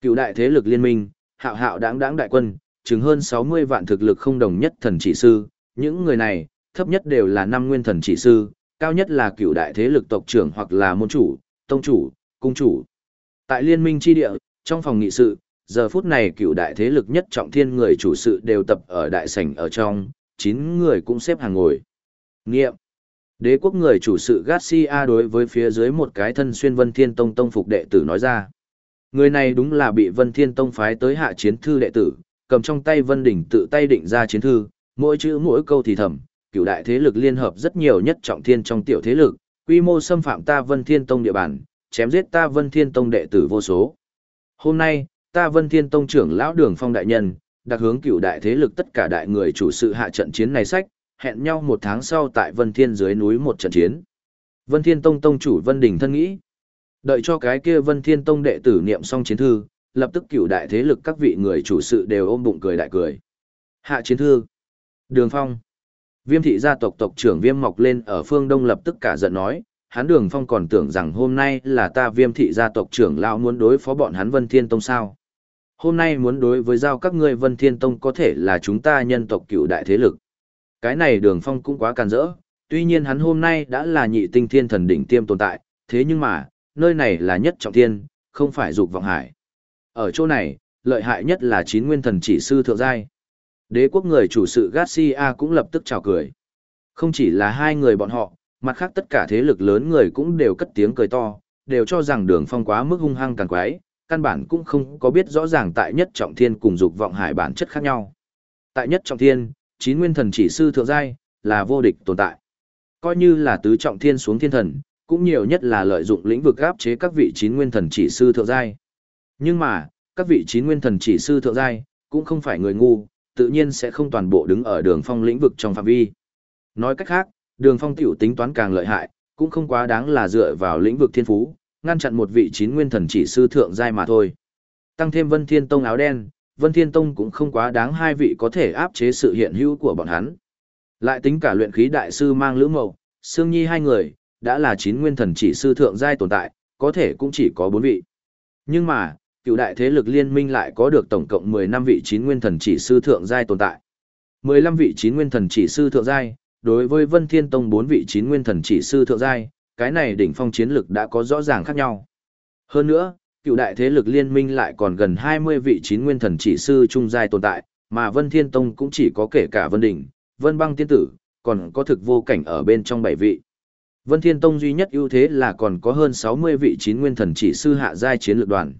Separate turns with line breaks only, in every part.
Cựu đại thế lực liên minh, hạo hạo đáng đáng đại quân, chứng hơn 60 vạn thực lực không đồng nhất thần chỉ sư, những người này, thấp nhất đều là năm nguyên thần chỉ sư, cao nhất là cựu đại thế lực tộc trưởng hoặc là môn chủ, tông chủ, cung chủ. Tại liên minh chi địa, trong phòng nghị sự, giờ phút này cựu đại thế lực nhất trọng thiên người chủ sự đều tập ở đại sảnh ở trong, 9 người cũng xếp hàng ngồi. Nghiệm. Đế quốc người chủ sự Garcia đối với phía dưới một cái thân xuyên Vân Thiên Tông tông phục đệ tử nói ra. Người này đúng là bị Vân Thiên Tông phái tới hạ chiến thư đệ tử, cầm trong tay Vân Đỉnh tự tay định ra chiến thư, mỗi chữ mỗi câu thì thầm, cựu đại thế lực liên hợp rất nhiều nhất trọng thiên trong tiểu thế lực, quy mô xâm phạm ta Vân Thiên Tông địa bàn, chém giết ta Vân Thiên Tông đệ tử vô số. Hôm nay, ta Vân Thiên Tông trưởng lão Đường Phong đại nhân, đặc hướng cựu đại thế lực tất cả đại người chủ sự hạ trận chiến này sách, hẹn nhau một tháng sau tại Vân Thiên dưới núi một trận chiến. Vân Thiên Tông tông chủ Vân Đình thân nghĩ, đợi cho cái kia Vân Thiên Tông đệ tử niệm xong chiến thư, lập tức cựu đại thế lực các vị người chủ sự đều ôm bụng cười đại cười. Hạ chiến thư. Đường Phong. Viêm thị gia tộc tộc trưởng Viêm mọc lên ở phương Đông lập tức cả giận nói, hắn Đường Phong còn tưởng rằng hôm nay là ta Viêm thị gia tộc trưởng lão muốn đối phó bọn hắn Vân Thiên Tông sao? Hôm nay muốn đối với giao các ngươi Vân Thiên Tông có thể là chúng ta nhân tộc cựu đại thế lực. Cái này Đường Phong cũng quá càn rỡ, tuy nhiên hắn hôm nay đã là nhị tinh thiên thần đỉnh tiêm tồn tại, thế nhưng mà, nơi này là nhất trọng thiên, không phải dục vọng hải. Ở chỗ này, lợi hại nhất là chín nguyên thần chỉ sư thượng giai. Đế quốc người chủ sự Garcia cũng lập tức chào cười. Không chỉ là hai người bọn họ, mặt khác tất cả thế lực lớn người cũng đều cất tiếng cười to, đều cho rằng đường phong quá mức hung hăng càng quái, căn bản cũng không có biết rõ ràng tại nhất trọng thiên cùng dục vọng hải bản chất khác nhau. Tại nhất trọng thiên, chín nguyên thần chỉ sư thượng giai, là vô địch tồn tại. Coi như là tứ trọng thiên xuống thiên thần, cũng nhiều nhất là lợi dụng lĩnh vực áp chế các vị chín nguyên thần chỉ sư thượng giai. Nhưng mà, các vị chín nguyên thần chỉ sư thượng giai, cũng không phải người ngu, tự nhiên sẽ không toàn bộ đứng ở đường phong lĩnh vực trong phạm vi. Nói cách khác, đường phong tiểu tính toán càng lợi hại, cũng không quá đáng là dựa vào lĩnh vực thiên phú, ngăn chặn một vị chín nguyên thần chỉ sư thượng giai mà thôi. Tăng thêm Vân Thiên Tông áo đen, Vân Thiên Tông cũng không quá đáng hai vị có thể áp chế sự hiện hữu của bọn hắn. Lại tính cả luyện khí đại sư mang lữ mậu, Sương Nhi hai người, đã là chín nguyên thần chỉ sư thượng giai tồn tại, có thể cũng chỉ có bốn vị. Nhưng mà, cựu đại thế lực liên minh lại có được tổng cộng 15 vị chín nguyên thần chỉ sư thượng giai tồn tại. 15 vị chín nguyên thần chỉ sư thượng giai, đối với Vân Thiên Tông 4 vị chín nguyên thần chỉ sư thượng giai, cái này đỉnh phong chiến lực đã có rõ ràng khác nhau. Hơn nữa, cựu đại thế lực liên minh lại còn gần 20 vị chín nguyên thần chỉ sư trung giai tồn tại, mà Vân Thiên Tông cũng chỉ có kể cả Vân Đỉnh, Vân Băng Tiên Tử, còn có thực vô cảnh ở bên trong bảy vị. Vân Thiên Tông duy nhất ưu thế là còn có hơn 60 vị chín nguyên thần chỉ sư hạ giai chiến lược đoàn.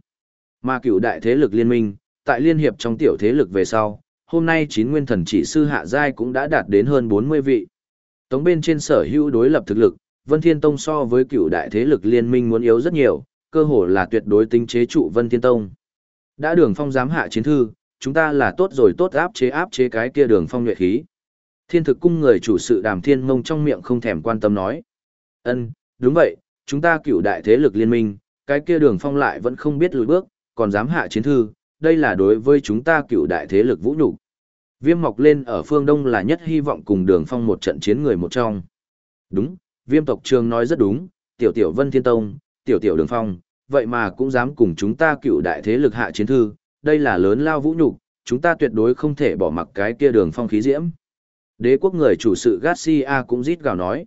Mà cựu đại thế lực liên minh, tại liên hiệp trong tiểu thế lực về sau, hôm nay chín nguyên thần chỉ sư hạ giai cũng đã đạt đến hơn 40 vị. Tống bên trên sở hữu đối lập thực lực, Vân Thiên Tông so với cựu đại thế lực liên minh muốn yếu rất nhiều, cơ hồ là tuyệt đối tính chế trụ Vân Thiên Tông. Đã đường phong giám hạ chiến thư, chúng ta là tốt rồi tốt áp chế áp chế cái kia đường phong nhuệ khí. Thiên thực cung người chủ sự đàm thiên mông trong miệng không thèm quan tâm nói ân đúng vậy, chúng ta cựu đại thế lực liên minh, cái kia đường phong lại vẫn không biết lùi bước, còn dám hạ chiến thư, đây là đối với chúng ta cựu đại thế lực vũ nhục. Viêm mọc lên ở phương Đông là nhất hy vọng cùng đường phong một trận chiến người một trong. Đúng, viêm tộc trường nói rất đúng, tiểu tiểu vân thiên tông, tiểu tiểu đường phong, vậy mà cũng dám cùng chúng ta cựu đại thế lực hạ chiến thư, đây là lớn lao vũ nhục, chúng ta tuyệt đối không thể bỏ mặc cái kia đường phong khí diễm. Đế quốc người chủ sự Garcia cũng rít gào nói.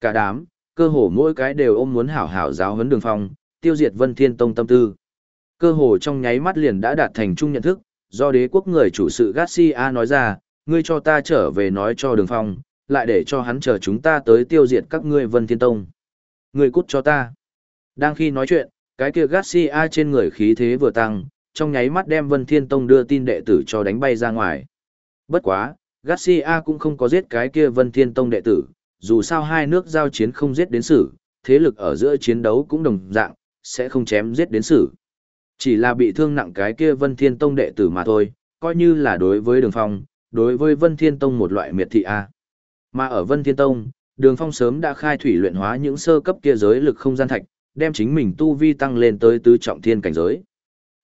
Cả đám, cơ hồ mỗi cái đều ôm muốn hảo hảo giáo huấn đường phong, tiêu diệt vân thiên tông tâm tư. Cơ hồ trong nháy mắt liền đã đạt thành chung nhận thức, do đế quốc người chủ sự Garcia nói ra, ngươi cho ta trở về nói cho đường phong, lại để cho hắn chờ chúng ta tới tiêu diệt các ngươi vân thiên tông. Ngươi cút cho ta. Đang khi nói chuyện, cái kia Garcia trên người khí thế vừa tăng, trong nháy mắt đem vân thiên tông đưa tin đệ tử cho đánh bay ra ngoài. Bất quá, Garcia cũng không có giết cái kia vân thiên tông đệ tử, dù sao hai nước giao chiến không giết đến xử, thế lực ở giữa chiến đấu cũng đồng dạng, sẽ không chém giết đến xử. Chỉ là bị thương nặng cái kia Vân Thiên Tông đệ tử mà thôi, coi như là đối với Đường Phong, đối với Vân Thiên Tông một loại miệt thị A. Mà ở Vân Thiên Tông, Đường Phong sớm đã khai thủy luyện hóa những sơ cấp kia giới lực không gian thạch, đem chính mình tu vi tăng lên tới tứ trọng thiên cảnh giới.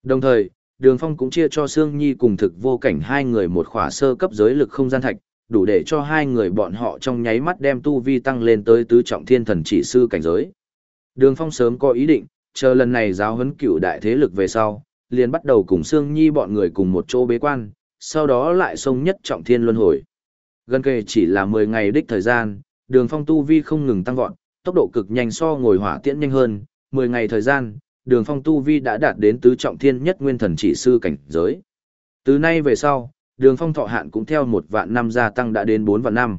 Đồng thời, Đường Phong cũng chia cho Sương Nhi cùng thực vô cảnh hai người một khỏa sơ cấp giới lực không gian thạch, đủ để cho hai người bọn họ trong nháy mắt đem tu vi tăng lên tới tứ trọng thiên thần chỉ sư cảnh giới. Đường Phong sớm có ý định, chờ lần này giáo huấn cửu đại thế lực về sau, liền bắt đầu cùng Sương Nhi bọn người cùng một chỗ bế quan, sau đó lại xông nhất trọng thiên luân hồi. Gần kề chỉ là 10 ngày đích thời gian, đường phong tu vi không ngừng tăng vọt, tốc độ cực nhanh so ngồi hỏa tiễn nhanh hơn, 10 ngày thời gian, đường phong tu vi đã đạt đến tứ trọng thiên nhất nguyên thần chỉ sư cảnh giới. Từ nay về sau, đường phong thọ hạn cũng theo một vạn năm gia tăng đã đến bốn vạn năm.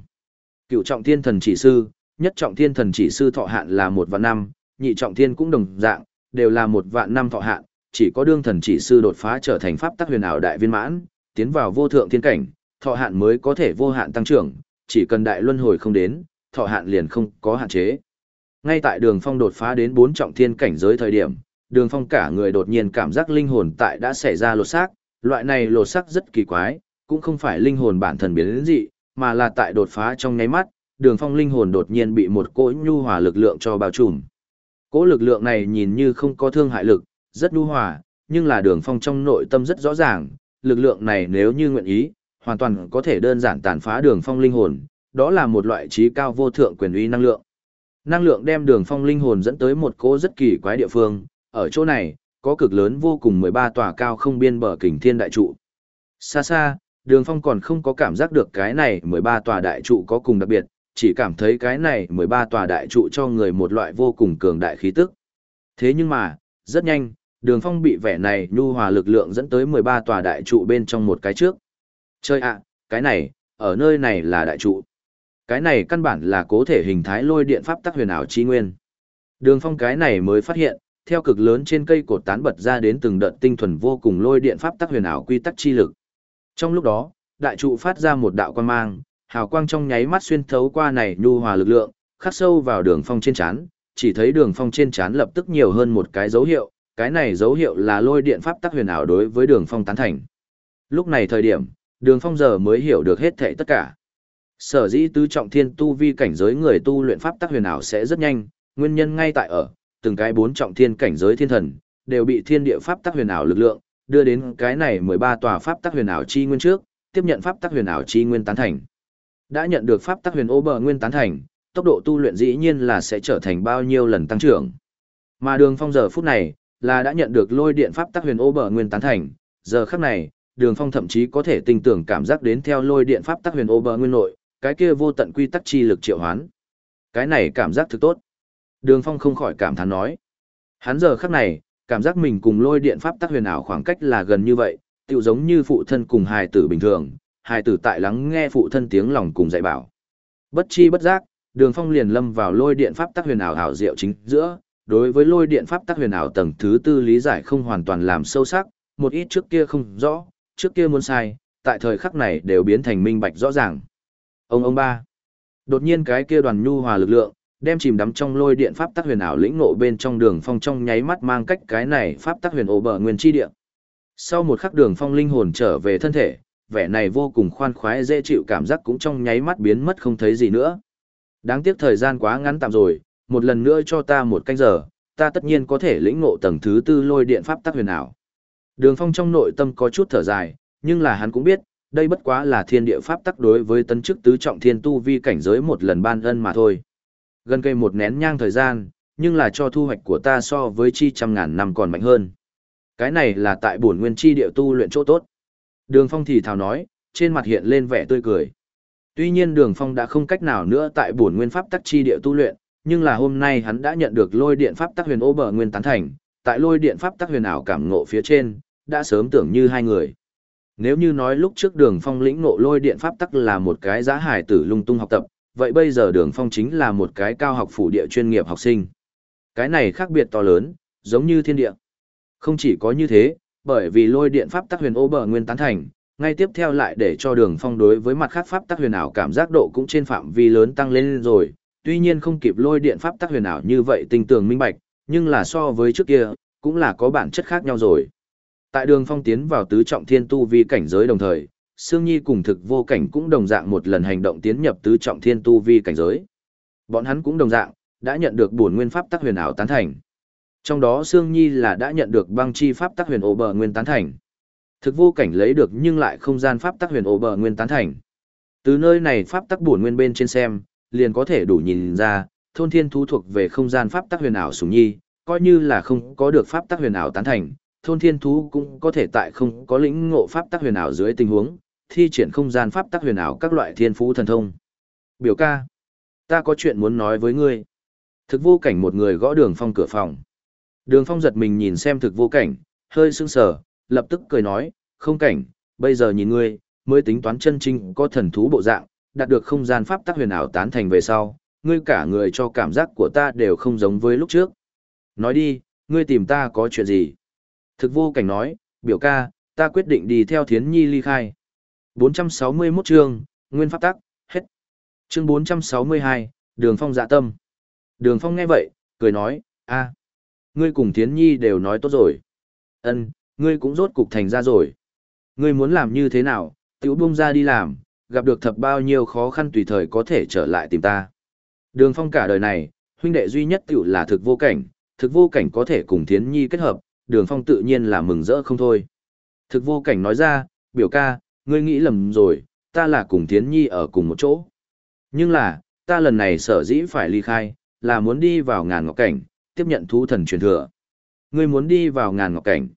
Cựu trọng thiên thần chỉ sư, nhất trọng thiên thần chỉ sư thọ hạn là một vạn năm, nhị trọng thiên cũng đồng dạng, đều là một vạn năm thọ hạn, chỉ có đương thần chỉ sư đột phá trở thành pháp tắc huyền ảo đại viên mãn, tiến vào vô thượng thiên cảnh, thọ hạn mới có thể vô hạn tăng trưởng, chỉ cần đại luân hồi không đến, thọ hạn liền không có hạn chế. Ngay tại đường phong đột phá đến bốn trọng thiên cảnh giới thời điểm, đường phong cả người đột nhiên cảm giác linh hồn tại đã xảy ra lột xác, loại này lột xác rất kỳ quái, cũng không phải linh hồn bản thân biến dị, mà là tại đột phá trong nháy mắt, đường phong linh hồn đột nhiên bị một cỗ nhu hòa lực lượng cho bao trùm. Cỗ lực lượng này nhìn như không có thương hại lực, rất nhu hòa, nhưng là đường phong trong nội tâm rất rõ ràng, lực lượng này nếu như nguyện ý, hoàn toàn có thể đơn giản tàn phá đường phong linh hồn, đó là một loại trí cao vô thượng quyền uy năng lượng. Năng lượng đem đường phong linh hồn dẫn tới một cỗ rất kỳ quái địa phương, ở chỗ này, có cực lớn vô cùng 13 tòa cao không biên bờ kình thiên đại trụ. Xa xa, đường phong còn không có cảm giác được cái này 13 tòa đại trụ có cùng đặc biệt, chỉ cảm thấy cái này 13 tòa đại trụ cho người một loại vô cùng cường đại khí tức. Thế nhưng mà, rất nhanh, đường phong bị vẻ này nhu hòa lực lượng dẫn tới 13 tòa đại trụ bên trong một cái trước. Chơi ạ, cái này, ở nơi này là đại trụ. Cái này căn bản là cố thể hình thái lôi điện pháp tắc huyền ảo chi nguyên. Đường phong cái này mới phát hiện, theo cực lớn trên cây cột tán bật ra đến từng đợt tinh thuần vô cùng lôi điện pháp tắc huyền ảo quy tắc chi lực. Trong lúc đó, đại trụ phát ra một đạo quang mang, hào quang trong nháy mắt xuyên thấu qua này nhu hòa lực lượng, khắc sâu vào đường phong trên chán, chỉ thấy đường phong trên chán lập tức nhiều hơn một cái dấu hiệu, cái này dấu hiệu là lôi điện pháp tắc huyền ảo đối với đường phong tán thành. Lúc này thời điểm, đường phong giờ mới hiểu được hết thệ tất cả. Sở dĩ tứ trọng thiên tu vi cảnh giới người tu luyện pháp tắc huyền ảo sẽ rất nhanh, nguyên nhân ngay tại ở, từng cái bốn trọng thiên cảnh giới thiên thần, đều bị thiên địa pháp tắc huyền ảo lực lượng, đưa đến cái này 13 tòa pháp tắc huyền ảo chi nguyên trước, tiếp nhận pháp tắc huyền ảo chi nguyên tán thành. Đã nhận được pháp tắc huyền ô bờ nguyên tán thành, tốc độ tu luyện dĩ nhiên là sẽ trở thành bao nhiêu lần tăng trưởng. Mà đường phong giờ phút này, là đã nhận được lôi điện pháp tắc huyền ô bờ nguyên tán thành, giờ khắc này, đường phong thậm chí có thể tình tưởng cảm giác đến theo lôi điện pháp tắc huyền ô bờ nguyên nội, cái kia vô tận quy tắc chi lực triệu hoán. Cái này cảm giác thực tốt. Đường phong không khỏi cảm thán nói. Hắn giờ khắc này, cảm giác mình cùng lôi điện pháp tắc huyền ảo khoảng cách là gần như vậy, tựu giống như phụ thân cùng hài tử bình thường, hài tử tại lắng nghe phụ thân tiếng lòng cùng dạy bảo. Bất chi bất giác, Đường Phong liền lâm vào lôi điện pháp tắc huyền ảo ảo diệu chính giữa, đối với lôi điện pháp tắc huyền ảo tầng thứ tư lý giải không hoàn toàn làm sâu sắc, một ít trước kia không rõ, trước kia muốn sai, tại thời khắc này đều biến thành minh bạch rõ ràng. Ông ông ba. Đột nhiên cái kia đoàn nhu hòa lực lượng, đem chìm đắm trong lôi điện pháp tắc huyền ảo lĩnh ngộ bên trong đường phong trong nháy mắt mang cách cái này pháp tắc huyền ổ bờ nguyên chi địa. Sau một khắc đường phong linh hồn trở về thân thể, vẻ này vô cùng khoan khoái dễ chịu cảm giác cũng trong nháy mắt biến mất không thấy gì nữa. Đáng tiếc thời gian quá ngắn tạm rồi, một lần nữa cho ta một canh giờ, ta tất nhiên có thể lĩnh ngộ tầng thứ tư lôi điện pháp tắc huyền ảo. Đường Phong trong nội tâm có chút thở dài, nhưng là hắn cũng biết, đây bất quá là thiên địa pháp tắc đối với tấn chức tứ trọng thiên tu vi cảnh giới một lần ban ân mà thôi. Gần cây một nén nhang thời gian, nhưng là cho thu hoạch của ta so với chi trăm ngàn năm còn mạnh hơn. Cái này là tại bổn nguyên chi địa tu luyện chỗ tốt. Đường Phong thì thào nói, trên mặt hiện lên vẻ tươi cười. Tuy nhiên Đường Phong đã không cách nào nữa tại bổn nguyên pháp tắc chi địa tu luyện, nhưng là hôm nay hắn đã nhận được lôi điện pháp tắc huyền ô bờ nguyên tán thành, tại lôi điện pháp tắc huyền ảo cảm ngộ phía trên, đã sớm tưởng như hai người. Nếu như nói lúc trước Đường Phong lĩnh ngộ lôi điện pháp tắc là một cái giá hải tử lung tung học tập, vậy bây giờ Đường Phong chính là một cái cao học phủ địa chuyên nghiệp học sinh. Cái này khác biệt to lớn, giống như thiên địa. Không chỉ có như thế, bởi vì lôi điện pháp tác huyền ô bờ nguyên tán thành, ngay tiếp theo lại để cho đường phong đối với mặt khác pháp tác huyền ảo cảm giác độ cũng trên phạm vi lớn tăng lên rồi, tuy nhiên không kịp lôi điện pháp tác huyền ảo như vậy tinh tường minh bạch, nhưng là so với trước kia, cũng là có bản chất khác nhau rồi. Tại đường phong tiến vào tứ trọng thiên tu vi cảnh giới đồng thời, Sương Nhi cùng thực vô cảnh cũng đồng dạng một lần hành động tiến nhập tứ trọng thiên tu vi cảnh giới. Bọn hắn cũng đồng dạng, đã nhận được bổn nguyên pháp tắc huyền ảo tán thành. Trong đó Sương Nhi là đã nhận được băng chi pháp tắc huyền ổ bờ nguyên tán thành. Thực vô cảnh lấy được nhưng lại không gian pháp tắc huyền ổ bờ nguyên tán thành. Từ nơi này pháp tắc bổn nguyên bên trên xem, liền có thể đủ nhìn ra, thôn thiên thú thuộc về không gian pháp tắc huyền ảo sủng nhi, coi như là không có được pháp tắc huyền ảo tán thành, thôn thiên thú cũng có thể tại không có lĩnh ngộ pháp tắc huyền ảo dưới tình huống, thi triển không gian pháp tắc huyền ảo các loại thiên phú thần thông. Biểu ca, ta có chuyện muốn nói với ngươi. Thực vô cảnh một người gõ đường phong cửa phòng. Đường phong giật mình nhìn xem thực vô cảnh, hơi sưng sờ, lập tức cười nói, không cảnh, bây giờ nhìn ngươi, mới tính toán chân chính có thần thú bộ dạng, đạt được không gian pháp tắc huyền ảo tán thành về sau, ngươi cả người cho cảm giác của ta đều không giống với lúc trước. Nói đi, ngươi tìm ta có chuyện gì? Thực vô cảnh nói, biểu ca, ta quyết định đi theo thiến nhi ly khai. 461 chương, Nguyên Pháp Tắc, hết. Chương 462, Đường Phong dạ tâm. Đường Phong nghe vậy, cười nói, a, ngươi cùng thiến nhi đều nói tốt rồi. ân ngươi cũng rốt cục thành ra rồi. Ngươi muốn làm như thế nào, tiểu bung ra đi làm, gặp được thập bao nhiêu khó khăn tùy thời có thể trở lại tìm ta. Đường Phong cả đời này, huynh đệ duy nhất tiểu là thực vô cảnh, thực vô cảnh có thể cùng thiến nhi kết hợp, đường phong tự nhiên là mừng rỡ không thôi. Thực vô cảnh nói ra, biểu ca, ngươi nghĩ lầm rồi, ta là cùng thiến nhi ở cùng một chỗ. Nhưng là, ta lần này sở dĩ phải ly khai, là muốn đi vào ngàn ngọc cảnh, tiếp nhận thú thần truyền thừa. Ngươi muốn đi vào ngàn ngọc cảnh.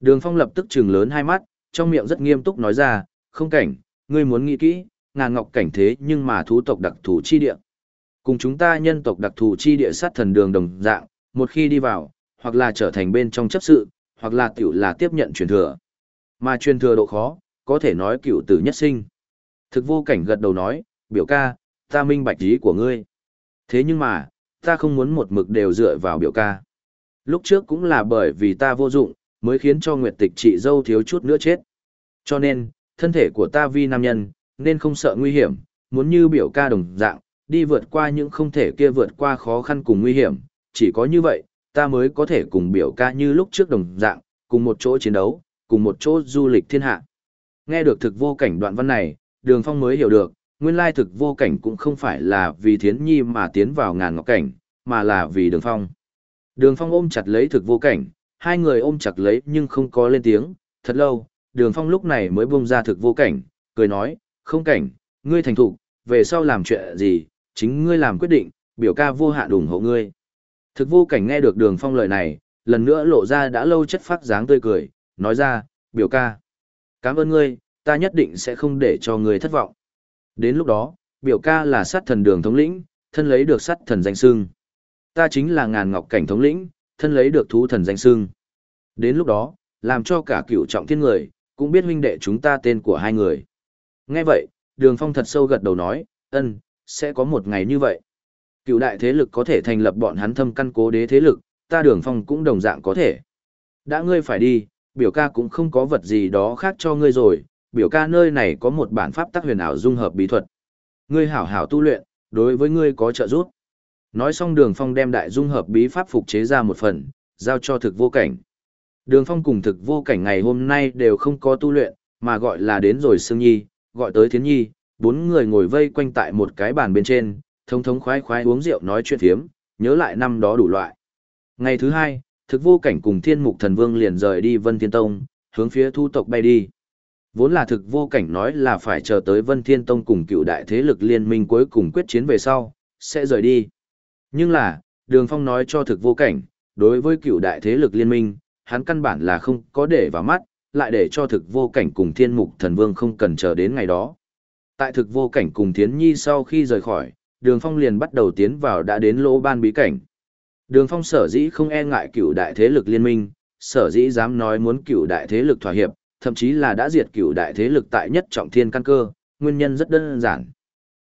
Đường phong lập tức trừng lớn hai mắt, trong miệng rất nghiêm túc nói ra, không cảnh, ngươi muốn nghĩ kỹ, ngàn ngọc cảnh thế nhưng mà thú tộc đặc thù chi địa. Cùng chúng ta nhân tộc đặc thù chi địa sát thần đường đồng dạng, một khi đi vào, hoặc là trở thành bên trong chấp sự, hoặc là tiểu là tiếp nhận truyền thừa. Mà truyền thừa độ khó, có thể nói cựu tử nhất sinh. Thực vô cảnh gật đầu nói, biểu ca, ta minh bạch ý của ngươi. Thế nhưng mà, ta không muốn một mực đều dựa vào biểu ca. Lúc trước cũng là bởi vì ta vô dụng, mới khiến cho Nguyệt Tịch chị dâu thiếu chút nữa chết. Cho nên, thân thể của ta vi nam nhân, nên không sợ nguy hiểm, muốn như biểu ca đồng dạng, đi vượt qua những không thể kia vượt qua khó khăn cùng nguy hiểm, chỉ có như vậy, ta mới có thể cùng biểu ca như lúc trước đồng dạng, cùng một chỗ chiến đấu, cùng một chỗ du lịch thiên hạ. Nghe được thực vô cảnh đoạn văn này, đường phong mới hiểu được, nguyên lai thực vô cảnh cũng không phải là vì thiến nhi mà tiến vào ngàn ngọc cảnh, mà là vì đường phong. Đường phong ôm chặt lấy thực vô cảnh, hai người ôm chặt lấy nhưng không có lên tiếng, thật lâu, đường phong lúc này mới buông ra thực vô cảnh, cười nói, không cảnh, ngươi thành thục, về sau làm chuyện gì, chính ngươi làm quyết định, biểu ca vô hạn ủng hộ ngươi. Thực vô cảnh nghe được đường phong lời này, lần nữa lộ ra đã lâu chất phát dáng tươi cười, nói ra, biểu ca. Cảm ơn ngươi, ta nhất định sẽ không để cho ngươi thất vọng. Đến lúc đó, biểu ca là sát thần đường thống lĩnh, thân lấy được sát thần danh sưng. Ta chính là ngàn ngọc cảnh thống lĩnh, thân lấy được thú thần danh sưng. Đến lúc đó, làm cho cả cựu trọng thiên người, cũng biết huynh đệ chúng ta tên của hai người. Nghe vậy, đường phong thật sâu gật đầu nói, ân, sẽ có một ngày như vậy. Cựu đại thế lực có thể thành lập bọn hắn thâm căn cố đế thế lực, ta đường phong cũng đồng dạng có thể. Đã ngươi phải đi, biểu ca cũng không có vật gì đó khác cho ngươi rồi, biểu ca nơi này có một bản pháp tắc huyền ảo dung hợp bí thuật. Ngươi hảo hảo tu luyện, đối với ngươi có trợ giúp. Nói xong đường phong đem đại dung hợp bí pháp phục chế ra một phần, giao cho thực vô cảnh. Đường phong cùng thực vô cảnh ngày hôm nay đều không có tu luyện, mà gọi là đến rồi Sương Nhi, gọi tới Thiến Nhi, bốn người ngồi vây quanh tại một cái bàn bên trên, thống thống khoái khoái uống rượu nói chuyện thiếm, nhớ lại năm đó đủ loại. Ngày thứ hai, thực vô cảnh cùng thiên mục thần vương liền rời đi Vân Thiên Tông, hướng phía thu tộc bay đi. Vốn là thực vô cảnh nói là phải chờ tới Vân Thiên Tông cùng cựu đại thế lực liên minh cuối cùng quyết chiến về sau, sẽ rời đi. Nhưng là, Đường Phong nói cho thực vô cảnh, đối với cựu đại thế lực liên minh, hắn căn bản là không có để vào mắt, lại để cho thực vô cảnh cùng thiên mục thần vương không cần chờ đến ngày đó. Tại thực vô cảnh cùng Thiến Nhi sau khi rời khỏi, đường phong liền bắt đầu tiến vào đã đến lỗ ban bí cảnh đường phong sở dĩ không e ngại cựu đại thế lực liên minh, sở dĩ dám nói muốn cựu đại thế lực thỏa hiệp, thậm chí là đã diệt cựu đại thế lực tại nhất trọng thiên căn cơ, nguyên nhân rất đơn giản.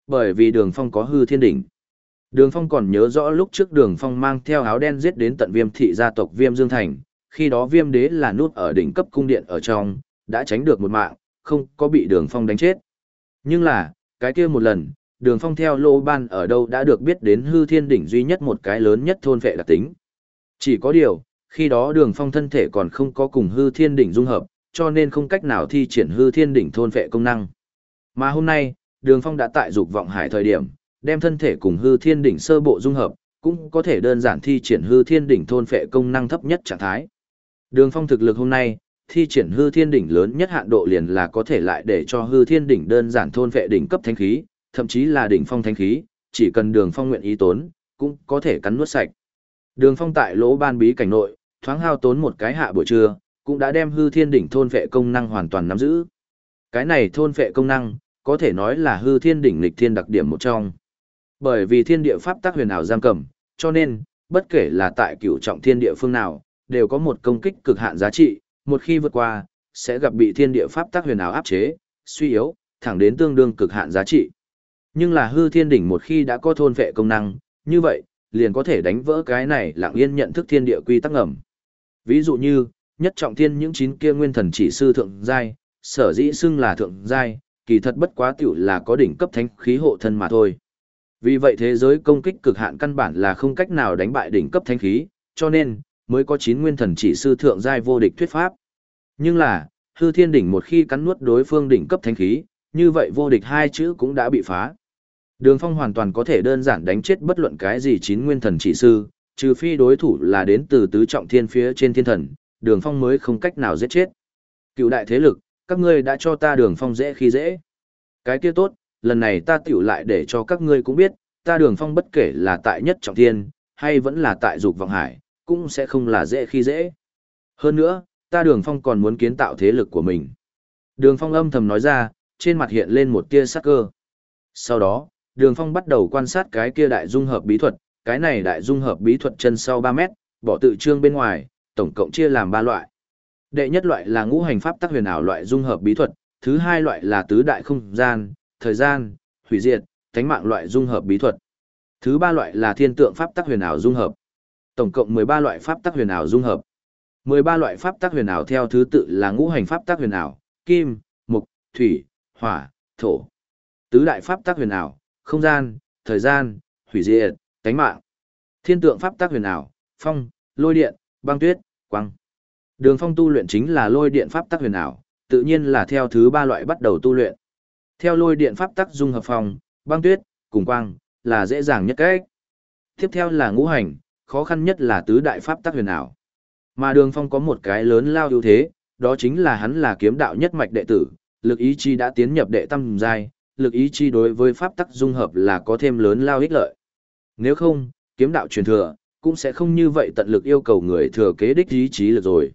Bởi vì đường phong có hư thiên đỉnh. Đường phong còn nhớ rõ lúc trước đường phong mang theo áo đen giết đến tận viêm thị gia tộc viêm dương thành, khi đó viêm đế là nút ở đỉnh cấp cung điện ở trong, đã tránh được một mạng, không có bị đường phong đánh chết. Nhưng là, cái kia một lần đường phong theo lô ban ở đâu đã được biết đến hư thiên đỉnh duy nhất một cái lớn nhất thôn vệ đặc tính. Chỉ có điều, khi đó đường phong thân thể còn không có cùng hư thiên đỉnh dung hợp, cho nên không cách nào thi triển hư thiên đỉnh thôn vệ công năng. Mà hôm nay, đường phong đã tại dục vọng hải thời điểm, đem thân thể cùng hư thiên đỉnh sơ bộ dung hợp, cũng có thể đơn giản thi triển hư thiên đỉnh thôn vệ công năng thấp nhất trạng thái. Đường phong thực lực hôm nay, thi triển hư thiên đỉnh lớn nhất hạn độ liền là có thể lại để cho hư thiên đỉnh đơn giản thôn vệ đỉnh cấp thanh khí, thậm chí là đỉnh phong thánh khí, chỉ cần đường phong nguyện ý tốn, cũng có thể cắn nuốt sạch. Đường phong tại lỗ ban bí cảnh nội, thoáng hao tốn một cái hạ buổi trưa, cũng đã đem hư thiên đỉnh thôn vệ công năng hoàn toàn nắm giữ. Cái này thôn vệ công năng, có thể nói là hư thiên đỉnh lịch thiên đặc điểm một trong. Bởi vì thiên địa pháp tác huyền ảo giam cầm, cho nên, bất kể là tại cửu trọng thiên địa phương nào, đều có một công kích cực hạn giá trị, một khi vượt qua, sẽ gặp bị thiên địa pháp tác huyền ảo áp chế, suy yếu, thẳng đến tương đương cực hạn giá trị. Nhưng là hư thiên đỉnh một khi đã có thôn vệ công năng, như vậy, liền có thể đánh vỡ cái này lặng yên nhận thức thiên địa quy tắc ngầm. Ví dụ như, nhất trọng thiên những chín kia nguyên thần chỉ sư thượng giai, sở dĩ xưng là thượng giai, kỳ thật bất quá tiểu là có đỉnh cấp thánh khí hộ thân mà thôi. Vì vậy thế giới công kích cực hạn căn bản là không cách nào đánh bại đỉnh cấp thánh khí, cho nên mới có chín nguyên thần chỉ sư thượng giai vô địch thuyết pháp. Nhưng là, hư thiên đỉnh một khi cắn nuốt đối phương đỉnh cấp thánh khí, như vậy vô địch hai chữ cũng đã bị phá. Đường Phong hoàn toàn có thể đơn giản đánh chết bất luận cái gì chín nguyên thần chỉ sư, trừ phi đối thủ là đến từ tứ trọng thiên phía trên thiên thần, Đường Phong mới không cách nào giết chết. Cựu đại thế lực, các ngươi đã cho ta Đường Phong dễ khi dễ. Cái kia tốt, lần này ta tiểu lại để cho các ngươi cũng biết, ta Đường Phong bất kể là tại nhất trọng thiên, hay vẫn là tại dục vọng hải, cũng sẽ không là dễ khi dễ. Hơn nữa, ta Đường Phong còn muốn kiến tạo thế lực của mình. Đường Phong âm thầm nói ra, trên mặt hiện lên một tia sắc cơ. Sau đó, Đường Phong bắt đầu quan sát cái kia đại dung hợp bí thuật, cái này đại dung hợp bí thuật chân sau ba mét, bỏ tự trương bên ngoài, tổng cộng chia làm ba loại. Đệ nhất loại là ngũ hành pháp tác huyền ảo loại dung hợp bí thuật, thứ hai loại là tứ đại không gian, thời gian, hủy diệt, thánh mạng loại dung hợp bí thuật. Thứ ba loại là thiên tượng pháp tác huyền ảo dung hợp. Tổng cộng 13 loại pháp tác huyền ảo dung hợp. 13 loại pháp tác huyền ảo theo thứ tự là ngũ hành pháp tác huyền ảo, kim, mộc, thủy, hỏa, thổ. Tứ đại pháp tác huyền ảo, không gian, thời gian, hủy diệt, tánh mạng. Thiên tượng pháp tác huyền ảo, phong, lôi điện, băng tuyết, quang. Đường phong tu luyện chính là lôi điện pháp tác huyền ảo, tự nhiên là theo thứ ba loại bắt đầu tu luyện. Theo lôi điện pháp tác dung hợp phong, băng tuyết, cùng quang, là dễ dàng nhất cách. Tiếp theo là ngũ hành, khó khăn nhất là tứ đại pháp tác huyền ảo. Mà đường phong có một cái lớn lao ưu thế, đó chính là hắn là kiếm đạo nhất mạch đệ tử, lực ý chi đã tiến nhập đệ tâm giai, lực ý chi đối với pháp tắc dung hợp là có thêm lớn lao ích lợi. Nếu không, kiếm đạo truyền thừa, cũng sẽ không như vậy tận lực yêu cầu người thừa kế đích ý chí lực rồi.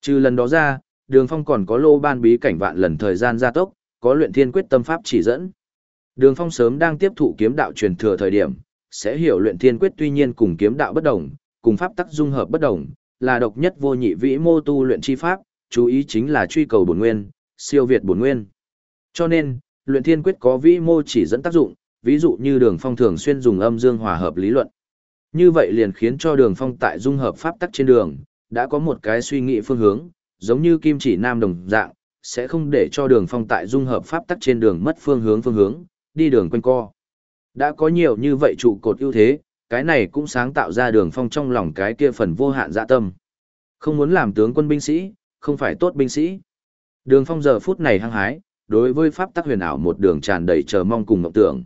Trừ lần đó ra, đường phong còn có lô ban bí cảnh vạn lần thời gian gia tốc, có luyện thiên quyết tâm pháp chỉ dẫn. Đường phong sớm đang tiếp thụ kiếm đạo truyền thừa thời điểm, sẽ hiểu luyện thiên quyết tuy nhiên cùng kiếm đạo bất đồng, cùng pháp tắc dung hợp bất đồng, là độc nhất vô nhị vĩ mô tu luyện chi pháp, chú ý chính là truy cầu bổn nguyên, siêu việt bổn nguyên. Cho nên, luyện thiên quyết có vĩ mô chỉ dẫn tác dụng, ví dụ như đường phong thường xuyên dùng âm dương hòa hợp lý luận. Như vậy liền khiến cho đường phong tại dung hợp pháp tắc trên đường, đã có một cái suy nghĩ phương hướng, giống như kim chỉ nam đồng dạng, sẽ không để cho đường phong tại dung hợp pháp tắc trên đường mất phương hướng phương hướng, đi đường quanh co. Đã có nhiều như vậy trụ cột ưu thế, cái này cũng sáng tạo ra đường phong trong lòng cái kia phần vô hạn dạ tâm. Không muốn làm tướng quân binh sĩ, không phải tốt binh sĩ. Đường phong giờ phút này hăng hái, đối với pháp tắc huyền ảo một đường tràn đầy chờ mong cùng mộng tưởng.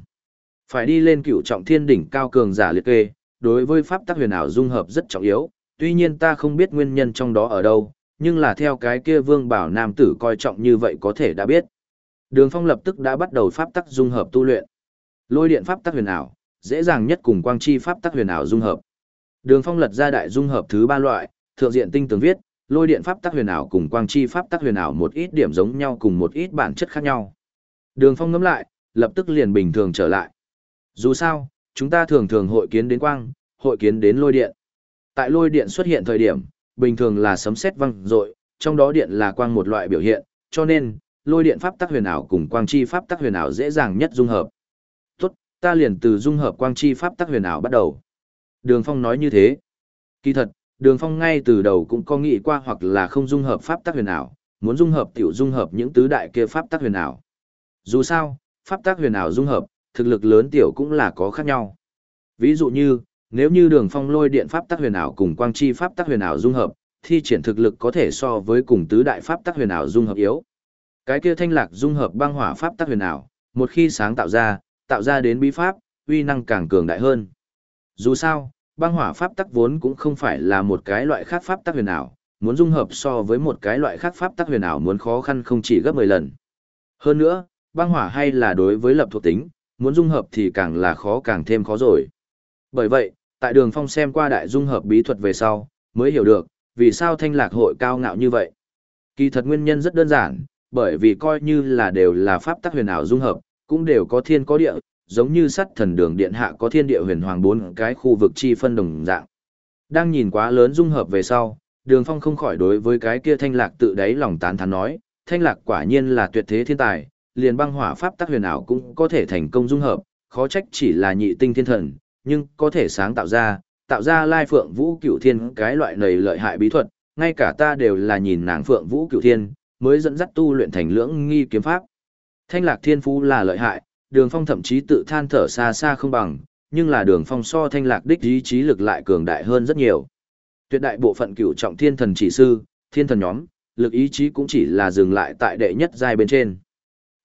Phải đi lên cựu trọng thiên đỉnh cao cường giả liệt kê, đối với pháp tắc huyền ảo dung hợp rất trọng yếu, tuy nhiên ta không biết nguyên nhân trong đó ở đâu, nhưng là theo cái kia vương bảo nam tử coi trọng như vậy có thể đã biết. Đường Phong lập tức đã bắt đầu pháp tắc dung hợp tu luyện. Lôi điện pháp tắc huyền ảo, dễ dàng nhất cùng quang chi pháp tắc huyền ảo dung hợp. Đường Phong lật ra đại dung hợp thứ ba loại, thượng diện tinh tường viết, lôi điện pháp tắc huyền ảo cùng quang chi pháp tắc huyền ảo một ít điểm giống nhau cùng một ít bản chất khác nhau. Đường Phong ngẫm lại, lập tức liền bình thường trở lại. Dù sao, chúng ta thường thường hội kiến đến quang, hội kiến đến lôi điện. Tại lôi điện xuất hiện thời điểm, bình thường là sấm sét vang dội, trong đó điện là quang một loại biểu hiện, cho nên lôi điện pháp tắc huyền ảo cùng quang chi pháp tắc huyền ảo dễ dàng nhất dung hợp. Tốt, ta liền từ dung hợp quang chi pháp tắc huyền ảo bắt đầu. Đường Phong nói như thế. Kỳ thật, Đường Phong ngay từ đầu cũng có nghĩ qua hoặc là không dung hợp pháp tắc huyền ảo, muốn dung hợp tiểu dung hợp những tứ đại kia pháp tắc huyền ảo. Dù sao, pháp tắc huyền ảo dung hợp, thực lực lớn tiểu cũng là có khác nhau. Ví dụ như, nếu như Đường Phong lôi điện pháp tắc huyền ảo cùng quang chi pháp tắc huyền ảo dung hợp, thi triển thực lực có thể so với cùng tứ đại pháp tắc huyền ảo dung hợp yếu. Cái kia thanh lạc dung hợp băng hỏa pháp tắc huyền ảo, một khi sáng tạo ra, tạo ra đến bí pháp, uy năng càng cường đại hơn. Dù sao, băng hỏa pháp tắc vốn cũng không phải là một cái loại khác pháp tắc huyền ảo, muốn dung hợp so với một cái loại khác pháp tắc huyền ảo muốn khó khăn không chỉ gấp 10 lần. Hơn nữa, băng hỏa hay là đối với lập thuộc tính, muốn dung hợp thì càng là khó càng thêm khó rồi. Bởi vậy, tại đường phong xem qua đại dung hợp bí thuật về sau, mới hiểu được, vì sao thanh lạc hội cao ngạo như vậy? Kỳ thật nguyên nhân rất đơn giản, bởi vì coi như là đều là pháp tắc huyền ảo dung hợp, cũng đều có thiên có địa, giống như sắt thần đường điện hạ có thiên địa huyền hoàng bốn cái khu vực chi phân đồng dạng. Đang nhìn quá lớn dung hợp về sau, đường phong không khỏi đối với cái kia thanh lạc tự đáy lòng tán thán nói, thanh lạc quả nhiên là tuyệt thế thiên tài, liền băng hỏa pháp tắc huyền ảo cũng có thể thành công dung hợp, khó trách chỉ là nhị tinh thiên thần, nhưng có thể sáng tạo ra, tạo ra lai phượng vũ cửu thiên cái loại này lợi hại bí thuật, ngay cả ta đều là nhìn nàng phượng vũ cửu thiên, mới dẫn dắt tu luyện thành lưỡng nghi kiếm pháp. Thanh lạc thiên phú là lợi hại, đường phong thậm chí tự than thở xa xa không bằng, nhưng là đường phong so thanh lạc đích ý chí lực lại cường đại hơn rất nhiều. Tuyệt đại bộ phận cựu trọng thiên thần chỉ sư, thiên thần nhóm, lực ý chí cũng chỉ là dừng lại tại đệ nhất giai bên trên.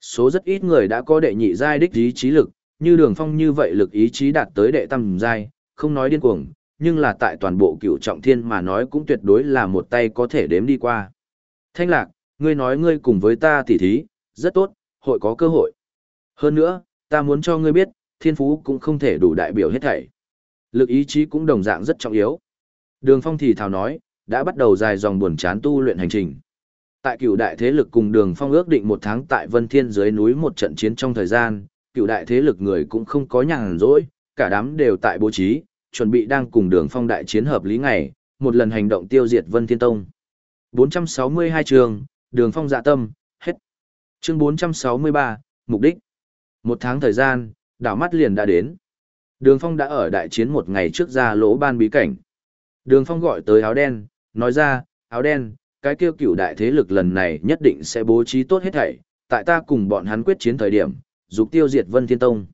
Số rất ít người đã có đệ nhị giai đích ý chí lực, như đường phong như vậy lực ý chí đạt tới đệ tam giai, không nói điên cuồng, nhưng là tại toàn bộ cựu trọng thiên mà nói cũng tuyệt đối là một tay có thể đếm đi qua. Thanh lạc, ngươi nói ngươi cùng với ta tỉ thí, rất tốt, hội có cơ hội. Hơn nữa, ta muốn cho ngươi biết, thiên phú cũng không thể đủ đại biểu hết thảy. Lực ý chí cũng đồng dạng rất trọng yếu. Đường Phong thì thào nói, đã bắt đầu dài dòng buồn chán tu luyện hành trình. Tại cựu đại thế lực cùng đường Phong ước định một tháng tại Vân Thiên dưới núi một trận chiến trong thời gian, cựu đại thế lực người cũng không có nhàn rỗi, cả đám đều tại bố trí, chuẩn bị đang cùng đường Phong đại chiến hợp lý ngày, một lần hành động tiêu diệt Vân Thiên Tông. 462 trường, đường Phong dạ tâm, hết. Chương 463, mục đích. Một tháng thời gian, đảo mắt liền đã đến. Đường Phong đã ở đại chiến một ngày trước ra lỗ ban bí cảnh. Đường Phong gọi tới áo đen, nói ra, áo đen, cái kêu cửu đại thế lực lần này nhất định sẽ bố trí tốt hết thảy, tại ta cùng bọn hắn quyết chiến thời điểm, dục tiêu diệt Vân Thiên Tông.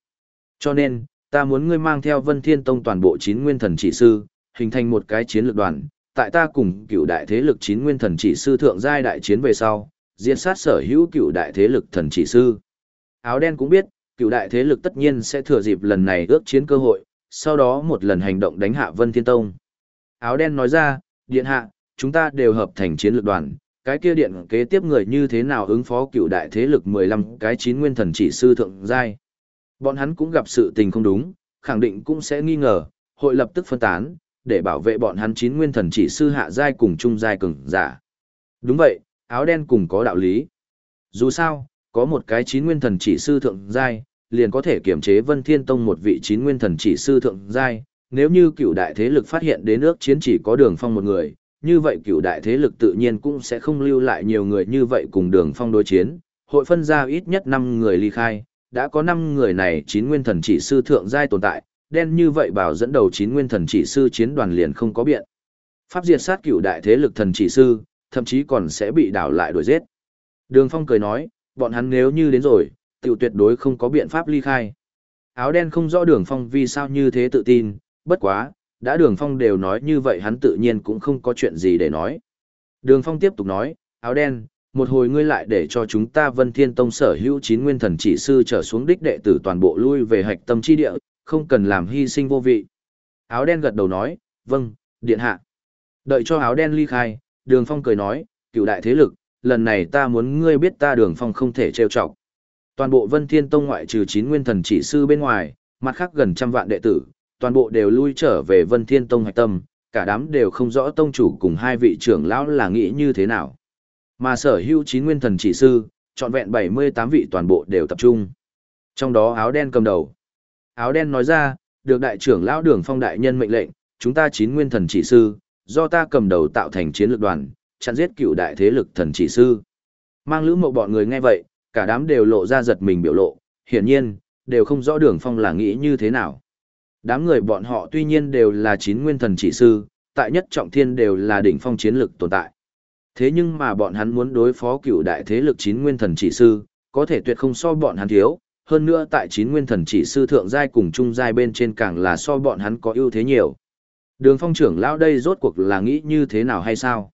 Cho nên, ta muốn ngươi mang theo Vân Thiên Tông toàn bộ chín nguyên thần chỉ sư, hình thành một cái chiến lược đoàn, tại ta cùng cửu đại thế lực chín nguyên thần chỉ sư thượng giai đại chiến về sau, diệt sát sở hữu cửu đại thế lực thần chỉ sư. Áo đen cũng biết, cựu đại thế lực tất nhiên sẽ thừa dịp lần này ước chiến cơ hội, sau đó một lần hành động đánh hạ Vân Thiên Tông. Áo đen nói ra, điện hạ, chúng ta đều hợp thành chiến lược đoàn, cái kia điện kế tiếp người như thế nào ứng phó cựu đại thế lực 15 cái chín nguyên thần chỉ sư thượng giai. Bọn hắn cũng gặp sự tình không đúng, khẳng định cũng sẽ nghi ngờ, hội lập tức phân tán, để bảo vệ bọn hắn chín nguyên thần chỉ sư hạ giai cùng trung giai cường giả. Đúng vậy, áo đen cùng có đạo lý. Dù sao, có một cái chín nguyên thần chỉ sư thượng giai, liền có thể kiểm chế Vân Thiên Tông một vị chín nguyên thần chỉ sư thượng giai, nếu như cựu đại thế lực phát hiện đến nước chiến chỉ có đường phong một người, như vậy cựu đại thế lực tự nhiên cũng sẽ không lưu lại nhiều người như vậy cùng đường phong đối chiến, hội phân ra ít nhất 5 người ly khai, đã có 5 người này chín nguyên thần chỉ sư thượng giai tồn tại, đen như vậy bảo dẫn đầu chín nguyên thần chỉ sư chiến đoàn liền không có biện. Pháp diệt sát cựu đại thế lực thần chỉ sư, thậm chí còn sẽ bị đảo lại đuổi giết. Đường Phong cười nói, bọn hắn nếu như đến rồi, tiểu tuyệt đối không có biện pháp ly khai. Áo đen không rõ Đường Phong vì sao như thế tự tin, bất quá, đã Đường Phong đều nói như vậy hắn tự nhiên cũng không có chuyện gì để nói. Đường Phong tiếp tục nói, áo đen, một hồi ngươi lại để cho chúng ta Vân Thiên Tông sở hữu chín nguyên thần chỉ sư trở xuống đích đệ tử toàn bộ lui về hạch tâm chi địa, không cần làm hy sinh vô vị. Áo đen gật đầu nói, vâng, điện hạ. Đợi cho áo đen ly khai, đường phong cười nói, cựu đại thế lực, lần này ta muốn ngươi biết ta đường phong không thể trêu chọc. Toàn bộ Vân Thiên Tông ngoại trừ chín nguyên thần chỉ sư bên ngoài, mặt khác gần trăm vạn đệ tử, toàn bộ đều lui trở về Vân Thiên Tông hạch tâm, cả đám đều không rõ tông chủ cùng hai vị trưởng lão là nghĩ như thế nào. Mà sở hữu chín nguyên thần chỉ sư, trọn vẹn 78 vị toàn bộ đều tập trung. Trong đó áo đen cầm đầu. Áo đen nói ra, được đại trưởng lão đường phong đại nhân mệnh lệnh, chúng ta chín nguyên thần chỉ sư, do ta cầm đầu tạo thành chiến lược đoàn, chặn giết cựu đại thế lực thần chỉ sư. Mang lữ mộ bọn người nghe vậy, cả đám đều lộ ra giật mình biểu lộ, hiển nhiên, đều không rõ đường phong là nghĩ như thế nào. Đám người bọn họ tuy nhiên đều là chín nguyên thần chỉ sư, tại nhất trọng thiên đều là đỉnh phong chiến lực tồn tại. Thế nhưng mà bọn hắn muốn đối phó cựu đại thế lực chín nguyên thần chỉ sư, có thể tuyệt không so bọn hắn thiếu, hơn nữa tại chín nguyên thần chỉ sư thượng giai cùng trung giai bên trên càng là so bọn hắn có ưu thế nhiều. Đường phong trưởng lão đây rốt cuộc là nghĩ như thế nào hay sao?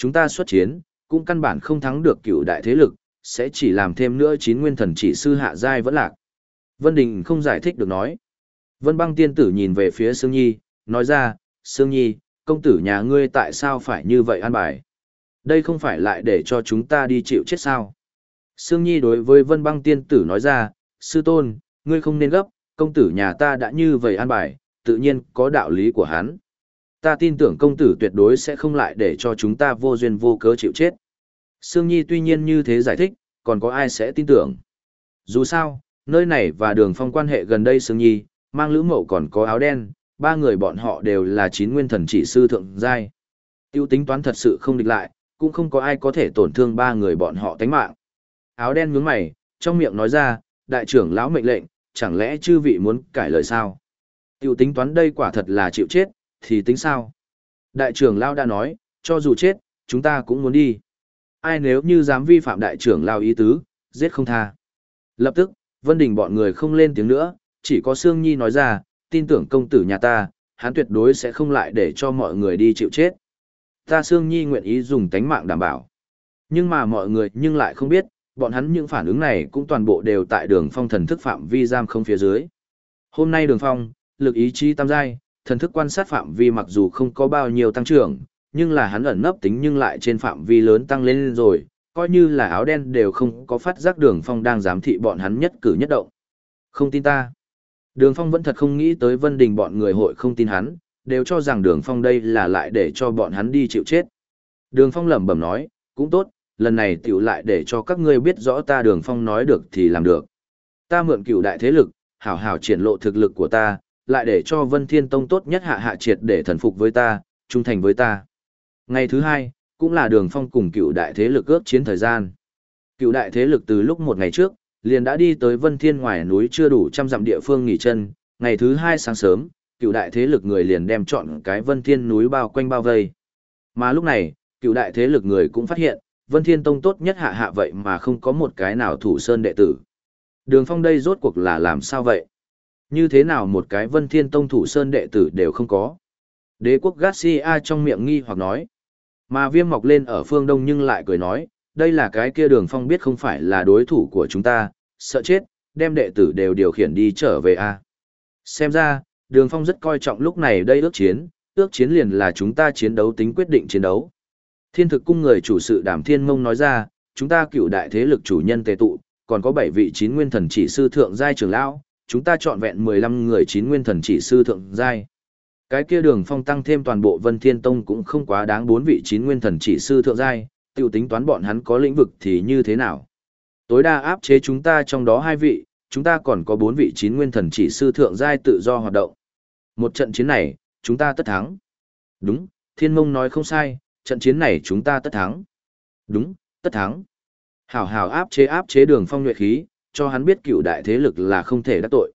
Chúng ta xuất chiến, cũng căn bản không thắng được cựu đại thế lực, sẽ chỉ làm thêm nữa chín nguyên thần chỉ sư hạ giai vẫn lạc. Vân Đình không giải thích được nói. Vân băng tiên tử nhìn về phía Sương Nhi, nói ra, Sương Nhi, công tử nhà ngươi tại sao phải như vậy an bài? Đây không phải lại để cho chúng ta đi chịu chết sao? Sương Nhi đối với Vân băng tiên tử nói ra, sư tôn, ngươi không nên gấp, công tử nhà ta đã như vậy an bài, tự nhiên có đạo lý của hắn. Ta tin tưởng công tử tuyệt đối sẽ không lại để cho chúng ta vô duyên vô cớ chịu chết. Sương Nhi tuy nhiên như thế giải thích, còn có ai sẽ tin tưởng. Dù sao, nơi này và đường phong quan hệ gần đây Sương Nhi, mang lữ mậu còn có áo đen, ba người bọn họ đều là chín nguyên thần chỉ sư thượng giai. Tiêu tính toán thật sự không địch lại, cũng không có ai có thể tổn thương ba người bọn họ tánh mạng. Áo đen nhướng mày, trong miệng nói ra, đại trưởng lão mệnh lệnh, chẳng lẽ chư vị muốn cải lời sao? Tiêu tính toán đây quả thật là chịu chết, thì tính sao? Đại trưởng lao đã nói, cho dù chết, chúng ta cũng muốn đi. Ai nếu như dám vi phạm đại trưởng lao ý tứ, giết không tha. Lập tức, Vân Đình bọn người không lên tiếng nữa, chỉ có Sương Nhi nói ra, tin tưởng công tử nhà ta, hắn tuyệt đối sẽ không lại để cho mọi người đi chịu chết. Ta Sương Nhi nguyện ý dùng tánh mạng đảm bảo. Nhưng mà mọi người nhưng lại không biết, bọn hắn những phản ứng này cũng toàn bộ đều tại đường phong thần thức phạm vi giam không phía dưới. Hôm nay đường phong, lực ý chí tam giai, thần thức quan sát phạm vi mặc dù không có bao nhiêu tăng trưởng, nhưng là hắn ẩn nấp tính nhưng lại trên phạm vi lớn tăng lên rồi, coi như là áo đen đều không có phát giác đường phong đang giám thị bọn hắn nhất cử nhất động. Không tin ta. Đường phong vẫn thật không nghĩ tới vân đình bọn người hội không tin hắn, đều cho rằng đường phong đây là lại để cho bọn hắn đi chịu chết. Đường phong lẩm bẩm nói, cũng tốt, lần này tiểu lại để cho các ngươi biết rõ ta đường phong nói được thì làm được. Ta mượn cửu đại thế lực, hảo hảo triển lộ thực lực của ta, lại để cho Vân Thiên Tông tốt nhất hạ hạ triệt để thần phục với ta, trung thành với ta. Ngày thứ hai, cũng là đường phong cùng cựu đại thế lực ước chiến thời gian. Cựu đại thế lực từ lúc một ngày trước, liền đã đi tới Vân Thiên ngoài núi chưa đủ trăm dặm địa phương nghỉ chân, ngày thứ hai sáng sớm, cựu đại thế lực người liền đem chọn cái Vân Thiên núi bao quanh bao vây. Mà lúc này, cựu đại thế lực người cũng phát hiện, Vân Thiên Tông tốt nhất hạ hạ vậy mà không có một cái nào thủ sơn đệ tử. Đường phong đây rốt cuộc là làm sao vậy? Như thế nào một cái Vân Thiên Tông thủ sơn đệ tử đều không có? Đế quốc Garcia trong miệng nghi hoặc nói. Mà viêm mọc lên ở phương đông nhưng lại cười nói, đây là cái kia đường phong biết không phải là đối thủ của chúng ta, sợ chết, đem đệ tử đều điều khiển đi trở về a Xem ra, đường phong rất coi trọng lúc này đây ước chiến, ước chiến liền là chúng ta chiến đấu tính quyết định chiến đấu. Thiên thực cung người chủ sự đàm thiên mông nói ra, chúng ta cựu đại thế lực chủ nhân tề tụ, còn có bảy vị chín nguyên thần chỉ sư thượng giai trưởng lão, chúng ta chọn vẹn mười lăm người chín nguyên thần chỉ sư thượng giai. Cái kia đường phong tăng thêm toàn bộ Vân Thiên Tông cũng không quá đáng bốn vị chín nguyên thần chỉ sư thượng giai, tiêu tính toán bọn hắn có lĩnh vực thì như thế nào. Tối đa áp chế chúng ta trong đó hai vị, chúng ta còn có bốn vị chín nguyên thần chỉ sư thượng giai tự do hoạt động. Một trận chiến này, chúng ta tất thắng. Đúng, Thiên Mông nói không sai, trận chiến này chúng ta tất thắng. Đúng, tất thắng. Hảo hảo áp chế áp chế đường phong nhuệ khí, cho hắn biết cựu đại thế lực là không thể đắc tội.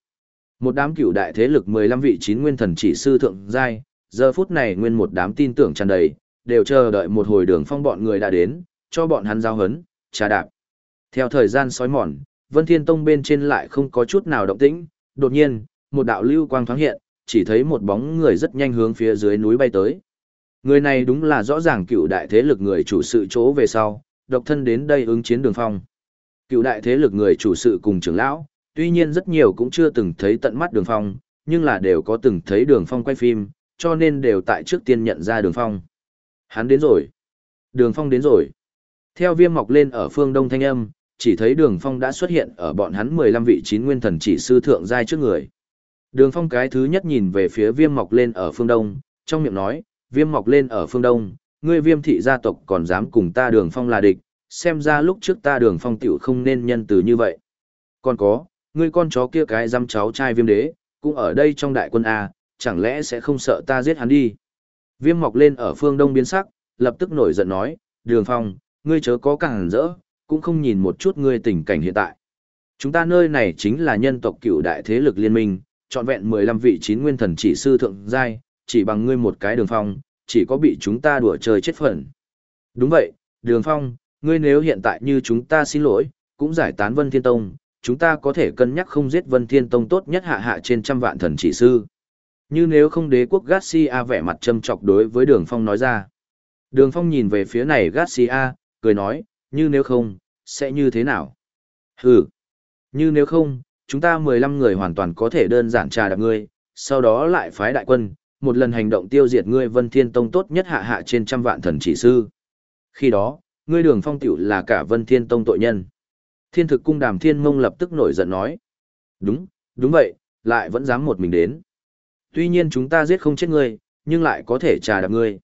Một đám cựu đại thế lực 15 vị chín nguyên thần chỉ sư thượng giai, giờ phút này nguyên một đám tin tưởng tràn đầy, đều chờ đợi một hồi đường phong bọn người đã đến, cho bọn hắn giao hấn, trà đạp. Theo thời gian sói mòn, Vân Thiên Tông bên trên lại không có chút nào động tĩnh, đột nhiên, một đạo lưu quang thoáng hiện, chỉ thấy một bóng người rất nhanh hướng phía dưới núi bay tới. Người này đúng là rõ ràng cựu đại thế lực người chủ sự chỗ về sau, độc thân đến đây ứng chiến đường phong. Cựu đại thế lực người chủ sự cùng trưởng lão, tuy nhiên rất nhiều cũng chưa từng thấy tận mắt đường phong, nhưng là đều có từng thấy đường phong quay phim, cho nên đều tại trước tiên nhận ra đường phong. Hắn đến rồi. Đường phong đến rồi. Theo viêm mọc lên ở phương đông thanh âm, chỉ thấy đường phong đã xuất hiện ở bọn hắn mười lăm vị chín nguyên thần chỉ sư thượng giai trước người. Đường phong cái thứ nhất nhìn về phía viêm mọc lên ở phương đông, trong miệng nói, viêm mọc lên ở phương đông, ngươi viêm thị gia tộc còn dám cùng ta đường phong là địch, xem ra lúc trước ta đường phong tiểu không nên nhân từ như vậy. Còn có, ngươi con chó kia cái dăm cháu trai viêm đế, cũng ở đây trong đại quân A, chẳng lẽ sẽ không sợ ta giết hắn đi. Viêm mọc lên ở phương đông biến sắc, lập tức nổi giận nói, đường phong, ngươi chớ có càng rỡ, cũng không nhìn một chút ngươi tình cảnh hiện tại. Chúng ta nơi này chính là nhân tộc cựu đại thế lực liên minh, trọn vẹn 15 vị chín nguyên thần chỉ sư thượng giai, chỉ bằng ngươi một cái đường phong, chỉ có bị chúng ta đùa chơi chết phần. Đúng vậy, đường phong, ngươi nếu hiện tại như chúng ta xin lỗi, cũng giải tán Vân Thiên Tông, chúng ta có thể cân nhắc không giết Vân Thiên Tông tốt nhất hạ hạ trên trăm vạn thần chỉ sư. Như nếu không đế quốc Garcia vẻ mặt châm chọc đối với đường phong nói ra. Đường phong nhìn về phía này Garcia, cười nói, như nếu không, sẽ như thế nào? Hừ, như nếu không, chúng ta 15 người hoàn toàn có thể đơn giản trà đạp ngươi, sau đó lại phái đại quân, một lần hành động tiêu diệt ngươi Vân Thiên Tông tốt nhất hạ hạ trên trăm vạn thần chỉ sư. Khi đó, ngươi đường phong tiểu là cả Vân Thiên Tông tội nhân. Thiên thực cung đàm thiên mông lập tức nổi giận nói. Đúng, đúng vậy, lại vẫn dám một mình đến. Tuy nhiên chúng ta giết không chết ngươi, nhưng lại có thể trà đạp ngươi.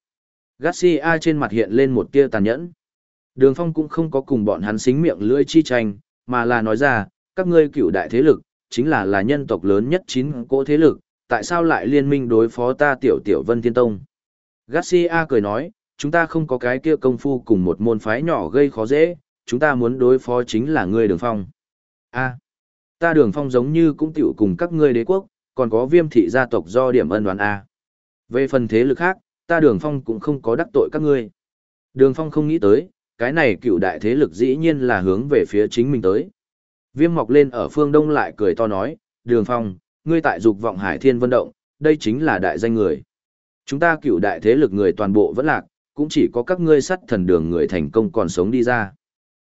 Garcia trên mặt hiện lên một tia tàn nhẫn. Đường Phong cũng không có cùng bọn hắn xính miệng lưỡi chi tranh, mà là nói ra, các ngươi cựu đại thế lực, chính là là nhân tộc lớn nhất chín cỗ thế lực, tại sao lại liên minh đối phó ta tiểu tiểu Vân Thiên Tông? Garcia cười nói, chúng ta không có cái kia công phu cùng một môn phái nhỏ gây khó dễ, chúng ta muốn đối phó chính là ngươi Đường Phong. A, ta Đường Phong giống như cũng tiểu cùng các ngươi đế quốc, còn có viêm thị gia tộc do điểm ân đoán A. Về phần thế lực khác, ta Đường Phong cũng không có đắc tội các ngươi. Đường Phong không nghĩ tới, cái này cựu đại thế lực dĩ nhiên là hướng về phía chính mình tới. Viêm mọc lên ở phương đông lại cười to nói, Đường Phong, ngươi tại dục vọng hải thiên vân động, đây chính là đại danh người. Chúng ta cựu đại thế lực người toàn bộ vẫn lạc, cũng chỉ có các ngươi sắt thần đường người thành công còn sống đi ra.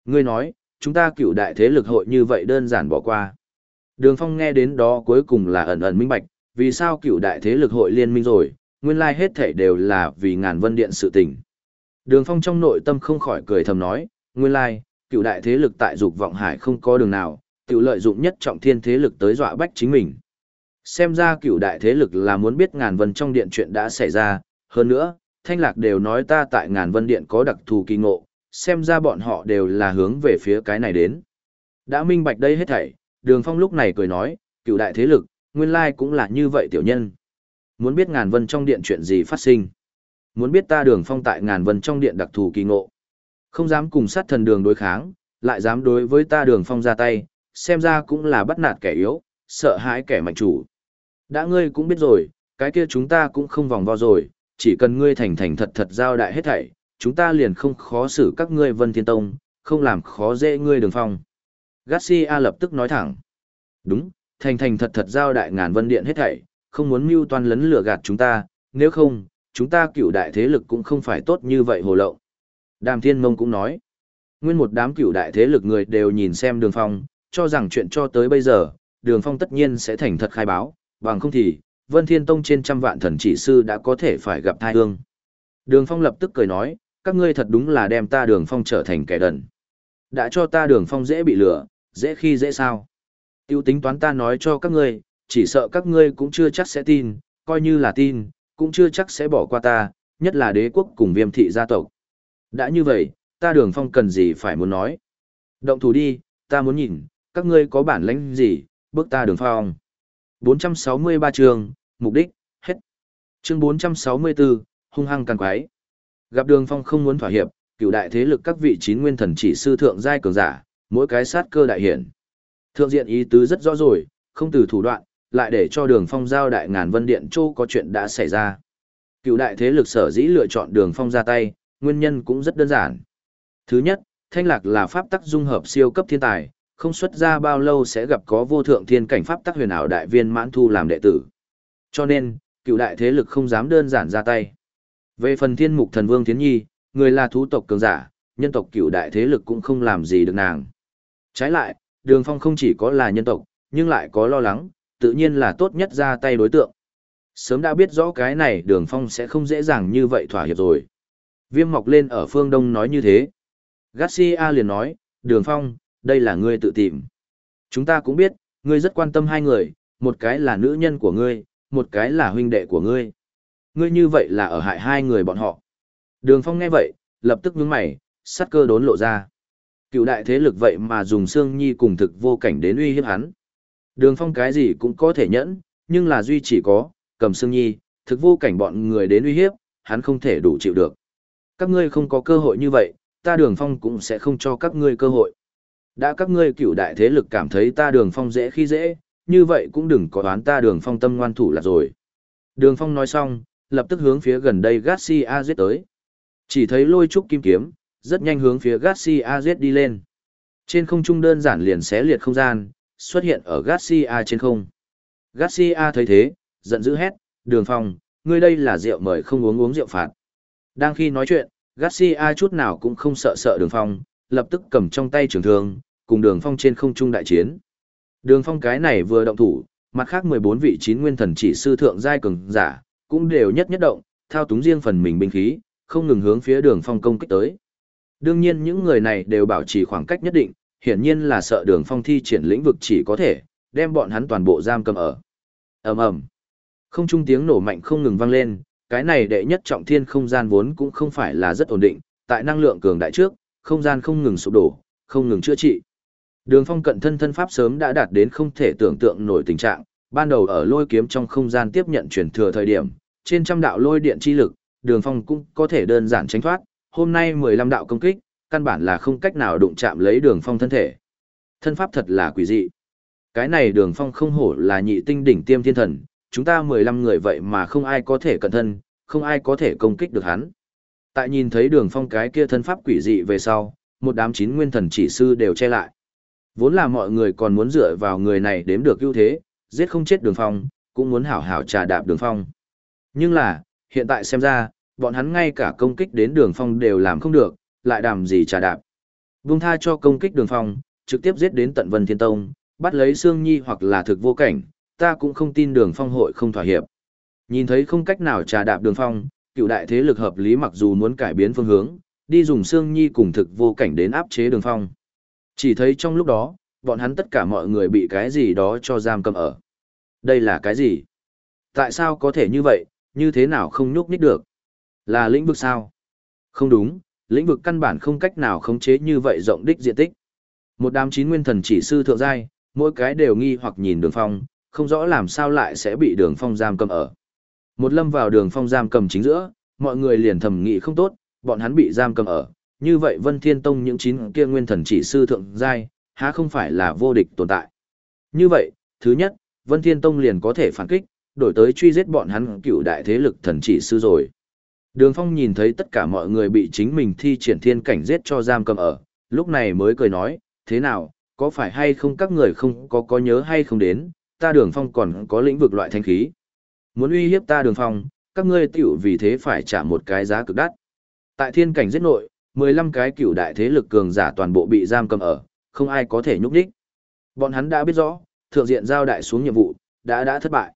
Ngươi nói, chúng ta cựu đại thế lực hội như vậy đơn giản bỏ qua. Đường Phong nghe đến đó cuối cùng là ẩn ẩn minh bạch, vì sao cựu đại thế lực hội liên minh rồi, nguyên lai hết thể đều là vì ngàn vân điện sự tình. Đường Phong trong nội tâm không khỏi cười thầm nói, nguyên lai, cựu đại thế lực tại dục vọng hải không có đường nào, tự lợi dụng nhất trọng thiên thế lực tới dọa bách chính mình. Xem ra cựu đại thế lực là muốn biết ngàn vân trong điện chuyện đã xảy ra, hơn nữa, thanh lạc đều nói ta tại ngàn vân điện có đặc thù kỳ ngộ, xem ra bọn họ đều là hướng về phía cái này đến. Đã minh bạch đây hết thảy, đường phong lúc này cười nói, cựu đại thế lực, nguyên lai cũng là như vậy tiểu nhân. Muốn biết ngàn vân trong điện chuyện gì phát sinh. Muốn biết ta đường phong tại ngàn vân trong điện đặc thù kỳ ngộ. Không dám cùng sát thần đường đối kháng, lại dám đối với ta đường phong ra tay, xem ra cũng là bắt nạt kẻ yếu, sợ hãi kẻ mạnh chủ. Đã ngươi cũng biết rồi, cái kia chúng ta cũng không vòng vo rồi, chỉ cần ngươi thành thành thật thật giao đại hết thảy, chúng ta liền không khó xử các ngươi Vân Thiên Tông, không làm khó dễ ngươi đường phong. Garcia lập tức nói thẳng. Đúng, thành thành thật thật giao đại ngàn vân điện hết thảy, không muốn mưu toan lấn lừa gạt chúng ta, nếu không, chúng ta cựu đại thế lực cũng không phải tốt như vậy hồ lậu. Đàm Thiên Mông cũng nói. Nguyên một đám cựu đại thế lực người đều nhìn xem đường phong, cho rằng chuyện cho tới bây giờ, đường phong tất nhiên sẽ thành thật khai báo, bằng không thì, Vân Thiên Tông trên trăm vạn thần chỉ sư đã có thể phải gặp thai hương. Đường Phong lập tức cười nói, các ngươi thật đúng là đem ta Đường Phong trở thành kẻ đần. Đã cho ta Đường Phong dễ bị lừa, dễ khi dễ sao. Tiêu tính toán ta nói cho các ngươi, chỉ sợ các ngươi cũng chưa chắc sẽ tin, coi như là tin, cũng chưa chắc sẽ bỏ qua ta, nhất là đế quốc cùng viêm thị gia tộc. Đã như vậy, ta Đường Phong cần gì phải muốn nói. Động thủ đi, ta muốn nhìn, các ngươi có bản lĩnh gì, bước ta Đường Phong. 463 trường mục đích, hết. Chương 464, hung hăng càng quái. Gặp đường phong không muốn thỏa hiệp, cựu đại thế lực các vị chín nguyên thần chỉ sư thượng giai cường giả, mỗi cái sát cơ đại hiển. Thượng diện ý tứ rất rõ rồi, không từ thủ đoạn, lại để cho đường phong giao đại ngàn vân điện châu có chuyện đã xảy ra. Cựu đại thế lực sở dĩ lựa chọn đường phong ra tay, nguyên nhân cũng rất đơn giản. Thứ nhất, thanh lạc là pháp tắc dung hợp siêu cấp thiên tài, không xuất ra bao lâu sẽ gặp có vô thượng thiên cảnh pháp tắc huyền ảo đại viên mãn thu làm đệ tử. Cho nên, cựu đại thế lực không dám đơn giản ra tay. Về phần thiên mục thần vương Thiến Nhi, người là thú tộc cường giả, nhân tộc cựu đại thế lực cũng không làm gì được nàng. Trái lại, đường phong không chỉ có là nhân tộc, nhưng lại có lo lắng, tự nhiên là tốt nhất ra tay đối tượng. Sớm đã biết rõ cái này đường phong sẽ không dễ dàng như vậy thỏa hiệp rồi. Viêm mọc lên ở phương đông nói như thế. Garcia liền nói, đường phong, đây là ngươi tự tìm. Chúng ta cũng biết, ngươi rất quan tâm hai người, một cái là nữ nhân của ngươi, một cái là huynh đệ của ngươi. Ngươi như vậy là ở hại hai người bọn họ. Đường Phong nghe vậy, lập tức nhướng mày, sát cơ đốn lộ ra. Cựu đại thế lực vậy mà dùng Sương Nhi cùng thực vô cảnh đến uy hiếp hắn. Đường Phong cái gì cũng có thể nhẫn, nhưng là duy chỉ có, cầm Sương Nhi, thực vô cảnh bọn người đến uy hiếp, hắn không thể đủ chịu được. Các ngươi không có cơ hội như vậy, ta Đường Phong cũng sẽ không cho các ngươi cơ hội. Đã các ngươi cựu đại thế lực cảm thấy ta Đường Phong dễ khi dễ, như vậy cũng đừng có đoán ta đường phong tâm ngoan thủ là rồi. Đường phong nói xong, lập tức hướng phía gần đây Garcia giết tới. Chỉ thấy lôi trúc kim kiếm, rất nhanh hướng phía Garcia giết đi lên. Trên không trung đơn giản liền xé liệt không gian, xuất hiện ở Garcia trên không. Garcia thấy thế, giận dữ hét, đường phong, ngươi đây là rượu mời không uống uống rượu phạt. Đang khi nói chuyện, Garcia chút nào cũng không sợ sợ đường phong, lập tức cầm trong tay trường thương, cùng đường phong trên không trung đại chiến. Đường phong cái này vừa động thủ, mặt khác 14 vị chín nguyên thần chỉ sư thượng giai cường giả, cũng đều nhất nhất động, thao túng riêng phần mình binh khí, không ngừng hướng phía đường phong công kích tới. Đương nhiên những người này đều bảo trì khoảng cách nhất định, hiển nhiên là sợ đường phong thi triển lĩnh vực chỉ có thể, đem bọn hắn toàn bộ giam cầm ở. ầm ầm Không trung tiếng nổ mạnh không ngừng vang lên, cái này đệ nhất trọng thiên không gian vốn cũng không phải là rất ổn định, tại năng lượng cường đại trước, không gian không ngừng sụp đổ, không ngừng chữa trị. Đường phong cận thân thân pháp sớm đã đạt đến không thể tưởng tượng nổi tình trạng, ban đầu ở lôi kiếm trong không gian tiếp nhận truyền thừa thời điểm, trên trăm đạo lôi điện chi lực, đường phong cũng có thể đơn giản tránh thoát, hôm nay 15 đạo công kích, căn bản là không cách nào đụng chạm lấy đường phong thân thể. Thân pháp thật là quỷ dị. Cái này đường phong không hổ là nhị tinh đỉnh tiêm thiên thần, chúng ta 15 người vậy mà không ai có thể cận thân, không ai có thể công kích được hắn. Tại nhìn thấy đường phong cái kia thân pháp quỷ dị về sau, một đám chín nguyên thần chỉ sư đều che lại. Vốn là mọi người còn muốn dựa vào người này đếm được ưu thế, giết không chết đường phong, cũng muốn hảo hảo trà đạp đường phong. Nhưng là, hiện tại xem ra, bọn hắn ngay cả công kích đến đường phong đều làm không được, lại đàm gì trà đạp. Vung tha cho công kích đường phong, trực tiếp giết đến tận Vân Thiên Tông, bắt lấy Sương Nhi hoặc là thực vô cảnh, ta cũng không tin đường phong hội không thỏa hiệp. Nhìn thấy không cách nào trà đạp đường phong, cựu đại thế lực hợp lý mặc dù muốn cải biến phương hướng, đi dùng Sương Nhi cùng thực vô cảnh đến áp chế đường phong. Chỉ thấy trong lúc đó, bọn hắn tất cả mọi người bị cái gì đó cho giam cầm ở. Đây là cái gì? Tại sao có thể như vậy, như thế nào không nhúc nhích được? Là lĩnh vực sao? Không đúng, lĩnh vực căn bản không cách nào khống chế như vậy rộng đích diện tích. Một đám chín nguyên thần chỉ sư thượng giai, mỗi cái đều nghi hoặc nhìn đường phong, không rõ làm sao lại sẽ bị đường phong giam cầm ở. Một lâm vào đường phong giam cầm chính giữa, mọi người liền thầm nghĩ không tốt, bọn hắn bị giam cầm ở. Như vậy Vân Thiên Tông những chín kia nguyên thần chỉ sư thượng giai, há không phải là vô địch tồn tại. Như vậy, thứ nhất, Vân Thiên Tông liền có thể phản kích, đổi tới truy giết bọn hắn cựu đại thế lực thần chỉ sư rồi. Đường Phong nhìn thấy tất cả mọi người bị chính mình thi triển thiên cảnh giết cho giam cầm ở, lúc này mới cười nói, thế nào, có phải hay không các người không có có nhớ hay không đến, ta Đường Phong còn có lĩnh vực loại thanh khí. Muốn uy hiếp ta Đường Phong, các ngươi tiểu vì thế phải trả một cái giá cực đắt. Tại thiên cảnh giết nội, 15 cái cựu đại thế lực cường giả toàn bộ bị giam cầm ở, không ai có thể nhúc đích. Bọn hắn đã biết rõ, thượng diện giao đại xuống nhiệm vụ, đã đã thất bại.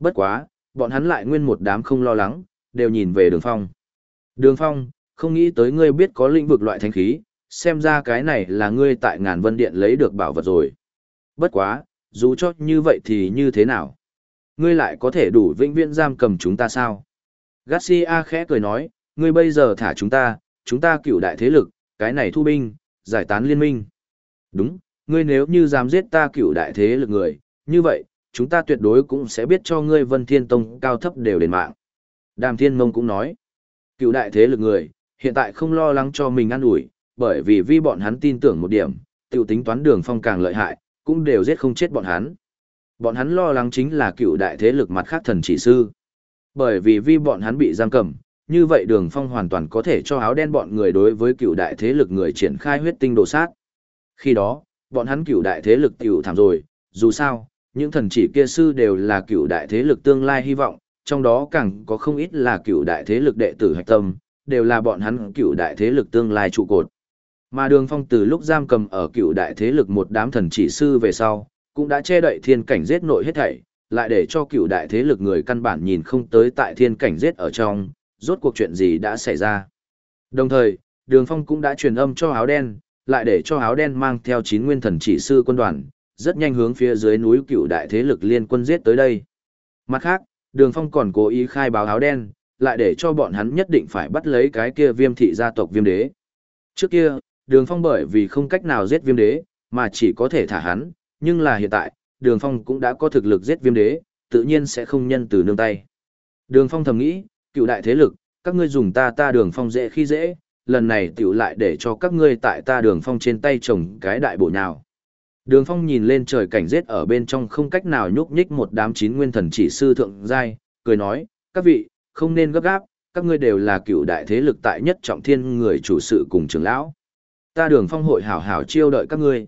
Bất quá, bọn hắn lại nguyên một đám không lo lắng, đều nhìn về đường phong. Đường phong, không nghĩ tới ngươi biết có lĩnh vực loại thanh khí, xem ra cái này là ngươi tại ngàn vân điện lấy được bảo vật rồi. Bất quá, dù cho như vậy thì như thế nào? Ngươi lại có thể đủ vĩnh viễn giam cầm chúng ta sao? Garcia khẽ cười nói, ngươi bây giờ thả chúng ta, chúng ta cựu đại thế lực, cái này thu binh, giải tán liên minh. Đúng, ngươi nếu như dám giết ta cựu đại thế lực người, như vậy, chúng ta tuyệt đối cũng sẽ biết cho ngươi Vân Thiên Tông cao thấp đều đền mạng. Đàm Thiên Mông cũng nói, cựu đại thế lực người, hiện tại không lo lắng cho mình ăn ủi, bởi vì vi bọn hắn tin tưởng một điểm, tiểu tính toán đường phong càng lợi hại, cũng đều giết không chết bọn hắn. Bọn hắn lo lắng chính là cựu đại thế lực mặt khác thần chỉ sư. Bởi vì vi bọn hắn bị giam cầm, như vậy đường phong hoàn toàn có thể cho áo đen bọn người đối với cựu đại thế lực người triển khai huyết tinh đồ sát. Khi đó, bọn hắn cựu đại thế lực tiểu thảm rồi, dù sao, những thần chỉ kia sư đều là cựu đại thế lực tương lai hy vọng, trong đó càng có không ít là cựu đại thế lực đệ tử hạch tâm, đều là bọn hắn cựu đại thế lực tương lai trụ cột. Mà đường phong từ lúc giam cầm ở cựu đại thế lực một đám thần chỉ sư về sau, cũng đã che đậy thiên cảnh giết nội hết thảy, lại để cho cựu đại thế lực người căn bản nhìn không tới tại thiên cảnh giết ở trong, rốt cuộc chuyện gì đã xảy ra. Đồng thời, đường phong cũng đã truyền âm cho áo đen, lại để cho áo đen mang theo chín nguyên thần chỉ sư quân đoàn, rất nhanh hướng phía dưới núi cựu đại thế lực liên quân giết tới đây. Mặt khác, đường phong còn cố ý khai báo áo đen, lại để cho bọn hắn nhất định phải bắt lấy cái kia viêm thị gia tộc viêm đế. Trước kia, đường phong bởi vì không cách nào giết viêm đế, mà chỉ có thể thả hắn, nhưng là hiện tại, đường phong cũng đã có thực lực giết viêm đế, tự nhiên sẽ không nhân từ nương tay. Đường phong thầm nghĩ, cựu đại thế lực, các ngươi dùng ta ta đường phong dễ khi dễ, lần này tiểu lại để cho các ngươi tại ta đường phong trên tay trồng cái đại bộ nhào. Đường phong nhìn lên trời cảnh rết ở bên trong không cách nào nhúc nhích một đám chín nguyên thần chỉ sư thượng giai, cười nói, các vị, không nên gấp gáp, các ngươi đều là cựu đại thế lực tại nhất trọng thiên người chủ sự cùng trưởng lão. Ta đường phong hội hảo hảo chiêu đợi các ngươi.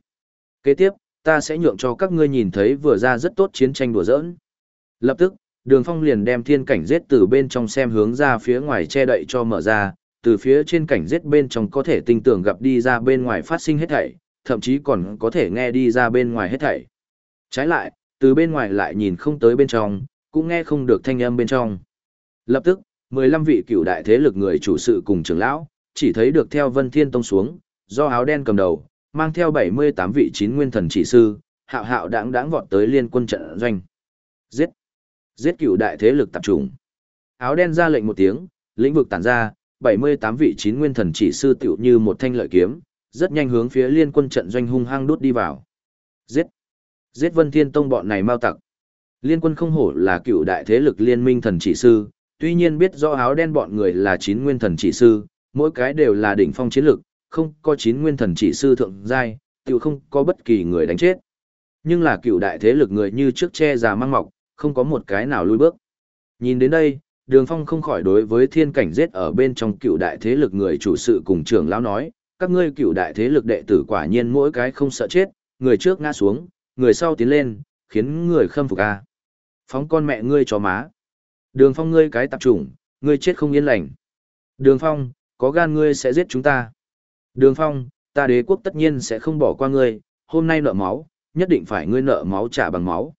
Kế tiếp, ta sẽ nhượng cho các ngươi nhìn thấy vừa ra rất tốt chiến tranh đùa giỡn. Lập tức, đường phong liền đem thiên cảnh rết từ bên trong xem hướng ra phía ngoài che đậy cho mở ra, từ phía trên cảnh rết bên trong có thể tinh tưởng gặp đi ra bên ngoài phát sinh hết thảy, thậm chí còn có thể nghe đi ra bên ngoài hết thảy. Trái lại, từ bên ngoài lại nhìn không tới bên trong, cũng nghe không được thanh âm bên trong. Lập tức, 15 vị cựu đại thế lực người chủ sự cùng trưởng lão, chỉ thấy được theo Vân Thiên Tông xuống, do áo đen cầm đầu, mang theo 78 vị chín nguyên thần chỉ sư, hạo hạo đãng đãng vọt tới liên quân trận doanh. Giết! Giết cựu đại thế lực tập trung. Áo đen ra lệnh một tiếng, lĩnh vực tản ra, 78 vị chín nguyên thần chỉ sư tiểu như một thanh lợi kiếm, rất nhanh hướng phía liên quân trận doanh hung hăng đốt đi vào. Giết! Giết Vân Thiên Tông bọn này mau tặc. Liên quân không hổ là cựu đại thế lực liên minh thần chỉ sư, tuy nhiên biết rõ áo đen bọn người là chín nguyên thần chỉ sư, mỗi cái đều là đỉnh phong chiến lực, không có chín nguyên thần chỉ sư thượng giai, tiểu không có bất kỳ người đánh chết. Nhưng là cựu đại thế lực người như trước che già mang mọc, không có một cái nào lui bước. Nhìn đến đây, Đường Phong không khỏi đối với thiên cảnh giết ở bên trong cựu đại thế lực người chủ sự cùng trưởng lão nói, các ngươi cựu đại thế lực đệ tử quả nhiên mỗi cái không sợ chết, người trước ngã xuống, người sau tiến lên, khiến người khâm phục a. Phóng con mẹ ngươi cho má. Đường Phong ngươi cái tạp chủng, ngươi chết không yên lành. Đường Phong, có gan ngươi sẽ giết chúng ta. Đường Phong, ta đế quốc tất nhiên sẽ không bỏ qua ngươi, hôm nay nợ máu, nhất định phải ngươi nợ máu trả bằng máu.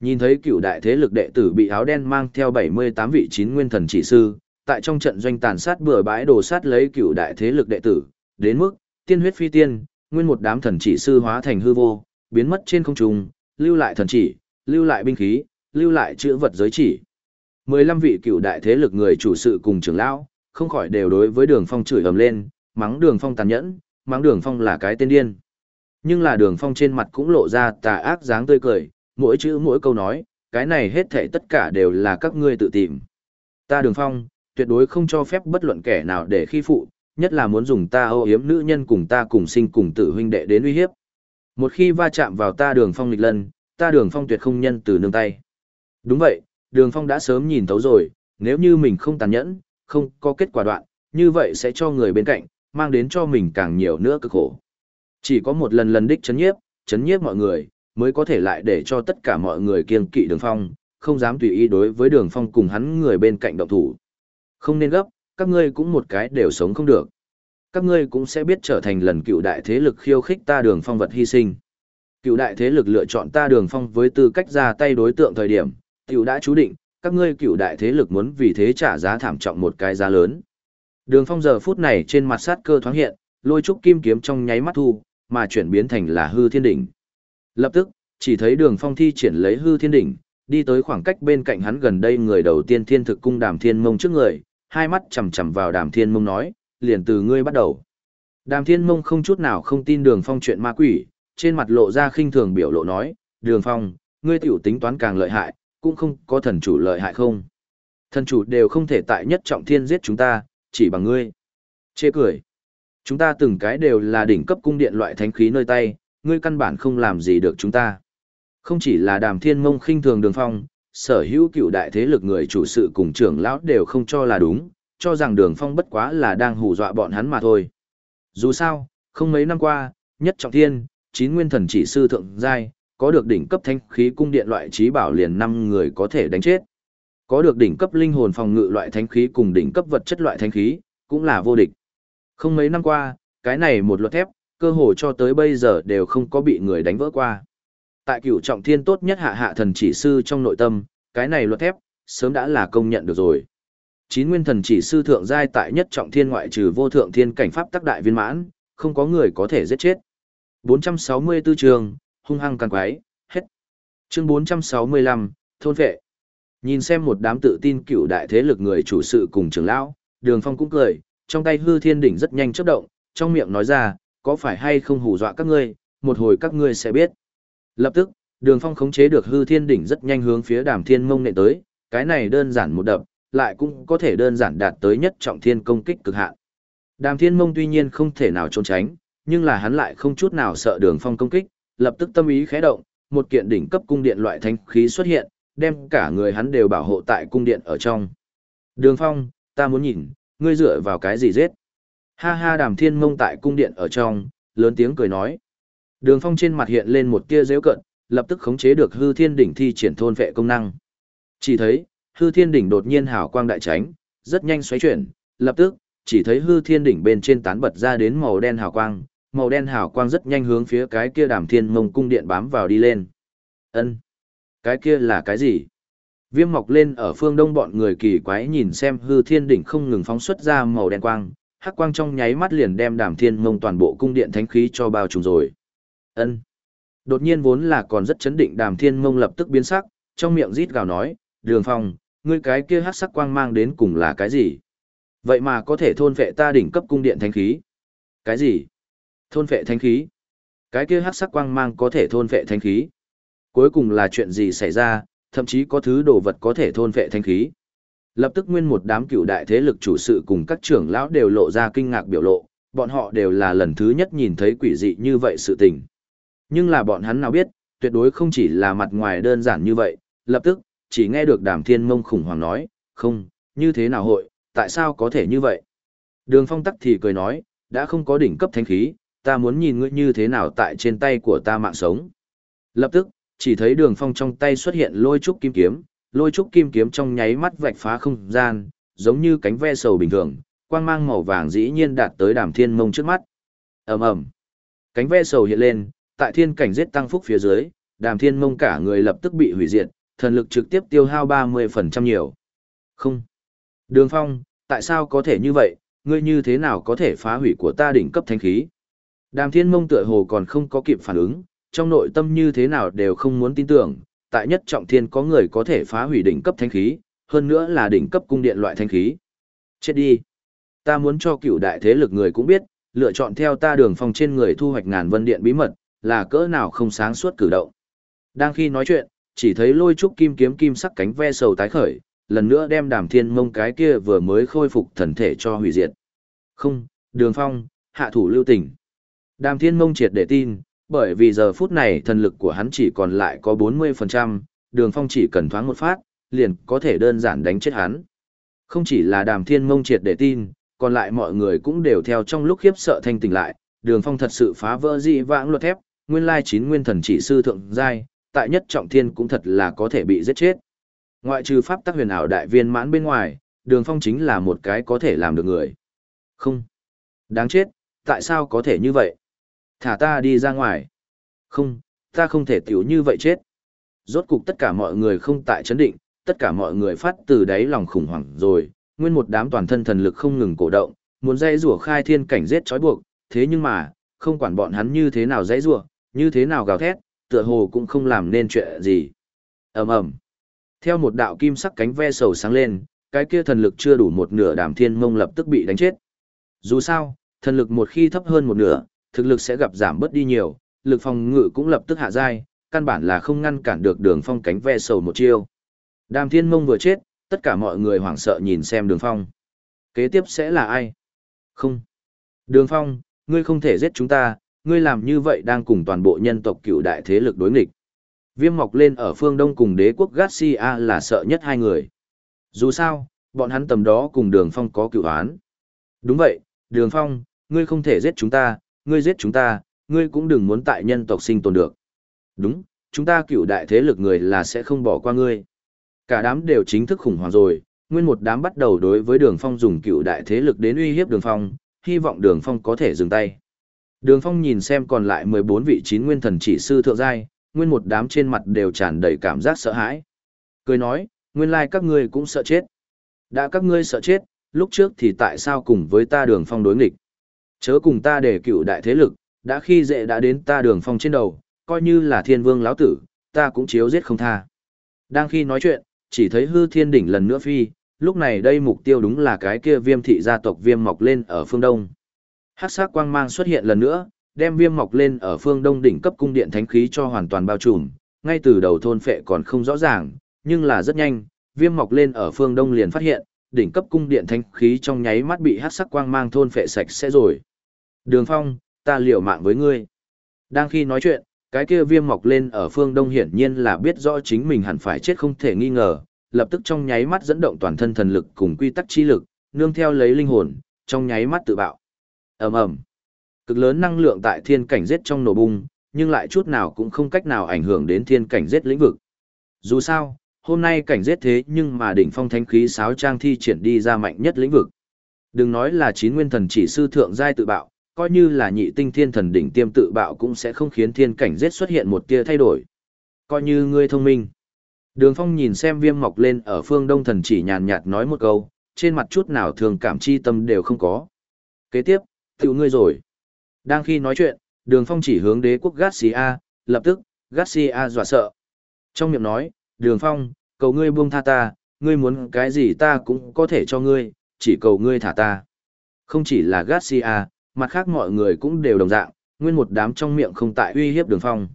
Nhìn thấy cựu đại thế lực đệ tử bị áo đen mang theo 78 vị chín nguyên thần chỉ sư, tại trong trận doanh tàn sát bừa bãi đồ sát lấy cựu đại thế lực đệ tử, đến mức tiên huyết phi tiên, nguyên một đám thần chỉ sư hóa thành hư vô, biến mất trên không trung, lưu lại thần chỉ, lưu lại binh khí, lưu lại chữ vật giới chỉ. 15 vị cựu đại thế lực người chủ sự cùng trưởng lão, không khỏi đều đối với Đường Phong chửi ầm lên, mắng Đường Phong tàn nhẫn, mắng Đường Phong là cái tên điên. Nhưng là Đường Phong trên mặt cũng lộ ra tà ác dáng tươi cười, mỗi chữ mỗi câu nói, cái này hết thảy tất cả đều là các ngươi tự tìm. Ta Đường Phong, tuyệt đối không cho phép bất luận kẻ nào để khi phụ, nhất là muốn dùng ta ô hiếm nữ nhân cùng ta cùng sinh cùng tử huynh đệ đến uy hiếp. Một khi va chạm vào ta Đường Phong lịch lần, ta Đường Phong tuyệt không nhân từ nương tay. Đúng vậy, Đường Phong đã sớm nhìn thấu rồi, nếu như mình không tàn nhẫn, không có kết quả đoạn, như vậy sẽ cho người bên cạnh, mang đến cho mình càng nhiều nữa cực khổ. Chỉ có một lần lần đích chấn nhiếp, chấn nhiếp mọi người, mới có thể lại để cho tất cả mọi người kiêng kỵ đường phong, không dám tùy ý đối với đường phong cùng hắn người bên cạnh động thủ. Không nên gấp, các ngươi cũng một cái đều sống không được. Các ngươi cũng sẽ biết trở thành lần cựu đại thế lực khiêu khích ta đường phong vật hy sinh. Cựu đại thế lực lựa chọn ta đường phong với tư cách ra tay đối tượng thời điểm, tiểu đã chú định, các ngươi cựu đại thế lực muốn vì thế trả giá thảm trọng một cái giá lớn. Đường phong giờ phút này trên mặt sát cơ thoáng hiện, lôi trúc kim kiếm trong nháy mắt thu, mà chuyển biến thành là hư thiên đỉnh. Lập tức, chỉ thấy đường phong thi triển lấy hư thiên đỉnh, đi tới khoảng cách bên cạnh hắn gần đây người đầu tiên thiên thực cung đàm thiên mông trước người, hai mắt chầm chầm vào đàm thiên mông nói, liền từ ngươi bắt đầu. Đàm thiên mông không chút nào không tin đường phong chuyện ma quỷ, trên mặt lộ ra khinh thường biểu lộ nói, đường phong, ngươi tiểu tính toán càng lợi hại, cũng không có thần chủ lợi hại không. Thần chủ đều không thể tại nhất trọng thiên giết chúng ta, chỉ bằng ngươi. Chê cười. Chúng ta từng cái đều là đỉnh cấp cung điện loại thánh khí nơi tay, ngươi căn bản không làm gì được chúng ta. Không chỉ là đàm thiên mông khinh thường đường phong, sở hữu cựu đại thế lực người chủ sự cùng trưởng lão đều không cho là đúng, cho rằng đường phong bất quá là đang hù dọa bọn hắn mà thôi. Dù sao, không mấy năm qua, nhất trọng thiên, chín nguyên thần chỉ sư thượng giai, có được đỉnh cấp thanh khí cung điện loại trí bảo liền năm người có thể đánh chết. Có được đỉnh cấp linh hồn phòng ngự loại thanh khí cùng đỉnh cấp vật chất loại thanh khí, cũng là vô địch. Không mấy năm qua, cái này một luật thép, cơ hồ cho tới bây giờ đều không có bị người đánh vỡ qua. Tại cửu trọng thiên tốt nhất hạ hạ thần chỉ sư trong nội tâm, cái này luật thép, sớm đã là công nhận được rồi. Chín nguyên thần chỉ sư thượng giai tại nhất trọng thiên ngoại trừ vô thượng thiên cảnh pháp tác đại viên mãn, không có người có thể giết chết. 464 trường, hung hăng càng quái, hết. Chương 465, thôn vệ. Nhìn xem một đám tự tin cựu đại thế lực người chủ sự cùng trưởng lão, Đường Phong cũng cười, trong tay hư thiên đỉnh rất nhanh chớp động, trong miệng nói ra, có phải hay không hù dọa các ngươi, một hồi các ngươi sẽ biết. Lập tức, Đường Phong khống chế được hư thiên đỉnh rất nhanh hướng phía Đàm Thiên Mông nệ tới, cái này đơn giản một đập, lại cũng có thể đơn giản đạt tới nhất trọng thiên công kích cực hạn. Đàm Thiên Mông tuy nhiên không thể nào trốn tránh, nhưng là hắn lại không chút nào sợ Đường Phong công kích, lập tức tâm ý khẽ động, một kiện đỉnh cấp cung điện loại thanh khí xuất hiện, đem cả người hắn đều bảo hộ tại cung điện ở trong. Đường Phong, ta muốn nhìn, ngươi dựa vào cái gì giết? Ha ha đàm thiên mông tại cung điện ở trong, lớn tiếng cười nói. Đường Phong trên mặt hiện lên một tia dễu cận, lập tức khống chế được hư thiên đỉnh thi triển thôn vệ công năng. Chỉ thấy, hư thiên đỉnh đột nhiên hào quang đại tránh, rất nhanh xoáy chuyển, lập tức, chỉ thấy hư thiên đỉnh bên trên tán bật ra đến màu đen hào quang, màu đen hào quang rất nhanh hướng phía cái kia đàm thiên mông cung điện bám vào đi lên. ân Cái kia là cái gì? Viêm mọc lên ở phương đông bọn người kỳ quái nhìn xem hư thiên đỉnh không ngừng phóng xuất ra màu đen quang, hắc quang trong nháy mắt liền đem đàm thiên mông toàn bộ cung điện thánh khí cho bao trùm rồi. ân Đột nhiên vốn là còn rất chấn định đàm thiên mông lập tức biến sắc, trong miệng rít gào nói, đường phong, ngươi cái kia hắc sắc quang mang đến cùng là cái gì? Vậy mà có thể thôn vệ ta đỉnh cấp cung điện thánh khí. Cái gì? Thôn vệ thánh khí? Cái kia hắc sắc quang mang có thể thôn vệ thánh khí? Cuối cùng là chuyện gì xảy ra, thậm chí có thứ đồ vật có thể thôn vệ thánh khí? Lập tức nguyên một đám cựu đại thế lực chủ sự cùng các trưởng lão đều lộ ra kinh ngạc biểu lộ, bọn họ đều là lần thứ nhất nhìn thấy quỷ dị như vậy sự tình. Nhưng là bọn hắn nào biết, tuyệt đối không chỉ là mặt ngoài đơn giản như vậy, lập tức, chỉ nghe được đàm thiên mông khủng hoảng nói, không, như thế nào hội, tại sao có thể như vậy? Đường phong tắc thì cười nói, đã không có đỉnh cấp thanh khí, ta muốn nhìn ngươi như thế nào tại trên tay của ta mạng sống. Lập tức, chỉ thấy đường phong trong tay xuất hiện lôi trúc kim kiếm, lôi trúc kim kiếm trong nháy mắt vạch phá không gian, giống như cánh ve sầu bình thường, quang mang màu vàng dĩ nhiên đạt tới đàm thiên mông trước mắt. ầm ầm Cánh ve sầu hiện lên, tại thiên cảnh giết tăng phúc phía dưới, đàm thiên mông cả người lập tức bị hủy diệt, thần lực trực tiếp tiêu hao 30% nhiều. Không. Đường phong, tại sao có thể như vậy, ngươi như thế nào có thể phá hủy của ta đỉnh cấp thanh khí? Đàm thiên mông tựa hồ còn không có kịp phản ứng, trong nội tâm như thế nào đều không muốn tin tưởng, tại nhất trọng thiên có người có thể phá hủy đỉnh cấp thanh khí, hơn nữa là đỉnh cấp cung điện loại thanh khí. Chết đi. Ta muốn cho cựu đại thế lực người cũng biết, lựa chọn theo ta đường phong trên người thu hoạch ngàn vân điện bí mật, là cỡ nào không sáng suốt cử động. Đang khi nói chuyện, chỉ thấy lôi trúc kim kiếm kim sắc cánh ve sầu tái khởi, lần nữa đem đàm thiên mông cái kia vừa mới khôi phục thần thể cho hủy diệt. Không, đường phong, hạ thủ lưu tình. Đàm thiên mông triệt để tin, bởi vì giờ phút này thần lực của hắn chỉ còn lại có 40%, đường phong chỉ cần thoáng một phát, liền có thể đơn giản đánh chết hắn. Không chỉ là đàm thiên mông triệt để tin, còn lại mọi người cũng đều theo trong lúc khiếp sợ thanh tỉnh lại, đường phong thật sự phá vỡ dị vãng luật thép, nguyên lai chín nguyên thần chỉ sư thượng giai, tại nhất trọng thiên cũng thật là có thể bị giết chết. Ngoại trừ pháp tắc huyền ảo đại viên mãn bên ngoài, đường phong chính là một cái có thể làm được người. Không. Đáng chết, tại sao có thể như vậy? Thả ta đi ra ngoài. Không, ta không thể tiểu như vậy chết. Rốt cục tất cả mọi người không tại chấn định, tất cả mọi người phát từ đáy lòng khủng hoảng rồi, nguyên một đám toàn thân thần lực không ngừng cổ động, muốn dây rủa khai thiên cảnh giết trói buộc, thế nhưng mà, không quản bọn hắn như thế nào dãy rủa, như thế nào gào thét, tựa hồ cũng không làm nên chuyện gì. Ầm ầm. Theo một đạo kim sắc cánh ve sầu sáng lên, cái kia thần lực chưa đủ một nửa Đàm Thiên Mông lập tức bị đánh chết. Dù sao, thần lực một khi thấp hơn một nửa, thực lực sẽ gặp giảm bớt đi nhiều, lực phòng ngự cũng lập tức hạ giai, căn bản là không ngăn cản được Đường Phong cánh ve sầu một chiêu. Đàm Thiên Mông vừa chết, tất cả mọi người hoảng sợ nhìn xem Đường Phong. Kế tiếp sẽ là ai? Không. Đường Phong, ngươi không thể giết chúng ta, ngươi làm như vậy đang cùng toàn bộ nhân tộc cựu đại thế lực đối nghịch. Viêm mọc lên ở phương đông cùng đế quốc Garcia là sợ nhất hai người. Dù sao, bọn hắn tầm đó cùng đường phong có cựu án. Đúng vậy, đường phong, ngươi không thể giết chúng ta, ngươi giết chúng ta, ngươi cũng đừng muốn tại nhân tộc sinh tồn được. Đúng, chúng ta cựu đại thế lực người là sẽ không bỏ qua ngươi. Cả đám đều chính thức khủng hoảng rồi, nguyên một đám bắt đầu đối với đường phong dùng cựu đại thế lực đến uy hiếp đường phong, hy vọng đường phong có thể dừng tay. Đường phong nhìn xem còn lại 14 vị chín nguyên thần chỉ sư thượng giai, nguyên một đám trên mặt đều tràn đầy cảm giác sợ hãi. Cười nói, nguyên lai các ngươi cũng sợ chết. Đã các ngươi sợ chết, lúc trước thì tại sao cùng với ta đường phong đối nghịch? Chớ cùng ta để cựu đại thế lực, đã khi dễ đã đến ta đường phong trên đầu, coi như là thiên vương lão tử, ta cũng chiếu giết không tha. Đang khi nói chuyện, chỉ thấy hư thiên đỉnh lần nữa phi, lúc này đây mục tiêu đúng là cái kia viêm thị gia tộc viêm mọc lên ở phương đông. Hắc sắc quang mang xuất hiện lần nữa, đem viêm mọc lên ở phương đông đỉnh cấp cung điện thánh khí cho hoàn toàn bao trùm, ngay từ đầu thôn phệ còn không rõ ràng, nhưng là rất nhanh, viêm mọc lên ở phương đông liền phát hiện, đỉnh cấp cung điện thanh khí trong nháy mắt bị hát sắc quang mang thôn phệ sạch sẽ rồi. Đường Phong, ta liều mạng với ngươi. Đang khi nói chuyện, cái kia viêm mọc lên ở phương đông hiển nhiên là biết rõ chính mình hẳn phải chết không thể nghi ngờ, lập tức trong nháy mắt dẫn động toàn thân thần lực cùng quy tắc chi lực, nương theo lấy linh hồn, trong nháy mắt tự bạo. Ầm ầm. Cực lớn năng lượng tại thiên cảnh giết trong nổ bung, nhưng lại chút nào cũng không cách nào ảnh hưởng đến thiên cảnh giết lĩnh vực. Dù sao, hôm nay cảnh giết thế nhưng mà đỉnh phong thánh khí sáo trang thi triển đi ra mạnh nhất lĩnh vực. Đừng nói là chín nguyên thần chỉ sư thượng giai tự bạo, coi như là nhị tinh thiên thần đỉnh tiêm tự bạo cũng sẽ không khiến thiên cảnh giết xuất hiện một tia thay đổi. Coi như ngươi thông minh. Đường Phong nhìn xem viêm mọc lên ở phương đông thần chỉ nhàn nhạt nói một câu, trên mặt chút nào thường cảm chi tâm đều không có. Kế tiếp, tiểu ngươi rồi. Đang khi nói chuyện, đường phong chỉ hướng đế quốc Garcia, lập tức, Garcia dọa sợ. Trong miệng nói, đường phong, cầu ngươi buông tha ta, ngươi muốn cái gì ta cũng có thể cho ngươi, chỉ cầu ngươi thả ta. Không chỉ là Garcia, mặt khác mọi người cũng đều đồng dạng, nguyên một đám trong miệng không tại uy hiếp đường phong.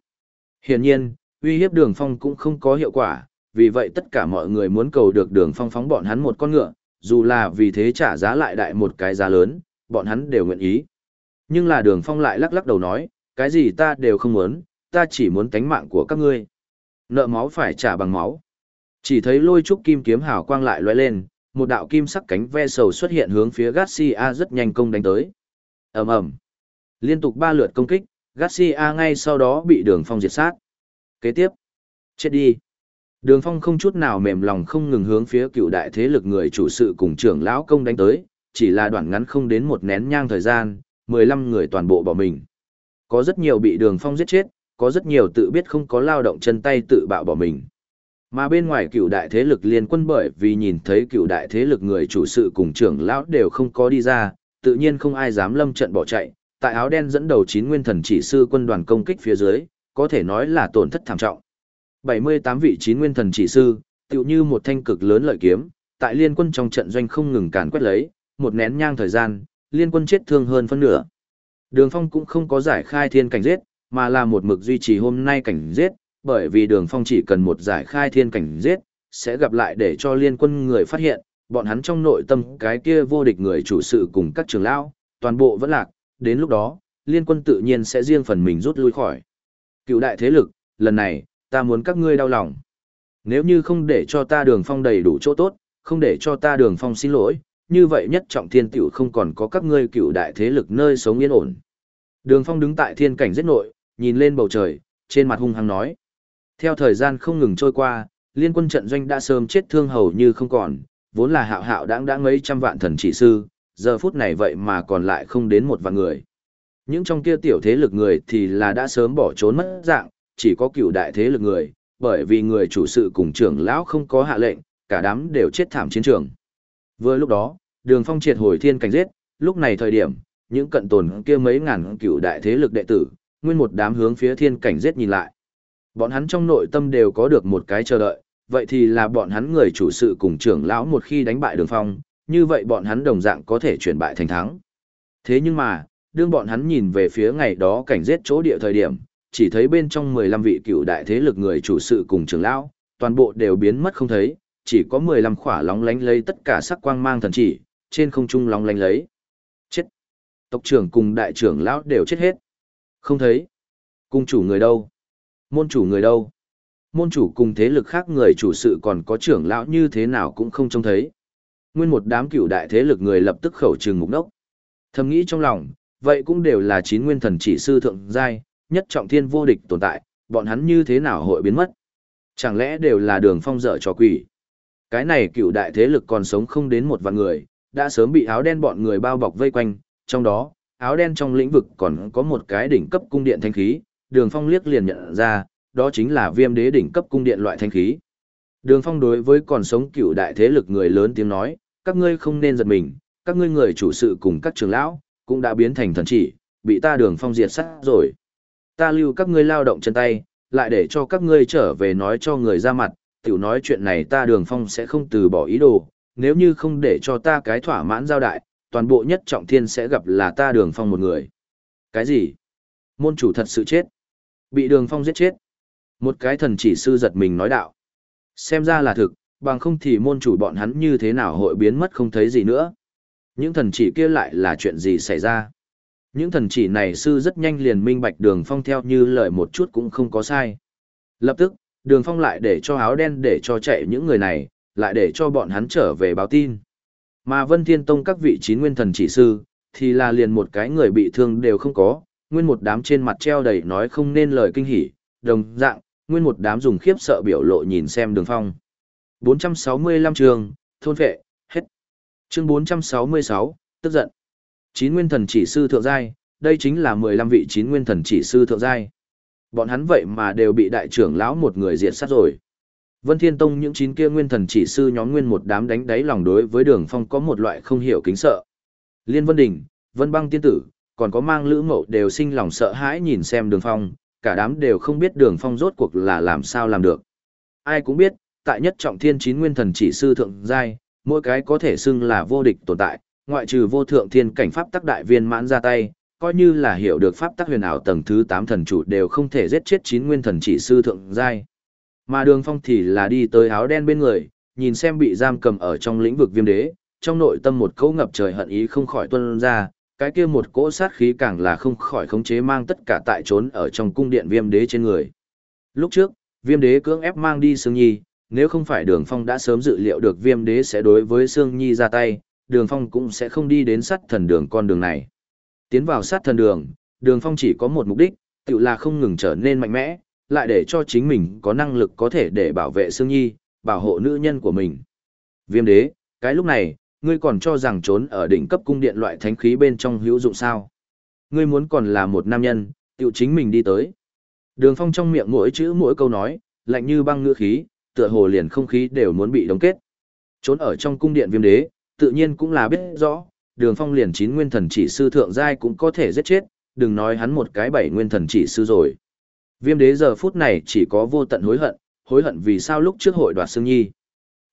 Hiển nhiên, uy hiếp đường phong cũng không có hiệu quả, vì vậy tất cả mọi người muốn cầu được đường phong phóng bọn hắn một con ngựa, dù là vì thế trả giá lại đại một cái giá lớn, bọn hắn đều nguyện ý. Nhưng là đường phong lại lắc lắc đầu nói, cái gì ta đều không muốn, ta chỉ muốn tánh mạng của các ngươi. Nợ máu phải trả bằng máu. Chỉ thấy lôi trúc kim kiếm hào quang lại lóe lên, một đạo kim sắc cánh ve sầu xuất hiện hướng phía Garcia rất nhanh công đánh tới. ầm ầm, Liên tục ba lượt công kích, Garcia ngay sau đó bị đường phong diệt sát. Kế tiếp, chết đi. Đường phong không chút nào mềm lòng không ngừng hướng phía cựu đại thế lực người chủ sự cùng trưởng lão công đánh tới, chỉ là đoạn ngắn không đến một nén nhang thời gian, 15 người toàn bộ bỏ mình. Có rất nhiều bị đường phong giết chết, có rất nhiều tự biết không có lao động chân tay tự bạo bỏ mình. Mà bên ngoài cựu đại thế lực liên quân bởi vì nhìn thấy cựu đại thế lực người chủ sự cùng trưởng lão đều không có đi ra, tự nhiên không ai dám lâm trận bỏ chạy, tại áo đen dẫn đầu chín nguyên thần chỉ sư quân đoàn công kích phía dưới, có thể nói là tổn thất thảm trọng. 78 vị chín nguyên thần chỉ sư, tựu như một thanh cực lớn lợi kiếm, tại liên quân trong trận doanh không ngừng càn quét lấy, một nén nhang thời gian, liên quân chết thương hơn phân nửa. Đường Phong cũng không có giải khai thiên cảnh giết, mà là một mực duy trì hôm nay cảnh giết, bởi vì Đường Phong chỉ cần một giải khai thiên cảnh giết, sẽ gặp lại để cho liên quân người phát hiện, bọn hắn trong nội tâm cái kia vô địch người chủ sự cùng các trường lão, toàn bộ vẫn lạc, đến lúc đó, liên quân tự nhiên sẽ riêng phần mình rút lui khỏi. Cựu đại thế lực, lần này, ta muốn các ngươi đau lòng. Nếu như không để cho ta đường phong đầy đủ chỗ tốt, không để cho ta đường phong xin lỗi, như vậy nhất trọng thiên tiểu không còn có các ngươi cựu đại thế lực nơi sống yên ổn. Đường phong đứng tại thiên cảnh giết nội, nhìn lên bầu trời, trên mặt hung hăng nói. Theo thời gian không ngừng trôi qua, liên quân trận doanh đã sớm chết thương hầu như không còn, vốn là hạo hạo đáng đã mấy trăm vạn thần chỉ sư, giờ phút này vậy mà còn lại không đến một vạn người. Những trong kia tiểu thế lực người thì là đã sớm bỏ trốn mất dạng, chỉ có cựu đại thế lực người, bởi vì người chủ sự cùng trưởng lão không có hạ lệnh, cả đám đều chết thảm chiến trường. Vừa lúc đó, đường phong triệt hồi thiên cảnh giết, lúc này thời điểm, những cận tồn kia mấy ngàn cựu đại thế lực đệ tử, nguyên một đám hướng phía thiên cảnh giết nhìn lại. Bọn hắn trong nội tâm đều có được một cái chờ đợi, vậy thì là bọn hắn người chủ sự cùng trưởng lão một khi đánh bại đường phong, như vậy bọn hắn đồng dạng có thể chuyển bại thành thắng. Thế nhưng mà, đương bọn hắn nhìn về phía ngày đó cảnh giết chỗ địa thời điểm, chỉ thấy bên trong 15 vị cựu đại thế lực người chủ sự cùng trưởng lão, toàn bộ đều biến mất không thấy, chỉ có 15 khỏa lóng lánh lấy tất cả sắc quang mang thần chỉ, trên không trung lóng lánh lấy. Chết! Tộc trưởng cùng đại trưởng lão đều chết hết. Không thấy. Cung chủ người đâu? Môn chủ người đâu? Môn chủ cùng thế lực khác người chủ sự còn có trưởng lão như thế nào cũng không trông thấy. Nguyên một đám cựu đại thế lực người lập tức khẩu trừng mục đốc. Thầm nghĩ trong lòng, vậy cũng đều là chín nguyên thần chỉ sư thượng giai, nhất trọng thiên vô địch tồn tại, bọn hắn như thế nào hội biến mất? Chẳng lẽ đều là đường phong dở cho quỷ? Cái này cựu đại thế lực còn sống không đến một vạn người, đã sớm bị áo đen bọn người bao bọc vây quanh, trong đó, áo đen trong lĩnh vực còn có một cái đỉnh cấp cung điện thanh khí, đường phong liếc liền nhận ra, đó chính là viêm đế đỉnh cấp cung điện loại thanh khí. Đường phong đối với còn sống cựu đại thế lực người lớn tiếng nói, các ngươi không nên giật mình, các ngươi người chủ sự cùng các trường lão, cũng đã biến thành thần chỉ, bị ta đường phong diệt sát rồi. Ta lưu các ngươi lao động chân tay, lại để cho các ngươi trở về nói cho người ra mặt, tiểu nói chuyện này ta đường phong sẽ không từ bỏ ý đồ, nếu như không để cho ta cái thỏa mãn giao đại, toàn bộ nhất trọng thiên sẽ gặp là ta đường phong một người. Cái gì? Môn chủ thật sự chết. Bị đường phong giết chết. Một cái thần chỉ sư giật mình nói đạo. Xem ra là thực, bằng không thì môn chủ bọn hắn như thế nào hội biến mất không thấy gì nữa. Những thần chỉ kia lại là chuyện gì xảy ra? Những thần chỉ này sư rất nhanh liền minh bạch đường phong theo như lời một chút cũng không có sai. Lập tức, đường phong lại để cho áo đen để cho chạy những người này, lại để cho bọn hắn trở về báo tin. Mà Vân Thiên Tông các vị chín nguyên thần chỉ sư, thì là liền một cái người bị thương đều không có, nguyên một đám trên mặt treo đầy nói không nên lời kinh hỉ, đồng dạng, nguyên một đám dùng khiếp sợ biểu lộ nhìn xem đường phong. 465 trường, thôn vệ, hết. Chương 466, tức giận. Chín nguyên thần chỉ sư thượng giai, đây chính là 15 vị chín nguyên thần chỉ sư thượng giai. Bọn hắn vậy mà đều bị đại trưởng lão một người diệt sát rồi. Vân Thiên Tông những chín kia nguyên thần chỉ sư nhóm nguyên một đám đánh đáy lòng đối với Đường Phong có một loại không hiểu kính sợ. Liên Vân Đình, Vân Băng Tiên Tử, còn có mang lữ mậu đều sinh lòng sợ hãi nhìn xem Đường Phong, cả đám đều không biết Đường Phong rốt cuộc là làm sao làm được. Ai cũng biết, tại nhất trọng thiên chín nguyên thần chỉ sư thượng giai, mỗi cái có thể xưng là vô địch tồn tại, ngoại trừ vô thượng thiên cảnh pháp tắc đại viên mãn ra tay, coi như là hiểu được pháp tắc huyền ảo tầng thứ 8 thần chủ đều không thể giết chết chín nguyên thần chỉ sư thượng giai. Mà Đường Phong thì là đi tới áo đen bên người, nhìn xem bị giam cầm ở trong lĩnh vực viêm đế, trong nội tâm một cấu ngập trời hận ý không khỏi tuôn ra, cái kia một cỗ sát khí càng là không khỏi khống chế mang tất cả tại trốn ở trong cung điện viêm đế trên người. Lúc trước, viêm đế cưỡng ép mang đi Sương Nhi, nếu không phải đường phong đã sớm dự liệu được viêm đế sẽ đối với Sương Nhi ra tay, đường phong cũng sẽ không đi đến sát thần đường con đường này. Tiến vào sát thần đường, đường phong chỉ có một mục đích, tự là không ngừng trở nên mạnh mẽ, lại để cho chính mình có năng lực có thể để bảo vệ Sương Nhi, bảo hộ nữ nhân của mình. Viêm đế, cái lúc này, ngươi còn cho rằng trốn ở đỉnh cấp cung điện loại thánh khí bên trong hữu dụng sao? Ngươi muốn còn là một nam nhân, tự chính mình đi tới. Đường Phong trong miệng mỗi chữ mỗi câu nói, lạnh như băng ngữ khí, tựa hồ liền không khí đều muốn bị đóng kết. Trốn ở trong cung điện viêm đế, tự nhiên cũng là biết rõ, Đường Phong liền chín nguyên thần chỉ sư thượng giai cũng có thể giết chết, đừng nói hắn một cái bảy nguyên thần chỉ sư rồi. Viêm đế giờ phút này chỉ có vô tận hối hận, hối hận vì sao lúc trước hội đoạt Sương Nhi.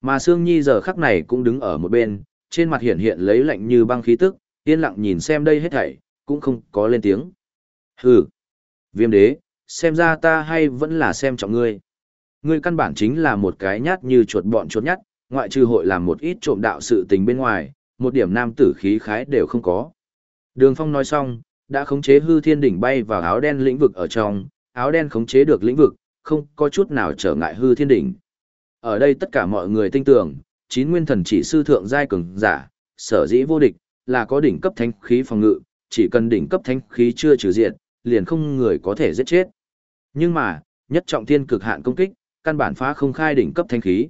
Mà Sương Nhi giờ khắc này cũng đứng ở một bên, trên mặt hiện hiện lấy lạnh như băng khí tức, yên lặng nhìn xem đây hết thảy, cũng không có lên tiếng. Hừ, viêm đế, xem ra ta hay vẫn là xem trọng ngươi. Ngươi căn bản chính là một cái nhát như chuột bọn chuột nhát, ngoại trừ hội làm một ít trộm đạo sự tình bên ngoài, một điểm nam tử khí khái đều không có. Đường Phong nói xong, đã khống chế hư thiên đỉnh bay vào áo đen lĩnh vực ở trong, áo đen khống chế được lĩnh vực, không có chút nào trở ngại hư thiên đỉnh. Ở đây tất cả mọi người tin tưởng, chín nguyên thần chỉ sư thượng giai cường giả, sở dĩ vô địch, là có đỉnh cấp thánh khí phòng ngự, chỉ cần đỉnh cấp thánh khí chưa trừ diệt, liền không người có thể giết chết. Nhưng mà, nhất trọng thiên cực hạn công kích, căn bản phá không khai đỉnh cấp thánh khí.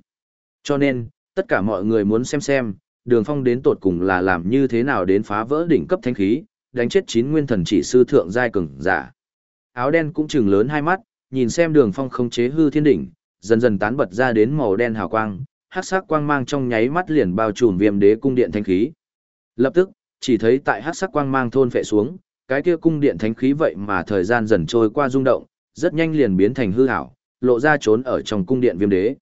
Cho nên, tất cả mọi người muốn xem xem, đường phong đến tột cùng là làm như thế nào đến phá vỡ đỉnh cấp thánh khí, đánh chết chín nguyên thần chỉ sư thượng giai cường giả. Áo đen cũng chừng lớn hai mắt, nhìn xem đường phong không chế hư thiên đỉnh, dần dần tán bật ra đến màu đen hào quang, hắc sắc quang mang trong nháy mắt liền bao trùm viêm đế cung điện thánh khí. Lập tức, chỉ thấy tại hắc sắc quang mang thôn phệ xuống, cái kia cung điện thánh khí vậy mà thời gian dần trôi qua rung động, rất nhanh liền biến thành hư ảo, lộ ra trốn ở trong cung điện viêm đế.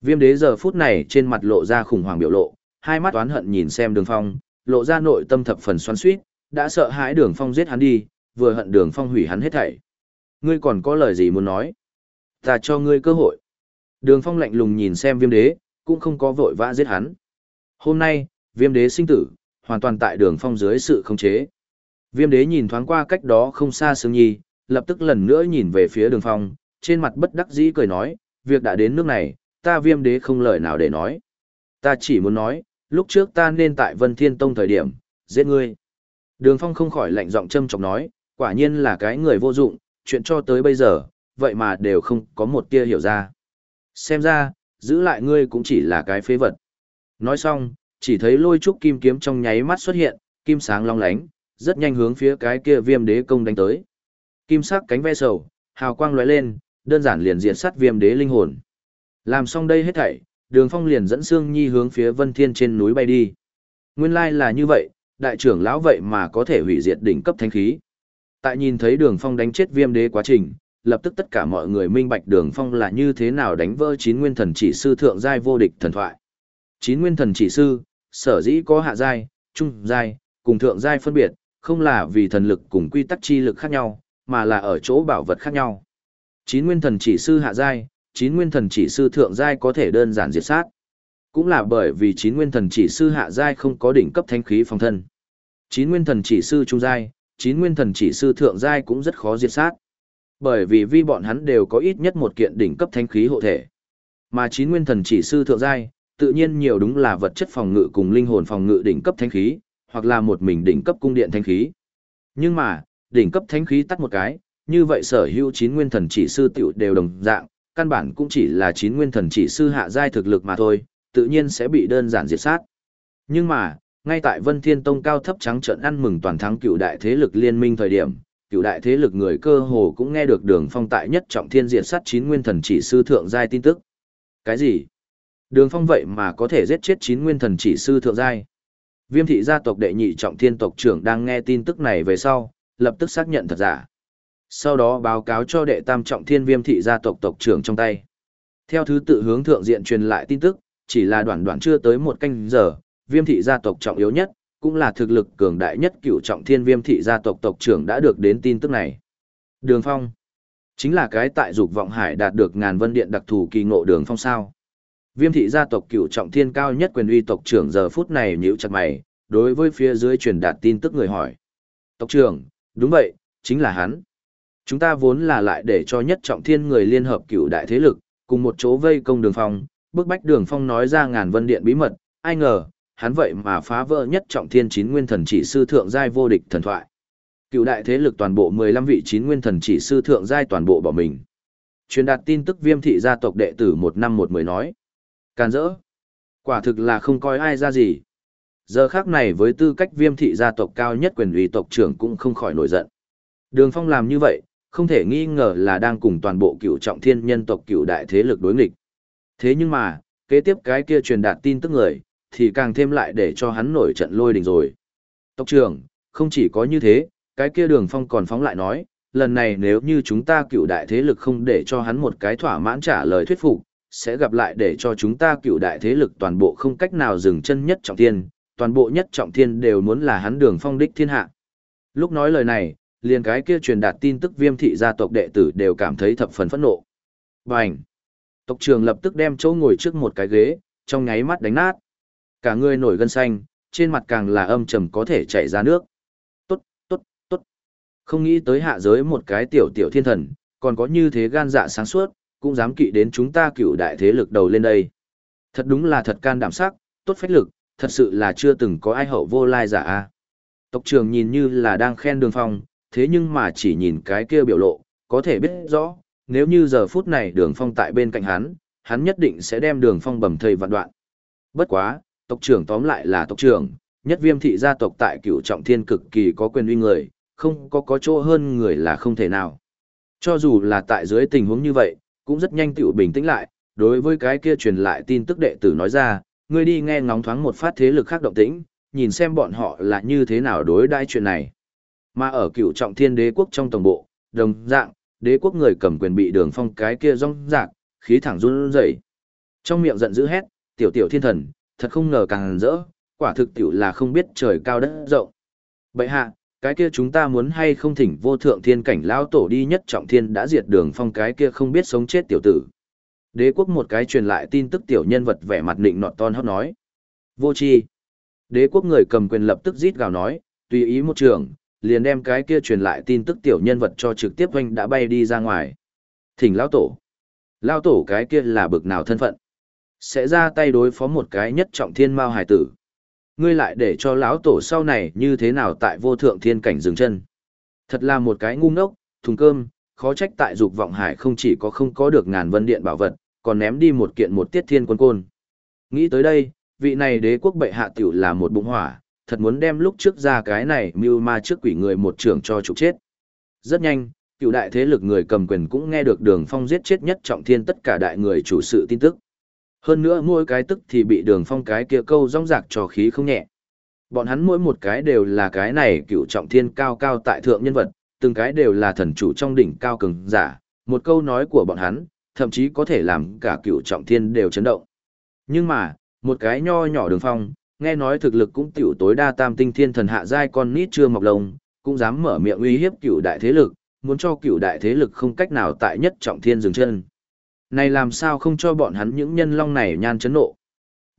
Viêm đế giờ phút này trên mặt lộ ra khủng hoảng biểu lộ, hai mắt oán hận nhìn xem đường phong, lộ ra nội tâm thập phần xoắn xuýt, đã sợ hãi đường phong giết hắn đi, vừa hận đường phong hủy hắn hết thảy. Ngươi còn có lời gì muốn nói? Ta cho ngươi cơ hội. Đường phong lạnh lùng nhìn xem viêm đế, cũng không có vội vã giết hắn. Hôm nay, viêm đế sinh tử, hoàn toàn tại đường phong dưới sự khống chế. Viêm đế nhìn thoáng qua cách đó không xa Sương Nhi, lập tức lần nữa nhìn về phía đường phong, trên mặt bất đắc dĩ cười nói, việc đã đến nước này, ta viêm đế không lời nào để nói. Ta chỉ muốn nói, lúc trước ta nên tại Vân Thiên Tông thời điểm, giết ngươi. Đường phong không khỏi lạnh giọng châm chọc nói, quả nhiên là cái người vô dụng, chuyện cho tới bây giờ, vậy mà đều không có một tia hiểu ra. Xem ra, giữ lại ngươi cũng chỉ là cái phế vật. Nói xong, chỉ thấy lôi trúc kim kiếm trong nháy mắt xuất hiện, kim sáng long lánh, rất nhanh hướng phía cái kia viêm đế công đánh tới. Kim sắc cánh ve sầu, hào quang lóe lên, đơn giản liền diệt sát viêm đế linh hồn. Làm xong đây hết thảy, đường phong liền dẫn Sương Nhi hướng phía vân thiên trên núi bay đi. Nguyên lai là như vậy, đại trưởng lão vậy mà có thể hủy diệt đỉnh cấp thánh khí. Tại nhìn thấy đường phong đánh chết viêm đế quá trình, lập tức tất cả mọi người minh bạch đường phong là như thế nào đánh vỡ chín nguyên thần chỉ sư thượng giai vô địch thần thoại. Chín nguyên thần chỉ sư, sở dĩ có hạ giai, trung giai, cùng thượng giai phân biệt, không là vì thần lực cùng quy tắc chi lực khác nhau, mà là ở chỗ bảo vật khác nhau. Chín nguyên thần chỉ sư hạ giai, chín nguyên thần chỉ sư thượng giai có thể đơn giản diệt sát. Cũng là bởi vì chín nguyên thần chỉ sư hạ giai không có đỉnh cấp thanh khí phòng thân. Chín nguyên thần chỉ sư trung giai, chín nguyên thần chỉ sư thượng giai cũng rất khó diệt sát. Bởi vì vi bọn hắn đều có ít nhất một kiện đỉnh cấp thanh khí hộ thể. Mà chín nguyên thần chỉ sư thượng giai, tự nhiên nhiều đúng là vật chất phòng ngự cùng linh hồn phòng ngự đỉnh cấp thanh khí, hoặc là một mình đỉnh cấp cung điện thanh khí. Nhưng mà, đỉnh cấp thanh khí tắt một cái, như vậy sở hữu chín nguyên thần chỉ sư tiểu đều đồng dạng, căn bản cũng chỉ là chín nguyên thần chỉ sư hạ giai thực lực mà thôi, tự nhiên sẽ bị đơn giản diệt sát. Nhưng mà, ngay tại Vân Thiên Tông cao thấp trắng trợn ăn mừng toàn thắng cựu đại thế lực liên minh thời điểm, cựu đại thế lực người cơ hồ cũng nghe được đường phong tại nhất trọng thiên diệt sát chín nguyên thần chỉ sư thượng giai tin tức. Cái gì? Đường phong vậy mà có thể giết chết chín nguyên thần chỉ sư thượng giai. Viêm thị gia tộc đệ nhị trọng thiên tộc trưởng đang nghe tin tức này về sau, lập tức xác nhận thật giả. Sau đó báo cáo cho đệ tam trọng thiên viêm thị gia tộc tộc trưởng trong tay. Theo thứ tự hướng thượng diện truyền lại tin tức, chỉ là đoạn đoạn chưa tới một canh giờ, viêm thị gia tộc trọng yếu nhất, cũng là thực lực cường đại nhất cựu trọng thiên viêm thị gia tộc tộc trưởng đã được đến tin tức này. Đường Phong chính là cái tại dục vọng hải đạt được ngàn vân điện đặc thù kỳ ngộ đường phong sao. Viêm thị gia tộc cựu trọng thiên cao nhất quyền uy tộc trưởng giờ phút này nhíu chặt mày, đối với phía dưới truyền đạt tin tức người hỏi. Tộc trưởng, đúng vậy, chính là hắn. Chúng ta vốn là lại để cho nhất trọng thiên người liên hợp cựu đại thế lực, cùng một chỗ vây công đường phong, bức bách đường phong nói ra ngàn vân điện bí mật, ai ngờ, hắn vậy mà phá vỡ nhất trọng thiên chín nguyên thần chỉ sư thượng giai vô địch thần thoại. Cựu đại thế lực toàn bộ 15 vị chín nguyên thần chỉ sư thượng giai toàn bộ bỏ mình. Truyền đạt tin tức viêm thị gia tộc đệ tử một năm một mười nói. Càn rỡ. Quả thực là không coi ai ra gì. Giờ khác này với tư cách viêm thị gia tộc cao nhất quyền ủy tộc trưởng cũng không khỏi nổi giận. Đường Phong làm như vậy, không thể nghi ngờ là đang cùng toàn bộ cựu trọng thiên nhân tộc cựu đại thế lực đối nghịch. Thế nhưng mà, kế tiếp cái kia truyền đạt tin tức người, thì càng thêm lại để cho hắn nổi trận lôi đình rồi. Tộc trưởng, không chỉ có như thế, cái kia đường phong còn phóng lại nói, lần này nếu như chúng ta cựu đại thế lực không để cho hắn một cái thỏa mãn trả lời thuyết phục, sẽ gặp lại để cho chúng ta cựu đại thế lực toàn bộ không cách nào dừng chân nhất trọng thiên, toàn bộ nhất trọng thiên đều muốn là hắn đường phong đích thiên hạ. Lúc nói lời này, liền cái kia truyền đạt tin tức viêm thị gia tộc đệ tử đều cảm thấy thập phần phẫn nộ. Bành! Tộc trưởng lập tức đem chỗ ngồi trước một cái ghế, trong nháy mắt đánh nát. Cả người nổi gân xanh, trên mặt càng là âm trầm có thể chảy ra nước. Tốt, tốt, tốt. Không nghĩ tới hạ giới một cái tiểu tiểu thiên thần, còn có như thế gan dạ sáng suốt, cũng dám kỵ đến chúng ta cựu đại thế lực đầu lên đây. Thật đúng là thật can đảm sắc, tốt phách lực, thật sự là chưa từng có ai hậu vô lai giả a. Tộc trưởng nhìn như là đang khen đường phong, thế nhưng mà chỉ nhìn cái kia biểu lộ, có thể biết rõ, nếu như giờ phút này đường phong tại bên cạnh hắn, hắn nhất định sẽ đem đường phong bầm thây vạn đoạn. Bất quá, tộc trưởng tóm lại là tộc trưởng, nhất viêm thị gia tộc tại cửu trọng thiên cực kỳ có quyền uy người, không có có chỗ hơn người là không thể nào. Cho dù là tại dưới tình huống như vậy, cũng rất nhanh tiểu bình tĩnh lại, đối với cái kia truyền lại tin tức đệ tử nói ra, ngươi đi nghe ngóng thoáng một phát thế lực khác động tĩnh, nhìn xem bọn họ là như thế nào đối đãi chuyện này. Mà ở cửu trọng thiên đế quốc trong tổng bộ, đồng dạng, đế quốc người cầm quyền bị đường phong cái kia rong rạc, khí thẳng run rẩy. Trong miệng giận dữ hét, tiểu tiểu thiên thần, thật không ngờ càng rỡ, quả thực tiểu là không biết trời cao đất rộng. Bậy hạ, cái kia chúng ta muốn hay không thỉnh vô thượng thiên cảnh lao tổ đi nhất trọng thiên đã diệt đường phong cái kia không biết sống chết tiểu tử. Đế quốc một cái truyền lại tin tức tiểu nhân vật vẻ mặt nịnh nọt ton hót nói. Vô chi. Đế quốc người cầm quyền lập tức rít gào nói, tùy ý một trường, liền đem cái kia truyền lại tin tức tiểu nhân vật cho trực tiếp hoanh đã bay đi ra ngoài. Thỉnh lao tổ. Lao tổ cái kia là bực nào thân phận. Sẽ ra tay đối phó một cái nhất trọng thiên mao hải tử. Ngươi lại để cho lão tổ sau này như thế nào tại vô thượng thiên cảnh dừng chân. Thật là một cái ngu ngốc, thùng cơm, khó trách tại dục vọng hải không chỉ có không có được ngàn vân điện bảo vật, còn ném đi một kiện một tiết thiên quân côn. Nghĩ tới đây, vị này đế quốc bệ hạ tiểu là một bụng hỏa, thật muốn đem lúc trước ra cái này mưu ma trước quỷ người một trưởng cho trục chết. Rất nhanh, cựu đại thế lực người cầm quyền cũng nghe được đường phong giết chết nhất trọng thiên tất cả đại người chủ sự tin tức. Hơn nữa mỗi cái tức thì bị đường phong cái kia câu rong rạc trò khí không nhẹ. Bọn hắn mỗi một cái đều là cái này cựu trọng thiên cao cao tại thượng nhân vật, từng cái đều là thần chủ trong đỉnh cao cường giả, một câu nói của bọn hắn, thậm chí có thể làm cả cựu trọng thiên đều chấn động. Nhưng mà, một cái nho nhỏ đường phong, nghe nói thực lực cũng tiểu tối đa tam tinh thiên thần hạ giai con nít chưa mọc lông, cũng dám mở miệng uy hiếp cựu đại thế lực, muốn cho cựu đại thế lực không cách nào tại nhất trọng thiên dừng chân. Này làm sao không cho bọn hắn những nhân long này nhan chấn nộ.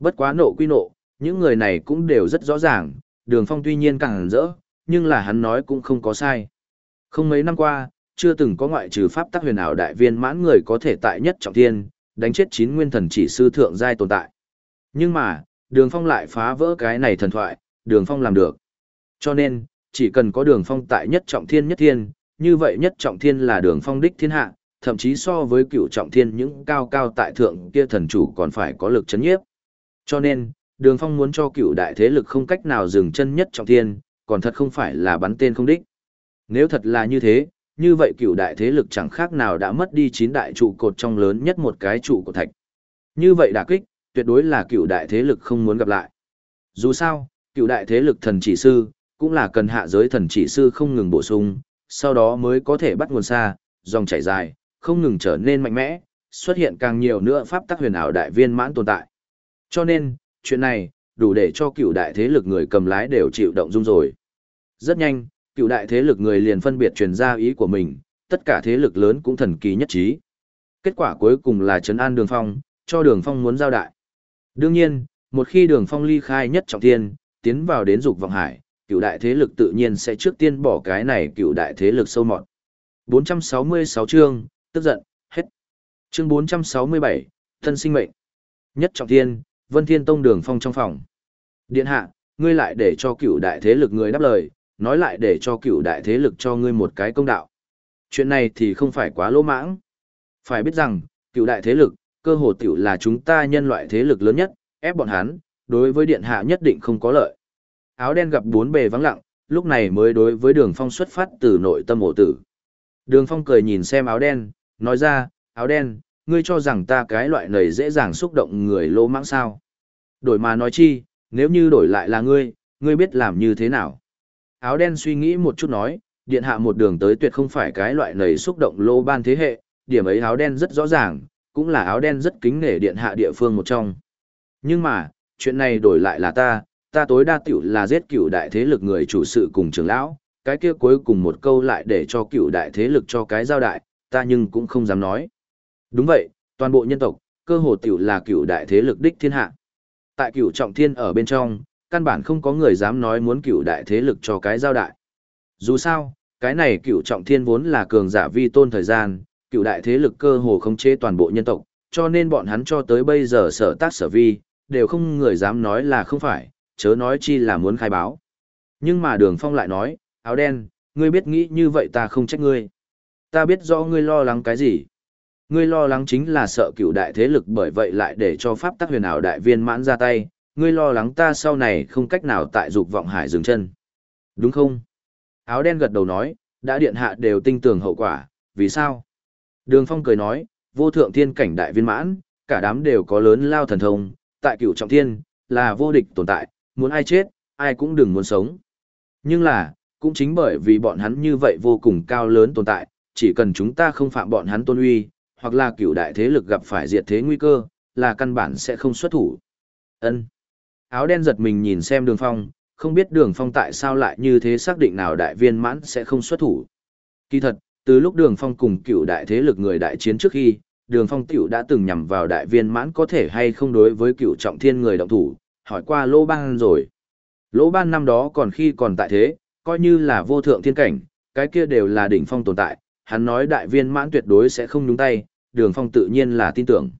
Bất quá nộ quy nộ, những người này cũng đều rất rõ ràng, đường phong tuy nhiên càng rỡ, nhưng là hắn nói cũng không có sai. Không mấy năm qua, chưa từng có ngoại trừ pháp tắc huyền ảo đại viên mãn người có thể tại nhất trọng thiên, đánh chết chín nguyên thần chỉ sư thượng giai tồn tại. Nhưng mà, đường phong lại phá vỡ cái này thần thoại, đường phong làm được. Cho nên, chỉ cần có đường phong tại nhất trọng thiên nhất thiên, như vậy nhất trọng thiên là đường phong đích thiên hạ, thậm chí so với cựu trọng thiên những cao cao tại thượng kia thần chủ còn phải có lực chấn nhiếp. Cho nên, đường phong muốn cho cựu đại thế lực không cách nào dừng chân nhất trọng thiên, còn thật không phải là bắn tên không đích. Nếu thật là như thế, như vậy cựu đại thế lực chẳng khác nào đã mất đi chín đại trụ cột trong lớn nhất một cái trụ của thạch. Như vậy đả kích, tuyệt đối là cựu đại thế lực không muốn gặp lại. Dù sao, cựu đại thế lực thần chỉ sư, cũng là cần hạ giới thần chỉ sư không ngừng bổ sung, sau đó mới có thể bắt nguồn xa, dòng chảy dài, không ngừng trở nên mạnh mẽ, xuất hiện càng nhiều nữa pháp tắc huyền ảo đại viên mãn tồn tại. Cho nên, chuyện này, đủ để cho cựu đại thế lực người cầm lái đều chịu động dung rồi. Rất nhanh, cựu đại thế lực người liền phân biệt truyền ra ý của mình, tất cả thế lực lớn cũng thần kỳ nhất trí. Kết quả cuối cùng là trấn an đường phong, cho đường phong muốn giao đại. Đương nhiên, một khi đường phong ly khai nhất trọng thiên, tiến vào đến dục vọng hải, cựu đại thế lực tự nhiên sẽ trước tiên bỏ cái này cựu đại thế lực sâu mọt. 466 chương, tức giận, hết. Chương 467, thân sinh mệnh. Nhất trọng thiên, Vân Thiên Tông đường phong trong phòng. Điện hạ, ngươi lại để cho cựu đại thế lực người đáp lời, nói lại để cho cựu đại thế lực cho ngươi một cái công đạo. Chuyện này thì không phải quá lỗ mãng. Phải biết rằng, cựu đại thế lực, cơ hồ tiểu là chúng ta nhân loại thế lực lớn nhất, ép bọn hắn, đối với điện hạ nhất định không có lợi. Áo đen gặp bốn bề vắng lặng, lúc này mới đối với đường phong xuất phát từ nội tâm ổ tử. Đường phong cười nhìn xem áo đen, nói ra, áo đen, ngươi cho rằng ta cái loại này dễ dàng xúc động người lô mãng sao. Đổi mà nói chi, nếu như đổi lại là ngươi, ngươi biết làm như thế nào. Áo đen suy nghĩ một chút nói, điện hạ một đường tới tuyệt không phải cái loại này xúc động lô ban thế hệ, điểm ấy áo đen rất rõ ràng, cũng là áo đen rất kính nể điện hạ địa phương một trong. Nhưng mà, chuyện này đổi lại là ta, ta tối đa tiểu là giết cựu đại thế lực người chủ sự cùng trưởng lão, cái kia cuối cùng một câu lại để cho cựu đại thế lực cho cái giao đại, ta nhưng cũng không dám nói. Đúng vậy, toàn bộ nhân tộc, cơ hồ tiểu là cửu đại thế lực đích thiên hạ. Tại cửu trọng thiên ở bên trong, căn bản không có người dám nói muốn cửu đại thế lực cho cái giao đại. Dù sao, cái này cửu trọng thiên vốn là cường giả vi tôn thời gian, cửu đại thế lực cơ hồ khống chế toàn bộ nhân tộc, cho nên bọn hắn cho tới bây giờ sở tác sở vi, đều không người dám nói là không phải, chớ nói chi là muốn khai báo. Nhưng mà đường phong lại nói, áo đen, ngươi biết nghĩ như vậy ta không trách ngươi. Ta biết rõ ngươi lo lắng cái gì. Ngươi lo lắng chính là sợ cựu đại thế lực bởi vậy lại để cho pháp tắc huyền ảo đại viên mãn ra tay, ngươi lo lắng ta sau này không cách nào tại dục vọng hải dừng chân. Đúng không? Áo đen gật đầu nói, đã điện hạ đều tinh tường hậu quả, vì sao? Đường phong cười nói, vô thượng thiên cảnh đại viên mãn, cả đám đều có lớn lao thần thông, tại cửu trọng thiên, là vô địch tồn tại, muốn ai chết, ai cũng đừng muốn sống. Nhưng là, cũng chính bởi vì bọn hắn như vậy vô cùng cao lớn tồn tại, chỉ cần chúng ta không phạm bọn hắn tôn uy, hoặc là cửu đại thế lực gặp phải diệt thế nguy cơ, là căn bản sẽ không xuất thủ. Ân. Áo đen giật mình nhìn xem đường phong, không biết đường phong tại sao lại như thế xác định nào đại viên mãn sẽ không xuất thủ. Kỳ thật, từ lúc đường phong cùng cựu đại thế lực người đại chiến trước khi, đường phong tiểu đã từng nhằm vào đại viên mãn có thể hay không đối với cựu trọng thiên người động thủ, hỏi qua lỗ ban rồi. Lỗ ban năm đó còn khi còn tại thế, coi như là vô thượng thiên cảnh, cái kia đều là đỉnh phong tồn tại, hắn nói đại viên mãn tuyệt đối sẽ không nhúng tay, đường phong tự nhiên là tin tưởng.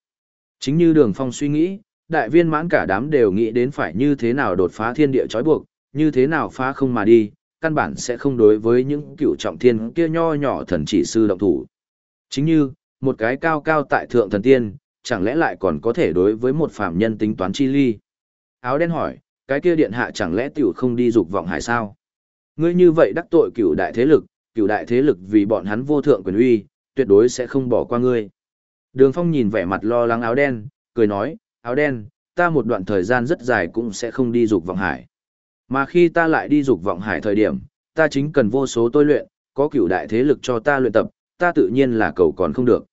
Chính như đường phong suy nghĩ, đại viên mãn cả đám đều nghĩ đến phải như thế nào đột phá thiên địa trói buộc, như thế nào phá không mà đi, căn bản sẽ không đối với những cựu trọng thiên kia nho nhỏ thần chỉ sư động thủ. Chính như, một cái cao cao tại thượng thần tiên, chẳng lẽ lại còn có thể đối với một phạm nhân tính toán chi ly. Áo đen hỏi, cái kia điện hạ chẳng lẽ tiểu không đi dục vọng hải sao? Ngươi như vậy đắc tội cựu đại thế lực, cựu đại thế lực vì bọn hắn vô thượng quyền uy, tuyệt đối sẽ không bỏ qua ngươi. Đường Phong nhìn vẻ mặt lo lắng áo đen, cười nói, áo đen, ta một đoạn thời gian rất dài cũng sẽ không đi dục vọng hải. Mà khi ta lại đi dục vọng hải thời điểm, ta chính cần vô số tôi luyện, có cựu đại thế lực cho ta luyện tập, ta tự nhiên là cầu còn không được.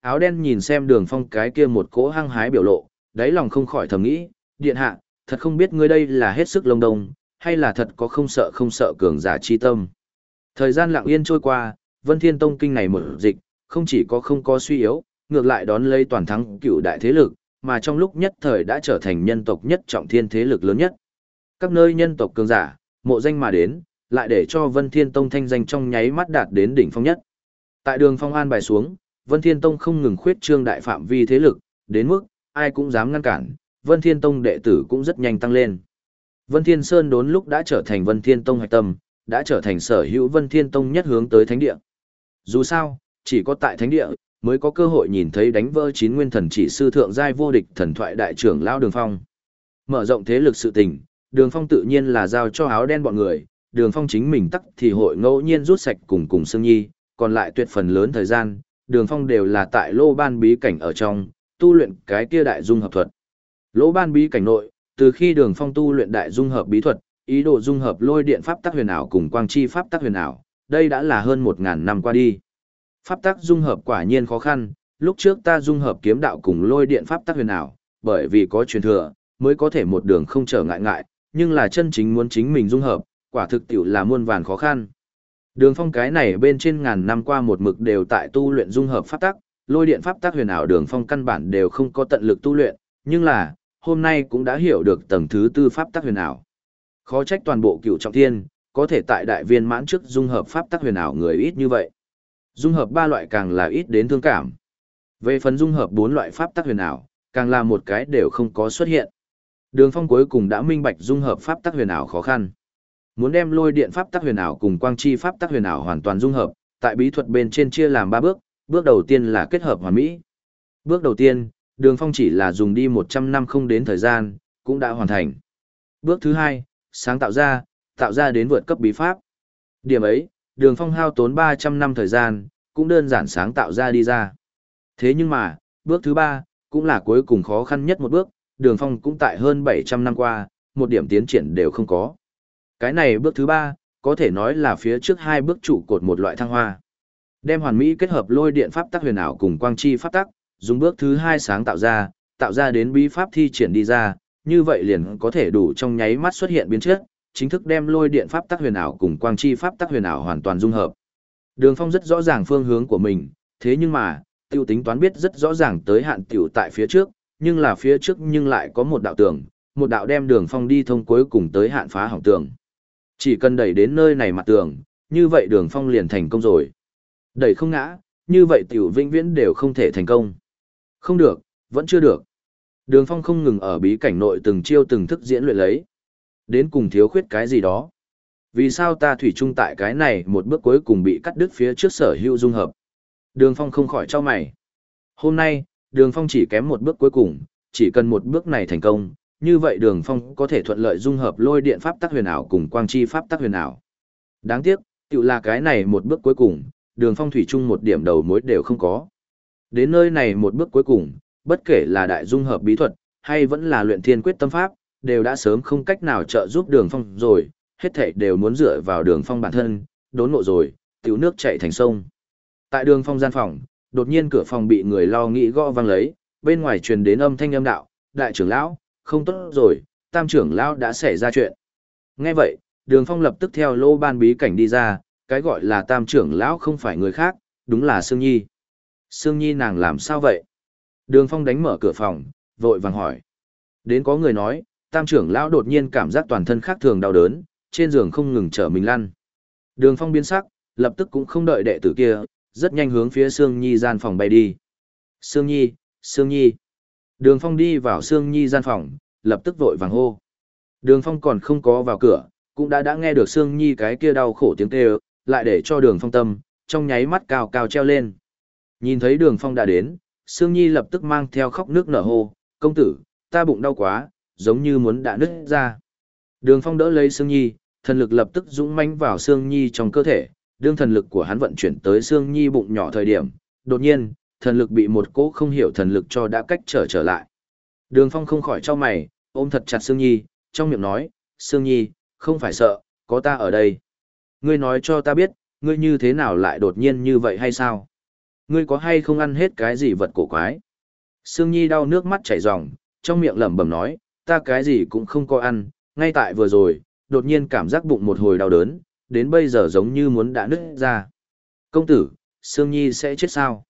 Áo đen nhìn xem đường phong cái kia một cỗ hăng hái biểu lộ, đáy lòng không khỏi thầm nghĩ, điện hạ, thật không biết ngươi đây là hết sức lông đông, hay là thật có không sợ không sợ cường giả chi tâm. Thời gian lặng yên trôi qua, Vân Thiên Tông kinh này mở dịch, không chỉ có không có suy yếu, ngược lại đón lấy toàn thắng cựu đại thế lực, mà trong lúc nhất thời đã trở thành nhân tộc nhất trọng thiên thế lực lớn nhất. Các nơi nhân tộc cường giả, mộ danh mà đến, lại để cho Vân Thiên Tông thanh danh trong nháy mắt đạt đến đỉnh phong nhất. Tại đường phong an bài xuống, Vân Thiên Tông không ngừng khuyết trương đại phạm vi thế lực, đến mức, ai cũng dám ngăn cản, Vân Thiên Tông đệ tử cũng rất nhanh tăng lên. Vân Thiên Sơn đốn lúc đã trở thành Vân Thiên Tông hạch tâm, đã trở thành sở hữu Vân Thiên Tông nhất hướng tới thánh địa. Dù sao, chỉ có tại thánh địa, mới có cơ hội nhìn thấy đánh vỡ chín nguyên thần chỉ sư thượng giai vô địch thần thoại đại trưởng lao đường phong. Mở rộng thế lực sự tình, đường phong tự nhiên là giao cho áo đen bọn người, đường phong chính mình tắc thì hội ngẫu nhiên rút sạch cùng cùng Sương Nhi, còn lại tuyệt phần lớn thời gian, đường phong đều là tại lô ban bí cảnh ở trong, tu luyện cái kia đại dung hợp thuật. Lỗ ban bí cảnh nội, từ khi đường phong tu luyện đại dung hợp bí thuật, ý đồ dung hợp lôi điện pháp tắc huyền ảo cùng quang chi pháp tắc huyền ảo, đây đã là hơn một ngàn năm qua đi. Pháp tắc dung hợp quả nhiên khó khăn, lúc trước ta dung hợp kiếm đạo cùng lôi điện pháp tắc huyền ảo, bởi vì có truyền thừa, mới có thể một đường không trở ngại ngại, nhưng là chân chính muốn chính mình dung hợp, quả thực tiểu là muôn vàn khó khăn. Đường phong cái này bên trên ngàn năm qua một mực đều tại tu luyện dung hợp pháp tắc, lôi điện pháp tắc huyền ảo đường phong căn bản đều không có tận lực tu luyện, nhưng là, hôm nay cũng đã hiểu được tầng thứ tư pháp tắc huyền ảo. Khó trách toàn bộ cựu trọng thiên, có thể tại đại viên mãn trước dung hợp pháp tắc huyền ảo người ít như vậy. Dung hợp ba loại càng là ít đến thương cảm. Về phần dung hợp bốn loại pháp tắc huyền ảo, càng là một cái đều không có xuất hiện. Đường Phong cuối cùng đã minh bạch dung hợp pháp tắc huyền ảo khó khăn. Muốn đem lôi điện pháp tắc huyền ảo cùng quang chi pháp tắc huyền ảo hoàn toàn dung hợp, tại bí thuật bên trên chia làm ba bước, bước đầu tiên là kết hợp hoàn mỹ. Bước đầu tiên, Đường Phong chỉ là dùng đi 100 năm không đến thời gian, cũng đã hoàn thành. Bước thứ hai, sáng tạo ra, tạo ra đến vượt cấp bí pháp. Điểm ấy, Đường Phong hao tốn 300 năm thời gian, cũng đơn giản sáng tạo ra đi ra. Thế nhưng mà, bước thứ ba, cũng là cuối cùng khó khăn nhất một bước, Đường Phong cũng tại hơn 700 năm qua, một điểm tiến triển đều không có. Cái này bước thứ ba, có thể nói là phía trước hai bước trụ cột một loại thăng hoa. Đem hoàn mỹ kết hợp lôi điện pháp tắc huyền ảo cùng quang chi pháp tắc, dùng bước thứ hai sáng tạo ra, tạo ra đến bí pháp thi triển đi ra, như vậy liền có thể đủ trong nháy mắt xuất hiện biến chất, chính thức đem lôi điện pháp tắc huyền ảo cùng quang chi pháp tắc huyền ảo hoàn toàn dung hợp. Đường Phong rất rõ ràng phương hướng của mình, thế nhưng mà, tiêu tính toán biết rất rõ ràng tới hạn tiểu tại phía trước, nhưng là phía trước nhưng lại có một đạo tường, một đạo đem đường Phong đi thông cuối cùng tới hạn phá hỏng tường. Chỉ cần đẩy đến nơi này mặt tường, như vậy đường Phong liền thành công rồi. Đẩy không ngã, như vậy tiểu vĩnh viễn đều không thể thành công. Không được, vẫn chưa được. Đường Phong không ngừng ở bí cảnh nội từng chiêu từng thức diễn luyện lấy. Đến cùng thiếu khuyết cái gì đó. Vì sao ta thủy chung tại cái này một bước cuối cùng bị cắt đứt phía trước sở hữu dung hợp. Đường Phong không khỏi cho mày. Hôm nay, Đường Phong chỉ kém một bước cuối cùng, chỉ cần một bước này thành công, như vậy Đường Phong có thể thuận lợi dung hợp lôi điện pháp tắc huyền ảo cùng quang chi pháp tắc huyền ảo. Đáng tiếc, tự là cái này một bước cuối cùng, Đường Phong thủy chung một điểm đầu mối đều không có. Đến nơi này một bước cuối cùng, bất kể là đại dung hợp bí thuật, hay vẫn là luyện thiên quyết tâm pháp, đều đã sớm không cách nào trợ giúp đường phong rồi, hết thảy đều muốn dựa vào đường phong bản thân, đốn ngộ rồi, tiểu nước chạy thành sông. Tại đường phong gian phòng, đột nhiên cửa phòng bị người lo nghĩ gõ vang lấy, bên ngoài truyền đến âm thanh âm đạo, đại trưởng lão, không tốt rồi, tam trưởng lão đã xảy ra chuyện. Nghe vậy, đường phong lập tức theo lô ban bí cảnh đi ra, cái gọi là tam trưởng lão không phải người khác, đúng là Sương Nhi. Sương Nhi nàng làm sao vậy? Đường phong đánh mở cửa phòng, vội vàng hỏi. Đến có người nói, tam trưởng lão đột nhiên cảm giác toàn thân khác thường đau đớn, trên giường không ngừng trở mình lăn. Đường phong biến sắc, lập tức cũng không đợi đệ tử kia, rất nhanh hướng phía Sương Nhi gian phòng bay đi. Sương Nhi, Sương Nhi. Đường phong đi vào Sương Nhi gian phòng, lập tức vội vàng hô. Đường phong còn không có vào cửa, cũng đã đã nghe được Sương Nhi cái kia đau khổ tiếng kêu, lại để cho đường phong tâm, trong nháy mắt cao cao treo lên. Nhìn thấy đường phong đã đến, Sương Nhi lập tức mang theo khóc nước nở hô, công tử, ta bụng đau quá, giống như muốn đã nứt ra. Đường Phong đỡ lấy Sương Nhi, thần lực lập tức dũng mãnh vào Sương Nhi trong cơ thể, đương thần lực của hắn vận chuyển tới Sương Nhi bụng nhỏ thời điểm, đột nhiên, thần lực bị một cỗ không hiểu thần lực cho đã cách trở trở lại. Đường Phong không khỏi cho mày, ôm thật chặt Sương Nhi, trong miệng nói, Sương Nhi, không phải sợ, có ta ở đây. Ngươi nói cho ta biết, ngươi như thế nào lại đột nhiên như vậy hay sao? Ngươi có hay không ăn hết cái gì vật cổ quái? Sương Nhi đau nước mắt chảy ròng, trong miệng lẩm bẩm nói, ta cái gì cũng không có ăn, ngay tại vừa rồi, đột nhiên cảm giác bụng một hồi đau đớn, đến bây giờ giống như muốn đã nứt ra. Công tử, Sương Nhi sẽ chết sao?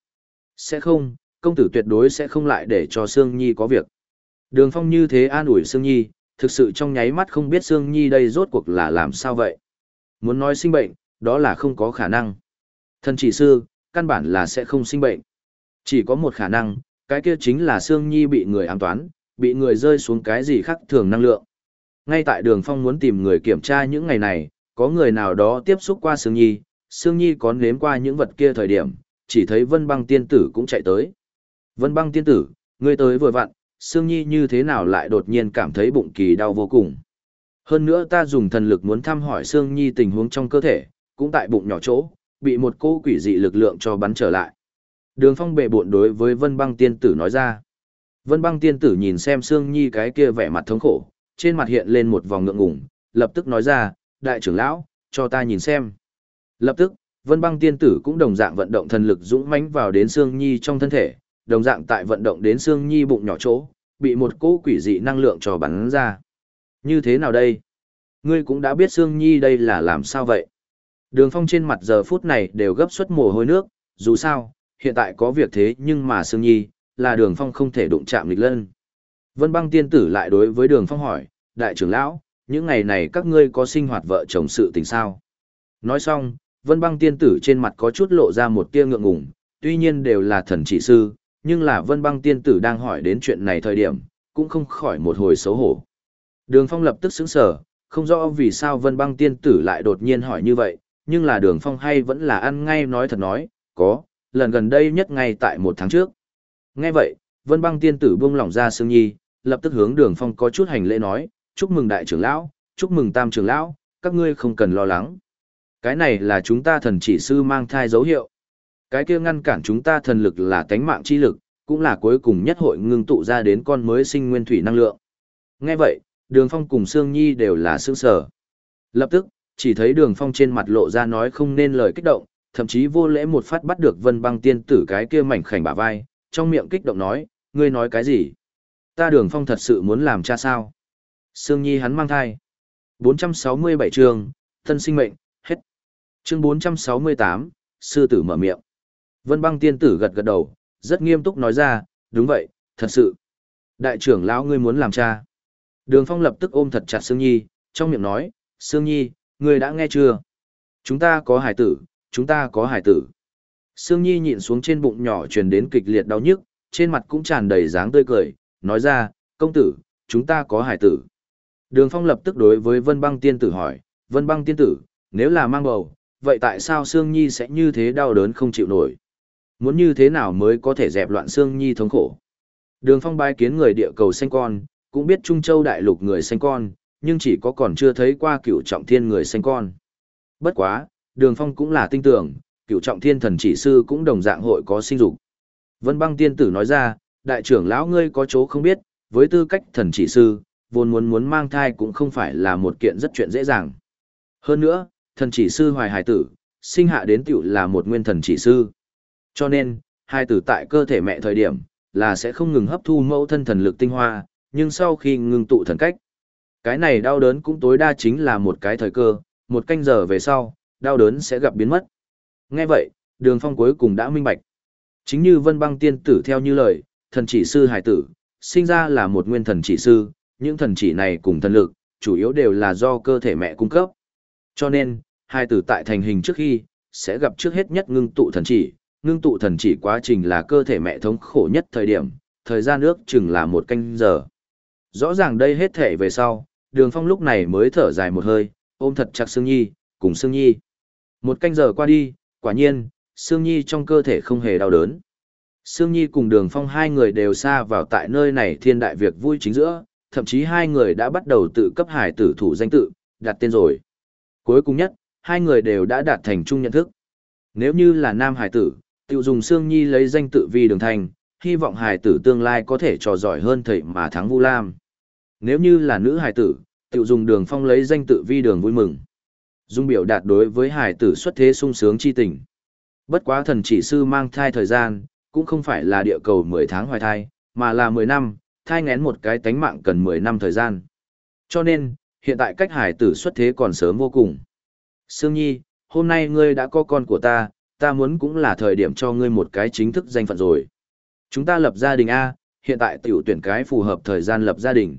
Sẽ không, công tử tuyệt đối sẽ không lại để cho Sương Nhi có việc. Đường Phong như thế an ủi Sương Nhi, thực sự trong nháy mắt không biết Sương Nhi đây rốt cuộc là làm sao vậy. Muốn nói sinh bệnh, đó là không có khả năng. Thần chỉ sư, căn bản là sẽ không sinh bệnh. Chỉ có một khả năng, cái kia chính là Sương Nhi bị người ám toán, bị người rơi xuống cái gì khác thường năng lượng. Ngay tại đường phong muốn tìm người kiểm tra những ngày này, có người nào đó tiếp xúc qua Sương Nhi, Sương Nhi có nếm qua những vật kia thời điểm, chỉ thấy Vân Băng tiên tử cũng chạy tới. Vân Băng tiên tử, ngươi tới vừa vặn, Sương Nhi như thế nào lại đột nhiên cảm thấy bụng kỳ đau vô cùng. Hơn nữa ta dùng thần lực muốn thăm hỏi Sương Nhi tình huống trong cơ thể, cũng tại bụng nhỏ chỗ, bị một cô quỷ dị lực lượng cho bắn trở lại. Đường phong bệ bộn đối với Vân Băng tiên tử nói ra. Vân băng tiên tử nhìn xem Sương Nhi cái kia vẻ mặt thống khổ, trên mặt hiện lên một vòng ngượng ngùng, lập tức nói ra, đại trưởng lão, cho ta nhìn xem. Lập tức, Vân băng tiên tử cũng đồng dạng vận động thần lực dũng mãnh vào đến Sương Nhi trong thân thể, đồng dạng tại vận động đến Sương Nhi bụng nhỏ chỗ, bị một cỗ quỷ dị năng lượng cho bắn ra. Như thế nào đây? Ngươi cũng đã biết Sương Nhi đây là làm sao vậy? Đường phong trên mặt giờ phút này đều gấp suất mồ hôi nước, dù sao, hiện tại có việc thế nhưng mà Sương Nhi, là đường phong không thể đụng chạm lịch lân. Vân băng tiên tử lại đối với đường phong hỏi, đại trưởng lão, những ngày này các ngươi có sinh hoạt vợ chồng sự tình sao? Nói xong, vân băng tiên tử trên mặt có chút lộ ra một tia ngượng ngùng, tuy nhiên đều là thần chỉ sư, nhưng là vân băng tiên tử đang hỏi đến chuyện này thời điểm, cũng không khỏi một hồi xấu hổ. Đường phong lập tức sững sờ, không rõ vì sao vân băng tiên tử lại đột nhiên hỏi như vậy, nhưng là đường phong hay vẫn là ăn ngay nói thật nói, có, lần gần đây nhất ngay tại một tháng trước. Nghe vậy, vân băng tiên tử buông lỏng ra sương nhi, lập tức hướng đường phong có chút hành lễ nói, chúc mừng đại trưởng lão, chúc mừng tam trưởng lão, các ngươi không cần lo lắng. Cái này là chúng ta thần chỉ sư mang thai dấu hiệu. Cái kia ngăn cản chúng ta thần lực là tánh mạng chi lực, cũng là cuối cùng nhất hội ngưng tụ ra đến con mới sinh nguyên thủy năng lượng. Nghe vậy, đường phong cùng sương nhi đều là sương sở. Lập tức, chỉ thấy đường phong trên mặt lộ ra nói không nên lời kích động, thậm chí vô lễ một phát bắt được vân băng tiên tử cái kia mảnh khảnh bả vai, trong miệng kích động nói, ngươi nói cái gì? Ta đường phong thật sự muốn làm cha sao? Sương Nhi hắn mang thai. 467 chương, thân sinh mệnh, hết. Chương 468, sư tử mở miệng. Vân băng tiên tử gật gật đầu, rất nghiêm túc nói ra, đúng vậy, thật sự. Đại trưởng lão ngươi muốn làm cha. Đường phong lập tức ôm thật chặt Sương Nhi, trong miệng nói, Sương Nhi, ngươi đã nghe chưa? Chúng ta có hải tử, chúng ta có hải tử. Sương Nhi nhịn xuống trên bụng nhỏ truyền đến kịch liệt đau nhức, trên mặt cũng tràn đầy dáng tươi cười, nói ra, công tử, chúng ta có hải tử. Đường Phong lập tức đối với Vân Băng Tiên Tử hỏi, Vân Băng Tiên Tử, nếu là mang bầu, vậy tại sao Sương Nhi sẽ như thế đau đớn không chịu nổi? Muốn như thế nào mới có thể dẹp loạn Sương Nhi thống khổ? Đường Phong bái kiến người địa cầu sinh con, cũng biết Trung Châu đại lục người sinh con, nhưng chỉ có còn chưa thấy qua cựu trọng thiên người sinh con. Bất quá, Đường Phong cũng là tinh tưởng, cựu trọng thiên thần chỉ sư cũng đồng dạng hội có sinh dục. Vân băng tiên tử nói ra, đại trưởng lão ngươi có chỗ không biết, với tư cách thần chỉ sư, vốn muốn muốn mang thai cũng không phải là một kiện rất chuyện dễ dàng. Hơn nữa, thần chỉ sư hoài hải tử, sinh hạ đến tiểu là một nguyên thần chỉ sư. Cho nên, hai tử tại cơ thể mẹ thời điểm, là sẽ không ngừng hấp thu mẫu thân thần lực tinh hoa, nhưng sau khi ngừng tụ thần cách, cái này đau đớn cũng tối đa chính là một cái thời cơ, một canh giờ về sau, đau đớn sẽ gặp biến mất. Nghe vậy, đường phong cuối cùng đã minh bạch. Chính như vân băng tiên tử theo như lời, thần chỉ sư hải tử, sinh ra là một nguyên thần chỉ sư, những thần chỉ này cùng thần lực, chủ yếu đều là do cơ thể mẹ cung cấp. Cho nên, hai tử tại thành hình trước khi, sẽ gặp trước hết nhất ngưng tụ thần chỉ, ngưng tụ thần chỉ quá trình là cơ thể mẹ thống khổ nhất thời điểm, thời gian ước chừng là một canh giờ. Rõ ràng đây hết thể về sau, đường phong lúc này mới thở dài một hơi, ôm thật chặt Sương Nhi, cùng Sương Nhi. Một canh giờ qua đi, quả nhiên, Sương Nhi trong cơ thể không hề đau đớn. Sương Nhi cùng đường phong hai người đều xa vào tại nơi này thiên đại việc vui chính giữa, thậm chí hai người đã bắt đầu tự cấp hải tử thủ danh tự, đặt tên rồi. Cuối cùng nhất, hai người đều đã đạt thành chung nhận thức. Nếu như là nam hải tử, tự dùng Sương Nhi lấy danh tự Vi đường thành, hy vọng hải tử tương lai có thể trò giỏi hơn thầy mà thắng Vu Lam. Nếu như là nữ hải tử, tự dùng đường phong lấy danh tự vi đường vui mừng. Dung biểu đạt đối với hải tử xuất thế sung sướng chi tình. Bất quá thần chỉ sư mang thai thời gian, cũng không phải là địa cầu 10 tháng hoài thai, mà là 10 năm, thai ngén một cái tánh mạng cần 10 năm thời gian. Cho nên, hiện tại cách hải tử xuất thế còn sớm vô cùng. Sương Nhi, hôm nay ngươi đã có con của ta, ta muốn cũng là thời điểm cho ngươi một cái chính thức danh phận rồi. Chúng ta lập gia đình A, hiện tại tiểu tuyển cái phù hợp thời gian lập gia đình.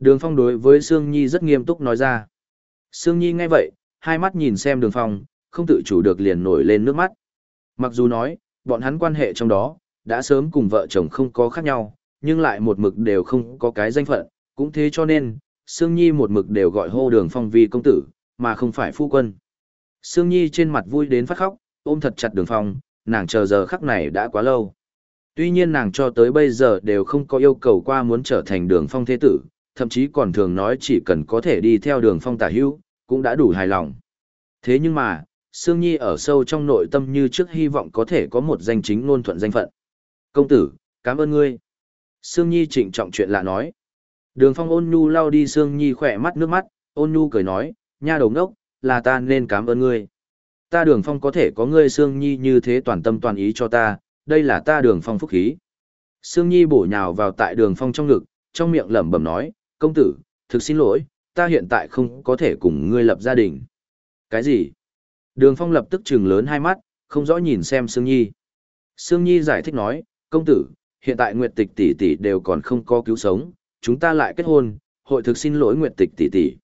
Đường Phong đối với Sương Nhi rất nghiêm túc nói ra. Sương Nhi nghe vậy, hai mắt nhìn xem Đường Phong, không tự chủ được liền nổi lên nước mắt. Mặc dù nói, bọn hắn quan hệ trong đó, đã sớm cùng vợ chồng không có khác nhau, nhưng lại một mực đều không có cái danh phận, cũng thế cho nên, Sương Nhi một mực đều gọi hô Đường Phong vì công tử, mà không phải phu quân. Sương Nhi trên mặt vui đến phát khóc, ôm thật chặt Đường Phong, nàng chờ giờ khắc này đã quá lâu. Tuy nhiên nàng cho tới bây giờ đều không có yêu cầu qua muốn trở thành Đường Phong thế tử, thậm chí còn thường nói chỉ cần có thể đi theo đường phong tả hữu, cũng đã đủ hài lòng. Thế nhưng mà, Sương Nhi ở sâu trong nội tâm như trước hy vọng có thể có một danh chính ngôn thuận danh phận. Công tử, cảm ơn ngươi. Sương Nhi trịnh trọng chuyện lạ nói. Đường phong ôn nhu lau đi Sương Nhi khỏe mắt nước mắt, ôn nhu cười nói, nha đầu ngốc, là ta nên cảm ơn ngươi. Ta đường phong có thể có ngươi Sương Nhi như thế toàn tâm toàn ý cho ta, đây là ta đường phong phúc khí. Sương Nhi bổ nhào vào tại đường phong trong ngực, trong miệng lẩm bẩm nói, công tử, thực xin lỗi, ta hiện tại không có thể cùng ngươi lập gia đình. Cái gì? Đường phong lập tức trừng lớn hai mắt, không rõ nhìn xem Sương Nhi. Sương Nhi giải thích nói, công tử, hiện tại Nguyệt Tịch tỷ tỷ đều còn không có cứu sống, chúng ta lại kết hôn, hội thực xin lỗi Nguyệt Tịch tỷ tỷ.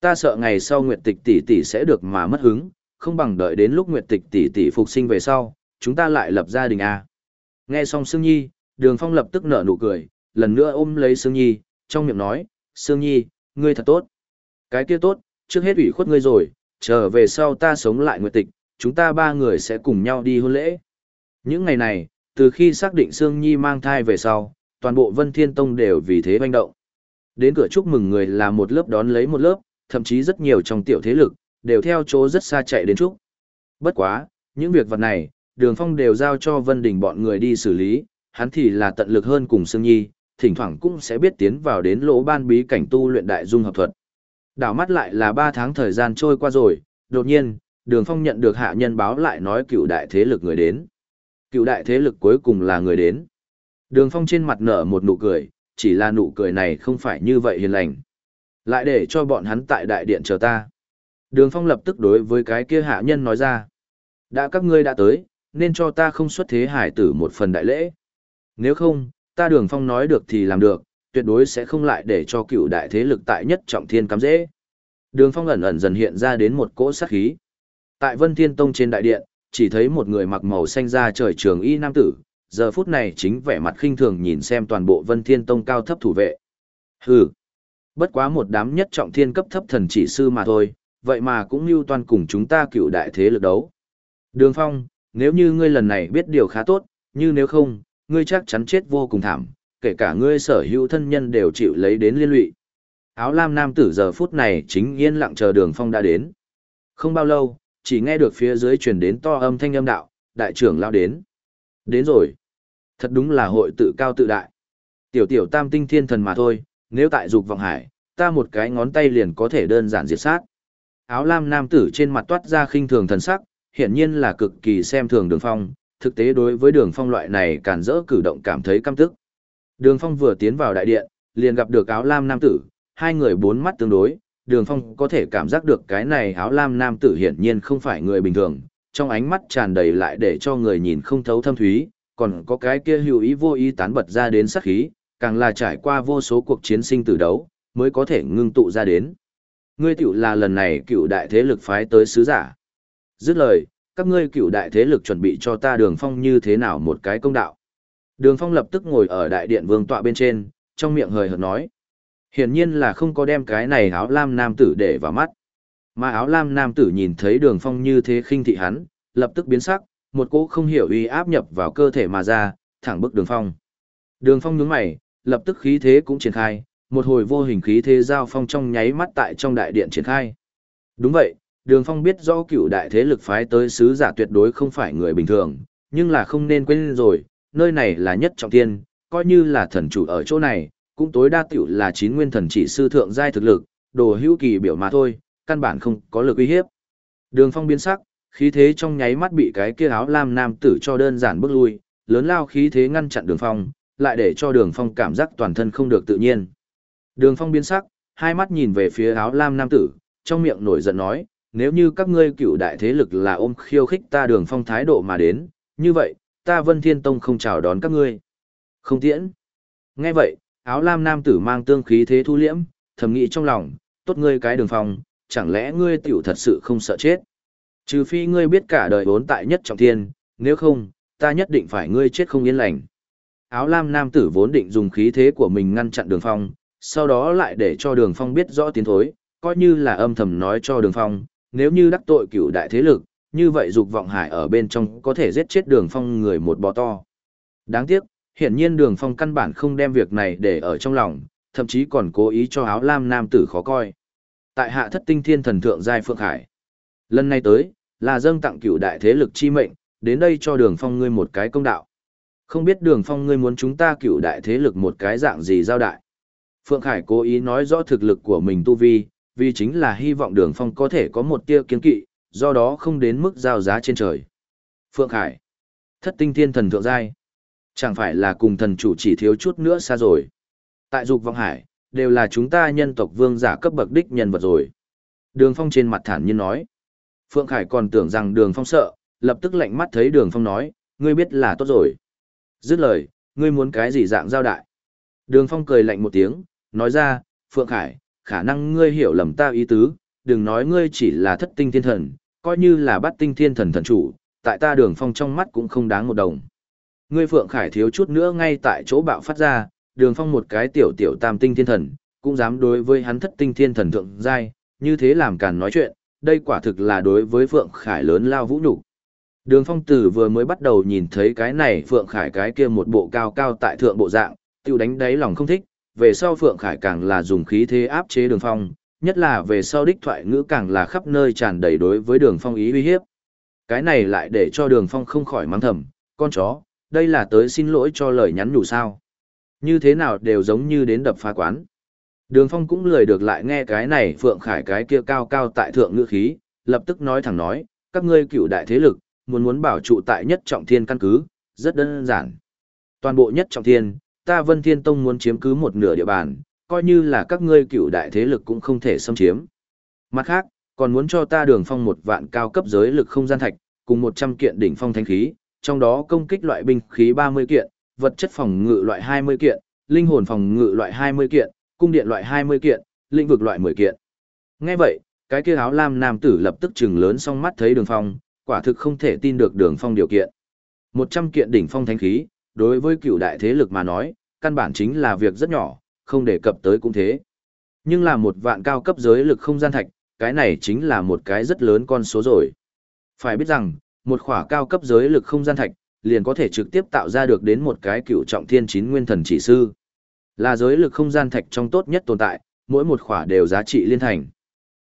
Ta sợ ngày sau Nguyệt Tịch tỷ tỷ sẽ được mà mất hứng, không bằng đợi đến lúc Nguyệt Tịch tỷ tỷ phục sinh về sau, chúng ta lại lập gia đình a. Nghe xong Sương Nhi, Đường Phong lập tức nở nụ cười, lần nữa ôm lấy Sương Nhi, trong miệng nói, Sương Nhi, ngươi thật tốt. Cái kia tốt, trước hết ủy khuất ngươi rồi, trở về sau ta sống lại Nguyệt Tịch, chúng ta ba người sẽ cùng nhau đi hôn lễ. Những ngày này, từ khi xác định Sương Nhi mang thai về sau, toàn bộ Vân Thiên Tông đều vì thế banh động. Đến cửa chúc mừng người là một lớp đón lấy một lớp, thậm chí rất nhiều trong tiểu thế lực, đều theo chỗ rất xa chạy đến chúc. Bất quá, những việc vật này, Đường Phong đều giao cho Vân Đình bọn người đi xử lý, hắn thì là tận lực hơn cùng Sương Nhi, thỉnh thoảng cũng sẽ biết tiến vào đến lỗ ban bí cảnh tu luyện đại dung hợp thuật. Đảo mắt lại là 3 tháng thời gian trôi qua rồi, đột nhiên, Đường Phong nhận được hạ nhân báo lại nói cựu đại thế lực người đến. Cựu đại thế lực cuối cùng là người đến. Đường Phong trên mặt nở một nụ cười, chỉ là nụ cười này không phải như vậy hiền lành. Lại để cho bọn hắn tại đại điện chờ ta. Đường Phong lập tức đối với cái kia hạ nhân nói ra. Đã các ngươi đã tới, nên cho ta không xuất thế hải tử một phần đại lễ. Nếu không, ta đường Phong nói được thì làm được, tuyệt đối sẽ không lại để cho cựu đại thế lực tại nhất trọng thiên cắm dễ. Đường Phong ẩn ẩn dần hiện ra đến một cỗ sát khí. Tại Vân Thiên Tông trên đại điện, chỉ thấy một người mặc màu xanh da trời trường y nam tử, giờ phút này chính vẻ mặt khinh thường nhìn xem toàn bộ Vân Thiên Tông cao thấp thủ vệ. Hừ, bất quá một đám nhất trọng thiên cấp thấp thần chỉ sư mà thôi, vậy mà cũng lưu toàn cùng chúng ta cựu đại thế lực đấu. Đường Phong, nếu như ngươi lần này biết điều khá tốt, như nếu không, ngươi chắc chắn chết vô cùng thảm, kể cả ngươi sở hữu thân nhân đều chịu lấy đến liên lụy. Áo lam nam tử giờ phút này chính yên lặng chờ đường phong đã đến. Không bao lâu, chỉ nghe được phía dưới truyền đến to âm thanh âm đạo, đại trưởng lao đến. Đến rồi. Thật đúng là hội tự cao tự đại. Tiểu tiểu tam tinh thiên thần mà thôi, nếu tại dục vọng hải, ta một cái ngón tay liền có thể đơn giản diệt sát. Áo lam nam tử trên mặt toát ra khinh thường thần sắc, hiển nhiên là cực kỳ xem thường đường phong, thực tế đối với đường phong loại này cản rỡ cử động cảm thấy căm tức. Đường phong vừa tiến vào đại điện, liền gặp được áo lam nam tử, hai người bốn mắt tương đối, đường phong có thể cảm giác được cái này áo lam nam tử hiển nhiên không phải người bình thường, trong ánh mắt tràn đầy lại để cho người nhìn không thấu thâm thúy, còn có cái kia hữu ý vô ý tán bật ra đến sát khí, càng là trải qua vô số cuộc chiến sinh tử đấu, mới có thể ngưng tụ ra đến. Ngươi tiểu là lần này cựu đại thế lực phái tới sứ giả. Dứt lời, các ngươi cựu đại thế lực chuẩn bị cho ta đường phong như thế nào một cái công đạo. Đường phong lập tức ngồi ở đại điện vương tọa bên trên, trong miệng hời hợt nói. Hiển nhiên là không có đem cái này áo lam nam tử để vào mắt. Mà áo lam nam tử nhìn thấy đường phong như thế khinh thị hắn, lập tức biến sắc, một cỗ không hiểu uy áp nhập vào cơ thể mà ra, thẳng bức đường phong. Đường phong nhướng mày, lập tức khí thế cũng triển khai, một hồi vô hình khí thế giao phong trong nháy mắt tại trong đại điện triển khai. Đúng vậy, đường phong biết rõ cựu đại thế lực phái tới sứ giả tuyệt đối không phải người bình thường, nhưng là không nên quên rồi, nơi này là nhất trọng tiên, coi như là thần chủ ở chỗ này, cũng tối đa tiểu là chín nguyên thần chỉ sư thượng giai thực lực, đồ hữu kỳ biểu mà thôi, căn bản không có lực uy hiếp. Đường phong biến sắc, khí thế trong nháy mắt bị cái kia áo lam nam tử cho đơn giản bước lui, lớn lao khí thế ngăn chặn đường phong, lại để cho đường phong cảm giác toàn thân không được tự nhiên. Đường phong biến sắc, hai mắt nhìn về phía áo lam nam tử, trong miệng nổi giận nói, nếu như các ngươi cựu đại thế lực là ôm khiêu khích ta đường phong thái độ mà đến, như vậy, ta vân thiên tông không chào đón các ngươi. Không tiễn. Nghe vậy, áo lam nam tử mang tương khí thế thu liễm, thầm nghĩ trong lòng, tốt ngươi cái đường phong, chẳng lẽ ngươi tiểu thật sự không sợ chết. Trừ phi ngươi biết cả đời vốn tại nhất trọng thiên, nếu không, ta nhất định phải ngươi chết không yên lành. Áo lam nam tử vốn định dùng khí thế của mình ngăn chặn đường phong, sau đó lại để cho đường phong biết rõ tiến thối, coi như là âm thầm nói cho đường phong, nếu như đắc tội cửu đại thế lực, như vậy dục vọng hải ở bên trong có thể giết chết đường phong người một bò to. Đáng tiếc, hiển nhiên đường phong căn bản không đem việc này để ở trong lòng, thậm chí còn cố ý cho áo lam nam tử khó coi. Tại hạ thất tinh thiên thần thượng giai phượng hải. Lần này tới, là dâng tặng cửu đại thế lực chi mệnh, đến đây cho đường phong ngươi một cái công đạo. Không biết đường phong ngươi muốn chúng ta cửu đại thế lực một cái dạng gì giao đại. Phượng Khải cố ý nói rõ thực lực của mình tu vi, vì chính là hy vọng đường phong có thể có một tia kiến kỵ, do đó không đến mức giao giá trên trời. Phượng Khải, thất tinh thiên thần thượng giai, chẳng phải là cùng thần chủ chỉ thiếu chút nữa xa rồi. Tại dục vọng hải, đều là chúng ta nhân tộc vương giả cấp bậc đích nhân vật rồi. Đường Phong trên mặt thản nhiên nói. Phượng Khải còn tưởng rằng Đường Phong sợ, lập tức lạnh mắt thấy Đường Phong nói, ngươi biết là tốt rồi. Dứt lời, ngươi muốn cái gì dạng giao đại. Đường Phong cười lạnh một tiếng, nói ra, Phượng Khải, khả năng ngươi hiểu lầm ta ý tứ, đừng nói ngươi chỉ là thất tinh thiên thần, coi như là bắt tinh thiên thần thần chủ, tại ta Đường Phong trong mắt cũng không đáng một đồng. Ngươi Phượng Khải thiếu chút nữa ngay tại chỗ bạo phát ra, Đường Phong một cái tiểu tiểu tam tinh thiên thần, cũng dám đối với hắn thất tinh thiên thần thượng giai, như thế làm càn nói chuyện, đây quả thực là đối với Phượng Khải lớn lao vũ nhục. Đường Phong Tử vừa mới bắt đầu nhìn thấy cái này Phượng Khải cái kia một bộ cao cao tại thượng bộ dạng, tiêu đánh đáy lòng không thích, về sau Phượng Khải càng là dùng khí thế áp chế Đường Phong, nhất là về sau đích thoại ngữ càng là khắp nơi tràn đầy đối với Đường Phong ý uy hiếp. Cái này lại để cho Đường Phong không khỏi mắng thầm, con chó, đây là tới xin lỗi cho lời nhắn nhủ sao. Như thế nào đều giống như đến đập phá quán. Đường Phong cũng lười được lại nghe cái này Phượng Khải cái kia cao cao tại thượng ngữ khí, lập tức nói thẳng nói, các ngươi cựu đại thế lực, muốn muốn bảo trụ tại nhất trọng thiên căn cứ, rất đơn giản. Toàn bộ nhất trọng thiên, ta Vân Thiên Tông muốn chiếm cứ một nửa địa bàn, coi như là các ngươi cựu đại thế lực cũng không thể xâm chiếm. Mặt khác, còn muốn cho ta đường phong một vạn cao cấp giới lực không gian thạch, cùng 100 kiện đỉnh phong thánh khí, trong đó công kích loại binh khí 30 kiện, vật chất phòng ngự loại 20 kiện, linh hồn phòng ngự loại 20 kiện, cung điện loại 20 kiện, lĩnh vực loại 10 kiện. Nghe vậy, cái kia áo lam nam tử lập tức trừng lớn song mắt thấy đường phong, quả thực không thể tin được đường phong điều kiện. 100 kiện đỉnh phong thánh khí, đối với cựu đại thế lực mà nói, căn bản chính là việc rất nhỏ, không đề cập tới cũng thế. Nhưng là một vạn cao cấp giới lực không gian thạch, cái này chính là một cái rất lớn con số rồi. Phải biết rằng, một khỏa cao cấp giới lực không gian thạch, liền có thể trực tiếp tạo ra được đến một cái cựu trọng thiên chín nguyên thần chỉ sư. Là giới lực không gian thạch trong tốt nhất tồn tại, mỗi một khỏa đều giá trị liên thành.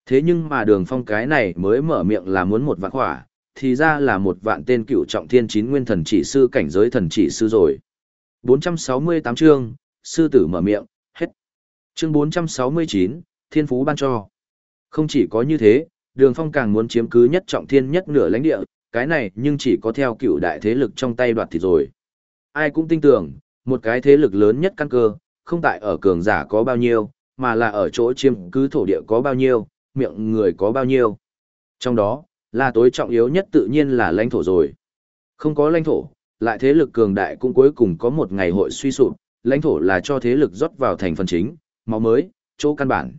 Thế nhưng mà đường phong cái này mới mở miệng là muốn một vạn khỏa, thì ra là một vạn tên cựu trọng thiên chín nguyên thần chỉ sư cảnh giới thần chỉ sư rồi. 468 chương, sư tử mở miệng, hết. Chương 469, thiên phú ban cho. Không chỉ có như thế, đường phong càng muốn chiếm cứ nhất trọng thiên nhất nửa lãnh địa, cái này nhưng chỉ có theo cựu đại thế lực trong tay đoạt thì rồi. Ai cũng tin tưởng, một cái thế lực lớn nhất căn cơ, không tại ở cường giả có bao nhiêu, mà là ở chỗ chiếm cứ thổ địa có bao nhiêu, miệng người có bao nhiêu. Trong đó, là tối trọng yếu nhất tự nhiên là lãnh thổ rồi. Không có lãnh thổ, lại thế lực cường đại cũng cuối cùng có một ngày hội suy sụp, lãnh thổ là cho thế lực rót vào thành phần chính, máu mới, chỗ căn bản.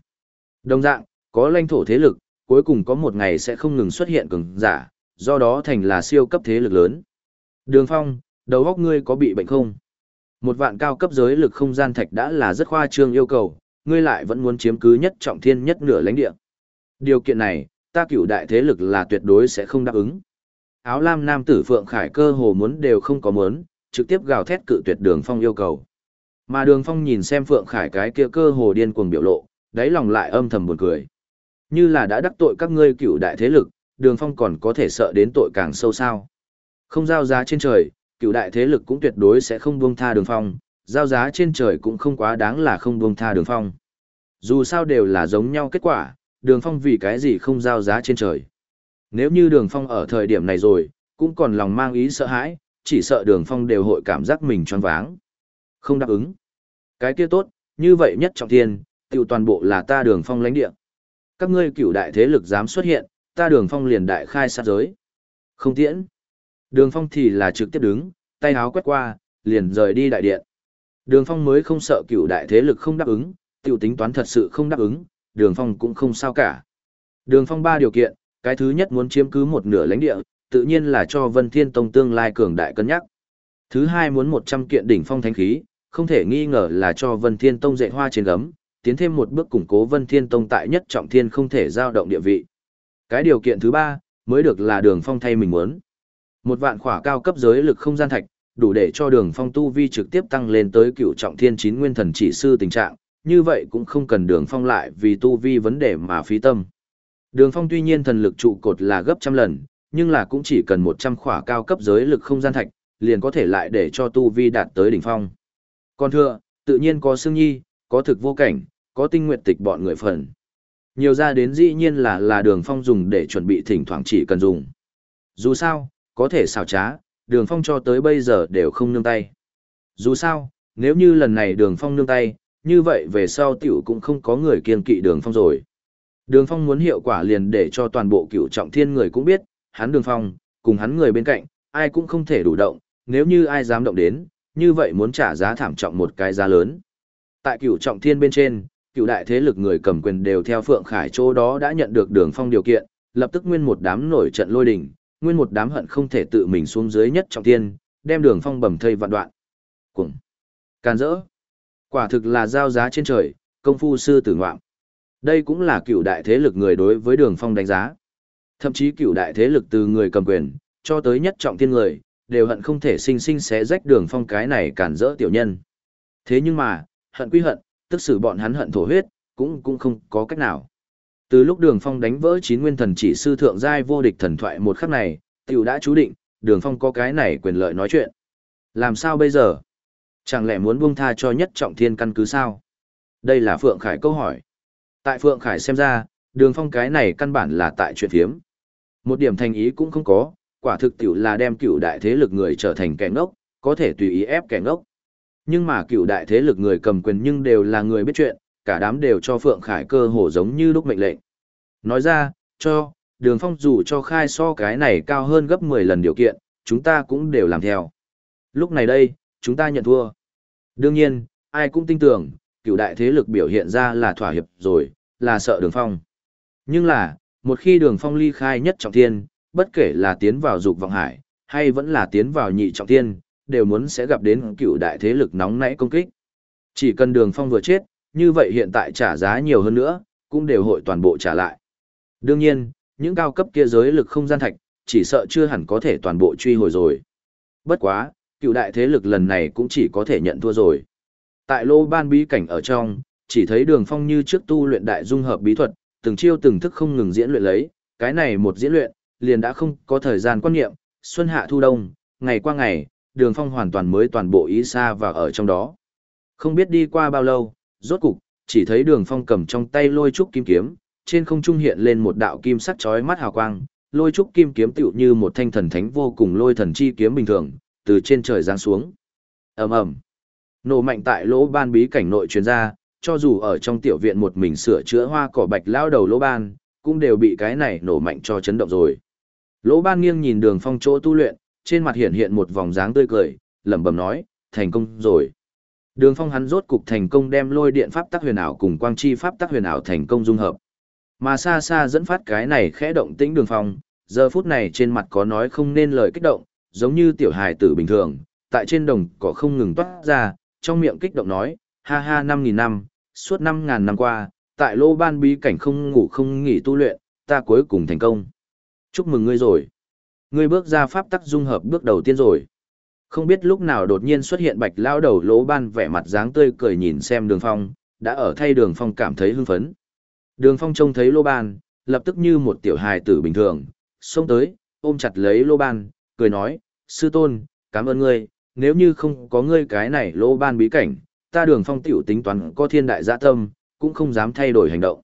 Đồng dạng, có lãnh thổ thế lực, cuối cùng có một ngày sẽ không ngừng xuất hiện cường giả, do đó thành là siêu cấp thế lực lớn. Đường Phong, đầu óc ngươi có bị bệnh không? Một vạn cao cấp giới lực không gian thạch đã là rất khoa trương yêu cầu, ngươi lại vẫn muốn chiếm cứ nhất trọng thiên nhất nửa lãnh địa. Điều kiện này, ta cửu đại thế lực là tuyệt đối sẽ không đáp ứng. Áo lam nam tử Phượng Khải cơ hồ muốn đều không có muốn, trực tiếp gào thét cự tuyệt đường phong yêu cầu. Mà đường phong nhìn xem Phượng Khải cái kia cơ hồ điên cuồng biểu lộ, đáy lòng lại âm thầm buồn cười. Như là đã đắc tội các ngươi cựu đại thế lực, đường phong còn có thể sợ đến tội càng sâu sao. Không giao giá trên trời, cựu đại thế lực cũng tuyệt đối sẽ không buông tha đường phong, giao giá trên trời cũng không quá đáng là không buông tha đường phong. Dù sao đều là giống nhau kết quả, đường phong vì cái gì không giao giá trên trời. Nếu như đường phong ở thời điểm này rồi, cũng còn lòng mang ý sợ hãi, chỉ sợ đường phong đều hội cảm giác mình choáng váng. Không đáp ứng. Cái kia tốt, như vậy nhất trọng thiên, tiêu toàn bộ là ta đường phong lãnh địa. Các ngươi cựu đại thế lực dám xuất hiện, ta đường phong liền đại khai sát giới. Không tiễn. Đường phong thì là trực tiếp đứng, tay áo quét qua, liền rời đi đại điện. Đường phong mới không sợ cựu đại thế lực không đáp ứng, tiêu tính toán thật sự không đáp ứng, đường phong cũng không sao cả. Đường phong ba điều kiện, cái thứ nhất muốn chiếm cứ một nửa lãnh địa, tự nhiên là cho Vân Thiên Tông tương lai cường đại cân nhắc. Thứ hai muốn một trăm kiện đỉnh phong thánh khí, không thể nghi ngờ là cho Vân Thiên Tông dạy hoa trên gấm, tiến thêm một bước củng cố Vân Thiên Tông tại nhất trọng thiên không thể giao động địa vị. Cái điều kiện thứ ba, mới được là đường phong thay mình muốn. Một vạn khỏa cao cấp giới lực không gian thạch, đủ để cho đường phong tu vi trực tiếp tăng lên tới cựu trọng thiên chín nguyên thần chỉ sư tình trạng, như vậy cũng không cần đường phong lại vì tu vi vấn đề mà phí tâm. Đường phong tuy nhiên thần lực trụ cột là gấp trăm lần, nhưng là cũng chỉ cần một trăm khỏa cao cấp giới lực không gian thạch, liền có thể lại để cho tu vi đạt tới đỉnh phong. Còn thưa, tự nhiên có xương nhi, có thực vô cảnh, có tinh nguyện tịch bọn người phần. Nhiều ra đến dĩ nhiên là là đường phong dùng để chuẩn bị thỉnh thoảng chỉ cần dùng. Dù sao, có thể xào trá, đường phong cho tới bây giờ đều không nương tay. Dù sao, nếu như lần này đường phong nương tay, như vậy về sau tiểu cũng không có người kiên kỵ đường phong rồi. Đường phong muốn hiệu quả liền để cho toàn bộ cựu trọng thiên người cũng biết, hắn đường phong, cùng hắn người bên cạnh, ai cũng không thể đủ động, nếu như ai dám động đến, như vậy muốn trả giá thảm trọng một cái giá lớn. Tại cựu trọng thiên bên trên, cựu đại thế lực người cầm quyền đều theo Phượng Khải chỗ đó đã nhận được đường phong điều kiện, lập tức nguyên một đám nổi trận lôi đình, nguyên một đám hận không thể tự mình xuống dưới nhất trọng thiên, đem đường phong bầm thây vạn đoạn. Cùng. Can rỡ. Quả thực là giao giá trên trời, công phu sư tử ngoạm. Đây cũng là cựu đại thế lực người đối với đường phong đánh giá. Thậm chí cựu đại thế lực từ người cầm quyền, cho tới nhất trọng thiên người, đều hận không thể sinh sinh xé rách đường phong cái này cản rỡ tiểu nhân. Thế nhưng mà, hận quy hận, tức xử bọn hắn hận thổ huyết, cũng cũng không có cách nào. Từ lúc đường phong đánh vỡ chín nguyên thần chỉ sư thượng giai vô địch thần thoại một khắc này, tiểu đã chú định, đường phong có cái này quyền lợi nói chuyện. Làm sao bây giờ? Chẳng lẽ muốn buông tha cho nhất trọng thiên căn cứ sao? Đây là Phượng Khải câu hỏi. Tại Phượng Khải xem ra, đường phong cái này căn bản là tại chuyện thiếm. Một điểm thành ý cũng không có, quả thực tiểu là đem cựu đại thế lực người trở thành kẻ ngốc, có thể tùy ý ép kẻ ngốc. Nhưng mà cựu đại thế lực người cầm quyền nhưng đều là người biết chuyện, cả đám đều cho Phượng Khải cơ hồ giống như lúc mệnh lệnh. Nói ra, cho, đường phong dù cho khai so cái này cao hơn gấp 10 lần điều kiện, chúng ta cũng đều làm theo. Lúc này đây, chúng ta nhận thua. Đương nhiên, ai cũng tin tưởng, cựu đại thế lực biểu hiện ra là thỏa hiệp rồi, là sợ đường phong. Nhưng là, một khi đường phong ly khai nhất trọng thiên, bất kể là tiến vào dục vọng hải, hay vẫn là tiến vào nhị trọng thiên, đều muốn sẽ gặp đến cựu đại thế lực nóng nảy công kích. Chỉ cần đường phong vừa chết, như vậy hiện tại trả giá nhiều hơn nữa, cũng đều hội toàn bộ trả lại. Đương nhiên, những cao cấp kia giới lực không gian thạch, chỉ sợ chưa hẳn có thể toàn bộ truy hồi rồi. Bất quá, cựu đại thế lực lần này cũng chỉ có thể nhận thua rồi. Tại lô ban bí cảnh ở trong, chỉ thấy đường phong như trước tu luyện đại dung hợp bí thuật, từng chiêu từng thức không ngừng diễn luyện lấy, cái này một diễn luyện, liền đã không có thời gian quan niệm, xuân hạ thu đông, ngày qua ngày, đường phong hoàn toàn mới toàn bộ ý xa và ở trong đó. Không biết đi qua bao lâu, rốt cục, chỉ thấy đường phong cầm trong tay lôi trúc kim kiếm, trên không trung hiện lên một đạo kim sắc chói mắt hào quang, lôi trúc kim kiếm tựu như một thanh thần thánh vô cùng lôi thần chi kiếm bình thường, từ trên trời giáng xuống. ầm ầm, nổ mạnh tại lỗ ban bí cảnh nội truyền ra, cho dù ở trong tiểu viện một mình sửa chữa hoa cỏ bạch lao đầu lỗ ban, cũng đều bị cái này nổ mạnh cho chấn động rồi. Lỗ ban nghiêng nhìn đường phong chỗ tu luyện, trên mặt hiện hiện một vòng dáng tươi cười, lẩm bẩm nói, thành công rồi. Đường phong hắn rốt cục thành công đem lôi điện pháp tắc huyền ảo cùng quang chi pháp tắc huyền ảo thành công dung hợp. Mà xa xa dẫn phát cái này khẽ động tĩnh đường phong, giờ phút này trên mặt có nói không nên lời kích động, giống như tiểu hài tử bình thường, tại trên đồng cỏ không ngừng toát ra, trong miệng kích động nói, ha ha năm nghìn năm, suốt năm ngàn năm qua, tại lô ban bí cảnh không ngủ không nghỉ tu luyện, ta cuối cùng thành công. Chúc mừng ngươi rồi. Ngươi bước ra pháp tắc dung hợp bước đầu tiên rồi. Không biết lúc nào đột nhiên xuất hiện bạch lao đầu lỗ ban vẻ mặt dáng tươi cười nhìn xem đường phong, đã ở thay đường phong cảm thấy hưng phấn. Đường phong trông thấy lô ban, lập tức như một tiểu hài tử bình thường, xông tới, ôm chặt lấy lô ban, cười nói, sư tôn, cảm ơn ngươi, nếu như không có ngươi cái này lô ban bí cảnh, ta đường phong tiểu tính toán có thiên đại dạ tâm, cũng không dám thay đổi hành động.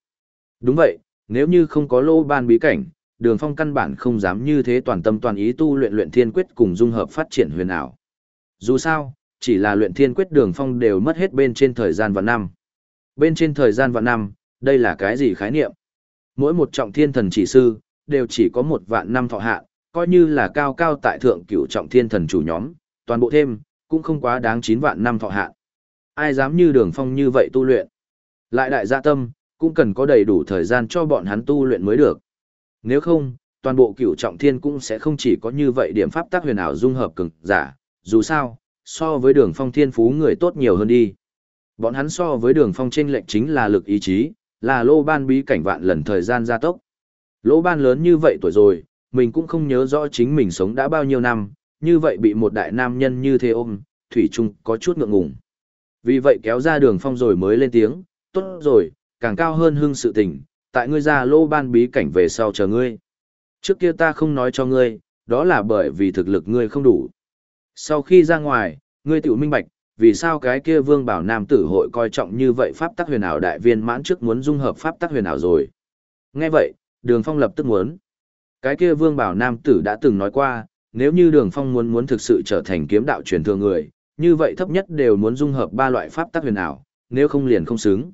Đúng vậy, nếu như không có lô ban bí cảnh, đường phong căn bản không dám như thế toàn tâm toàn ý tu luyện luyện thiên quyết cùng dung hợp phát triển huyền ảo. Dù sao, chỉ là luyện thiên quyết đường phong đều mất hết bên trên thời gian vạn năm. Bên trên thời gian vạn năm, đây là cái gì khái niệm? Mỗi một trọng thiên thần chỉ sư, đều chỉ có một vạn năm thọ hạ, coi như là cao cao tại thượng cửu trọng thiên thần chủ nhóm, toàn bộ thêm, cũng không quá đáng chín vạn năm thọ hạ. Ai dám như đường phong như vậy tu luyện? Lại đại gia tâm, cũng cần có đầy đủ thời gian cho bọn hắn tu luyện mới được. Nếu không, toàn bộ cửu trọng thiên cũng sẽ không chỉ có như vậy điểm pháp tác huyền ảo dung hợp cường giả, dù sao, so với đường phong thiên phú người tốt nhiều hơn đi. Bọn hắn so với đường phong trên lệnh chính là lực ý chí, là lô ban bí cảnh vạn lần thời gian gia tốc. Lỗ ban lớn như vậy tuổi rồi, mình cũng không nhớ rõ chính mình sống đã bao nhiêu năm, như vậy bị một đại nam nhân như thế ôm, Thủy Trung có chút ngượng ngùng. Vì vậy kéo ra đường phong rồi mới lên tiếng, tốt rồi, càng cao hơn hưng sự tình, tại ngươi ra lô ban bí cảnh về sau chờ ngươi. Trước kia ta không nói cho ngươi, đó là bởi vì thực lực ngươi không đủ. Sau khi ra ngoài, ngươi tự minh bạch, vì sao cái kia vương bảo nam tử hội coi trọng như vậy pháp tắc huyền ảo đại viên mãn trước muốn dung hợp pháp tắc huyền ảo rồi, Nghe vậy, Đường Phong lập tức muốn. Cái kia Vương Bảo Nam tử đã từng nói qua, nếu như Đường Phong muốn muốn thực sự trở thành kiếm đạo truyền thừa người, như vậy thấp nhất đều muốn dung hợp ba loại pháp tắc huyền ảo, nếu không liền không xứng.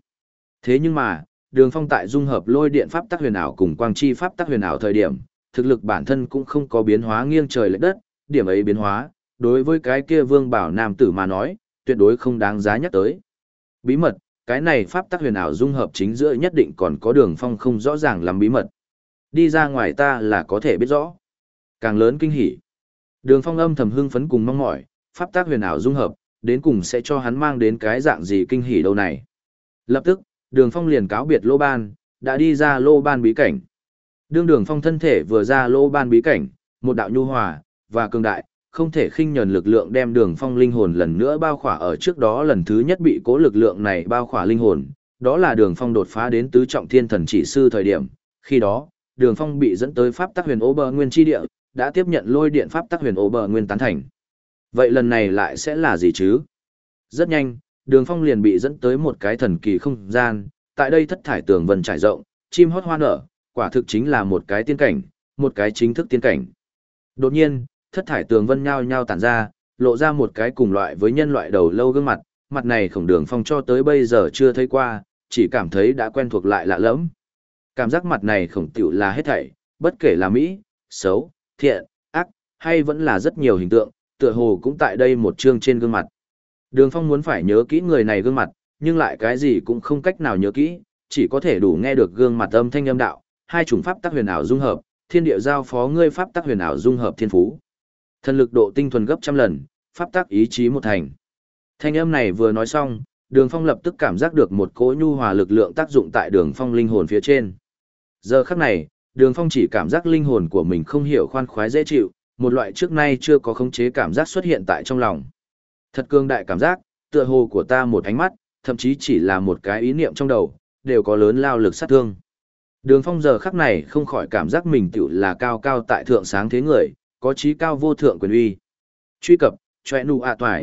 Thế nhưng mà, Đường Phong tại dung hợp lôi điện pháp tắc huyền ảo cùng quang chi pháp tắc huyền ảo thời điểm, thực lực bản thân cũng không có biến hóa nghiêng trời lệch đất, điểm ấy biến hóa, đối với cái kia Vương Bảo Nam tử mà nói, tuyệt đối không đáng giá nhắc tới. Bí mật, cái này pháp tắc huyền ảo dung hợp chính giữa nhất định còn có Đường Phong không rõ ràng làm bí mật. Đi ra ngoài ta là có thể biết rõ. Càng lớn kinh hỉ. Đường Phong âm thầm hưng phấn cùng mong mỏi, pháp tác huyền ảo dung hợp, đến cùng sẽ cho hắn mang đến cái dạng gì kinh hỉ đâu này. Lập tức, Đường Phong liền cáo biệt Lô Ban, đã đi ra Lô Ban bí cảnh. Đương Đường Phong thân thể vừa ra Lô Ban bí cảnh, một đạo nhu hòa và cường đại, không thể khinh nhẫn lực lượng đem Đường Phong linh hồn lần nữa bao khỏa ở trước đó lần thứ nhất bị cố lực lượng này bao khỏa linh hồn, đó là Đường Phong đột phá đến tứ trọng thiên thần chỉ sư thời điểm, khi đó, Đường Phong bị dẫn tới pháp tắc huyền ô bờ nguyên chi địa, đã tiếp nhận lôi điện pháp tắc huyền ô bờ nguyên tán thành. Vậy lần này lại sẽ là gì chứ? Rất nhanh, đường phong liền bị dẫn tới một cái thần kỳ không gian, tại đây thất thải tường vân trải rộng, chim hót hoa nở, quả thực chính là một cái tiên cảnh, một cái chính thức tiên cảnh. Đột nhiên, thất thải tường vân nhao nhao tản ra, lộ ra một cái cùng loại với nhân loại đầu lâu gương mặt, mặt này khổng đường phong cho tới bây giờ chưa thấy qua, chỉ cảm thấy đã quen thuộc lại lạ lẫm. Cảm giác mặt này khổng tiểu là hết thảy, bất kể là Mỹ, xấu, thiện, ác, hay vẫn là rất nhiều hình tượng, tựa hồ cũng tại đây một chương trên gương mặt. Đường Phong muốn phải nhớ kỹ người này gương mặt, nhưng lại cái gì cũng không cách nào nhớ kỹ, chỉ có thể đủ nghe được gương mặt âm thanh âm đạo, hai chủng pháp tác huyền ảo dung hợp, thiên địa giao phó ngươi pháp tác huyền ảo dung hợp thiên phú. Thần lực độ tinh thuần gấp trăm lần, pháp tác ý chí một thành. Thanh âm này vừa nói xong, Đường Phong lập tức cảm giác được một cỗ nhu hòa lực lượng tác dụng tại Đường Phong linh hồn phía trên. Giờ khắc này, Đường Phong chỉ cảm giác linh hồn của mình không hiểu khoan khoái dễ chịu, một loại trước nay chưa có khống chế cảm giác xuất hiện tại trong lòng. Thật cương đại cảm giác, tựa hồ của ta một ánh mắt, thậm chí chỉ là một cái ý niệm trong đầu, đều có lớn lao lực sát thương. Đường phong giờ khắc này không khỏi cảm giác mình tựu là cao cao tại thượng sáng thế người, có trí cao vô thượng quyền uy. Truy cập, choe nụ ạ à.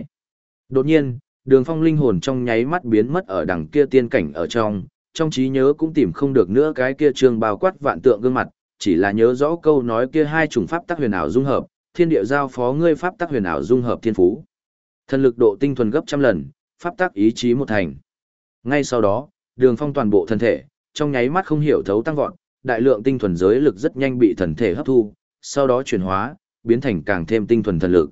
Đột nhiên, đường phong linh hồn trong nháy mắt biến mất ở đằng kia tiên cảnh ở trong, trong trí nhớ cũng tìm không được nữa cái kia trường bao quát vạn tượng gương mặt, chỉ là nhớ rõ câu nói kia hai chủng pháp tắc huyền ảo dung hợp, thiên địa giao phó ngươi pháp tắc huyền ảo dung hợp thiên phú. Thần lực độ tinh thuần gấp trăm lần, pháp tắc ý chí một thành. Ngay sau đó, Đường Phong toàn bộ thân thể, trong nháy mắt không hiểu thấu tăng vọt, đại lượng tinh thuần giới lực rất nhanh bị thần thể hấp thu, sau đó chuyển hóa, biến thành càng thêm tinh thuần thần lực.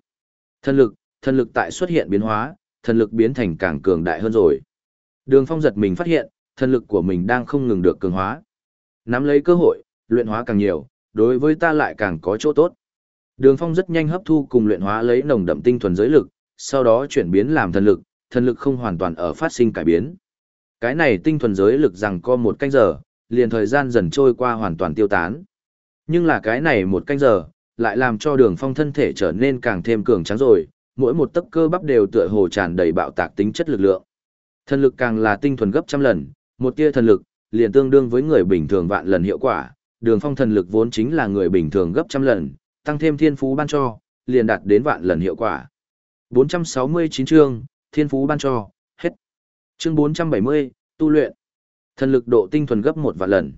Thần lực, thần lực tại xuất hiện biến hóa, thần lực biến thành càng cường đại hơn rồi. Đường Phong giật mình phát hiện, thần lực của mình đang không ngừng được cường hóa. Nắm lấy cơ hội, luyện hóa càng nhiều, đối với ta lại càng có chỗ tốt. Đường Phong rất nhanh hấp thu cùng luyện hóa lấy nồng đậm tinh thuần giới lực, sau đó chuyển biến làm thần lực, thần lực không hoàn toàn ở phát sinh cải biến. Cái này tinh thuần giới lực rằng có một canh giờ, liền thời gian dần trôi qua hoàn toàn tiêu tán. Nhưng là cái này một canh giờ, lại làm cho đường phong thân thể trở nên càng thêm cường tráng rồi, mỗi một tấc cơ bắp đều tựa hồ tràn đầy bạo tạc tính chất lực lượng. Thần lực càng là tinh thuần gấp trăm lần, một tia thần lực, liền tương đương với người bình thường vạn lần hiệu quả, đường phong thần lực vốn chính là người bình thường gấp trăm lần, tăng thêm thiên phú ban cho, liền đạt đến vạn lần hiệu quả. 469 chương, thiên phú ban cho, hết. Chương 470, tu luyện. Thần lực độ tinh thuần gấp một vạn lần.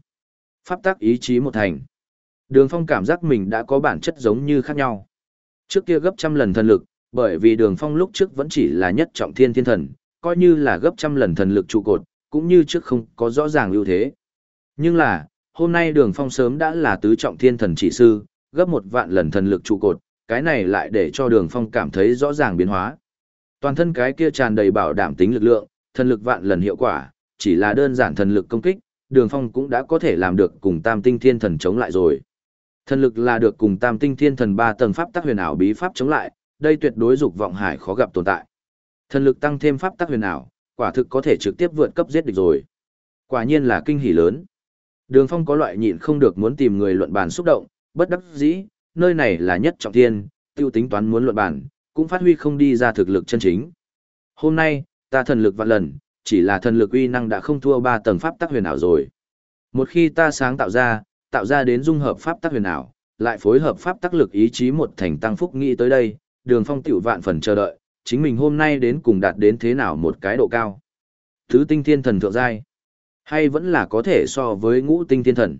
Pháp tắc ý chí một thành. Đường phong cảm giác mình đã có bản chất giống như khác nhau. Trước kia gấp trăm lần thần lực, bởi vì đường phong lúc trước vẫn chỉ là nhất trọng thiên thiên thần, coi như là gấp trăm lần thần lực trụ cột, cũng như trước không có rõ ràng ưu thế. Nhưng là, hôm nay đường phong sớm đã là tứ trọng thiên thần chỉ sư, gấp một vạn lần thần lực trụ cột, cái này lại để cho đường phong cảm thấy rõ ràng biến hóa. Toàn thân cái kia tràn đầy bảo đảm tính lực lượng, thần lực vạn lần hiệu quả, chỉ là đơn giản thần lực công kích, đường phong cũng đã có thể làm được cùng tam tinh thiên thần chống lại rồi. Thần lực là được cùng tam tinh thiên thần ba tầng pháp tắc huyền ảo bí pháp chống lại, đây tuyệt đối dục vọng hải khó gặp tồn tại. Thần lực tăng thêm pháp tắc huyền ảo, quả thực có thể trực tiếp vượt cấp giết địch rồi. Quả nhiên là kinh hỉ lớn. Đường Phong có loại nhịn không được muốn tìm người luận bàn xúc động, bất đắc dĩ, nơi này là nhất trọng thiên, tiêu tính toán muốn luận bàn, cũng phát huy không đi ra thực lực chân chính. Hôm nay, ta thần lực vạn lần, chỉ là thần lực uy năng đã không thua ba tầng pháp tắc huyền ảo rồi. Một khi ta sáng tạo ra, tạo ra đến dung hợp pháp tắc huyền ảo, lại phối hợp pháp tắc lực ý chí một thành tăng phúc nghĩ tới đây, đường phong tiểu vạn phần chờ đợi, chính mình hôm nay đến cùng đạt đến thế nào một cái độ cao. Thứ tinh thiên thần thượng giai, hay vẫn là có thể so với ngũ tinh thiên thần.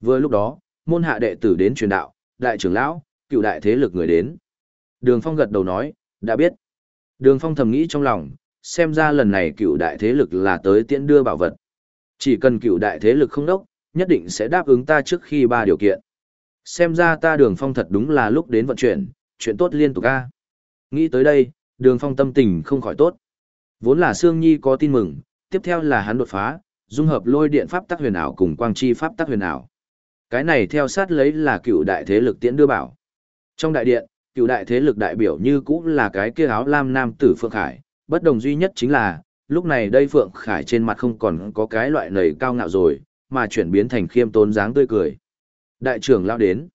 Vừa lúc đó, môn hạ đệ tử đến truyền đạo, đại trưởng lão, cựu đại thế lực người đến. Đường Phong gật đầu nói, đã biết. Đường Phong thầm nghĩ trong lòng, xem ra lần này cựu đại thế lực là tới tiễn đưa bảo vật. Chỉ cần cựu đại thế lực không đốc, nhất định sẽ đáp ứng ta trước khi ba điều kiện. Xem ra ta đường phong thật đúng là lúc đến vận chuyển, chuyện tốt liên tục a. Nghĩ tới đây, đường phong tâm tình không khỏi tốt. Vốn là Sương Nhi có tin mừng, tiếp theo là hắn đột phá, dung hợp lôi điện pháp tắc huyền ảo cùng quang chi pháp tắc huyền ảo. Cái này theo sát lấy là cựu đại thế lực tiễn đưa bảo. Trong đại điện, cựu đại thế lực đại biểu như cũng là cái kia áo lam nam tử Phượng Khải, bất đồng duy nhất chính là, lúc này đây Phượng Khải trên mặt không còn có cái loại nầy cao ngạo rồi, mà chuyển biến thành khiêm tốn dáng tươi cười. Đại trưởng lao đến.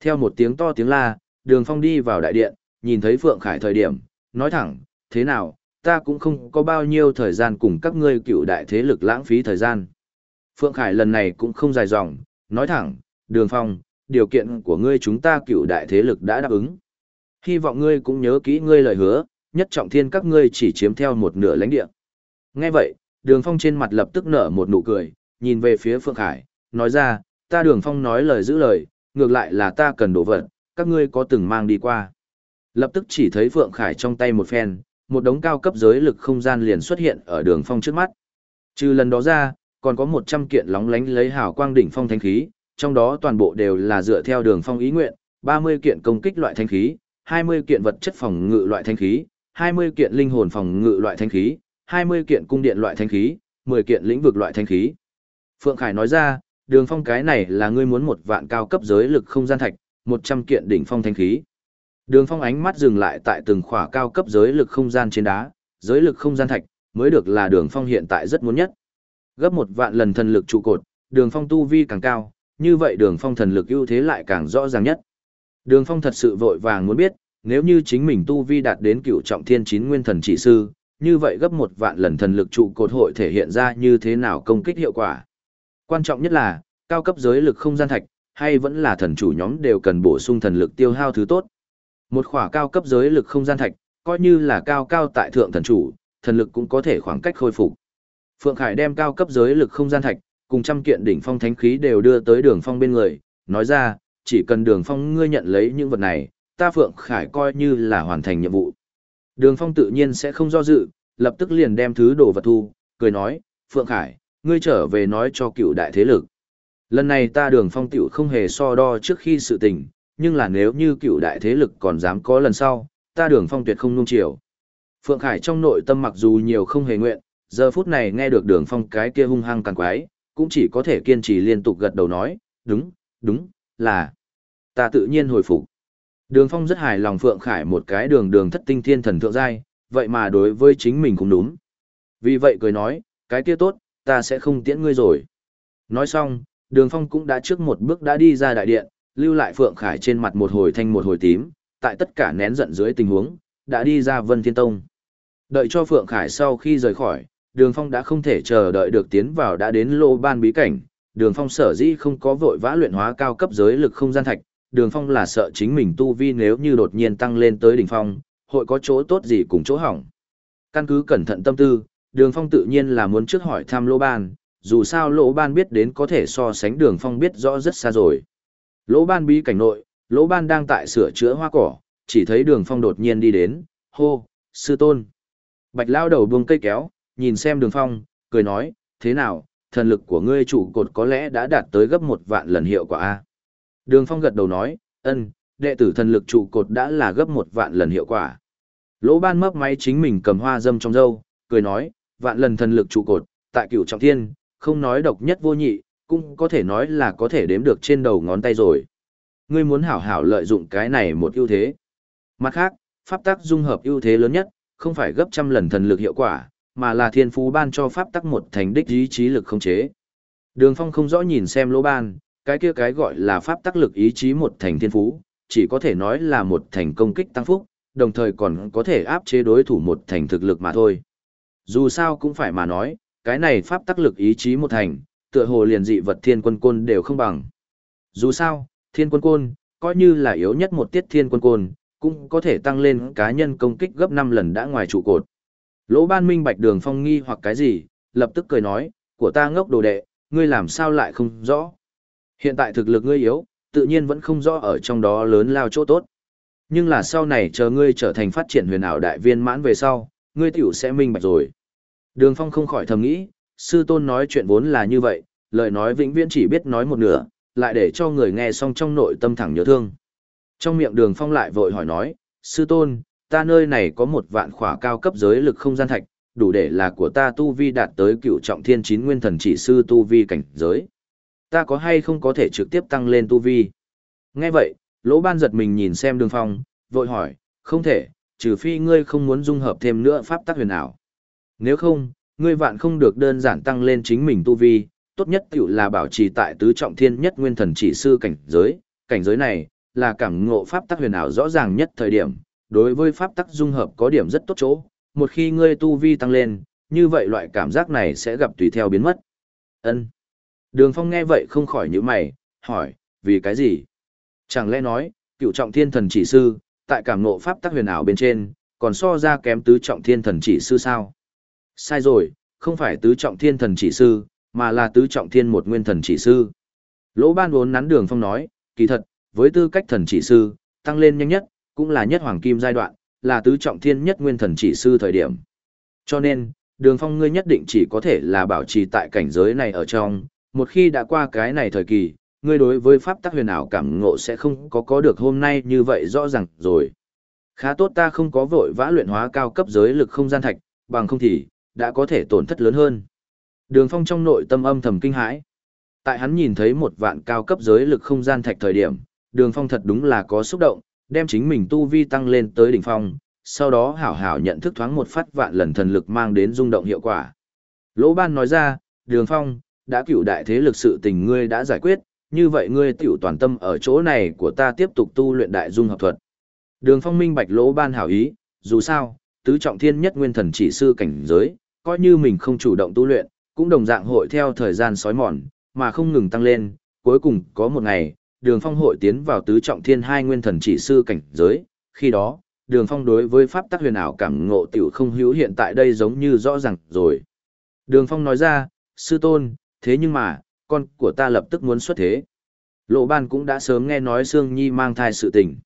Theo một tiếng to tiếng la, đường phong đi vào đại điện, nhìn thấy Phượng Khải thời điểm, nói thẳng, thế nào, ta cũng không có bao nhiêu thời gian cùng các ngươi cựu đại thế lực lãng phí thời gian. Phượng Khải lần này cũng không dài dòng, nói thẳng, đường phong, điều kiện của ngươi chúng ta cựu đại thế lực đã đáp ứng. Hy vọng ngươi cũng nhớ kỹ ngươi lời hứa, nhất trọng thiên các ngươi chỉ chiếm theo một nửa lãnh địa. Nghe vậy, đường phong trên mặt lập tức nở một nụ cười, nhìn về phía Phượng Khải, nói ra, ta đường phong nói lời giữ lời, ngược lại là ta cần đổ vật, các ngươi có từng mang đi qua. Lập tức chỉ thấy Phượng Khải trong tay một phen, một đống cao cấp giới lực không gian liền xuất hiện ở đường phong trước mắt. Trừ lần đó ra, còn có 100 kiện lóng lánh lấy hào quang đỉnh phong thánh khí, trong đó toàn bộ đều là dựa theo đường phong ý nguyện, 30 kiện công kích loại thánh khí, 20 kiện vật chất phòng ngự loại thánh khí, 20 kiện linh hồn phòng ngự loại thánh khí, 20 kiện cung điện loại thánh khí, 10 kiện lĩnh vực loại thánh khí. Phượng Khải nói ra, đường phong cái này là ngươi muốn một vạn cao cấp giới lực không gian thạch, 100 kiện đỉnh phong thánh khí. Đường phong ánh mắt dừng lại tại từng khỏa cao cấp giới lực không gian trên đá, giới lực không gian thạch, mới được là đường phong hiện tại rất muốn nhất. Gấp một vạn lần thần lực trụ cột, đường phong tu vi càng cao, như vậy đường phong thần lực ưu thế lại càng rõ ràng nhất. Đường phong thật sự vội vàng muốn biết, nếu như chính mình tu vi đạt đến cựu trọng thiên chín nguyên thần chỉ sư, như vậy gấp một vạn lần thần lực trụ cột hội thể hiện ra như thế nào công kích hiệu quả. Quan trọng nhất là, cao cấp giới lực không gian thạch, hay vẫn là thần chủ nhóm đều cần bổ sung thần lực tiêu hao thứ tốt. Một khỏa cao cấp giới lực không gian thạch, coi như là cao cao tại thượng thần chủ, thần lực cũng có thể khoảng cách khôi phục. Phượng Khải đem cao cấp giới lực không gian thạch, cùng trăm kiện đỉnh phong thánh khí đều đưa tới đường phong bên người, nói ra, chỉ cần đường phong ngươi nhận lấy những vật này, ta Phượng Khải coi như là hoàn thành nhiệm vụ. Đường phong tự nhiên sẽ không do dự, lập tức liền đem thứ đồ vật thu, cười nói, Phượng Khải, ngươi trở về nói cho cựu đại thế lực. Lần này ta đường phong tiểu không hề so đo trước khi sự tình, nhưng là nếu như cựu đại thế lực còn dám có lần sau, ta đường phong tuyệt không nung chiều. Phượng Khải trong nội tâm mặc dù nhiều không hề nguyện, giờ phút này nghe được đường phong cái kia hung hăng càng quái, cũng chỉ có thể kiên trì liên tục gật đầu nói, đúng, đúng, là, ta tự nhiên hồi phục. Đường phong rất hài lòng Phượng Khải một cái đường đường thất tinh thiên thần thượng giai, vậy mà đối với chính mình cũng đúng. Vì vậy cười nói, cái kia tốt, ta sẽ không tiễn ngươi rồi. Nói xong, đường phong cũng đã trước một bước đã đi ra đại điện, lưu lại Phượng Khải trên mặt một hồi thanh một hồi tím, tại tất cả nén giận dưới tình huống, đã đi ra Vân Thiên Tông. Đợi cho Phượng Khải sau khi rời khỏi, đường phong đã không thể chờ đợi được tiến vào đã đến lô ban bí cảnh. Đường phong sở dĩ không có vội vã luyện hóa cao cấp giới lực không gian thạch, đường phong là sợ chính mình tu vi nếu như đột nhiên tăng lên tới đỉnh phong, hội có chỗ tốt gì cùng chỗ hỏng. Căn cứ cẩn thận tâm tư, đường phong tự nhiên là muốn trước hỏi thăm lô ban, dù sao lỗ ban biết đến có thể so sánh đường phong biết rõ rất xa rồi. Lỗ ban bí cảnh nội, lỗ ban đang tại sửa chữa hoa cỏ, chỉ thấy đường phong đột nhiên đi đến, hô, sư tôn. Bạch lao đầu buông cây kéo, nhìn xem đường phong, cười nói, thế nào, thần lực của ngươi trụ cột có lẽ đã đạt tới gấp một vạn lần hiệu quả A. Đường phong gật đầu nói, ân, đệ tử thần lực trụ cột đã là gấp một vạn lần hiệu quả. Lỗ ban mấp máy chính mình cầm hoa dâm trong dâu, cười nói, vạn lần thần lực trụ cột, tại cửu trọng thiên, không nói độc nhất vô nhị, cũng có thể nói là có thể đếm được trên đầu ngón tay rồi. Ngươi muốn hảo hảo lợi dụng cái này một ưu thế. Mặt khác, pháp tắc dung hợp ưu thế lớn nhất, không phải gấp trăm lần thần lực hiệu quả, mà là thiên phú ban cho pháp tắc một thành đích ý chí lực không chế. Đường Phong không rõ nhìn xem lỗ ban, cái kia cái gọi là pháp tắc lực ý chí một thành thiên phú, chỉ có thể nói là một thành công kích tăng phúc, đồng thời còn có thể áp chế đối thủ một thành thực lực mà thôi. Dù sao cũng phải mà nói, cái này pháp tắc lực ý chí một thành, tựa hồ liền dị vật thiên quân côn đều không bằng. Dù sao, thiên quân côn, coi như là yếu nhất một tiết thiên quân côn, cũng có thể tăng lên cá nhân công kích gấp 5 lần đã ngoài trụ cột. Lỗ ban minh bạch đường phong nghi hoặc cái gì, lập tức cười nói, của ta ngốc đồ đệ, ngươi làm sao lại không rõ. Hiện tại thực lực ngươi yếu, tự nhiên vẫn không rõ ở trong đó lớn lao chỗ tốt. Nhưng là sau này chờ ngươi trở thành phát triển huyền ảo đại viên mãn về sau, ngươi tiểu sẽ minh bạch rồi. Đường Phong không khỏi thầm nghĩ, sư tôn nói chuyện vốn là như vậy, lời nói vĩnh viễn chỉ biết nói một nửa, lại để cho người nghe xong trong nội tâm thẳng nhớ thương. Trong miệng đường Phong lại vội hỏi nói, sư tôn, ta nơi này có một vạn khỏa cao cấp giới lực không gian thạch, đủ để là của ta tu vi đạt tới cựu trọng thiên chín nguyên thần chỉ sư tu vi cảnh giới. Ta có hay không có thể trực tiếp tăng lên tu vi? Nghe vậy, lỗ ban giật mình nhìn xem đường phong, vội hỏi, không thể, trừ phi ngươi không muốn dung hợp thêm nữa pháp tắc huyền ảo. Nếu không, ngươi vạn không được đơn giản tăng lên chính mình tu vi, tốt nhất tiểu là bảo trì tại tứ trọng thiên nhất nguyên thần chỉ sư cảnh giới, cảnh giới này là cảm ngộ pháp tắc huyền ảo rõ ràng nhất thời điểm, đối với pháp tắc dung hợp có điểm rất tốt chỗ, một khi ngươi tu vi tăng lên, như vậy loại cảm giác này sẽ gặp tùy theo biến mất. Ân. Đường Phong nghe vậy không khỏi nhíu mày, hỏi, vì cái gì? Chẳng lẽ nói, cựu trọng thiên thần chỉ sư, tại cảm ngộ pháp tắc huyền ảo bên trên, còn so ra kém tứ trọng thiên thần chỉ sư sao? Sai rồi, không phải tứ trọng thiên thần chỉ sư, mà là tứ trọng thiên một nguyên thần chỉ sư. Lỗ ban vốn nắn đường phong nói, kỳ thật, với tư cách thần chỉ sư, tăng lên nhanh nhất, cũng là nhất hoàng kim giai đoạn, là tứ trọng thiên nhất nguyên thần chỉ sư thời điểm. Cho nên, đường phong ngươi nhất định chỉ có thể là bảo trì tại cảnh giới này ở trong, một khi đã qua cái này thời kỳ, ngươi đối với pháp tắc huyền ảo cảm ngộ sẽ không có có được hôm nay như vậy rõ ràng rồi. Khá tốt ta không có vội vã luyện hóa cao cấp giới lực không gian thạch, bằng không thì, đã có thể tổn thất lớn hơn. Đường phong trong nội tâm âm thầm kinh hãi. Tại hắn nhìn thấy một vạn cao cấp giới lực không gian thạch thời điểm, đường phong thật đúng là có xúc động, đem chính mình tu vi tăng lên tới đỉnh phong, sau đó hảo hảo nhận thức thoáng một phát vạn lần thần lực mang đến rung động hiệu quả. Lỗ Ban nói ra, Đường Phong, đã cửu đại thế lực sự tình ngươi đã giải quyết, như vậy ngươi tiểu toàn tâm ở chỗ này của ta tiếp tục tu luyện đại dung hợp thuật. Đường Phong minh bạch Lỗ Ban hảo ý, dù sao, tứ trọng thiên nhất nguyên thần chỉ sư cảnh giới, coi như mình không chủ động tu luyện, cũng đồng dạng hội theo thời gian sói mòn, mà không ngừng tăng lên, cuối cùng có một ngày, đường phong hội tiến vào tứ trọng thiên hai nguyên thần chỉ sư cảnh giới, khi đó, đường phong đối với pháp tắc huyền ảo cảm ngộ tiểu không hữu hiện tại đây giống như rõ ràng rồi. Đường phong nói ra, sư tôn, thế nhưng mà, con của ta lập tức muốn xuất thế. Lỗ ban cũng đã sớm nghe nói Sương Nhi mang thai sự tình.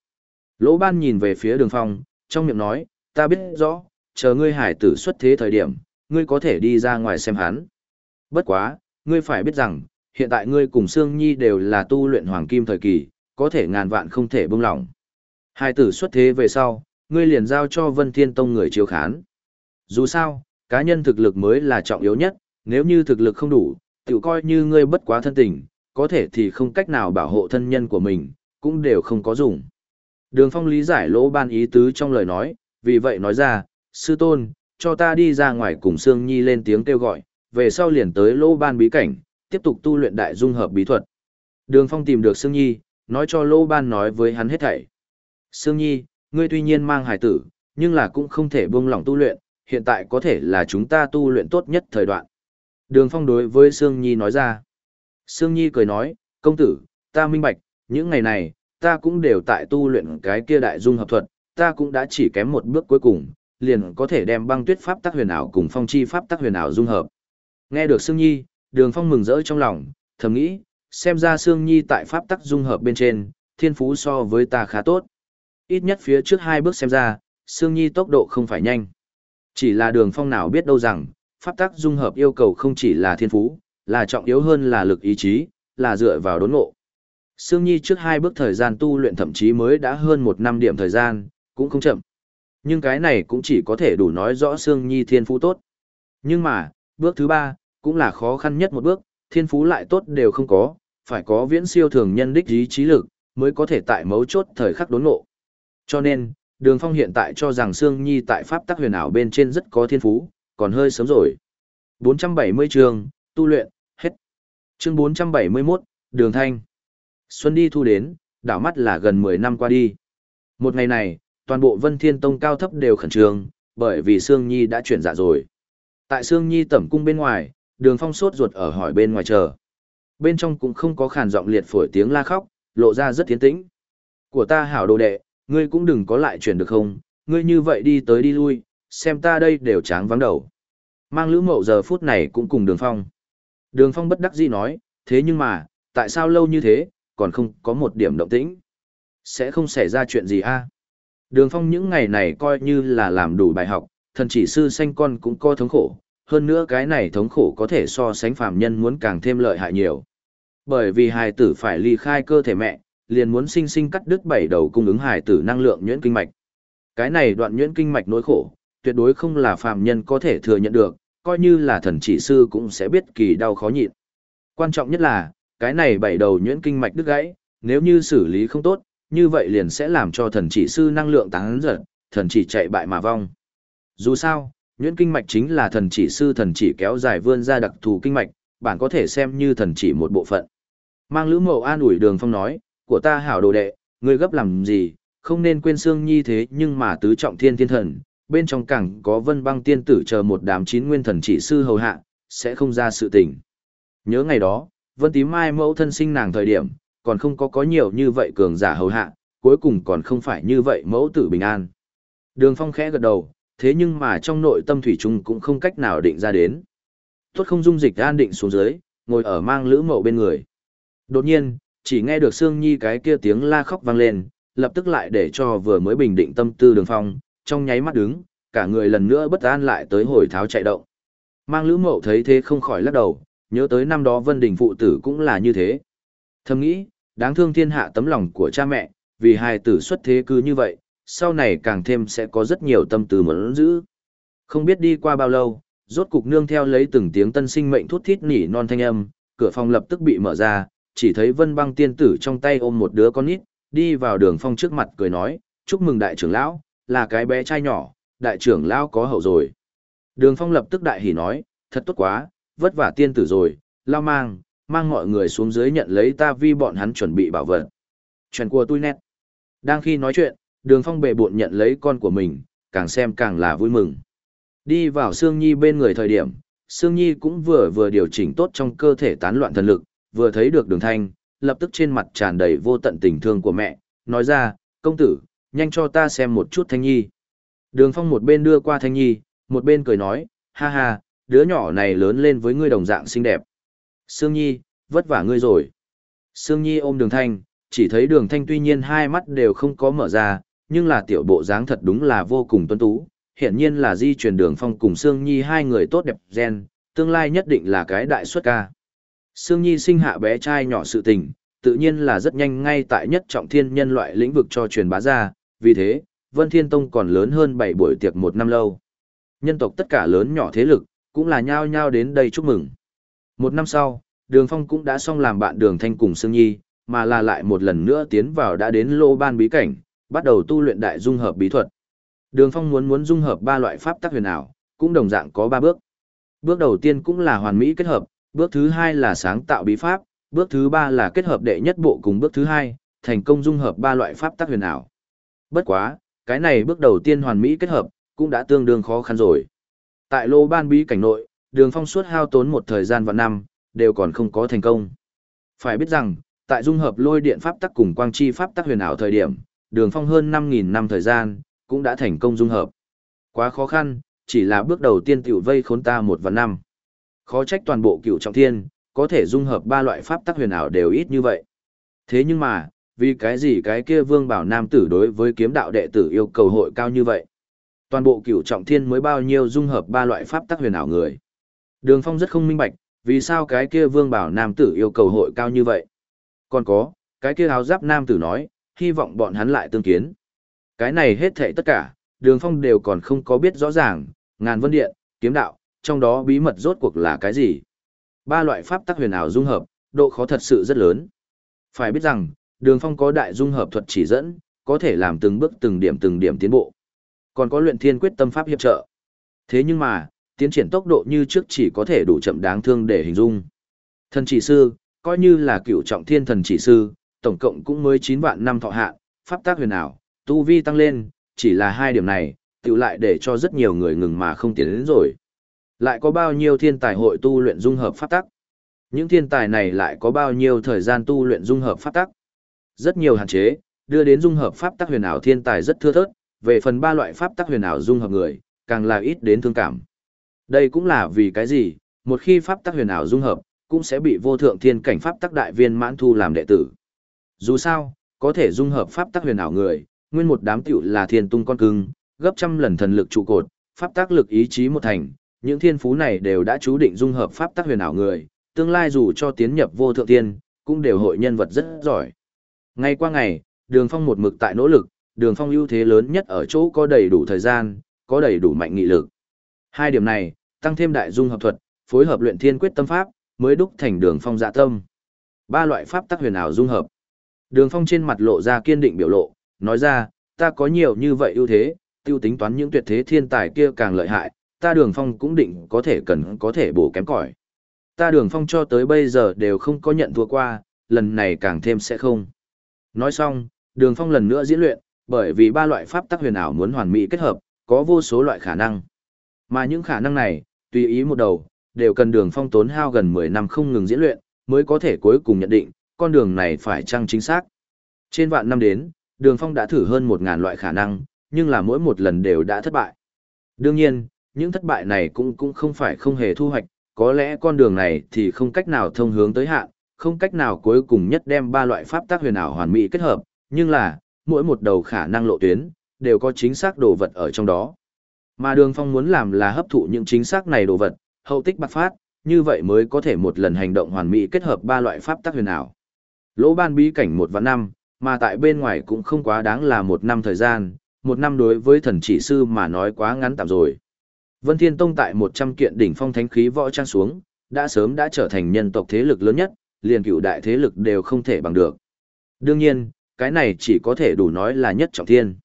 Lỗ ban nhìn về phía đường phong, trong miệng nói, ta biết rõ, chờ ngươi hải tử xuất thế thời điểm, ngươi có thể đi ra ngoài xem hắn. Bất quá, ngươi phải biết rằng, hiện tại ngươi cùng Sương Nhi đều là tu luyện hoàng kim thời kỳ, có thể ngàn vạn không thể buông lỏng. Hai tử xuất thế về sau, ngươi liền giao cho Vân Thiên Tông người chiếu khán. Dù sao, cá nhân thực lực mới là trọng yếu nhất, nếu như thực lực không đủ, tự coi như ngươi bất quá thân tình, có thể thì không cách nào bảo hộ thân nhân của mình, cũng đều không có dùng. Đường Phong lý giải lỗ ban ý tứ trong lời nói, vì vậy nói ra, sư tôn, cho ta đi ra ngoài cùng Sương Nhi lên tiếng kêu gọi, về sau liền tới lỗ ban bí cảnh, tiếp tục tu luyện đại dung hợp bí thuật. Đường Phong tìm được Sương Nhi, nói cho Lô Ban nói với hắn hết thảy. Sương Nhi, ngươi tuy nhiên mang hải tử, nhưng là cũng không thể buông lỏng tu luyện, hiện tại có thể là chúng ta tu luyện tốt nhất thời đoạn. Đường Phong đối với Sương Nhi nói ra. Sương Nhi cười nói, công tử, ta minh bạch, những ngày này, ta cũng đều tại tu luyện cái kia đại dung hợp thuật, ta cũng đã chỉ kém một bước cuối cùng, liền có thể đem băng tuyết pháp tắc huyền ảo cùng phong chi pháp tắc huyền ảo dung hợp. Nghe được Sương Nhi, Đường Phong mừng rỡ trong lòng, thầm nghĩ, xem ra Sương Nhi tại pháp tắc dung hợp bên trên, thiên phú so với ta khá tốt. Ít nhất phía trước hai bước xem ra, Sương Nhi tốc độ không phải nhanh. Chỉ là Đường Phong nào biết đâu rằng, pháp tắc dung hợp yêu cầu không chỉ là thiên phú, là trọng yếu hơn là lực ý chí, là dựa vào đốn ngộ. Sương Nhi trước hai bước thời gian tu luyện thậm chí mới đã hơn một năm điểm thời gian, cũng không chậm. Nhưng cái này cũng chỉ có thể đủ nói rõ Sương Nhi thiên phú tốt. Nhưng mà, bước thứ ba, cũng là khó khăn nhất một bước, thiên phú lại tốt đều không có, phải có viễn siêu thường nhân đích ý chí lực, mới có thể tại mấu chốt thời khắc đốn ngộ. Cho nên, Đường Phong hiện tại cho rằng Sương Nhi tại pháp tắc huyền ảo bên trên rất có thiên phú, còn hơi sớm rồi. 470 chương, tu luyện, hết. Chương 471, Đường Thanh. Xuân đi thu đến, đảo mắt là gần 10 năm qua đi. Một ngày này, toàn bộ Vân Thiên Tông cao thấp đều khẩn trương, bởi vì Sương Nhi đã chuyển dạ rồi. Tại Sương Nhi tẩm cung bên ngoài, đường phong sốt ruột ở hỏi bên ngoài chờ bên trong cũng không có khàn giọng liệt phổi tiếng la khóc lộ ra rất tiến tĩnh của ta hảo đồ đệ ngươi cũng đừng có lại chuyển được không ngươi như vậy đi tới đi lui xem ta đây đều tráng vắng đầu mang lữ mậu giờ phút này cũng cùng đường phong đường phong bất đắc dĩ nói thế nhưng mà tại sao lâu như thế, còn không có một điểm động tĩnh? Sẽ không xảy ra chuyện gì a? Đường phong những ngày này coi như là làm đủ bài học, thần chỉ sư sanh con cũng có thống khổ, hơn nữa cái này thống khổ có thể so sánh phàm nhân muốn càng thêm lợi hại nhiều. Bởi vì hài tử phải ly khai cơ thể mẹ, liền muốn sinh sinh cắt đứt bảy đầu cung ứng hài tử năng lượng nhuyễn kinh mạch. Cái này đoạn nhuyễn kinh mạch nỗi khổ, tuyệt đối không là phàm nhân có thể thừa nhận được, coi như là thần chỉ sư cũng sẽ biết kỳ đau khó nhịn. Quan trọng nhất là, cái này bảy đầu nhuyễn kinh mạch đứt gãy, nếu như xử lý không tốt, như vậy liền sẽ làm cho thần chỉ sư năng lượng tán giật, thần chỉ chạy bại mà vong. Dù sao, nhuyễn kinh mạch chính là thần chỉ sư thần chỉ kéo dài vươn ra đặc thù kinh mạch, bạn có thể xem như thần chỉ một bộ phận. Mang lữ mậu an ủi đường phong nói, của ta hảo đồ đệ, ngươi gấp làm gì, không nên quên xương nhi thế nhưng mà tứ trọng thiên thiên thần, bên trong cảng có vân băng tiên tử chờ một đám chín nguyên thần chỉ sư hầu hạ, sẽ không ra sự tình. Nhớ ngày đó, vân tím mai mẫu thân sinh nàng thời điểm, còn không có có nhiều như vậy cường giả hầu hạ, cuối cùng còn không phải như vậy mẫu tử bình an. Đường phong khẽ gật đầu, thế nhưng mà trong nội tâm thủy trung cũng không cách nào định ra đến. Tốt không dung dịch an định xuống dưới, ngồi ở mang lữ mậu bên người. Đột nhiên, chỉ nghe được Sương Nhi cái kia tiếng la khóc vang lên, lập tức lại để cho vừa mới bình định tâm tư đường phong, trong nháy mắt đứng, cả người lần nữa bất an lại tới hồi tháo chạy động. Mang lữ mậu thấy thế không khỏi lắc đầu, nhớ tới năm đó Vân Đình phụ tử cũng là như thế. Thầm nghĩ, đáng thương thiên hạ tấm lòng của cha mẹ, vì hai tử xuất thế cứ như vậy, sau này càng thêm sẽ có rất nhiều tâm tư muốn giữ. Không biết đi qua bao lâu, rốt cục nương theo lấy từng tiếng tân sinh mệnh thút thít nỉ non thanh âm, cửa phòng lập tức bị mở ra, chỉ thấy vân băng tiên tử trong tay ôm một đứa con nít, đi vào đường phong trước mặt cười nói, chúc mừng đại trưởng lão, là cái bé trai nhỏ, đại trưởng lão có hậu rồi. Đường phong lập tức đại hỉ nói, thật tốt quá, vất vả tiên tử rồi, lao mang, mang mọi người xuống dưới nhận lấy ta vi bọn hắn chuẩn bị bảo vật. Chuyện của tôi nét. Đang khi nói chuyện, đường phong bề bộn nhận lấy con của mình, càng xem càng là vui mừng. Đi vào Sương Nhi bên người thời điểm, Sương Nhi cũng vừa vừa điều chỉnh tốt trong cơ thể tán loạn thần lực, vừa thấy được đường thanh, lập tức trên mặt tràn đầy vô tận tình thương của mẹ, nói ra, công tử, nhanh cho ta xem một chút Thanh Nhi. Đường phong một bên đưa qua Thanh Nhi, một bên cười nói, ha ha, đứa nhỏ này lớn lên với ngươi đồng dạng xinh đẹp. Sương Nhi, vất vả ngươi rồi. Sương Nhi ôm đường thanh, chỉ thấy đường thanh tuy nhiên hai mắt đều không có mở ra, nhưng là tiểu bộ dáng thật đúng là vô cùng tuấn tú. Hiện nhiên là di truyền đường phong cùng Sương Nhi hai người tốt đẹp gen, tương lai nhất định là cái đại xuất ca. Sương Nhi sinh hạ bé trai nhỏ sự tình, tự nhiên là rất nhanh ngay tại nhất trọng thiên nhân loại lĩnh vực cho truyền bá ra, vì thế, Vân Thiên Tông còn lớn hơn 7 buổi tiệc một năm lâu. Nhân tộc tất cả lớn nhỏ thế lực, cũng là nhao nhao đến đây chúc mừng. Một năm sau, Đường Phong cũng đã xong làm bạn Đường Thanh cùng Sương Nhi, mà là lại một lần nữa tiến vào đã đến lô ban bí cảnh, bắt đầu tu luyện đại dung hợp bí thuật. Đường Phong muốn muốn dung hợp ba loại pháp tắc huyền ảo, cũng đồng dạng có ba bước. Bước đầu tiên cũng là hoàn mỹ kết hợp, bước thứ hai là sáng tạo bí pháp, bước thứ ba là kết hợp đệ nhất bộ cùng bước thứ hai, thành công dung hợp ba loại pháp tắc huyền ảo. Bất quá, cái này bước đầu tiên hoàn mỹ kết hợp, cũng đã tương đương khó khăn rồi. Tại lô ban bí cảnh nội, đường phong suốt hao tốn một thời gian và năm, đều còn không có thành công. Phải biết rằng, tại dung hợp lôi điện pháp tắc cùng quang chi pháp tắc huyền ảo thời điểm, đường phong hơn 5.000 năm thời gian, cũng đã thành công dung hợp. Quá khó khăn, chỉ là bước đầu tiên tiểu vây khốn ta một và năm. Khó trách toàn bộ cựu trọng thiên, có thể dung hợp ba loại pháp tắc huyền ảo đều ít như vậy. Thế nhưng mà, vì cái gì cái kia vương bảo nam tử đối với kiếm đạo đệ tử yêu cầu hội cao như vậy? Toàn bộ cửu trọng thiên mới bao nhiêu dung hợp ba loại pháp tắc huyền ảo người. Đường Phong rất không minh bạch, vì sao cái kia vương bảo nam tử yêu cầu hội cao như vậy. Còn có, cái kia áo giáp nam tử nói, hy vọng bọn hắn lại tương kiến. Cái này hết thảy tất cả, đường phong đều còn không có biết rõ ràng, ngàn vân điện, kiếm đạo, trong đó bí mật rốt cuộc là cái gì. Ba loại pháp tắc huyền ảo dung hợp, độ khó thật sự rất lớn. Phải biết rằng, đường phong có đại dung hợp thuật chỉ dẫn, có thể làm từng bước từng điểm từng điểm tiến bộ còn có luyện thiên quyết tâm pháp hiệp trợ. Thế nhưng mà, tiến triển tốc độ như trước chỉ có thể đủ chậm đáng thương để hình dung. Thần chỉ sư, coi như là cựu trọng thiên thần chỉ sư, tổng cộng cũng mới 9 vạn năm thọ hạ, pháp tác huyền ảo, tu vi tăng lên, chỉ là hai điểm này, tự lại để cho rất nhiều người ngừng mà không tiến đến rồi. Lại có bao nhiêu thiên tài hội tu luyện dung hợp pháp tắc? Những thiên tài này lại có bao nhiêu thời gian tu luyện dung hợp pháp tắc? Rất nhiều hạn chế, đưa đến dung hợp pháp tắc huyền ảo thiên tài rất thưa thớt, về phần ba loại pháp tắc huyền ảo dung hợp người, càng là ít đến thương cảm. Đây cũng là vì cái gì, một khi pháp tắc huyền ảo dung hợp, cũng sẽ bị vô thượng thiên cảnh pháp tắc đại viên mãn thu làm đệ tử. Dù sao, có thể dung hợp pháp tắc huyền ảo người, nguyên một đám tiểu là thiên tung con cưng, gấp trăm lần thần lực trụ cột, pháp tắc lực ý chí một thành, những thiên phú này đều đã chú định dung hợp pháp tắc huyền ảo người, tương lai dù cho tiến nhập vô thượng tiên, cũng đều hội nhân vật rất giỏi. Ngày qua ngày, Đường Phong một mực tại nỗ lực, Đường Phong ưu thế lớn nhất ở chỗ có đầy đủ thời gian, có đầy đủ mạnh nghị lực. Hai điểm này, tăng thêm đại dung hợp thuật, phối hợp luyện thiên quyết tâm pháp, mới đúc thành Đường Phong dạ tâm. Ba loại pháp tắc huyền ảo dung hợp. Đường Phong trên mặt lộ ra kiên định biểu lộ, nói ra, ta có nhiều như vậy ưu thế, tiêu tính toán những tuyệt thế thiên tài kia càng lợi hại, ta Đường Phong cũng định có thể cần có thể bổ kém cỏi. Ta Đường Phong cho tới bây giờ đều không có nhận thua qua, lần này càng thêm sẽ không. Nói xong, Đường Phong lần nữa diễn luyện, bởi vì ba loại pháp tắc huyền ảo muốn hoàn mỹ kết hợp, có vô số loại khả năng. Mà những khả năng này, tùy ý một đầu, đều cần Đường Phong tốn hao gần 10 năm không ngừng diễn luyện, mới có thể cuối cùng nhận định, con đường này phải chăng chính xác. Trên vạn năm đến, Đường Phong đã thử hơn 1000 loại khả năng, nhưng là mỗi một lần đều đã thất bại. Đương nhiên, những thất bại này cũng cũng không phải không hề thu hoạch, có lẽ con đường này thì không cách nào thông hướng tới hạn, không cách nào cuối cùng nhất đem ba loại pháp tác huyền ảo hoàn mỹ kết hợp, nhưng là, mỗi một đầu khả năng lộ tuyến, đều có chính xác đồ vật ở trong đó. Mà đường phong muốn làm là hấp thụ những chính xác này đồ vật, hậu tích bạc phát, như vậy mới có thể một lần hành động hoàn mỹ kết hợp ba loại pháp tác huyền ảo. Lỗ ban bí cảnh một và năm, mà tại bên ngoài cũng không quá đáng là một năm thời gian, một năm đối với thần chỉ sư mà nói quá ngắn tạm rồi. Vân Thiên Tông tại 100 kiện đỉnh phong thánh khí võ trang xuống, đã sớm đã trở thành nhân tộc thế lực lớn nhất, liền cựu đại thế lực đều không thể bằng được. Đương nhiên, cái này chỉ có thể đủ nói là nhất trọng thiên.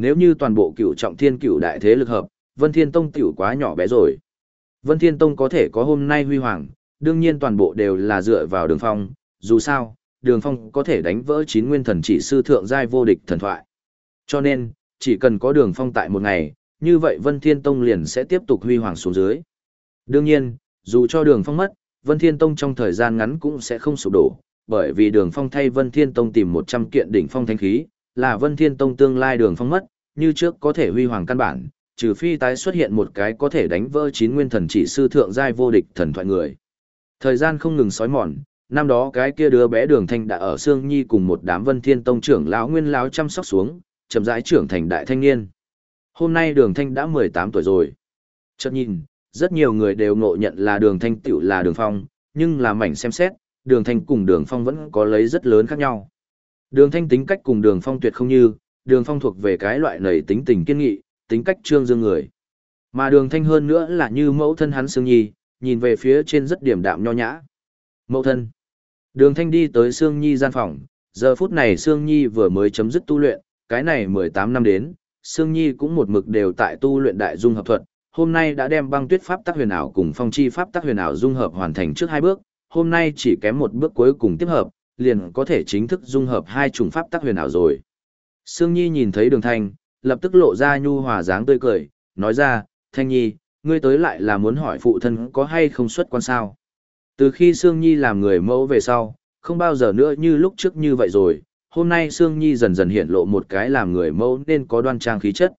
Nếu như toàn bộ cựu trọng thiên cựu đại thế lực hợp, Vân Thiên Tông tiểu quá nhỏ bé rồi. Vân Thiên Tông có thể có hôm nay huy hoàng, đương nhiên toàn bộ đều là dựa vào đường phong, dù sao, đường phong có thể đánh vỡ chín nguyên thần chỉ sư thượng giai vô địch thần thoại. Cho nên, chỉ cần có đường phong tại một ngày, như vậy Vân Thiên Tông liền sẽ tiếp tục huy hoàng xuống dưới. Đương nhiên, dù cho đường phong mất, Vân Thiên Tông trong thời gian ngắn cũng sẽ không sụp đổ, bởi vì đường phong thay Vân Thiên Tông tìm 100 kiện đỉnh phong thánh khí, là Vân Thiên Tông tương lai đường phong mất, như trước có thể huy hoàng căn bản, trừ phi tái xuất hiện một cái có thể đánh vỡ chín nguyên thần chỉ sư thượng giai vô địch thần thoại người. Thời gian không ngừng sói mòn, năm đó cái kia đứa bé Đường Thanh đã ở Sương Nhi cùng một đám Vân Thiên Tông trưởng lão nguyên lão chăm sóc xuống, chậm rãi trưởng thành đại thanh niên. Hôm nay Đường Thanh đã 18 tuổi rồi. Chợt nhìn, rất nhiều người đều ngộ nhận là Đường Thanh tiểu là Đường Phong, nhưng là mảnh xem xét, Đường Thanh cùng Đường Phong vẫn có lấy rất lớn khác nhau. Đường Thanh tính cách cùng Đường Phong tuyệt không như, Đường Phong thuộc về cái loại nảy tính tình kiên nghị, tính cách trương dương người. Mà Đường Thanh hơn nữa là như mẫu thân hắn Sương Nhi, nhìn về phía trên rất điểm đạm nho nhã. Mẫu thân. Đường Thanh đi tới Sương Nhi gian phòng, giờ phút này Sương Nhi vừa mới chấm dứt tu luyện, cái này 18 năm đến, Sương Nhi cũng một mực đều tại tu luyện đại dung hợp thuật, hôm nay đã đem băng tuyết pháp tác huyền ảo cùng phong chi pháp tác huyền ảo dung hợp hoàn thành trước hai bước, hôm nay chỉ kém một bước cuối cùng tiếp hợp, liền có thể chính thức dung hợp hai chủng pháp tác huyền ảo rồi. Sương Nhi nhìn thấy Đường Thanh, lập tức lộ ra nhu hòa dáng tươi cười, nói ra, Thanh Nhi, ngươi tới lại là muốn hỏi phụ thân có hay không xuất quan sao. Từ khi Sương Nhi làm người mẫu về sau, không bao giờ nữa như lúc trước như vậy rồi, hôm nay Sương Nhi dần dần hiện lộ một cái làm người mẫu nên có đoan trang khí chất.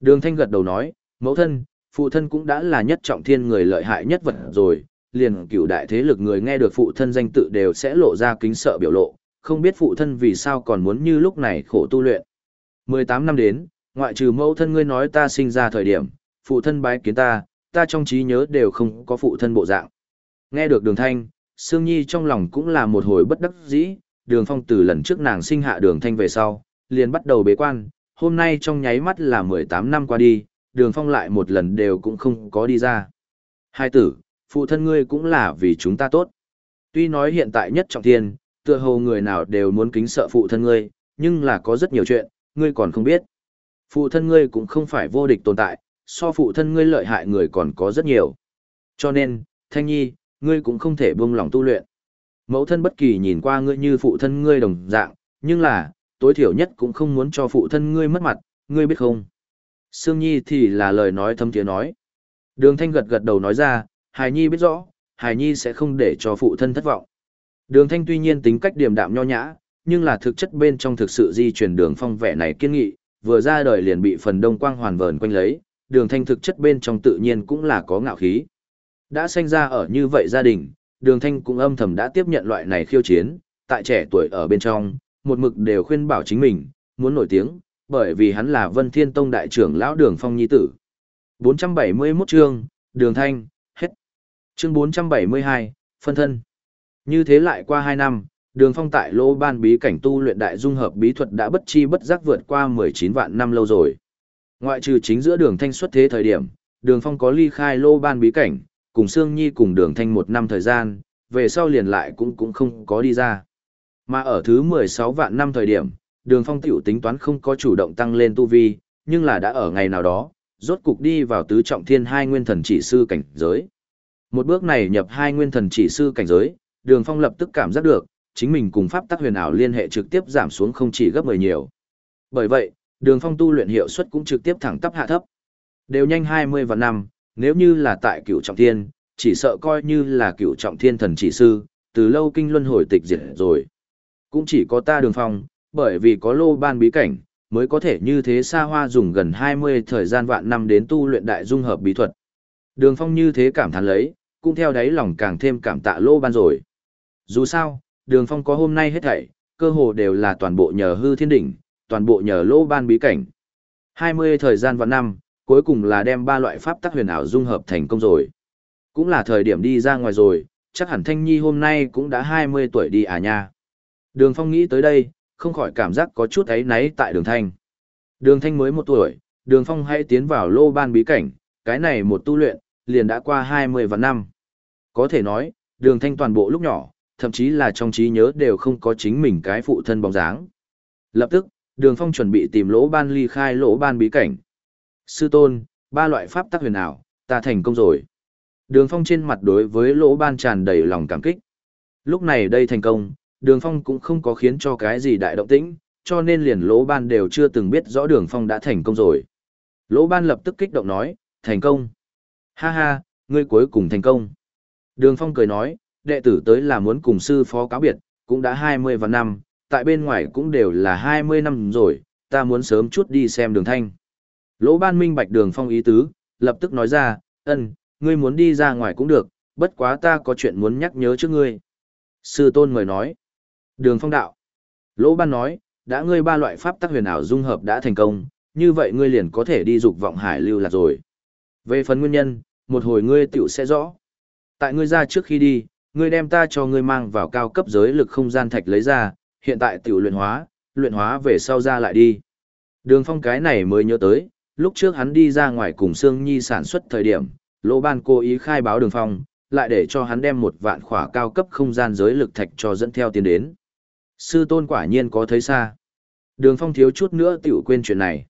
Đường Thanh gật đầu nói, mẫu thân, phụ thân cũng đã là nhất trọng thiên người lợi hại nhất vật rồi, liền cửu đại thế lực người nghe được phụ thân danh tự đều sẽ lộ ra kính sợ biểu lộ, không biết phụ thân vì sao còn muốn như lúc này khổ tu luyện. 18 năm đến, ngoại trừ mẫu thân ngươi nói ta sinh ra thời điểm, phụ thân bái kiến ta, ta trong trí nhớ đều không có phụ thân bộ dạng. Nghe được đường thanh, Sương Nhi trong lòng cũng là một hồi bất đắc dĩ, đường phong từ lần trước nàng sinh hạ đường thanh về sau, liền bắt đầu bế quan, hôm nay trong nháy mắt là 18 năm qua đi, đường phong lại một lần đều cũng không có đi ra. Hai tử, phụ thân ngươi cũng là vì chúng ta tốt. Tuy nói hiện tại nhất trọng thiên, tựa hồ người nào đều muốn kính sợ phụ thân ngươi, nhưng là có rất nhiều chuyện, ngươi còn không biết. Phụ thân ngươi cũng không phải vô địch tồn tại, so phụ thân ngươi lợi hại người còn có rất nhiều. Cho nên, Thanh Nhi, ngươi cũng không thể buông lòng tu luyện. Mẫu thân bất kỳ nhìn qua ngươi như phụ thân ngươi đồng dạng, nhưng là, tối thiểu nhất cũng không muốn cho phụ thân ngươi mất mặt, ngươi biết không? Sương Nhi thì là lời nói thâm tiếng nói. Đường Thanh gật gật đầu nói ra, Hải Nhi biết rõ, Hải Nhi sẽ không để cho phụ thân thất vọng. Đường Thanh tuy nhiên tính cách điềm đạm nho nhã, nhưng là thực chất bên trong thực sự di chuyển đường phong vẻ này kiên nghị, vừa ra đời liền bị phần đông quang hoàn vờn quanh lấy, đường thanh thực chất bên trong tự nhiên cũng là có ngạo khí. Đã sinh ra ở như vậy gia đình, đường thanh cũng âm thầm đã tiếp nhận loại này khiêu chiến, tại trẻ tuổi ở bên trong, một mực đều khuyên bảo chính mình, muốn nổi tiếng, bởi vì hắn là Vân Thiên Tông đại trưởng lão Đường Phong nhi tử. 471 chương, Đường Thanh. Chương 472, phân thân. Như thế lại qua 2 năm, Đường Phong tại lô ban bí cảnh tu luyện đại dung hợp bí thuật đã bất chi bất giác vượt qua 19 vạn năm lâu rồi. Ngoại trừ chính giữa Đường Thanh xuất thế thời điểm, Đường Phong có ly khai lô ban bí cảnh, cùng Sương Nhi cùng Đường Thanh một năm thời gian, về sau liền lại cũng cũng không có đi ra. Mà ở thứ 16 vạn năm thời điểm, đường phong tiểu tính toán không có chủ động tăng lên tu vi, nhưng là đã ở ngày nào đó, rốt cục đi vào tứ trọng thiên hai nguyên thần chỉ sư cảnh giới. Một bước này nhập hai nguyên thần chỉ sư cảnh giới, đường phong lập tức cảm giác được, chính mình cùng pháp tắc huyền ảo liên hệ trực tiếp giảm xuống không chỉ gấp 10 nhiều. Bởi vậy, đường phong tu luyện hiệu suất cũng trực tiếp thẳng tắp hạ thấp. Đều nhanh 20 và năm, nếu như là tại cửu trọng thiên, chỉ sợ coi như là cửu trọng thiên thần chỉ sư, từ lâu kinh luân hồi tịch diệt rồi. Cũng chỉ có ta đường phong, bởi vì có lô ban bí cảnh, mới có thể như thế xa hoa dùng gần 20 thời gian vạn năm đến tu luyện đại dung hợp bí thuật. Đường phong như thế cảm thán lấy, cũng theo đáy lòng càng thêm cảm tạ lô ban rồi. Dù sao, đường phong có hôm nay hết thảy, cơ hồ đều là toàn bộ nhờ hư thiên đỉnh, toàn bộ nhờ lô ban bí cảnh. 20 thời gian và năm, cuối cùng là đem ba loại pháp tắc huyền ảo dung hợp thành công rồi. Cũng là thời điểm đi ra ngoài rồi, chắc hẳn Thanh Nhi hôm nay cũng đã 20 tuổi đi à nha. Đường Phong nghĩ tới đây, không khỏi cảm giác có chút ấy náy tại đường Thanh. Đường Thanh mới một tuổi, đường Phong hãy tiến vào lô ban bí cảnh, cái này một tu luyện, liền đã qua 20 và năm. Có thể nói, đường Thanh toàn bộ lúc nhỏ, thậm chí là trong trí nhớ đều không có chính mình cái phụ thân bóng dáng. Lập tức, đường Phong chuẩn bị tìm lỗ ban ly khai lỗ ban bí cảnh. Sư tôn, ba loại pháp tắc huyền ảo, ta thành công rồi. Đường Phong trên mặt đối với lỗ ban tràn đầy lòng cảm kích. Lúc này đây thành công, Đường Phong cũng không có khiến cho cái gì đại động tĩnh, cho nên liền lỗ ban đều chưa từng biết rõ Đường Phong đã thành công rồi. Lỗ ban lập tức kích động nói, thành công. Ha ha, ngươi cuối cùng thành công. Đường Phong cười nói, đệ tử tới là muốn cùng sư phó cáo biệt, cũng đã 20 và năm, tại bên ngoài cũng đều là 20 năm rồi, ta muốn sớm chút đi xem đường thanh. Lỗ ban minh bạch đường Phong ý tứ, lập tức nói ra, ân, ngươi muốn đi ra ngoài cũng được, bất quá ta có chuyện muốn nhắc nhớ trước ngươi. Sư tôn mời nói. Đường phong đạo. Lỗ ban nói, đã ngươi ba loại pháp tắc huyền ảo dung hợp đã thành công, như vậy ngươi liền có thể đi dục vọng hải lưu lạc rồi. Về phần nguyên nhân, một hồi ngươi tiểu sẽ rõ. Tại ngươi ra trước khi đi, ngươi đem ta cho ngươi mang vào cao cấp giới lực không gian thạch lấy ra, hiện tại tiểu luyện hóa, luyện hóa về sau ra lại đi. Đường phong cái này mới nhớ tới, lúc trước hắn đi ra ngoài cùng Sương Nhi sản xuất thời điểm, Lỗ Ban cố ý khai báo đường phong, lại để cho hắn đem một vạn khỏa cao cấp không gian giới lực thạch cho dẫn theo tiến đến. Sư tôn quả nhiên có thấy xa. Đường phong thiếu chút nữa tiểu quên chuyện này.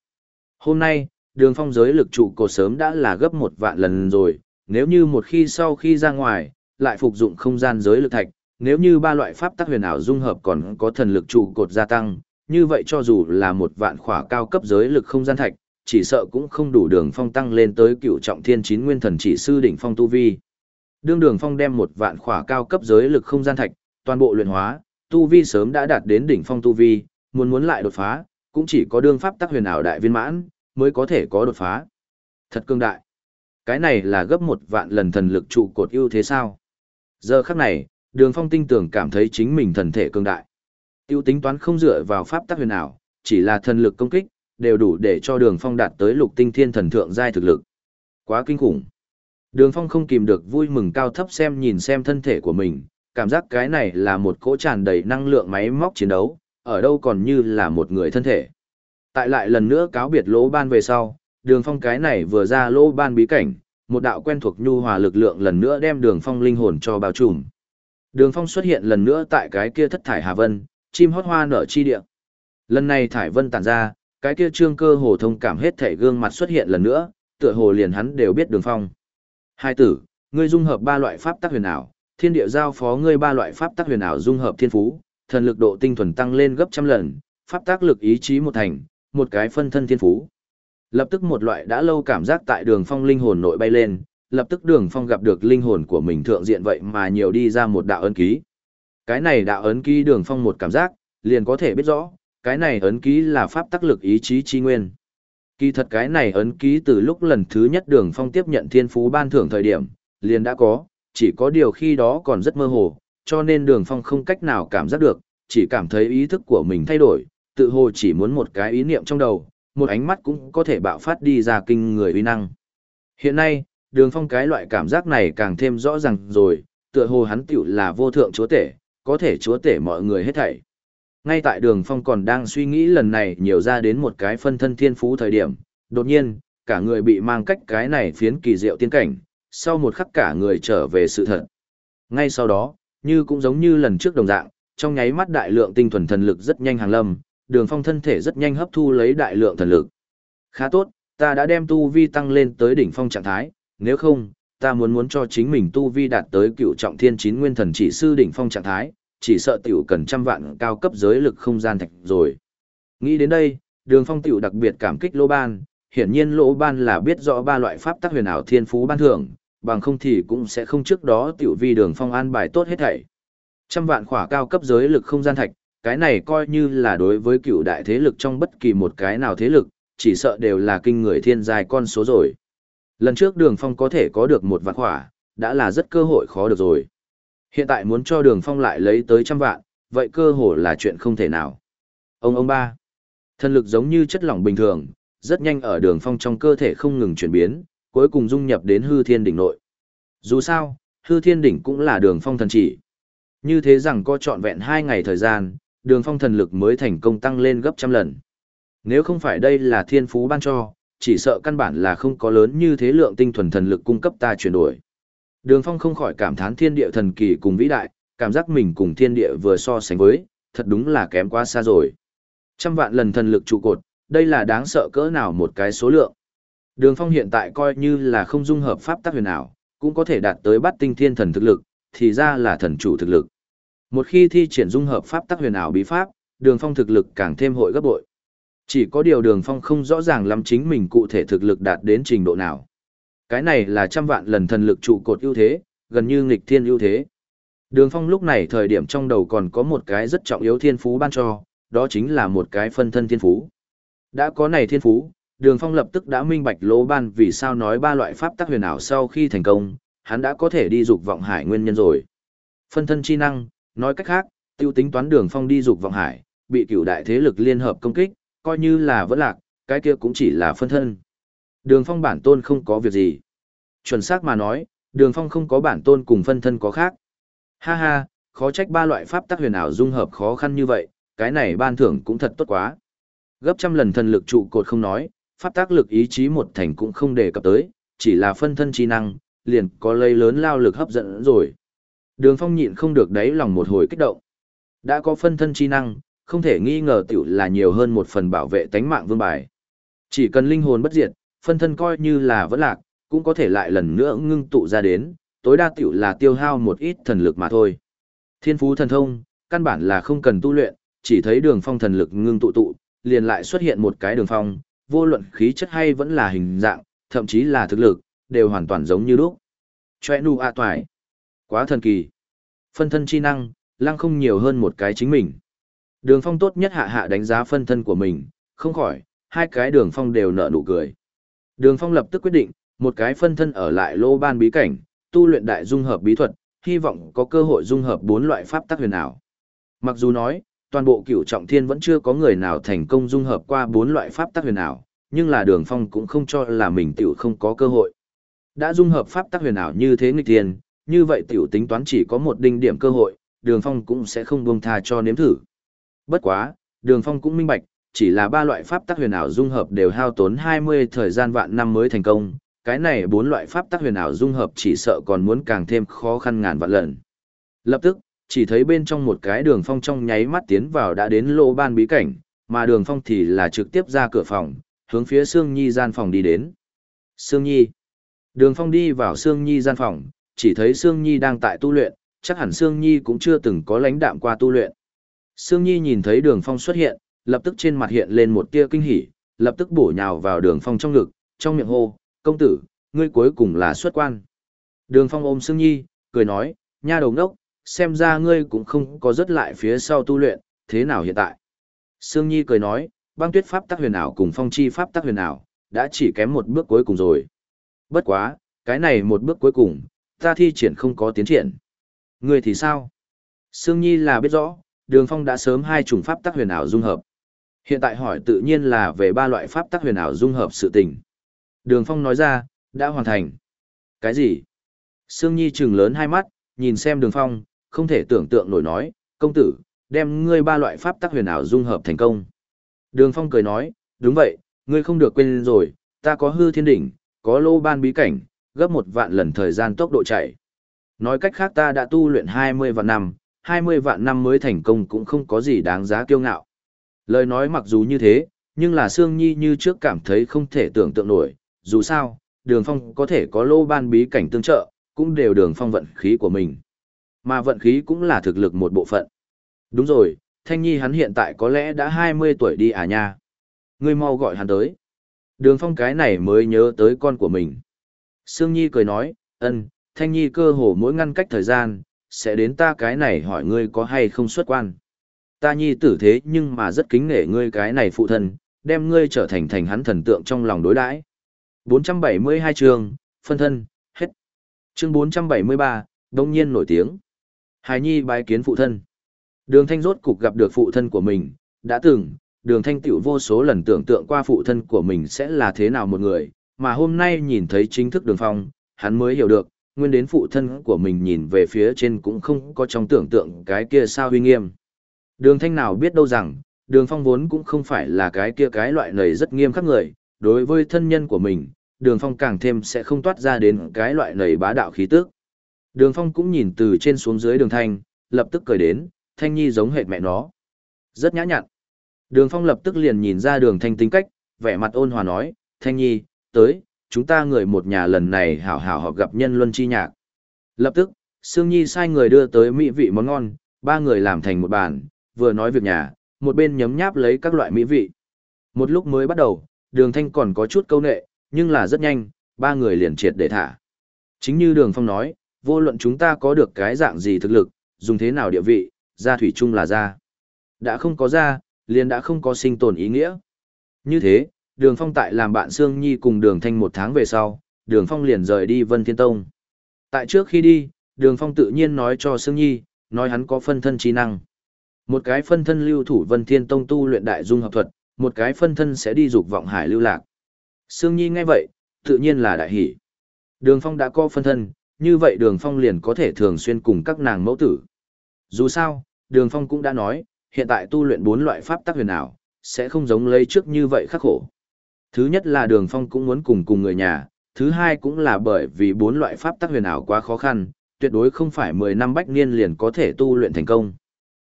Hôm nay, đường phong giới lực trụ cột sớm đã là gấp một vạn lần rồi, nếu như một khi sau khi ra ngoài, lại phục dụng không gian giới lực thạch, nếu như ba loại pháp tắc huyền ảo dung hợp còn có thần lực trụ cột gia tăng, như vậy cho dù là một vạn khỏa cao cấp giới lực không gian thạch, chỉ sợ cũng không đủ đường phong tăng lên tới cựu trọng thiên chín nguyên thần chỉ sư đỉnh phong tu vi. Đương đường phong đem một vạn khỏa cao cấp giới lực không gian thạch, toàn bộ luyện hóa, tu vi sớm đã đạt đến đỉnh phong tu vi, muốn muốn lại đột phá, cũng chỉ có đương pháp tắc huyền ảo đại viên mãn, mới có thể có đột phá. Thật cương đại. Cái này là gấp một vạn lần thần lực trụ cột ưu thế sao? Giờ khắc này, đường phong tinh tưởng cảm thấy chính mình thần thể cương đại. Tiêu tính toán không dựa vào pháp tắc huyền ảo, chỉ là thần lực công kích, đều đủ để cho đường phong đạt tới lục tinh thiên thần thượng giai thực lực. Quá kinh khủng. Đường phong không kìm được vui mừng cao thấp xem nhìn xem thân thể của mình, cảm giác cái này là một cỗ tràn đầy năng lượng máy móc chiến đấu, ở đâu còn như là một người thân thể. Tại lại lần nữa cáo biệt lỗ ban về sau, đường phong cái này vừa ra lỗ ban bí cảnh, một đạo quen thuộc nhu hòa lực lượng lần nữa đem đường phong linh hồn cho bao trùm. Đường phong xuất hiện lần nữa tại cái kia thất thải hà vân, chim hót hoa nở chi địa. Lần này thải vân tản ra, cái kia trương cơ hồ thông cảm hết thể gương mặt xuất hiện lần nữa, tựa hồ liền hắn đều biết đường phong. Hai tử, ngươi dung hợp ba loại pháp tắc huyền ảo, thiên địa giao phó ngươi ba loại pháp tắc huyền ảo dung hợp thiên phú, thần lực độ tinh thuần tăng lên gấp trăm lần, pháp tác lực ý chí một thành, một cái phân thân thiên phú. Lập tức một loại đã lâu cảm giác tại đường phong linh hồn nội bay lên, lập tức đường phong gặp được linh hồn của mình thượng diện vậy mà nhiều đi ra một đạo ấn ký. Cái này đạo ấn ký đường phong một cảm giác, liền có thể biết rõ, cái này ấn ký là pháp tác lực ý chí chi nguyên. Kỳ thật cái này ấn ký từ lúc lần thứ nhất đường phong tiếp nhận thiên phú ban thưởng thời điểm, liền đã có, Chỉ có điều khi đó còn rất mơ hồ, cho nên đường phong không cách nào cảm giác được, chỉ cảm thấy ý thức của mình thay đổi, tự hồ chỉ muốn một cái ý niệm trong đầu, một ánh mắt cũng có thể bạo phát đi ra kinh người uy năng. Hiện nay, đường phong cái loại cảm giác này càng thêm rõ ràng rồi, tựa hồ hắn tiểu là vô thượng chúa tể, có thể chúa tể mọi người hết thảy. Ngay tại đường phong còn đang suy nghĩ lần này nhiều ra đến một cái phân thân thiên phú thời điểm, đột nhiên, cả người bị mang cách cái này phiến kỳ diệu tiên cảnh, sau một khắc cả người trở về sự thật. Ngay sau đó, như cũng giống như lần trước đồng dạng, trong nháy mắt đại lượng tinh thuần thần lực rất nhanh hàng lâm, đường phong thân thể rất nhanh hấp thu lấy đại lượng thần lực. Khá tốt, ta đã đem tu vi tăng lên tới đỉnh phong trạng thái, nếu không, ta muốn muốn cho chính mình tu vi đạt tới cựu trọng thiên chín nguyên thần chỉ sư đỉnh phong trạng thái, chỉ sợ tiểu cần trăm vạn cao cấp giới lực không gian thạch rồi. Nghĩ đến đây, đường phong tiểu đặc biệt cảm kích lỗ ban, hiển nhiên lỗ ban là biết rõ ba loại pháp tác huyền ảo thiên phú ban thưởng, bằng không thì cũng sẽ không trước đó tiểu vi đường phong an bài tốt hết thảy. Trăm vạn khỏa cao cấp giới lực không gian thạch, cái này coi như là đối với cựu đại thế lực trong bất kỳ một cái nào thế lực, chỉ sợ đều là kinh người thiên dài con số rồi. Lần trước đường phong có thể có được một vạn khỏa, đã là rất cơ hội khó được rồi. Hiện tại muốn cho đường phong lại lấy tới trăm vạn, vậy cơ hội là chuyện không thể nào. Ông ông ba, thân lực giống như chất lỏng bình thường, rất nhanh ở đường phong trong cơ thể không ngừng chuyển biến, cuối cùng dung nhập đến hư thiên đỉnh nội. Dù sao, hư thiên đỉnh cũng là đường phong thần chỉ. Như thế rằng có trọn vẹn hai ngày thời gian, đường phong thần lực mới thành công tăng lên gấp trăm lần. Nếu không phải đây là thiên phú ban cho, chỉ sợ căn bản là không có lớn như thế lượng tinh thuần thần lực cung cấp ta chuyển đổi. Đường phong không khỏi cảm thán thiên địa thần kỳ cùng vĩ đại, cảm giác mình cùng thiên địa vừa so sánh với, thật đúng là kém quá xa rồi. Trăm vạn lần thần lực trụ cột, đây là đáng sợ cỡ nào một cái số lượng. Đường phong hiện tại coi như là không dung hợp pháp tác huyền ảo, cũng có thể đạt tới bắt tinh thiên thần thực lực, thì ra là thần chủ thực lực. Một khi thi triển dung hợp pháp tác huyền ảo bí pháp, đường phong thực lực càng thêm hội gấp bội. Chỉ có điều đường phong không rõ ràng lắm chính mình cụ thể thực lực đạt đến trình độ nào. Cái này là trăm vạn lần thần lực trụ cột ưu thế, gần như nghịch thiên ưu thế. Đường phong lúc này thời điểm trong đầu còn có một cái rất trọng yếu thiên phú ban cho, đó chính là một cái phân thân thiên phú. Đã có này thiên phú, đường phong lập tức đã minh bạch lỗ ban vì sao nói ba loại pháp tác huyền ảo sau khi thành công, hắn đã có thể đi dục vọng hải nguyên nhân rồi. Phân thân chi năng, nói cách khác, tiêu tính toán đường phong đi dục vọng hải, bị cửu đại thế lực liên hợp công kích, coi như là vẫn lạc, cái kia cũng chỉ là phân thân. Đường phong bản tôn không có việc gì. Chuẩn xác mà nói, đường phong không có bản tôn cùng phân thân có khác. Ha ha, khó trách ba loại pháp tác huyền ảo dung hợp khó khăn như vậy, cái này ban thưởng cũng thật tốt quá. Gấp trăm lần thần lực trụ cột không nói, pháp tác lực ý chí một thành cũng không đề cập tới, chỉ là phân thân chi năng, liền có lấy lớn lao lực hấp dẫn rồi. Đường phong nhịn không được đáy lòng một hồi kích động. Đã có phân thân chi năng, không thể nghi ngờ tiểu là nhiều hơn một phần bảo vệ tánh mạng vương bài. Chỉ cần linh hồn bất diệt, phân thân coi như là vẫn lạc, cũng có thể lại lần nữa ngưng tụ ra đến, tối đa tiểu là tiêu hao một ít thần lực mà thôi. Thiên phú thần thông, căn bản là không cần tu luyện, chỉ thấy đường phong thần lực ngưng tụ tụ, liền lại xuất hiện một cái đường phong, vô luận khí chất hay vẫn là hình dạng, thậm chí là thực lực, đều hoàn toàn giống như lúc. Chòe nu a toài. Quá thần kỳ. Phân thân chi năng, lăng không nhiều hơn một cái chính mình. Đường phong tốt nhất hạ hạ đánh giá phân thân của mình, không khỏi, hai cái đường phong đều nở nụ cười. Đường phong lập tức quyết định, một cái phân thân ở lại lô ban bí cảnh, tu luyện đại dung hợp bí thuật, hy vọng có cơ hội dung hợp bốn loại pháp tắc huyền ảo. Mặc dù nói, toàn bộ cửu trọng thiên vẫn chưa có người nào thành công dung hợp qua bốn loại pháp tắc huyền ảo, nhưng là đường phong cũng không cho là mình tiểu không có cơ hội. Đã dung hợp pháp tắc huyền ảo như thế nghịch thiên, như vậy tiểu tính toán chỉ có một đinh điểm cơ hội, đường phong cũng sẽ không buông tha cho nếm thử. Bất quá, đường phong cũng minh bạch, chỉ là ba loại pháp tắc huyền ảo dung hợp đều hao tốn 20 thời gian vạn năm mới thành công, cái này bốn loại pháp tắc huyền ảo dung hợp chỉ sợ còn muốn càng thêm khó khăn ngàn vạn lần. Lập tức, chỉ thấy bên trong một cái đường phong trong nháy mắt tiến vào đã đến lô ban bí cảnh, mà đường phong thì là trực tiếp ra cửa phòng, hướng phía Sương Nhi gian phòng đi đến. Sương Nhi. Đường phong đi vào Sương Nhi gian phòng, chỉ thấy Sương Nhi đang tại tu luyện, chắc hẳn Sương Nhi cũng chưa từng có lãnh đạm qua tu luyện. Sương Nhi nhìn thấy đường phong xuất hiện, lập tức trên mặt hiện lên một tia kinh hỉ, lập tức bổ nhào vào đường phong trong ngực, trong miệng hô, công tử, ngươi cuối cùng là xuất quan. Đường phong ôm Sương Nhi, cười nói, nha đầu ngốc, xem ra ngươi cũng không có rất lại phía sau tu luyện, thế nào hiện tại? Sương Nhi cười nói, băng tuyết pháp tắc huyền ảo cùng phong chi pháp tắc huyền ảo, đã chỉ kém một bước cuối cùng rồi. Bất quá, cái này một bước cuối cùng, ta thi triển không có tiến triển. Ngươi thì sao? Sương Nhi là biết rõ, Đường Phong đã sớm hai chủng pháp tắc huyền ảo dung hợp. Hiện tại hỏi tự nhiên là về ba loại pháp tắc huyền ảo dung hợp sự tình. Đường Phong nói ra, đã hoàn thành. Cái gì? Sương Nhi trừng lớn hai mắt, nhìn xem Đường Phong, không thể tưởng tượng nổi nói, công tử, đem ngươi ba loại pháp tắc huyền ảo dung hợp thành công. Đường Phong cười nói, đúng vậy, ngươi không được quên rồi, ta có hư thiên đỉnh, có lô ban bí cảnh, gấp một vạn lần thời gian tốc độ chạy. Nói cách khác ta đã tu luyện 20 vạn năm, 20 vạn năm mới thành công cũng không có gì đáng giá kiêu ngạo. Lời nói mặc dù như thế, nhưng là Sương Nhi như trước cảm thấy không thể tưởng tượng nổi, dù sao, đường phong có thể có lô ban bí cảnh tương trợ, cũng đều đường phong vận khí của mình. Mà vận khí cũng là thực lực một bộ phận. Đúng rồi, Thanh Nhi hắn hiện tại có lẽ đã 20 tuổi đi à nha. Ngươi mau gọi hắn tới. Đường phong cái này mới nhớ tới con của mình. Sương Nhi cười nói, ân, Thanh Nhi cơ hồ mỗi ngăn cách thời gian, sẽ đến ta cái này hỏi ngươi có hay không xuất quan. Ta Nhi tử thế nhưng mà rất kính nể ngươi cái này phụ thân, đem ngươi trở thành thành hắn thần tượng trong lòng đối đãi. 472 chương, phân thân, hết. Chương 473, đông nhiên nổi tiếng. Hải Nhi bái kiến phụ thân. Đường Thanh rốt cục gặp được phụ thân của mình, đã từng, đường Thanh tiểu vô số lần tưởng tượng qua phụ thân của mình sẽ là thế nào một người, mà hôm nay nhìn thấy chính thức đường phong, hắn mới hiểu được, nguyên đến phụ thân của mình nhìn về phía trên cũng không có trong tưởng tượng cái kia sao uy nghiêm. Đường Thanh nào biết đâu rằng, đường phong vốn cũng không phải là cái kia cái loại này rất nghiêm khắc người, đối với thân nhân của mình, đường phong càng thêm sẽ không toát ra đến cái loại này bá đạo khí tức. Đường phong cũng nhìn từ trên xuống dưới đường thanh, lập tức cười đến, thanh nhi giống hệt mẹ nó. Rất nhã nhặn. Đường phong lập tức liền nhìn ra đường thanh tính cách, vẻ mặt ôn hòa nói, thanh nhi, tới, chúng ta người một nhà lần này hảo hảo họp gặp nhân luân chi nhạc. Lập tức, Sương Nhi sai người đưa tới mỹ vị món ngon, ba người làm thành một bàn, vừa nói việc nhà, một bên nhấm nháp lấy các loại mỹ vị. Một lúc mới bắt đầu, đường thanh còn có chút câu nệ, nhưng là rất nhanh, ba người liền triệt để thả. Chính như đường phong nói, vô luận chúng ta có được cái dạng gì thực lực, dùng thế nào địa vị, ra thủy chung là ra. Đã không có ra, liền đã không có sinh tồn ý nghĩa. Như thế, đường phong tại làm bạn Sương Nhi cùng đường thanh một tháng về sau, đường phong liền rời đi Vân Thiên Tông. Tại trước khi đi, đường phong tự nhiên nói cho Sương Nhi, nói hắn có phân thân trí năng. Một cái phân thân lưu thủ Vân Thiên Tông tu luyện đại dung hợp thuật, một cái phân thân sẽ đi dục vọng hải lưu lạc. Sương Nhi nghe vậy, tự nhiên là đại hỷ. Đường Phong đã có phân thân, như vậy Đường Phong liền có thể thường xuyên cùng các nàng mẫu tử. Dù sao, Đường Phong cũng đã nói, hiện tại tu luyện bốn loại pháp tắc huyền ảo, sẽ không giống lấy trước như vậy khắc khổ. Thứ nhất là Đường Phong cũng muốn cùng cùng người nhà, thứ hai cũng là bởi vì bốn loại pháp tắc huyền ảo quá khó khăn, tuyệt đối không phải 10 năm bách niên liền có thể tu luyện thành công.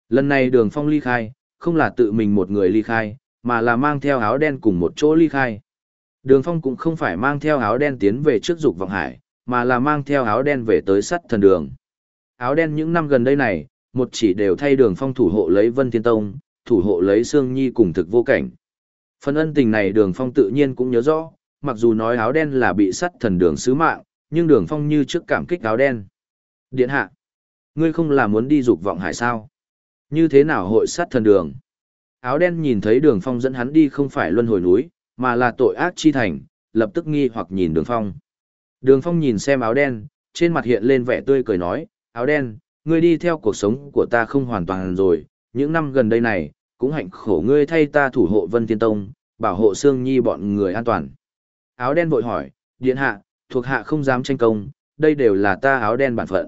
Lần này Đường Phong ly khai, không là tự mình một người ly khai, mà là mang theo áo đen cùng một chỗ ly khai. Đường Phong cũng không phải mang theo áo đen tiến về trước dục vọng hải, mà là mang theo áo đen về tới sắt thần đường. Áo đen những năm gần đây này, một chỉ đều thay đường Phong thủ hộ lấy Vân Thiên Tông, thủ hộ lấy Sương Nhi cùng thực vô cảnh. Phần ân tình này đường Phong tự nhiên cũng nhớ rõ, mặc dù nói áo đen là bị sắt thần đường sứ mạng, nhưng đường Phong như trước cảm kích áo đen. Điện hạ, ngươi không là muốn đi dục vọng hải sao? Như thế nào hội sắt thần đường? Áo đen nhìn thấy đường Phong dẫn hắn đi không phải luân hồi núi, mà là tội ác chi thành, lập tức nghi hoặc nhìn đường phong. Đường phong nhìn xem áo đen, trên mặt hiện lên vẻ tươi cười nói, áo đen, ngươi đi theo cuộc sống của ta không hoàn toàn rồi, những năm gần đây này, cũng hạnh khổ ngươi thay ta thủ hộ Vân Thiên Tông, bảo hộ Sương Nhi bọn người an toàn. Áo đen vội hỏi, điện hạ, thuộc hạ không dám tranh công, đây đều là ta áo đen bản phận.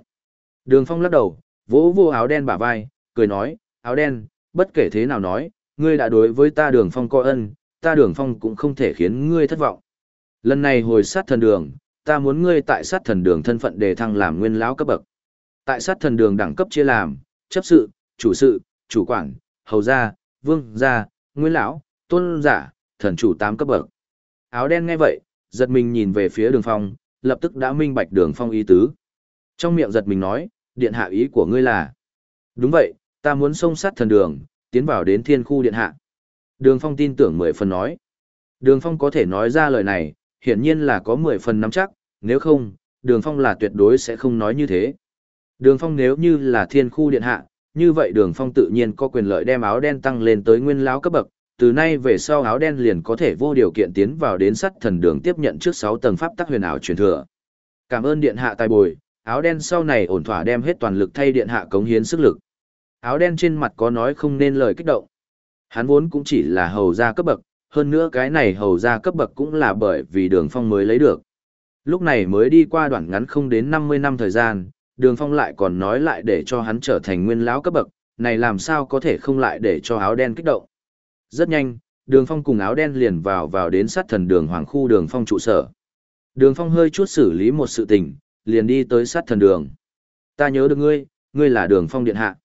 Đường phong lắc đầu, vỗ vô áo đen bả vai, cười nói, áo đen, bất kể thế nào nói, ngươi đã đối với ta đường phong coi ân, ta đường phong cũng không thể khiến ngươi thất vọng. Lần này hồi sát thần đường, ta muốn ngươi tại sát thần đường thân phận đề thăng làm nguyên lão cấp bậc. Tại sát thần đường đẳng cấp chia làm, chấp sự, chủ sự, chủ quản, hầu gia, vương gia, nguyên lão, tôn giả, thần chủ tám cấp bậc. Áo đen nghe vậy, giật mình nhìn về phía đường phong, lập tức đã minh bạch đường phong ý tứ. Trong miệng giật mình nói, điện hạ ý của ngươi là. Đúng vậy, ta muốn xông sát thần đường, tiến vào đến thiên khu điện hạ. Đường Phong tin tưởng mười phần nói. Đường Phong có thể nói ra lời này, hiển nhiên là có mười phần nắm chắc, nếu không, Đường Phong là tuyệt đối sẽ không nói như thế. Đường Phong nếu như là thiên khu điện hạ, như vậy Đường Phong tự nhiên có quyền lợi đem áo đen tăng lên tới nguyên lão cấp bậc, từ nay về sau áo đen liền có thể vô điều kiện tiến vào đến sắt thần đường tiếp nhận trước sáu tầng pháp tắc huyền ảo truyền thừa. Cảm ơn điện hạ tài bồi, áo đen sau này ổn thỏa đem hết toàn lực thay điện hạ cống hiến sức lực. Áo đen trên mặt có nói không nên lời kích động. Hắn vốn cũng chỉ là hầu gia cấp bậc, hơn nữa cái này hầu gia cấp bậc cũng là bởi vì đường phong mới lấy được. Lúc này mới đi qua đoạn ngắn không đến 50 năm thời gian, đường phong lại còn nói lại để cho hắn trở thành nguyên lão cấp bậc, này làm sao có thể không lại để cho áo đen kích động. Rất nhanh, đường phong cùng áo đen liền vào vào đến sát thần đường hoàng khu đường phong trụ sở. Đường phong hơi chút xử lý một sự tình, liền đi tới sát thần đường. Ta nhớ được ngươi, ngươi là đường phong điện hạ.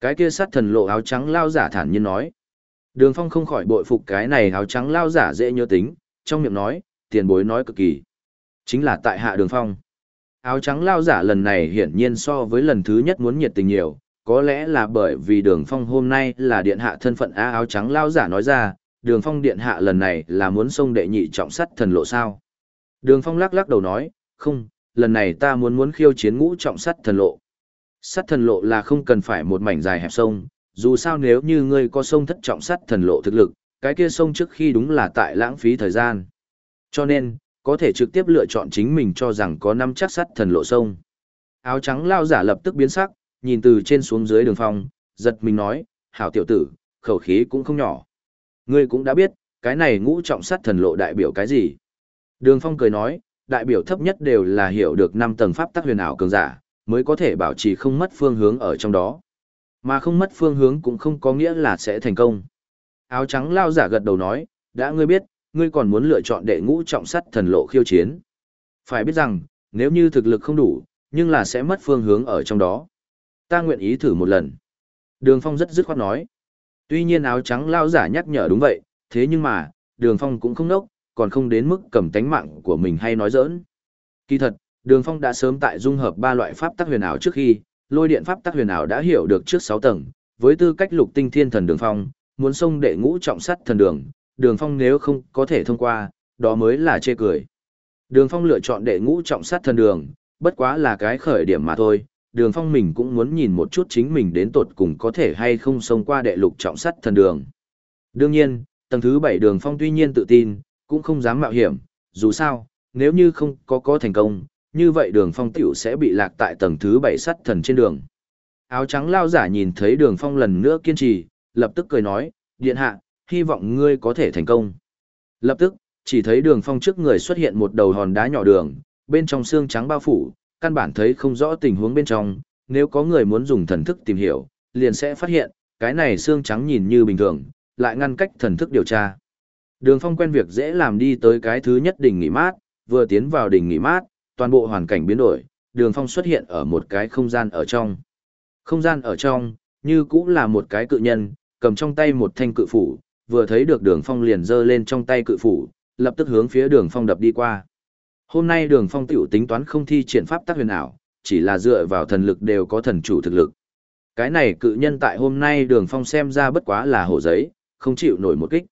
Cái kia sát thần lộ áo trắng lao giả thản nhiên nói. Đường phong không khỏi bội phục cái này áo trắng lao giả dễ nhớ tính, trong miệng nói, tiền bối nói cực kỳ. Chính là tại hạ đường phong. Áo trắng lao giả lần này hiển nhiên so với lần thứ nhất muốn nhiệt tình nhiều, có lẽ là bởi vì đường phong hôm nay là điện hạ thân phận A áo trắng lao giả nói ra, đường phong điện hạ lần này là muốn xông đệ nhị trọng sắt thần lộ sao. Đường phong lắc lắc đầu nói, không, lần này ta muốn muốn khiêu chiến ngũ trọng sắt thần lộ. Sắt thần lộ là không cần phải một mảnh dài hẹp sông, dù sao nếu như ngươi có sông thất trọng sắt thần lộ thực lực, cái kia sông trước khi đúng là tại lãng phí thời gian. Cho nên, có thể trực tiếp lựa chọn chính mình cho rằng có năm chắc sắt thần lộ sông. Áo trắng lao giả lập tức biến sắc, nhìn từ trên xuống dưới đường phong, giật mình nói, hảo tiểu tử, khẩu khí cũng không nhỏ. Ngươi cũng đã biết, cái này ngũ trọng sắt thần lộ đại biểu cái gì. Đường phong cười nói, đại biểu thấp nhất đều là hiểu được năm tầng pháp tắc huyền ảo cường giả, mới có thể bảo trì không mất phương hướng ở trong đó. Mà không mất phương hướng cũng không có nghĩa là sẽ thành công. Áo trắng lao giả gật đầu nói, đã ngươi biết, ngươi còn muốn lựa chọn đệ ngũ trọng sắt thần lộ khiêu chiến. Phải biết rằng, nếu như thực lực không đủ, nhưng là sẽ mất phương hướng ở trong đó. Ta nguyện ý thử một lần. Đường Phong rất dứt khoát nói. Tuy nhiên áo trắng lao giả nhắc nhở đúng vậy, thế nhưng mà, Đường Phong cũng không nốc, còn không đến mức cầm tánh mạng của mình hay nói giỡn. Kỳ thật, Đường Phong đã sớm tại dung hợp ba loại pháp tắc huyền ảo trước khi, lôi điện pháp tắc huyền ảo đã hiểu được trước 6 tầng, với tư cách lục tinh thiên thần Đường Phong, muốn xông đệ ngũ trọng sắt thần đường, Đường Phong nếu không có thể thông qua, đó mới là chê cười. Đường Phong lựa chọn đệ ngũ trọng sát thần đường, bất quá là cái khởi điểm mà thôi, đường phong mình cũng muốn nhìn một chút chính mình đến tột cùng có thể hay không xông qua đệ lục trọng sắt thần đường. Đương nhiên, tầng thứ bảy đường phong tuy nhiên tự tin, cũng không dám mạo hiểm, dù sao, nếu như không có có thành công, như vậy đường phong tiểu sẽ bị lạc tại tầng thứ bảy sắt thần trên đường. Áo trắng lao giả nhìn thấy đường phong lần nữa kiên trì, lập tức cười nói, điện hạ, hy vọng ngươi có thể thành công. Lập tức, chỉ thấy đường phong trước người xuất hiện một đầu hòn đá nhỏ đường, bên trong xương trắng bao phủ, căn bản thấy không rõ tình huống bên trong, nếu có người muốn dùng thần thức tìm hiểu, liền sẽ phát hiện, cái này xương trắng nhìn như bình thường, lại ngăn cách thần thức điều tra. Đường phong quen việc dễ làm đi tới cái thứ nhất đỉnh nghỉ mát, vừa tiến vào đỉnh nghỉ mát, toàn bộ hoàn cảnh biến đổi, đường phong xuất hiện ở một cái không gian ở trong. Không gian ở trong, như cũng là một cái cự nhân, cầm trong tay một thanh cự phủ, vừa thấy được đường phong liền giơ lên trong tay cự phủ, lập tức hướng phía đường phong đập đi qua. Hôm nay đường phong tiểu tính toán không thi triển pháp tác huyền ảo, chỉ là dựa vào thần lực đều có thần chủ thực lực. Cái này cự nhân tại hôm nay đường phong xem ra bất quá là hổ giấy, không chịu nổi một kích.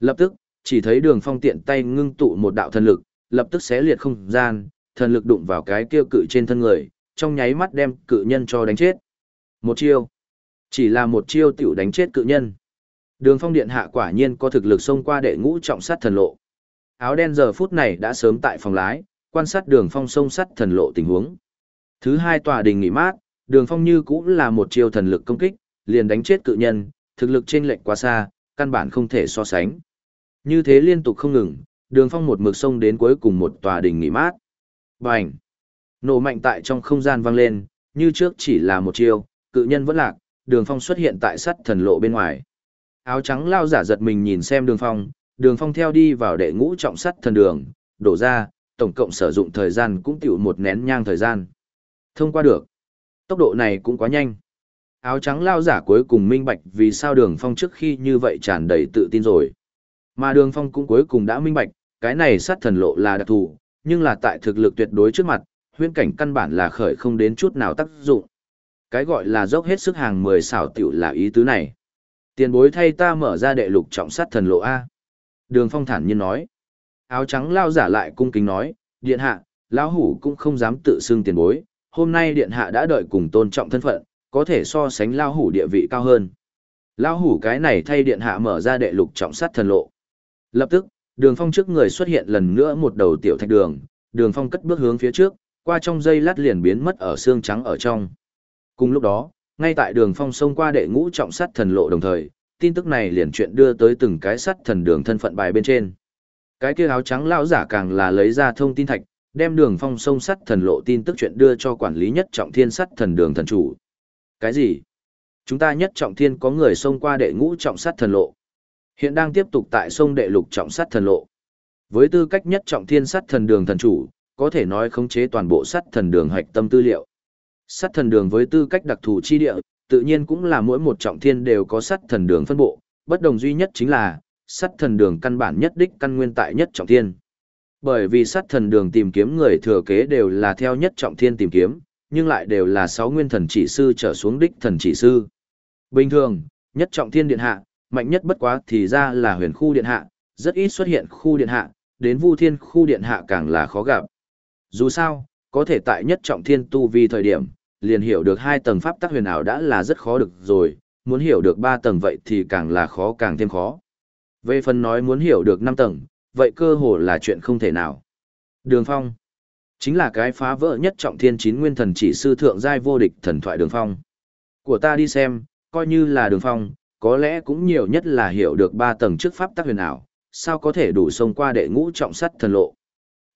Lập tức, chỉ thấy đường phong tiện tay ngưng tụ một đạo thần lực, lập tức xé liệt không gian, thần lực đụng vào cái kia cự trên thân người, trong nháy mắt đem cự nhân cho đánh chết. Một chiêu. Chỉ là một chiêu tiểu đánh chết cự nhân. Đường phong điện hạ quả nhiên có thực lực xông qua đệ ngũ trọng sát thần lộ. Áo đen giờ phút này đã sớm tại phòng lái, quan sát đường phong sông sắt thần lộ tình huống. Thứ hai tòa đình nghỉ mát, đường phong như cũng là một chiêu thần lực công kích, liền đánh chết cự nhân, thực lực trên lệnh quá xa, căn bản không thể so sánh. Như thế liên tục không ngừng, đường phong một mực sông đến cuối cùng một tòa đình nghỉ mát. Bành! Nổ mạnh tại trong không gian vang lên, như trước chỉ là một chiêu, cự nhân vẫn lạc, đường phong xuất hiện tại sắt thần lộ bên ngoài. Áo trắng lao giả giật mình nhìn xem đường phong, đường phong theo đi vào đệ ngũ trọng sắt thần đường, đổ ra, tổng cộng sử dụng thời gian cũng tiểu một nén nhang thời gian. Thông qua được. Tốc độ này cũng quá nhanh. Áo trắng lao giả cuối cùng minh bạch vì sao đường phong trước khi như vậy tràn đầy tự tin rồi. Mà đường phong cũng cuối cùng đã minh bạch, cái này sát thần lộ là đặc thù, nhưng là tại thực lực tuyệt đối trước mặt, huyễn cảnh căn bản là khởi không đến chút nào tác dụng. Cái gọi là dốc hết sức hàng mười xảo tiểu là ý tứ này. Tiền bối thay ta mở ra đệ lục trọng sát thần lộ A. Đường Phong thản nhiên nói. Áo trắng lao giả lại cung kính nói, điện hạ, lão hủ cũng không dám tự xưng tiền bối, hôm nay điện hạ đã đợi cùng tôn trọng thân phận, có thể so sánh lão hủ địa vị cao hơn. Lão hủ cái này thay điện hạ mở ra đệ lục trọng sát thần lộ. Lập tức, đường phong trước người xuất hiện lần nữa một đầu tiểu thạch đường, đường phong cất bước hướng phía trước, qua trong dây lát liền biến mất ở xương trắng ở trong. Cùng lúc đó, ngay tại đường phong sông qua đệ ngũ trọng sắt thần lộ đồng thời, tin tức này liền chuyện đưa tới từng cái sắt thần đường thân phận bài bên trên. Cái kia áo trắng lão giả càng là lấy ra thông tin thạch, đem đường phong sông sắt thần lộ tin tức chuyện đưa cho quản lý nhất trọng thiên sắt thần đường thần chủ. Cái gì? Chúng ta nhất trọng thiên có người xông qua đệ ngũ trọng sắt thần lộ. Hiện đang tiếp tục tại sông đệ lục trọng sắt thần lộ. Với tư cách nhất trọng thiên sắt thần đường thần chủ, có thể nói khống chế toàn bộ sắt thần đường hạch tâm tư liệu. Sắt thần đường với tư cách đặc thù chi địa, tự nhiên cũng là mỗi một trọng thiên đều có sắt thần đường phân bộ, bất đồng duy nhất chính là, sắt thần đường căn bản nhất đích căn nguyên tại nhất trọng thiên. Bởi vì sắt thần đường tìm kiếm người thừa kế đều là theo nhất trọng thiên tìm kiếm, nhưng lại đều là sáu nguyên thần chỉ sư trở xuống đích thần chỉ sư. Bình thường, nhất trọng thiên điện hạ, mạnh nhất bất quá thì ra là huyền khu điện hạ, rất ít xuất hiện khu điện hạ, đến vu thiên khu điện hạ càng là khó gặp. Dù sao, có thể tại nhất trọng thiên tu vi thời điểm, liền hiểu được hai tầng pháp tắc huyền ảo đã là rất khó được rồi, muốn hiểu được ba tầng vậy thì càng là khó càng thêm khó. Về phần nói muốn hiểu được năm tầng, vậy cơ hồ là chuyện không thể nào. Đường Phong chính là cái phá vỡ nhất trọng thiên chín nguyên thần chỉ sư thượng giai vô địch thần thoại Đường Phong. Của ta đi xem, coi như là Đường Phong, có lẽ cũng nhiều nhất là hiểu được ba tầng trước pháp tắc huyền ảo, sao có thể đủ xông qua đệ ngũ trọng sắt thần lộ.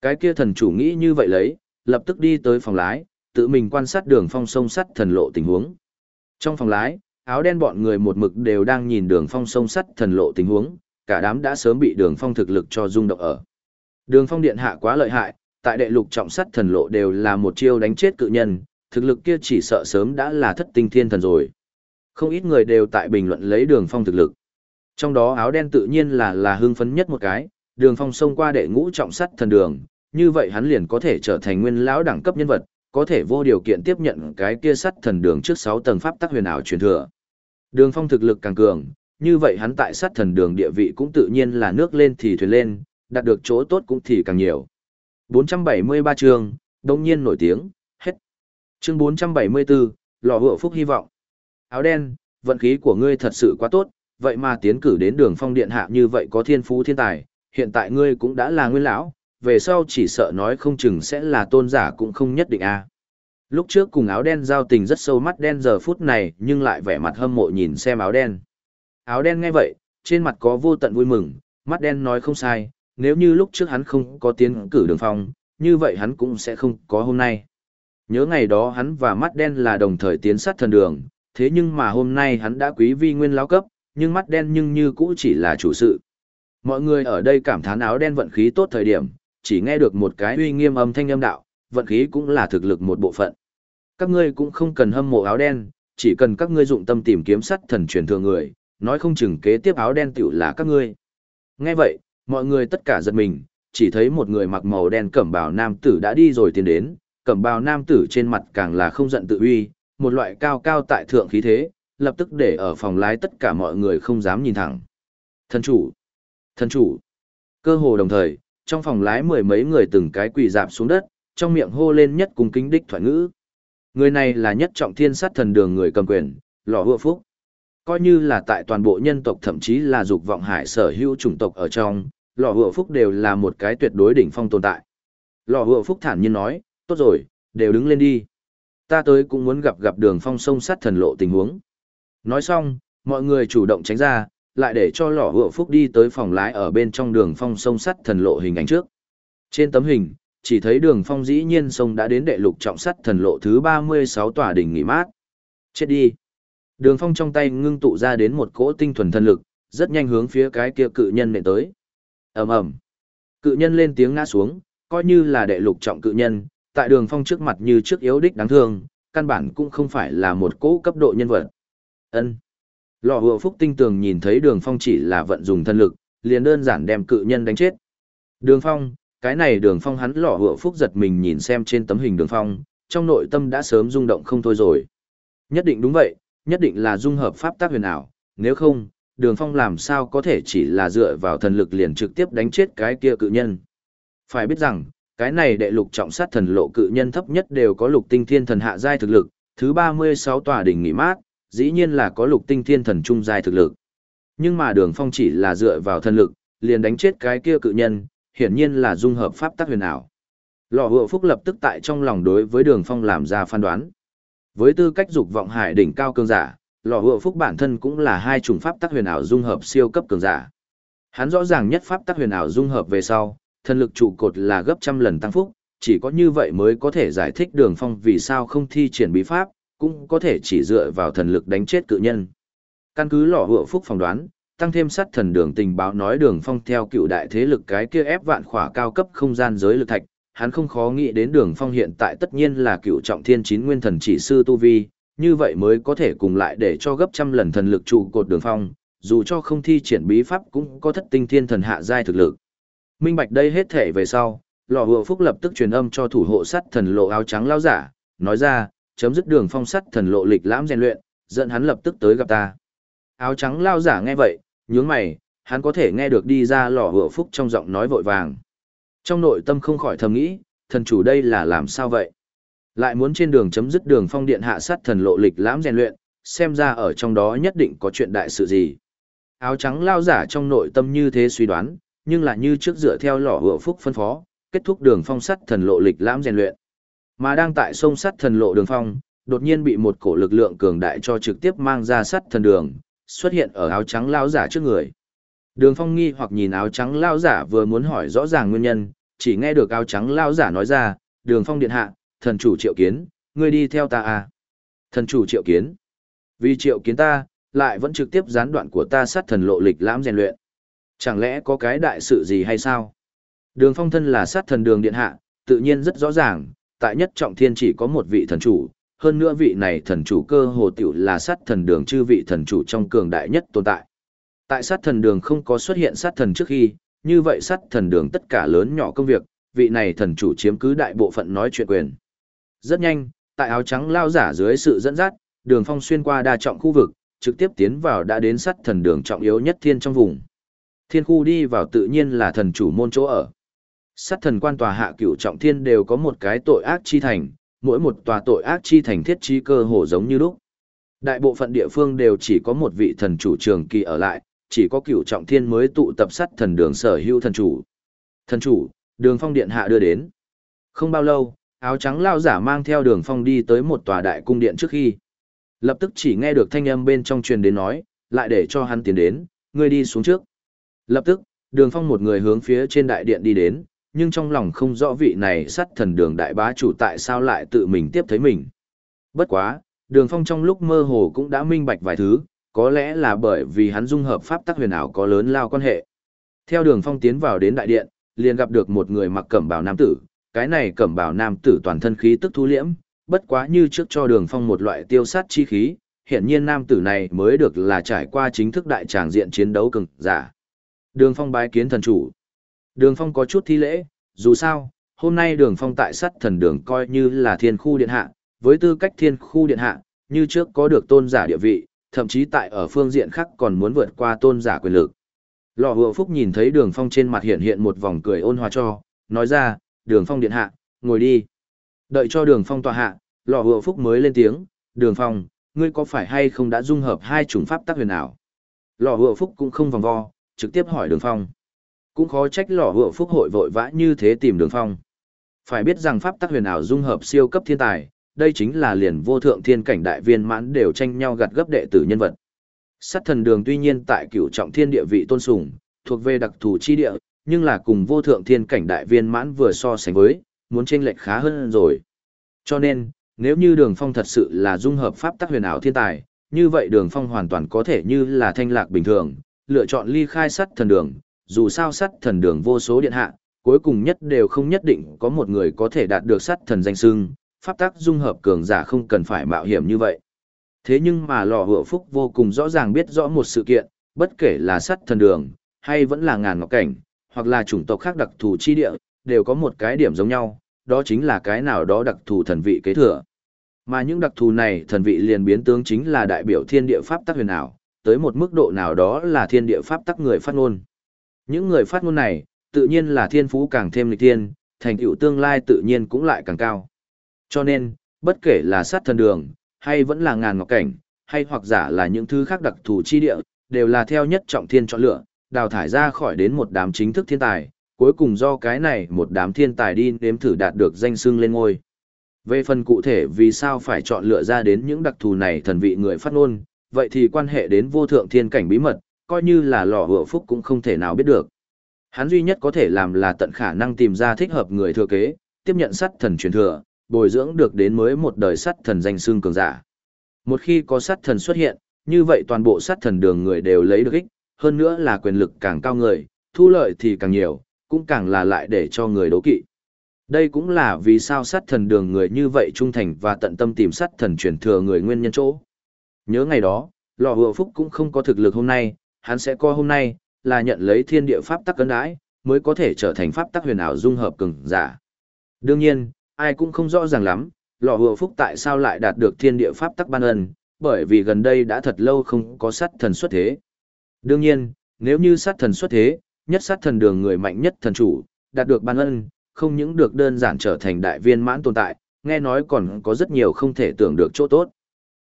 Cái kia thần chủ nghĩ như vậy lấy, lập tức đi tới phòng lái, tự mình quan sát đường phong sông sắt thần lộ tình huống. Trong phòng lái, áo đen bọn người một mực đều đang nhìn đường phong sông sắt thần lộ tình huống, cả đám đã sớm bị đường phong thực lực cho rung động ở. Đường phong điện hạ quá lợi hại, tại đệ lục trọng sắt thần lộ đều là một chiêu đánh chết cự nhân, thực lực kia chỉ sợ sớm đã là thất tinh thiên thần rồi. Không ít người đều tại bình luận lấy đường phong thực lực. Trong đó áo đen tự nhiên là là hưng phấn nhất một cái, đường phong xông qua đệ ngũ trọng sắt thần đường, như vậy hắn liền có thể trở thành nguyên lão đẳng cấp nhân vật, có thể vô điều kiện tiếp nhận cái kia sắt thần đường trước 6 tầng pháp tắc huyền ảo truyền thừa. Đường phong thực lực càng cường, như vậy hắn tại sắt thần đường địa vị cũng tự nhiên là nước lên thì thuyền lên, đạt được chỗ tốt cũng thì càng nhiều. 473 chương, đông nhiên nổi tiếng, hết. Chương 474, lò hựa phúc hy vọng. Áo đen, vận khí của ngươi thật sự quá tốt, vậy mà tiến cử đến đường phong điện hạ như vậy có thiên phú thiên tài, hiện tại ngươi cũng đã là nguyên lão, về sau chỉ sợ nói không chừng sẽ là tôn giả cũng không nhất định a. Lúc trước cùng áo đen giao tình rất sâu mắt đen giờ phút này nhưng lại vẻ mặt hâm mộ nhìn xem áo đen. Áo đen nghe vậy, trên mặt có vô tận vui mừng, mắt đen nói không sai, nếu như lúc trước hắn không có tiến cử đường phong, như vậy hắn cũng sẽ không có hôm nay. Nhớ ngày đó hắn và mắt đen là đồng thời tiến sát thần đường, thế nhưng mà hôm nay hắn đã quý vi nguyên lao cấp, nhưng mắt đen nhưng như cũ chỉ là chủ sự. Mọi người ở đây cảm thán áo đen vận khí tốt thời điểm, chỉ nghe được một cái uy nghiêm âm thanh âm đạo, vận khí cũng là thực lực một bộ phận. Các ngươi cũng không cần hâm mộ áo đen, chỉ cần các ngươi dụng tâm tìm kiếm sắt thần truyền thừa người, nói không chừng kế tiếp áo đen tiểu là các ngươi. Nghe vậy, mọi người tất cả giật mình, chỉ thấy một người mặc màu đen cẩm bào nam tử đã đi rồi tiến đến, cẩm bào nam tử trên mặt càng là không giận tự uy, một loại cao cao tại thượng khí thế, lập tức để ở phòng lái tất cả mọi người không dám nhìn thẳng. Thần chủ! Thần chủ! Cơ hồ đồng thời, trong phòng lái mười mấy người từng cái quỳ dạp xuống đất, trong miệng hô lên nhất cùng kính đích thoại ngữ. Người này là nhất trọng thiên sát thần đường người cầm quyền, lò hựa phúc. Coi như là tại toàn bộ nhân tộc thậm chí là dục vọng hải sở hữu chủng tộc ở trong, lò hựa phúc đều là một cái tuyệt đối đỉnh phong tồn tại. Lò hựa phúc thản nhiên nói, tốt rồi, đều đứng lên đi. Ta tới cũng muốn gặp gặp đường phong sông sát thần lộ tình huống. Nói xong, mọi người chủ động tránh ra, lại để cho lò hựa phúc đi tới phòng lái ở bên trong đường phong sông sắt thần lộ hình ảnh trước. Trên tấm hình, chỉ thấy đường phong dĩ nhiên sông đã đến đệ lục trọng sắt thần lộ thứ ba mươi sáu tòa đỉnh nghỉ mát. Chết đi. Đường phong trong tay ngưng tụ ra đến một cỗ tinh thuần thân lực, rất nhanh hướng phía cái kia cự nhân nện tới. ầm ầm Cự nhân lên tiếng ngã xuống, coi như là đệ lục trọng cự nhân, tại đường phong trước mặt như trước yếu đích đáng thương, căn bản cũng không phải là một cỗ cấp độ nhân vật. ân Lò hùa phúc tinh tường nhìn thấy đường phong chỉ là vận dùng thân lực, liền đơn giản đem cự nhân đánh chết. Đường phong, cái này đường phong hắn lò hùa phúc giật mình nhìn xem trên tấm hình đường phong, trong nội tâm đã sớm rung động không thôi rồi. Nhất định đúng vậy, nhất định là dung hợp pháp tác huyền ảo, nếu không, đường phong làm sao có thể chỉ là dựa vào thần lực liền trực tiếp đánh chết cái kia cự nhân. Phải biết rằng, cái này đệ lục trọng sát thần lộ cự nhân thấp nhất đều có lục tinh thiên thần hạ giai thực lực, thứ ba mươi sáu tòa đỉnh nghỉ mát, dĩ nhiên là có lục tinh thiên thần trung giai thực lực. Nhưng mà đường phong chỉ là dựa vào thần lực, liền đánh chết cái kia cự nhân, hiển nhiên là dung hợp pháp tắc huyền ảo. Lò hựa phúc lập tức tại trong lòng đối với đường phong làm ra phán đoán. Với tư cách dục vọng hải đỉnh cao cường giả, lò hựa phúc bản thân cũng là hai chủng pháp tắc huyền ảo dung hợp siêu cấp cường giả. Hắn rõ ràng nhất pháp tắc huyền ảo dung hợp về sau, thân lực trụ cột là gấp trăm lần tăng phúc, chỉ có như vậy mới có thể giải thích đường phong vì sao không thi triển bí pháp, cũng có thể chỉ dựa vào thần lực đánh chết cự nhân. Căn cứ lò hựa phúc phỏng đoán, tăng thêm sát thần đường tình báo nói đường phong theo cựu đại thế lực cái kia ép vạn khỏa cao cấp không gian giới lực thạch, hắn không khó nghĩ đến đường phong hiện tại tất nhiên là cựu trọng thiên chín nguyên thần chỉ sư tu vi, như vậy mới có thể cùng lại để cho gấp trăm lần thần lực trụ cột đường phong, dù cho không thi triển bí pháp cũng có thất tinh thiên thần hạ giai thực lực. Minh bạch đây hết thể về sau, lò hựa phúc lập tức truyền âm cho thủ hộ sắt thần lộ áo trắng lao giả, nói ra, chấm dứt đường phong sắt thần lộ lịch lãm rèn luyện, dẫn hắn lập tức tới gặp ta. Áo trắng lao giả nghe vậy, nhướng mày, hắn có thể nghe được đi ra lò hựa phúc trong giọng nói vội vàng. Trong nội tâm không khỏi thầm nghĩ, thần chủ đây là làm sao vậy? Lại muốn trên đường chấm dứt đường phong điện hạ sát thần lộ lịch lãm rèn luyện, xem ra ở trong đó nhất định có chuyện đại sự gì. Áo trắng lao giả trong nội tâm như thế suy đoán, nhưng là như trước dựa theo lò hựa phúc phân phó, kết thúc đường phong sắt thần lộ lịch lãm rèn luyện. Mà đang tại sông sắt thần lộ đường phong, đột nhiên bị một cổ lực lượng cường đại cho trực tiếp mang ra sắt thần đường, xuất hiện ở áo trắng lao giả trước người. Đường phong nghi hoặc nhìn áo trắng lao giả vừa muốn hỏi rõ ràng nguyên nhân, chỉ nghe được áo trắng lao giả nói ra, đường phong điện hạ, thần chủ triệu kiến, ngươi đi theo ta à. Thần chủ triệu kiến. Vì triệu kiến ta, lại vẫn trực tiếp gián đoạn của ta sát thần lộ lịch lãm rèn luyện. Chẳng lẽ có cái đại sự gì hay sao? Đường phong thân là sát thần đường điện hạ, tự nhiên rất rõ ràng, tại nhất trọng thiên chỉ có một vị thần chủ, hơn nữa vị này thần chủ cơ hồ tiểu là sát thần đường chư vị thần chủ trong cường đại nhất tồn tại. Tại sát thần đường không có xuất hiện sát thần trước khi, như vậy sát thần đường tất cả lớn nhỏ công việc, vị này thần chủ chiếm cứ đại bộ phận nói chuyện quyền. Rất nhanh, tại áo trắng lao giả dưới sự dẫn dắt, đường phong xuyên qua đa trọng khu vực, trực tiếp tiến vào đã đến sát thần đường trọng yếu nhất thiên trong vùng. Thiên khu đi vào tự nhiên là thần chủ môn chỗ ở. Sát thần quan tòa hạ cửu trọng thiên đều có một cái tội ác chi thành, mỗi một tòa tội ác chi thành thiết trí cơ hồ giống như lúc. Đại bộ phận địa phương đều chỉ có một vị thần chủ trường kỳ ở lại, chỉ có cửu trọng thiên mới tụ tập sát thần đường sở hữu thần chủ. Thần chủ, đường phong điện hạ đưa đến. Không bao lâu, áo trắng lao giả mang theo đường phong đi tới một tòa đại cung điện trước khi. Lập tức chỉ nghe được thanh âm bên trong truyền đến nói, lại để cho hắn tiến đến, ngươi đi xuống trước. Lập tức, đường phong một người hướng phía trên đại điện đi đến, nhưng trong lòng không rõ vị này sát thần đường đại bá chủ tại sao lại tự mình tiếp thấy mình. Bất quá, đường phong trong lúc mơ hồ cũng đã minh bạch vài thứ, có lẽ là bởi vì hắn dung hợp pháp tắc huyền ảo có lớn lao quan hệ. Theo đường phong tiến vào đến đại điện, liền gặp được một người mặc cẩm bào nam tử, cái này cẩm bào nam tử toàn thân khí tức thu liễm, bất quá như trước cho đường phong một loại tiêu sát chi khí, hiện nhiên nam tử này mới được là trải qua chính thức đại tràng diện chiến đấu cường giả. Đường phong bái kiến thần chủ. Đường phong có chút thi lễ, dù sao, hôm nay đường phong tại sắt thần đường coi như là thiên khu điện hạ, với tư cách thiên khu điện hạ, như trước có được tôn giả địa vị, thậm chí tại ở phương diện khác còn muốn vượt qua tôn giả quyền lực. Lò hựa phúc nhìn thấy đường phong trên mặt hiện hiện một vòng cười ôn hòa cho, nói ra, đường phong điện hạ, ngồi đi. Đợi cho đường phong tòa hạ, lò hựa phúc mới lên tiếng, đường phong, ngươi có phải hay không đã dung hợp hai chủng pháp tác huyền ảo? Lò hựa phúc cũng không vòng vo, trực tiếp hỏi đường phong. Cũng khó trách lò hựa phúc hội vội vã như thế tìm đường phong. Phải biết rằng pháp tác huyền ảo dung hợp siêu cấp thiên tài, đây chính là liền vô thượng thiên cảnh đại viên mãn đều tranh nhau gặt gấp đệ tử nhân vật. Sát thần đường tuy nhiên tại cửu trọng thiên địa vị tôn sùng, thuộc về đặc thù chi địa, nhưng là cùng vô thượng thiên cảnh đại viên mãn vừa so sánh với, muốn chênh lệch khá hơn rồi. Cho nên, nếu như đường phong thật sự là dung hợp pháp tắc huyền ảo thiên tài, như vậy đường phong hoàn toàn có thể như là thanh lạc bình thường, lựa chọn ly khai sắt thần đường, dù sao sắt thần đường vô số điện hạ, cuối cùng nhất đều không nhất định có một người có thể đạt được sắt thần danh sưng, pháp tắc dung hợp cường giả không cần phải mạo hiểm như vậy. Thế nhưng mà lò hựa phúc vô cùng rõ ràng biết rõ một sự kiện, bất kể là sắt thần đường, hay vẫn là ngàn ngọc cảnh, hoặc là chủng tộc khác đặc thù chi địa, đều có một cái điểm giống nhau, đó chính là cái nào đó đặc thù thần vị kế thừa. Mà những đặc thù này thần vị liền biến tướng chính là đại biểu thiên địa pháp tắc huyền ảo, tới một mức độ nào đó là thiên địa pháp tắc người phát ngôn. Những người phát ngôn này, tự nhiên là thiên phú càng thêm lịch thiên, thành tựu tương lai tự nhiên cũng lại càng cao. Cho nên, bất kể là sát thần đường, hay vẫn là ngàn ngọc cảnh, hay hoặc giả là những thứ khác đặc thù chi địa, đều là theo nhất trọng thiên chọn lựa, đào thải ra khỏi đến một đám chính thức thiên tài, cuối cùng do cái này một đám thiên tài đi nếm thử đạt được danh xưng lên ngôi. Về phần cụ thể vì sao phải chọn lựa ra đến những đặc thù này thần vị người phát ngôn, vậy thì quan hệ đến vô thượng thiên cảnh bí mật, coi như là lò hựa phúc cũng không thể nào biết được. Hắn duy nhất có thể làm là tận khả năng tìm ra thích hợp người thừa kế, tiếp nhận sắt thần truyền thừa, bồi dưỡng được đến mới một đời sắt thần danh xương cường giả. Một khi có sắt thần xuất hiện, như vậy toàn bộ sắt thần đường người đều lấy được ích, hơn nữa là quyền lực càng cao người, thu lợi thì càng nhiều, cũng càng là lại để cho người đố kỵ. Đây cũng là vì sao sát thần đường người như vậy trung thành và tận tâm tìm sát thần truyền thừa người nguyên nhân chỗ. Nhớ ngày đó, lò hựa phúc cũng không có thực lực hôm nay, hắn sẽ coi hôm nay, là nhận lấy thiên địa pháp tắc cân đãi, mới có thể trở thành pháp tắc huyền ảo dung hợp cường giả. Đương nhiên, ai cũng không rõ ràng lắm, lò hùa phúc tại sao lại đạt được thiên địa pháp tắc ban ân, bởi vì gần đây đã thật lâu không có sát thần xuất thế. Đương nhiên, nếu như sát thần xuất thế, nhất sát thần đường người mạnh nhất thần chủ, đạt được ban ân, không những được đơn giản trở thành đại viên mãn tồn tại, nghe nói còn có rất nhiều không thể tưởng được chỗ tốt.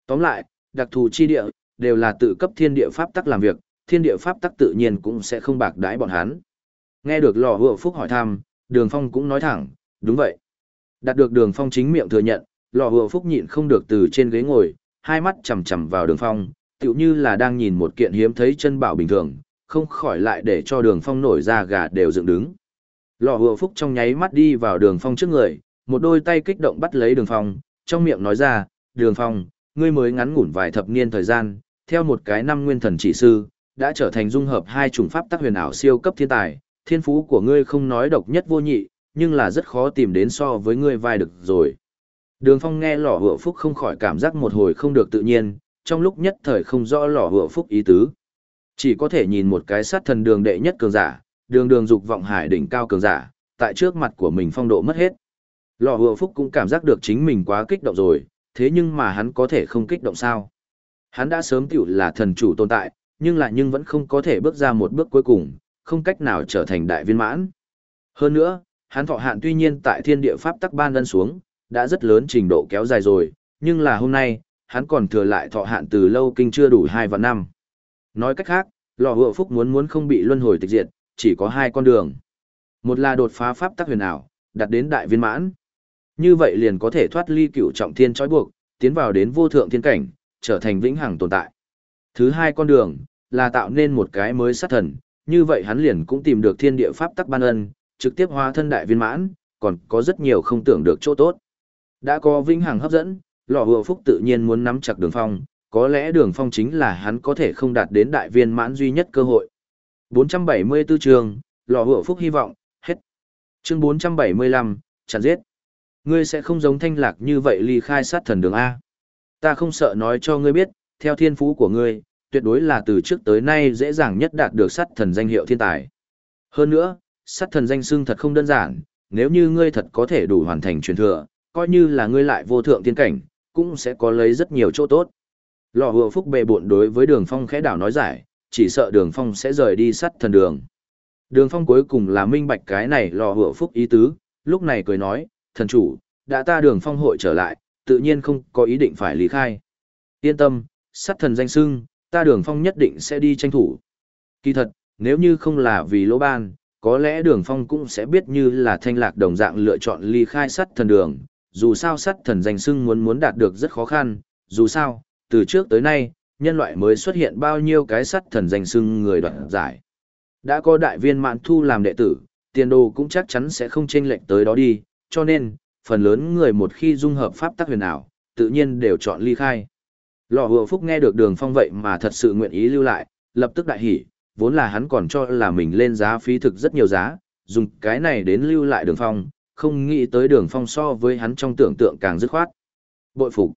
Tóm lại, đặc thù chi địa, đều là tự cấp thiên địa pháp tắc làm việc, thiên địa pháp tắc tự nhiên cũng sẽ không bạc đãi bọn hắn. Nghe được lò hựa phúc hỏi thăm, đường phong cũng nói thẳng, đúng vậy. Đạt được đường phong chính miệng thừa nhận, lò hựa phúc nhịn không được từ trên ghế ngồi, hai mắt chằm chằm vào đường phong, tựu như là đang nhìn một kiện hiếm thấy chân bảo bình thường, không khỏi lại để cho đường phong nổi ra gà đều dựng đứng. Lò hùa phúc trong nháy mắt đi vào đường phong trước người, một đôi tay kích động bắt lấy đường phong, trong miệng nói ra, đường phong, ngươi mới ngắn ngủn vài thập niên thời gian, theo một cái năm nguyên thần chỉ sư, đã trở thành dung hợp hai chủng pháp tác huyền ảo siêu cấp thiên tài, thiên phú của ngươi không nói độc nhất vô nhị, nhưng là rất khó tìm đến so với ngươi vai được rồi. Đường phong nghe lỏ hùa phúc không khỏi cảm giác một hồi không được tự nhiên, trong lúc nhất thời không rõ lỏ hùa phúc ý tứ. Chỉ có thể nhìn một cái sát thần đường đệ nhất cường giả, đường đường dục vọng hải đỉnh cao cường giả, tại trước mặt của mình phong độ mất hết. Lò hùa phúc cũng cảm giác được chính mình quá kích động rồi, thế nhưng mà hắn có thể không kích động sao. Hắn đã sớm tiểu là thần chủ tồn tại, nhưng lại nhưng vẫn không có thể bước ra một bước cuối cùng, không cách nào trở thành đại viên mãn. Hơn nữa, hắn thọ hạn tuy nhiên tại thiên địa pháp tắc ban ân xuống, đã rất lớn trình độ kéo dài rồi, nhưng là hôm nay, hắn còn thừa lại thọ hạn từ lâu kinh chưa đủ 2 và năm. Nói cách khác, lò hựa phúc muốn muốn không bị luân hồi tịch diệt, chỉ có hai con đường. Một là đột phá pháp tắc huyền ảo, đạt đến đại viên mãn. Như vậy liền có thể thoát ly cửu trọng thiên trói buộc, tiến vào đến vô thượng thiên cảnh, trở thành vĩnh hằng tồn tại. Thứ hai con đường, là tạo nên một cái mới sát thần, như vậy hắn liền cũng tìm được thiên địa pháp tắc ban ân, trực tiếp hóa thân đại viên mãn, còn có rất nhiều không tưởng được chỗ tốt. Đã có vĩnh hằng hấp dẫn, lò hùa phúc tự nhiên muốn nắm chặt đường phong, có lẽ đường phong chính là hắn có thể không đạt đến đại viên mãn duy nhất cơ hội. 474 trường lò hùa phúc hy vọng, hết. Chương 475, chặn giết. Ngươi sẽ không giống thanh lạc như vậy ly khai sát thần đường A. Ta không sợ nói cho ngươi biết, theo thiên phú của ngươi, tuyệt đối là từ trước tới nay dễ dàng nhất đạt được sát thần danh hiệu thiên tài. Hơn nữa, sát thần danh xưng thật không đơn giản, nếu như ngươi thật có thể đủ hoàn thành truyền thừa, coi như là ngươi lại vô thượng thiên cảnh, cũng sẽ có lấy rất nhiều chỗ tốt. Lò hùa phúc bệ buộn đối với đường phong khẽ đảo nói giải, chỉ sợ đường phong sẽ rời đi sát thần đường. Đường phong cuối cùng là minh bạch cái này lò hùa phúc ý tứ, lúc này cười nói, thần chủ, đã ta đường phong hội trở lại, tự nhiên không có ý định phải lý khai. Yên tâm, sắt thần danh sưng, ta đường phong nhất định sẽ đi tranh thủ. Kỳ thật, nếu như không là vì lỗ ban, có lẽ đường phong cũng sẽ biết như là thanh lạc đồng dạng lựa chọn ly khai sắt thần đường, dù sao sắt thần danh sưng muốn muốn đạt được rất khó khăn, dù sao, từ trước tới nay, nhân loại mới xuất hiện bao nhiêu cái sắt thần danh sưng người đoạt giải. Đã có đại viên mạn thu làm đệ tử, tiền đồ cũng chắc chắn sẽ không chênh lệch tới đó đi, cho nên, phần lớn người một khi dung hợp pháp tắc huyền ảo, tự nhiên đều chọn ly khai. Lò hùa phúc nghe được đường phong vậy mà thật sự nguyện ý lưu lại, lập tức đại hỉ, vốn là hắn còn cho là mình lên giá phí thực rất nhiều giá, dùng cái này đến lưu lại đường phong, không nghĩ tới đường phong so với hắn trong tưởng tượng càng dứt khoát. Bội phục.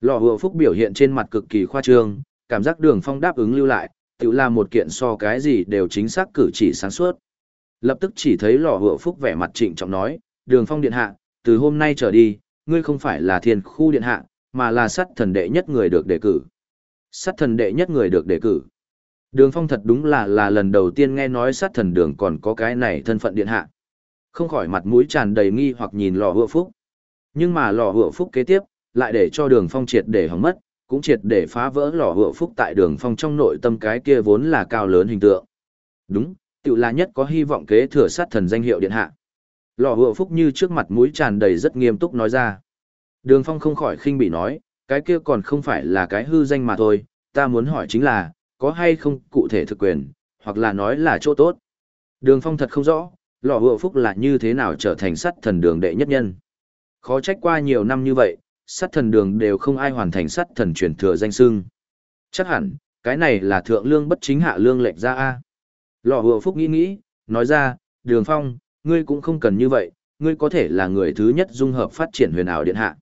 Lò hùa phúc biểu hiện trên mặt cực kỳ khoa trương, cảm giác đường phong đáp ứng lưu lại, tự là một kiện so cái gì đều chính xác cử chỉ sáng suốt. Lập tức chỉ thấy lò hùa phúc vẻ mặt trịnh trọng nói, đường phong điện hạ, từ hôm nay trở đi, ngươi không phải là thiên khu điện hạ, mà là sát thần đệ nhất người được đề cử. Sát thần đệ nhất người được đề cử. Đường phong thật đúng là là lần đầu tiên nghe nói sát thần đường còn có cái này thân phận điện hạ. Không khỏi mặt mũi tràn đầy nghi hoặc nhìn lò hựa phúc. Nhưng mà lò hựa phúc kế tiếp, lại để cho đường phong triệt để hỏng mất, cũng triệt để phá vỡ lò hựa phúc tại đường phong trong nội tâm cái kia vốn là cao lớn hình tượng. Đúng, tự là nhất có hy vọng kế thừa sát thần danh hiệu điện hạ. Lò hựa phúc như trước mặt mũi tràn đầy rất nghiêm túc nói ra. Đường phong không khỏi khinh bị nói, cái kia còn không phải là cái hư danh mà thôi, ta muốn hỏi chính là, có hay không cụ thể thực quyền, hoặc là nói là chỗ tốt. Đường phong thật không rõ, lò hựa phúc là như thế nào trở thành sát thần đường đệ nhất nhân. Khó trách qua nhiều năm như vậy, sát thần đường đều không ai hoàn thành sát thần truyền thừa danh sưng. Chắc hẳn, cái này là thượng lương bất chính hạ lương lệch ra A. Lò hựa phúc nghĩ nghĩ, nói ra, đường phong, ngươi cũng không cần như vậy, ngươi có thể là người thứ nhất dung hợp phát triển huyền ảo điện hạ.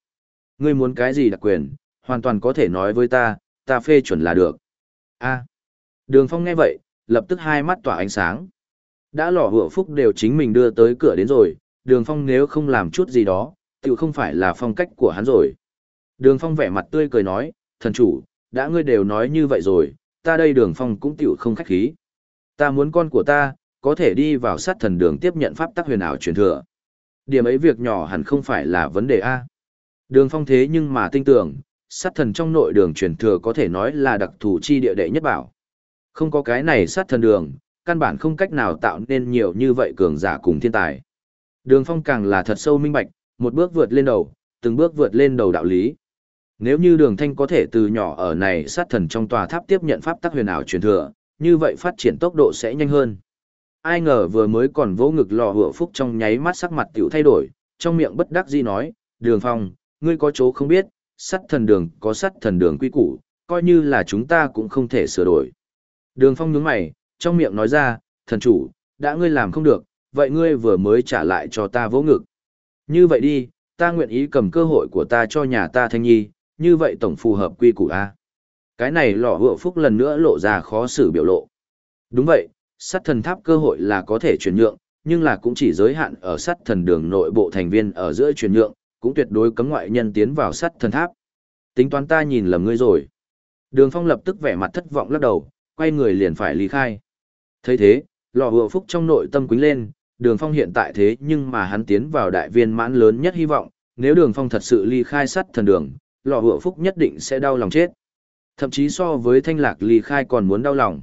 Ngươi muốn cái gì đặc quyền, hoàn toàn có thể nói với ta, ta phê chuẩn là được. A. À. Đường phong nghe vậy, lập tức hai mắt tỏa ánh sáng. Đã lỏ hựa phúc đều chính mình đưa tới cửa đến rồi, đường phong nếu không làm chút gì đó, tự không phải là phong cách của hắn rồi. Đường phong vẻ mặt tươi cười nói, thần chủ, đã ngươi đều nói như vậy rồi, ta đây đường phong cũng tiểu không khách khí. Ta muốn con của ta, có thể đi vào sát thần đường tiếp nhận pháp tắc huyền ảo truyền thừa. Điểm ấy việc nhỏ hẳn không phải là vấn đề A. Đường phong thế nhưng mà tinh tưởng, sát thần trong nội đường truyền thừa có thể nói là đặc thù chi địa đệ nhất bảo. Không có cái này sát thần đường, căn bản không cách nào tạo nên nhiều như vậy cường giả cùng thiên tài. Đường phong càng là thật sâu minh bạch, một bước vượt lên đầu, từng bước vượt lên đầu đạo lý. Nếu như đường thanh có thể từ nhỏ ở này sát thần trong tòa tháp tiếp nhận pháp tắc huyền ảo truyền thừa, như vậy phát triển tốc độ sẽ nhanh hơn. Ai ngờ vừa mới còn vỗ ngực lò hựa phúc trong nháy mắt sắc mặt tiểu thay đổi, trong miệng bất đắc dĩ nói, đường phong, ngươi có chỗ không biết, sắt thần đường có sắt thần đường quy củ, coi như là chúng ta cũng không thể sửa đổi. Đường phong nhướng mày, trong miệng nói ra, thần chủ, đã ngươi làm không được, vậy ngươi vừa mới trả lại cho ta vỗ ngực. Như vậy đi, ta nguyện ý cầm cơ hội của ta cho nhà ta thanh nhi, như vậy tổng phù hợp quy củ A. Cái này lọ hựa phúc lần nữa lộ ra khó xử biểu lộ. Đúng vậy, sắt thần tháp cơ hội là có thể chuyển nhượng, nhưng là cũng chỉ giới hạn ở sắt thần đường nội bộ thành viên ở giữa chuyển nhượng, cũng tuyệt đối cấm ngoại nhân tiến vào sát thần tháp. Tính toán ta nhìn lầm ngươi rồi. Đường Phong lập tức vẻ mặt thất vọng lắc đầu, quay người liền phải ly khai. thấy thế, lò hựa phúc trong nội tâm quính lên, đường Phong hiện tại thế nhưng mà hắn tiến vào đại viên mãn lớn nhất hy vọng, nếu đường Phong thật sự ly khai sát thần đường, lò hựa phúc nhất định sẽ đau lòng chết. Thậm chí so với thanh lạc ly khai còn muốn đau lòng.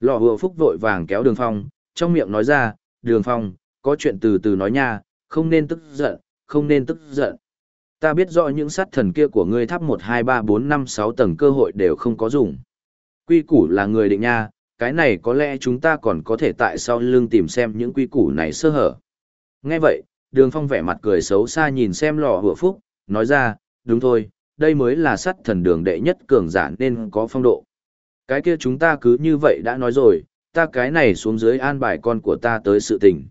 Lò hựa phúc vội vàng kéo đường Phong, trong miệng nói ra, đường Phong, có chuyện từ từ nói nha, không nên tức giận, không nên tức giận. Ta biết rõ những sát thần kia của ngươi thắp 1, 2, 3, 4, 5, 6 tầng cơ hội đều không có dùng. Quy củ là người định nha, cái này có lẽ chúng ta còn có thể tại sau lưng tìm xem những quy củ này sơ hở. Nghe vậy, đường phong vẻ mặt cười xấu xa nhìn xem lò hựa phúc, nói ra, đúng thôi, đây mới là sát thần đường đệ nhất cường giả nên có phong độ. Cái kia chúng ta cứ như vậy đã nói rồi, ta cái này xuống dưới an bài con của ta tới sự tình.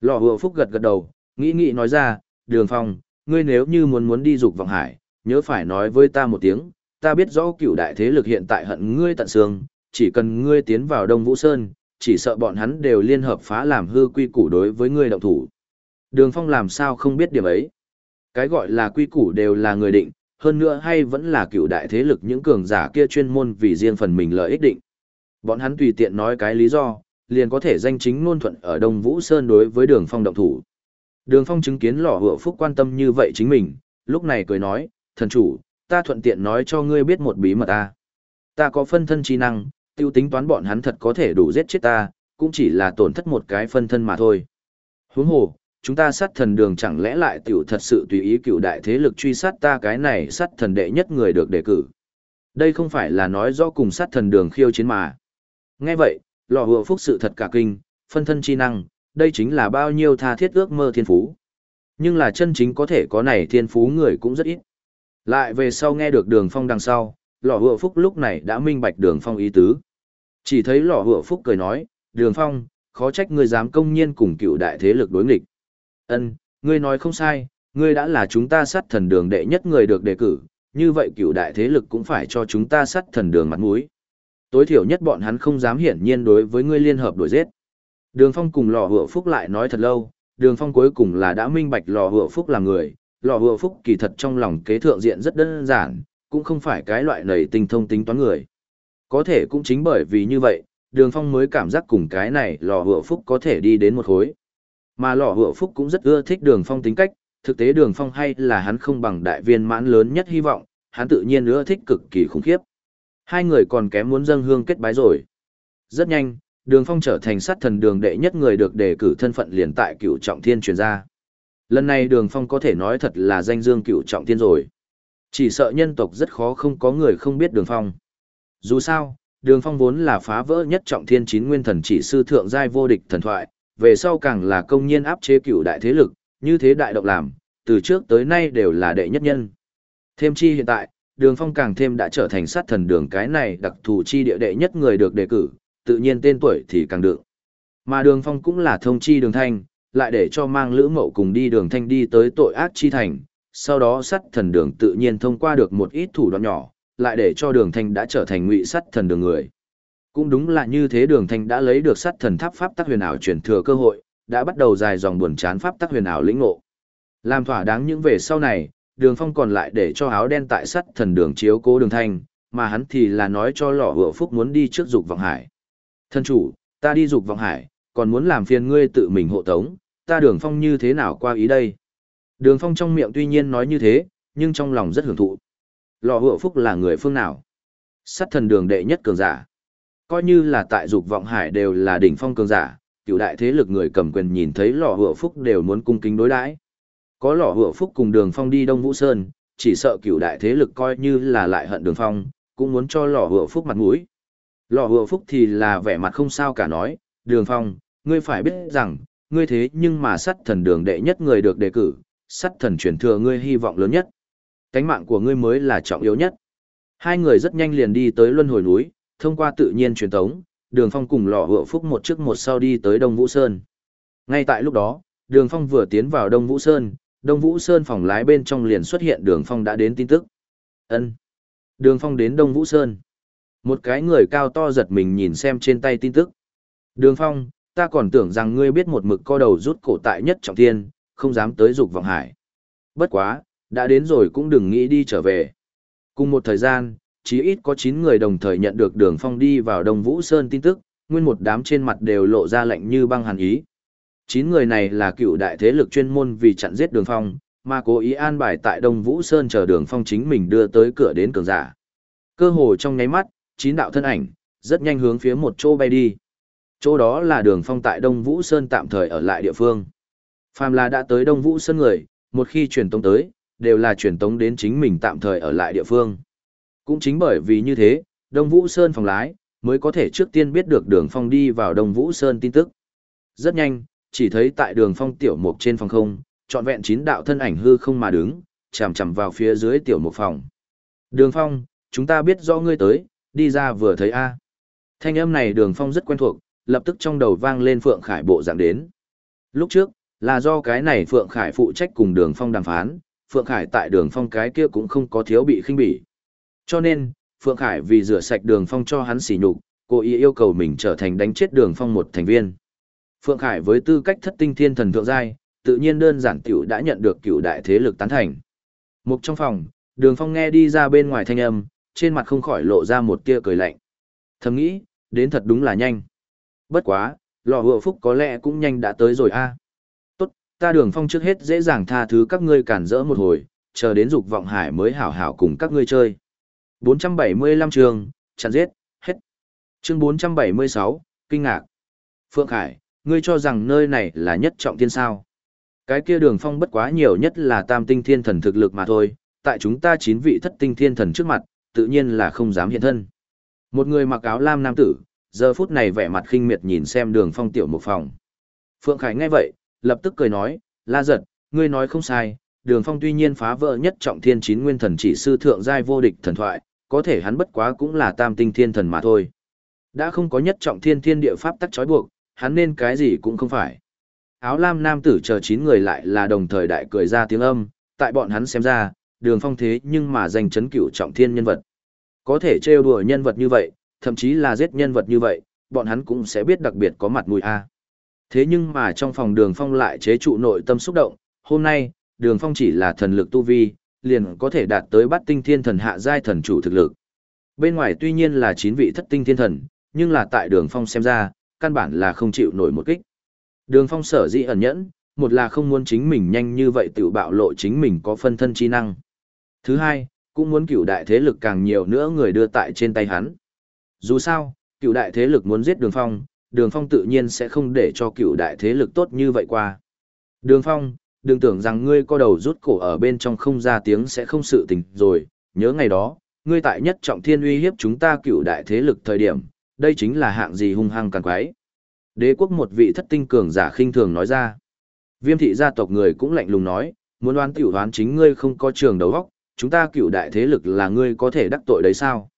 Lò hựa phúc gật gật đầu, nghĩ nghĩ nói ra, đường phong, ngươi nếu như muốn muốn đi dục vọng hải, nhớ phải nói với ta một tiếng, ta biết rõ cựu đại thế lực hiện tại hận ngươi tận xương, chỉ cần ngươi tiến vào Đông Vũ Sơn, chỉ sợ bọn hắn đều liên hợp phá làm hư quy củ đối với ngươi động thủ. Đường Phong làm sao không biết điểm ấy. Cái gọi là quy củ đều là người định, hơn nữa hay vẫn là cựu đại thế lực những cường giả kia chuyên môn vì riêng phần mình lợi ích định. Bọn hắn tùy tiện nói cái lý do, liền có thể danh chính ngôn thuận ở Đông Vũ Sơn đối với đường Phong động thủ. Đường Phong chứng kiến lò hựa phúc quan tâm như vậy chính mình, lúc này cười nói, thần chủ, ta thuận tiện nói cho ngươi biết một bí mật ta. Ta có phân thân chi năng, tiêu tính toán bọn hắn thật có thể đủ giết chết ta, cũng chỉ là tổn thất một cái phân thân mà thôi. Huống hồ, chúng ta sát thần đường chẳng lẽ lại tiểu thật sự tùy ý cựu đại thế lực truy sát ta cái này sát thần đệ nhất người được đề cử. Đây không phải là nói do cùng sát thần đường khiêu chiến mà. Nghe vậy, lò hựa phúc sự thật cả kinh, phân thân chi năng, đây chính là bao nhiêu tha thiết ước mơ thiên phú. Nhưng là chân chính có thể có này thiên phú người cũng rất ít. Lại về sau nghe được đường phong đằng sau, lò hựa phúc lúc này đã minh bạch đường phong ý tứ. Chỉ thấy lò hựa phúc cười nói, đường phong, khó trách ngươi dám công nhiên cùng cựu đại thế lực đối nghịch. Ân, ngươi nói không sai, ngươi đã là chúng ta sát thần đường đệ nhất người được đề cử, như vậy cựu đại thế lực cũng phải cho chúng ta sát thần đường mặt mũi. Tối thiểu nhất bọn hắn không dám hiển nhiên đối với ngươi liên hợp đổi giết. Đường Phong cùng lò hựa phúc lại nói thật lâu, đường Phong cuối cùng là đã minh bạch lò hựa phúc là người, lò hựa phúc kỳ thật trong lòng kế thượng diện rất đơn giản, cũng không phải cái loại nầy tinh thông tính toán người. Có thể cũng chính bởi vì như vậy, đường Phong mới cảm giác cùng cái này lò hựa phúc có thể đi đến một khối. Mà lò hựa phúc cũng rất ưa thích đường Phong tính cách, thực tế đường Phong hay là hắn không bằng đại viên mãn lớn nhất hy vọng, hắn tự nhiên ưa thích cực kỳ khủng khiếp. Hai người còn kém muốn dâng hương kết bái rồi. Rất nhanh, Đường Phong trở thành sát thần đường đệ nhất người được đề cử thân phận liền tại cựu trọng thiên truyền ra. Lần này Đường Phong có thể nói thật là danh dương cựu trọng thiên rồi. Chỉ sợ nhân tộc rất khó không có người không biết Đường Phong. Dù sao, Đường Phong vốn là phá vỡ nhất trọng thiên chín nguyên thần chỉ sư thượng giai vô địch thần thoại, về sau càng là công nhiên áp chế cựu đại thế lực, như thế đại động làm, từ trước tới nay đều là đệ nhất nhân. Thêm chi hiện tại, Đường Phong càng thêm đã trở thành sát thần đường cái này đặc thù chi địa đệ nhất người được đề cử, tự nhiên tên tuổi thì càng đựng. Mà Đường Phong cũng là thông chi Đường Thanh, lại để cho mang Lữ Mậu cùng đi Đường Thanh đi tới tội ác chi thành, sau đó sắt thần đường tự nhiên thông qua được một ít thủ đoạn nhỏ, lại để cho Đường Thanh đã trở thành ngụy sắt thần đường người. Cũng đúng là như thế Đường Thanh đã lấy được sắt thần tháp pháp tắc huyền ảo truyền thừa cơ hội, đã bắt đầu dài dòng buồn chán pháp tắc huyền ảo lĩnh ngộ. Làm thỏa đáng những về sau này, đường phong còn lại để cho áo đen tại sắt thần đường chiếu cố đường thanh mà hắn thì là nói cho lọ hựa phúc muốn đi trước dục vọng hải thân chủ ta đi dục vọng hải còn muốn làm phiền ngươi tự mình hộ tống ta đường phong như thế nào qua ý đây? Đường phong trong miệng tuy nhiên nói như thế nhưng trong lòng rất hưởng thụ. Lò hựa phúc là người phương nào? Sắt thần đường đệ nhất cường giả. Coi như là tại dục vọng hải đều là đỉnh phong cường giả cựu đại thế lực người cầm quyền nhìn thấy lò hựa phúc đều muốn cung kính đối đãi. Có lò hựa phúc cùng đường phong đi Đông Vũ Sơn, chỉ sợ cựu đại thế lực coi như là lại hận đường phong, cũng muốn cho lò hựa phúc mặt mũi. Lò hựa phúc thì là vẻ mặt không sao cả nói, đường phong, ngươi phải biết rằng, ngươi thế nhưng mà sắt thần đường đệ nhất người được đề cử, sắt thần truyền thừa ngươi hy vọng lớn nhất. Cánh mạng của ngươi mới là trọng yếu nhất. Hai người rất nhanh liền đi tới luân hồi núi, thông qua tự nhiên truyền tống, đường phong cùng lọ hựa phúc một trước một sau đi tới Đông Vũ Sơn. Ngay tại lúc đó, đường phong vừa tiến vào Đông Vũ Sơn, Đông Vũ Sơn phòng lái bên trong liền xuất hiện Đường Phong đã đến tin tức. Ân. Đường Phong đến Đông Vũ Sơn. Một cái người cao to giật mình nhìn xem trên tay tin tức. Đường Phong, ta còn tưởng rằng ngươi biết một mực co đầu rút cổ tại nhất trọng thiên, không dám tới dục vọng hải. Bất quá, đã đến rồi cũng đừng nghĩ đi trở về. Cùng một thời gian, chí ít có 9 người đồng thời nhận được Đường Phong đi vào Đông Vũ Sơn tin tức, nguyên một đám trên mặt đều lộ ra lạnh như băng hàn ý chín người này là cựu đại thế lực chuyên môn vì chặn giết đường phong mà cố ý an bài tại đông vũ sơn chờ đường phong chính mình đưa tới cửa đến cường giả cơ hồ trong nháy mắt chín đạo thân ảnh rất nhanh hướng phía một chỗ bay đi. Chỗ đó là đường phong tại đông vũ sơn tạm thời ở lại địa phương. Phàm là đã tới đông vũ sơn người một khi truyền tống tới đều là truyền tống đến chính mình tạm thời ở lại địa phương. Cũng chính bởi vì như thế đông vũ sơn phòng lái mới có thể trước tiên biết được đường phong đi vào đông vũ sơn tin tức. Rất nhanh chỉ thấy tại đường phong tiểu mục trên phòng không, trọn vẹn chín đạo thân ảnh hư không mà đứng, chằm chằm vào phía dưới tiểu mục phòng. Đường phong, chúng ta biết do ngươi tới, đi ra vừa thấy A. Thanh âm này đường phong rất quen thuộc, lập tức trong đầu vang lên Phượng Khải bộ dạng đến. Lúc trước, là do cái này Phượng Khải phụ trách cùng đường phong đàm phán, Phượng Khải tại đường phong cái kia cũng không có thiếu bị khinh bỉ. Cho nên, Phượng Khải vì rửa sạch đường phong cho hắn xỉ nhục, cố ý yêu cầu mình trở thành đánh chết đường phong một thành viên. Phượng Khải với tư cách thất tinh thiên thần thượng giai, tự nhiên đơn giản tiểu đã nhận được cựu đại thế lực tán thành. Mục trong phòng, Đường Phong nghe đi ra bên ngoài thanh âm, trên mặt không khỏi lộ ra một tia cười lạnh. Thầm nghĩ, đến thật đúng là nhanh. Bất quá, lò hựa phúc có lẽ cũng nhanh đã tới rồi a. Tốt, ta Đường Phong trước hết dễ dàng tha thứ các ngươi cản rỡ một hồi, chờ đến dục vọng hải mới hảo hảo cùng các ngươi chơi. 475 trường, chặn giết, hết. Chương 476, kinh ngạc. Phượng Khải, ngươi cho rằng nơi này là nhất trọng thiên sao. Cái kia đường phong bất quá nhiều nhất là tam tinh thiên thần thực lực mà thôi, tại chúng ta chín vị thất tinh thiên thần trước mặt, tự nhiên là không dám hiện thân. Một người mặc áo lam nam tử, giờ phút này vẻ mặt khinh miệt nhìn xem đường phong tiểu một phòng. Phượng Khải nghe vậy, lập tức cười nói, la giật, ngươi nói không sai, đường phong tuy nhiên phá vỡ nhất trọng thiên chín nguyên thần chỉ sư thượng giai vô địch thần thoại, có thể hắn bất quá cũng là tam tinh thiên thần mà thôi. Đã không có nhất trọng thiên thiên địa pháp tắc trói buộc, hắn nên cái gì cũng không phải. Áo lam nam tử chờ chín người lại là đồng thời đại cười ra tiếng âm, tại bọn hắn xem ra, đường phong thế nhưng mà danh chấn cửu trọng thiên nhân vật. Có thể trêu đùa nhân vật như vậy, thậm chí là giết nhân vật như vậy, bọn hắn cũng sẽ biết đặc biệt có mặt mũi a. Thế nhưng mà trong phòng đường phong lại chế trụ nội tâm xúc động, hôm nay, đường phong chỉ là thần lực tu vi, liền có thể đạt tới bắt tinh thiên thần hạ giai thần chủ thực lực. Bên ngoài tuy nhiên là chín vị thất tinh thiên thần, nhưng là tại đường phong xem ra, căn bản là không chịu nổi một kích. Đường phong sở dĩ ẩn nhẫn, một là không muốn chính mình nhanh như vậy tự bạo lộ chính mình có phân thân chi năng. Thứ hai, cũng muốn cựu đại thế lực càng nhiều nữa người đưa tại trên tay hắn. Dù sao, cựu đại thế lực muốn giết đường phong, đường phong tự nhiên sẽ không để cho cựu đại thế lực tốt như vậy qua. Đường phong, đừng tưởng rằng ngươi co đầu rút cổ ở bên trong không ra tiếng sẽ không sự tình rồi, nhớ ngày đó, ngươi tại nhất trọng thiên uy hiếp chúng ta cựu đại thế lực thời điểm, đây chính là hạng gì hung hăng càng quái. Đế quốc một vị thất tinh cường giả khinh thường nói ra. Viêm thị gia tộc người cũng lạnh lùng nói, muốn đoán tiểu đoán chính ngươi không có trường đầu óc, chúng ta cựu đại thế lực là ngươi có thể đắc tội đấy sao?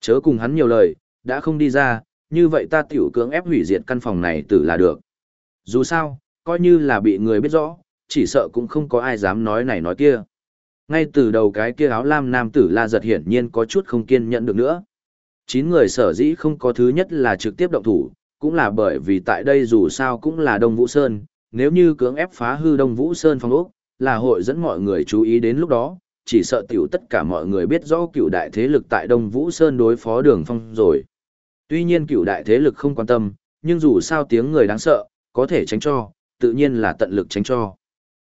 Chớ cùng hắn nhiều lời, đã không đi ra, như vậy ta tiểu cưỡng ép hủy diệt căn phòng này tử là được. Dù sao, coi như là bị người biết rõ, chỉ sợ cũng không có ai dám nói này nói kia. Ngay từ đầu cái kia áo lam nam tử la giật hiển nhiên có chút không kiên nhẫn được nữa. Chín người sở dĩ không có thứ nhất là trực tiếp động thủ, cũng là bởi vì tại đây dù sao cũng là Đông Vũ Sơn, nếu như cưỡng ép phá hư Đông Vũ Sơn phong ốc, là hội dẫn mọi người chú ý đến lúc đó, chỉ sợ tiểu tất cả mọi người biết rõ cựu đại thế lực tại Đông Vũ Sơn đối phó đường phong rồi. Tuy nhiên cựu đại thế lực không quan tâm, nhưng dù sao tiếng người đáng sợ, có thể tránh cho, tự nhiên là tận lực tránh cho.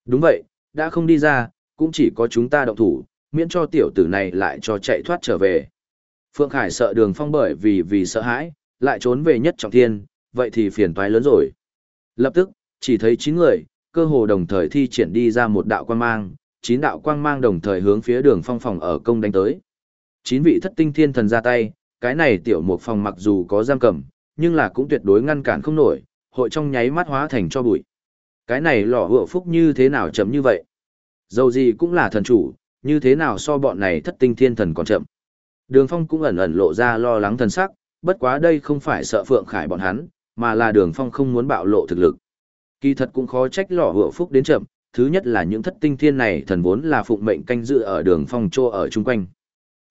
Đúng vậy, đã không đi ra, cũng chỉ có chúng ta động thủ, miễn cho tiểu tử này lại cho chạy thoát trở về. Phượng Khải sợ đường phong bởi vì vì sợ hãi, lại trốn về nhất trọng thiên, vậy thì phiền toái lớn rồi. Lập tức, chỉ thấy 9 người, cơ hồ đồng thời thi triển đi ra một đạo quan mang, Chín đạo quang mang đồng thời hướng phía đường phong phòng ở công đánh tới. Chín vị thất tinh thiên thần ra tay, cái này tiểu một phòng mặc dù có giam cầm, nhưng là cũng tuyệt đối ngăn cản không nổi, hội trong nháy mắt hóa thành cho bụi. Cái này lọ hựa phúc như thế nào chậm như vậy? Dầu gì cũng là thần chủ, như thế nào so bọn này thất tinh thiên thần còn chậm? Đường phong cũng ẩn ẩn lộ ra lo lắng thần sắc, bất quá đây không phải sợ Phượng Khải bọn hắn, mà là đường phong không muốn bạo lộ thực lực. Kỳ thật cũng khó trách lọ hựa phúc đến chậm, thứ nhất là những thất tinh thiên này thần vốn là phụng mệnh canh dự ở đường phong trô ở chung quanh.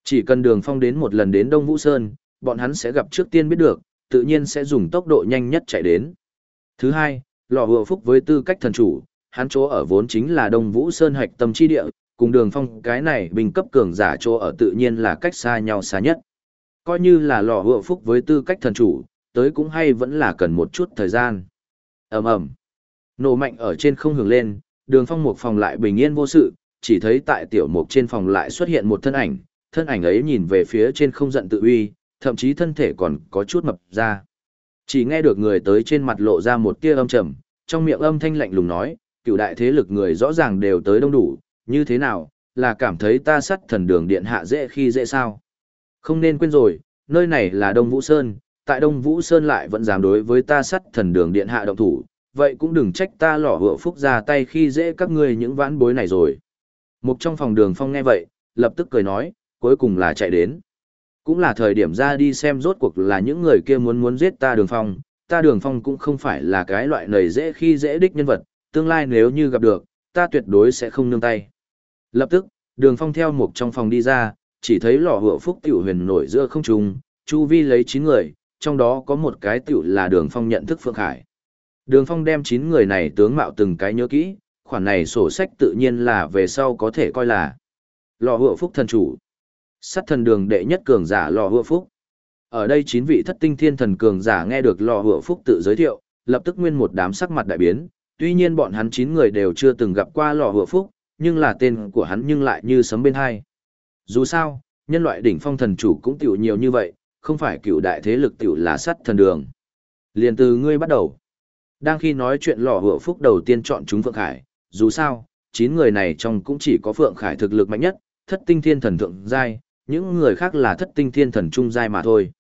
Chỉ cần đường phong đến một lần đến Đông Vũ Sơn, bọn hắn sẽ gặp trước tiên biết được, tự nhiên sẽ dùng tốc độ nhanh nhất chạy đến. Thứ hai, lọ hựa phúc với tư cách thần chủ, hắn chỗ ở vốn chính là Đông Vũ Sơn hạch tâm chi địa, cùng đường phong cái này bình cấp cường giả chỗ ở tự nhiên là cách xa nhau xa nhất. Coi như là lò hựa phúc với tư cách thần chủ, tới cũng hay vẫn là cần một chút thời gian. ầm ầm Nổ mạnh ở trên không hưởng lên, đường phong một phòng lại bình yên vô sự, chỉ thấy tại tiểu mục trên phòng lại xuất hiện một thân ảnh, thân ảnh ấy nhìn về phía trên không giận tự uy, thậm chí thân thể còn có chút mập ra. Chỉ nghe được người tới trên mặt lộ ra một tia âm trầm, trong miệng âm thanh lạnh lùng nói, cựu đại thế lực người rõ ràng đều tới đông đủ, như thế nào, là cảm thấy ta sắt thần đường điện hạ dễ khi dễ sao. Không nên quên rồi, nơi này là Đông Vũ Sơn, tại Đông Vũ Sơn lại vẫn dám đối với ta sắt thần đường điện hạ động thủ, vậy cũng đừng trách ta lỏ hựa phúc ra tay khi dễ các ngươi những vãn bối này rồi. Một trong phòng đường phong nghe vậy, lập tức cười nói, cuối cùng là chạy đến. Cũng là thời điểm ra đi xem rốt cuộc là những người kia muốn muốn giết ta đường phong, ta đường phong cũng không phải là cái loại nầy dễ khi dễ đích nhân vật, tương lai nếu như gặp được, ta tuyệt đối sẽ không nương tay. Lập tức, đường phong theo một trong phòng đi ra, chỉ thấy lò hựa phúc tiểu huyền nổi giữa không trung, chu vi lấy 9 người, trong đó có một cái tiểu là đường phong nhận thức Phượng Khải. Đường phong đem 9 người này tướng mạo từng cái nhớ kỹ, khoản này sổ sách tự nhiên là về sau có thể coi là lò hựa phúc thần chủ. Sát thần đường đệ nhất cường giả lò hựa phúc. Ở đây 9 vị thất tinh thiên thần cường giả nghe được lò hựa phúc tự giới thiệu, lập tức nguyên một đám sắc mặt đại biến, tuy nhiên bọn hắn 9 người đều chưa từng gặp qua lò hựa phúc, nhưng là tên của hắn nhưng lại như sấm bên hai. Dù sao, nhân loại đỉnh phong thần chủ cũng tiểu nhiều như vậy, không phải cựu đại thế lực tiểu là sát thần đường. Liền từ ngươi bắt đầu. Đang khi nói chuyện lò hựa phúc đầu tiên chọn chúng Phượng Khải, dù sao, chín người này trong cũng chỉ có Phượng Khải thực lực mạnh nhất, thất tinh thiên thần thượng giai, những người khác là thất tinh thiên thần trung giai mà thôi.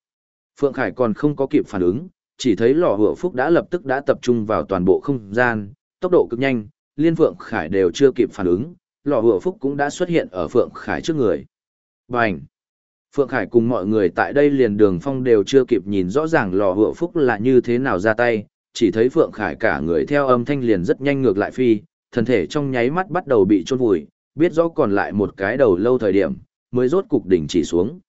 Phượng Khải còn không có kịp phản ứng, chỉ thấy lò hựa phúc đã lập tức đã tập trung vào toàn bộ không gian, tốc độ cực nhanh, liên Phượng Khải đều chưa kịp phản ứng, lò hựa phúc cũng đã xuất hiện ở Phượng Khải trước người. Bành! Phượng Khải cùng mọi người tại đây liền đường phong đều chưa kịp nhìn rõ ràng lò hựa phúc là như thế nào ra tay, chỉ thấy Phượng Khải cả người theo âm thanh liền rất nhanh ngược lại phi, thân thể trong nháy mắt bắt đầu bị chôn vùi, biết rõ còn lại một cái đầu lâu thời điểm, mới rốt cục đỉnh chỉ xuống.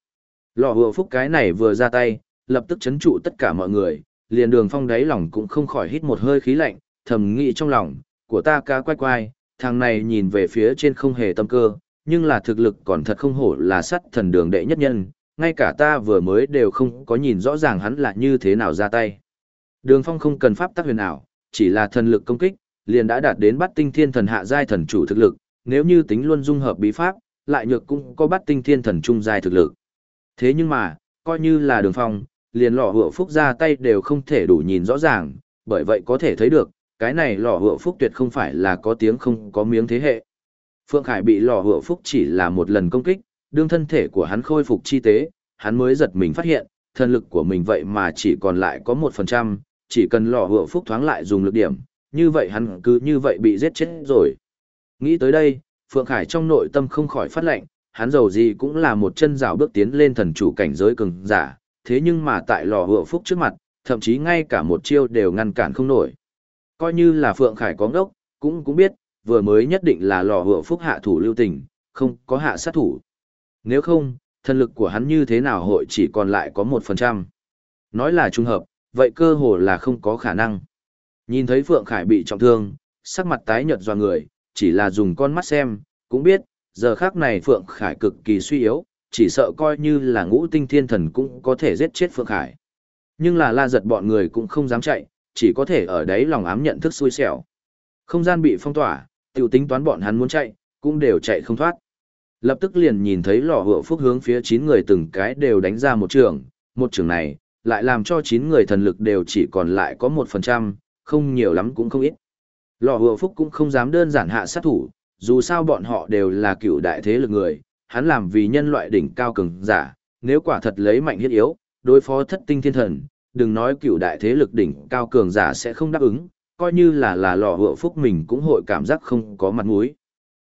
Lò hùa phúc cái này vừa ra tay, lập tức chấn trụ tất cả mọi người, liền đường phong đáy lòng cũng không khỏi hít một hơi khí lạnh, thầm nghĩ trong lòng, của ta ca quay quay, thằng này nhìn về phía trên không hề tâm cơ, nhưng là thực lực còn thật không hổ là sắt thần đường đệ nhất nhân, ngay cả ta vừa mới đều không có nhìn rõ ràng hắn là như thế nào ra tay. Đường phong không cần pháp tác huyền ảo, chỉ là thần lực công kích, liền đã đạt đến bắt tinh thiên thần hạ giai thần chủ thực lực, nếu như tính luôn dung hợp bí pháp, lại nhược cũng có bắt tinh thiên thần trung giai thực lực. Thế nhưng mà, coi như là đường phong, liền lò hựa phúc ra tay đều không thể đủ nhìn rõ ràng, bởi vậy có thể thấy được, cái này lò hựa phúc tuyệt không phải là có tiếng không có miếng thế hệ. Phượng Khải bị lò hựa phúc chỉ là một lần công kích, đương thân thể của hắn khôi phục chi tế, hắn mới giật mình phát hiện, thần lực của mình vậy mà chỉ còn lại có một phần trăm, chỉ cần lò hựa phúc thoáng lại dùng lực điểm, như vậy hắn cứ như vậy bị giết chết rồi. Nghĩ tới đây, Phượng Khải trong nội tâm không khỏi phát lệnh, hắn giàu gì cũng là một chân rào bước tiến lên thần chủ cảnh giới cường giả, thế nhưng mà tại lò hựa phúc trước mặt, thậm chí ngay cả một chiêu đều ngăn cản không nổi. Coi như là Phượng Khải có ngốc, cũng cũng biết, vừa mới nhất định là lò hựa phúc hạ thủ lưu tình, không có hạ sát thủ. Nếu không, thần lực của hắn như thế nào hội chỉ còn lại có một phần trăm. Nói là trùng hợp, vậy cơ hồ là không có khả năng. Nhìn thấy Phượng Khải bị trọng thương, sắc mặt tái nhợt do người, chỉ là dùng con mắt xem, cũng biết, giờ khác này Phượng Khải cực kỳ suy yếu, chỉ sợ coi như là ngũ tinh thiên thần cũng có thể giết chết Phượng Khải. Nhưng là la giật bọn người cũng không dám chạy, chỉ có thể ở đấy lòng ám nhận thức xui xẻo. Không gian bị phong tỏa, tiểu tính toán bọn hắn muốn chạy, cũng đều chạy không thoát. Lập tức liền nhìn thấy lò hựa phúc hướng phía 9 người từng cái đều đánh ra một trường, một trường này, lại làm cho 9 người thần lực đều chỉ còn lại có 1%, không nhiều lắm cũng không ít. Lò hựa phúc cũng không dám đơn giản hạ sát thủ, dù sao bọn họ đều là cựu đại thế lực người, hắn làm vì nhân loại đỉnh cao cường giả, nếu quả thật lấy mạnh hiết yếu, đối phó thất tinh thiên thần, đừng nói cựu đại thế lực đỉnh cao cường giả sẽ không đáp ứng, coi như là là lò hựa phúc mình cũng hội cảm giác không có mặt mũi.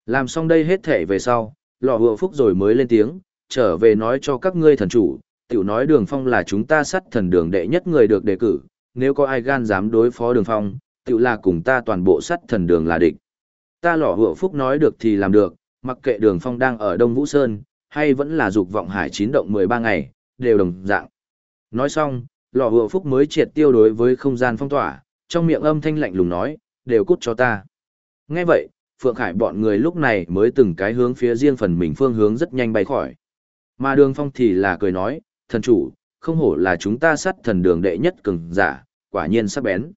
Làm xong đây hết thể về sau, lò hựa phúc rồi mới lên tiếng, trở về nói cho các ngươi thần chủ, tiểu nói đường phong là chúng ta sắt thần đường đệ nhất người được đề cử, nếu có ai gan dám đối phó đường phong, tiểu là cùng ta toàn bộ sắt thần đường là địch. Ta lỏ hựa phúc nói được thì làm được, mặc kệ đường phong đang ở Đông Vũ Sơn, hay vẫn là dục vọng hải chín động 13 ngày, đều đồng dạng. Nói xong, lò hựa phúc mới triệt tiêu đối với không gian phong tỏa, trong miệng âm thanh lạnh lùng nói, đều cút cho ta. Nghe vậy, Phượng Khải bọn người lúc này mới từng cái hướng phía riêng phần mình phương hướng rất nhanh bay khỏi. Mà đường phong thì là cười nói, thần chủ, không hổ là chúng ta sát thần đường đệ nhất cường giả, quả nhiên sắc bén.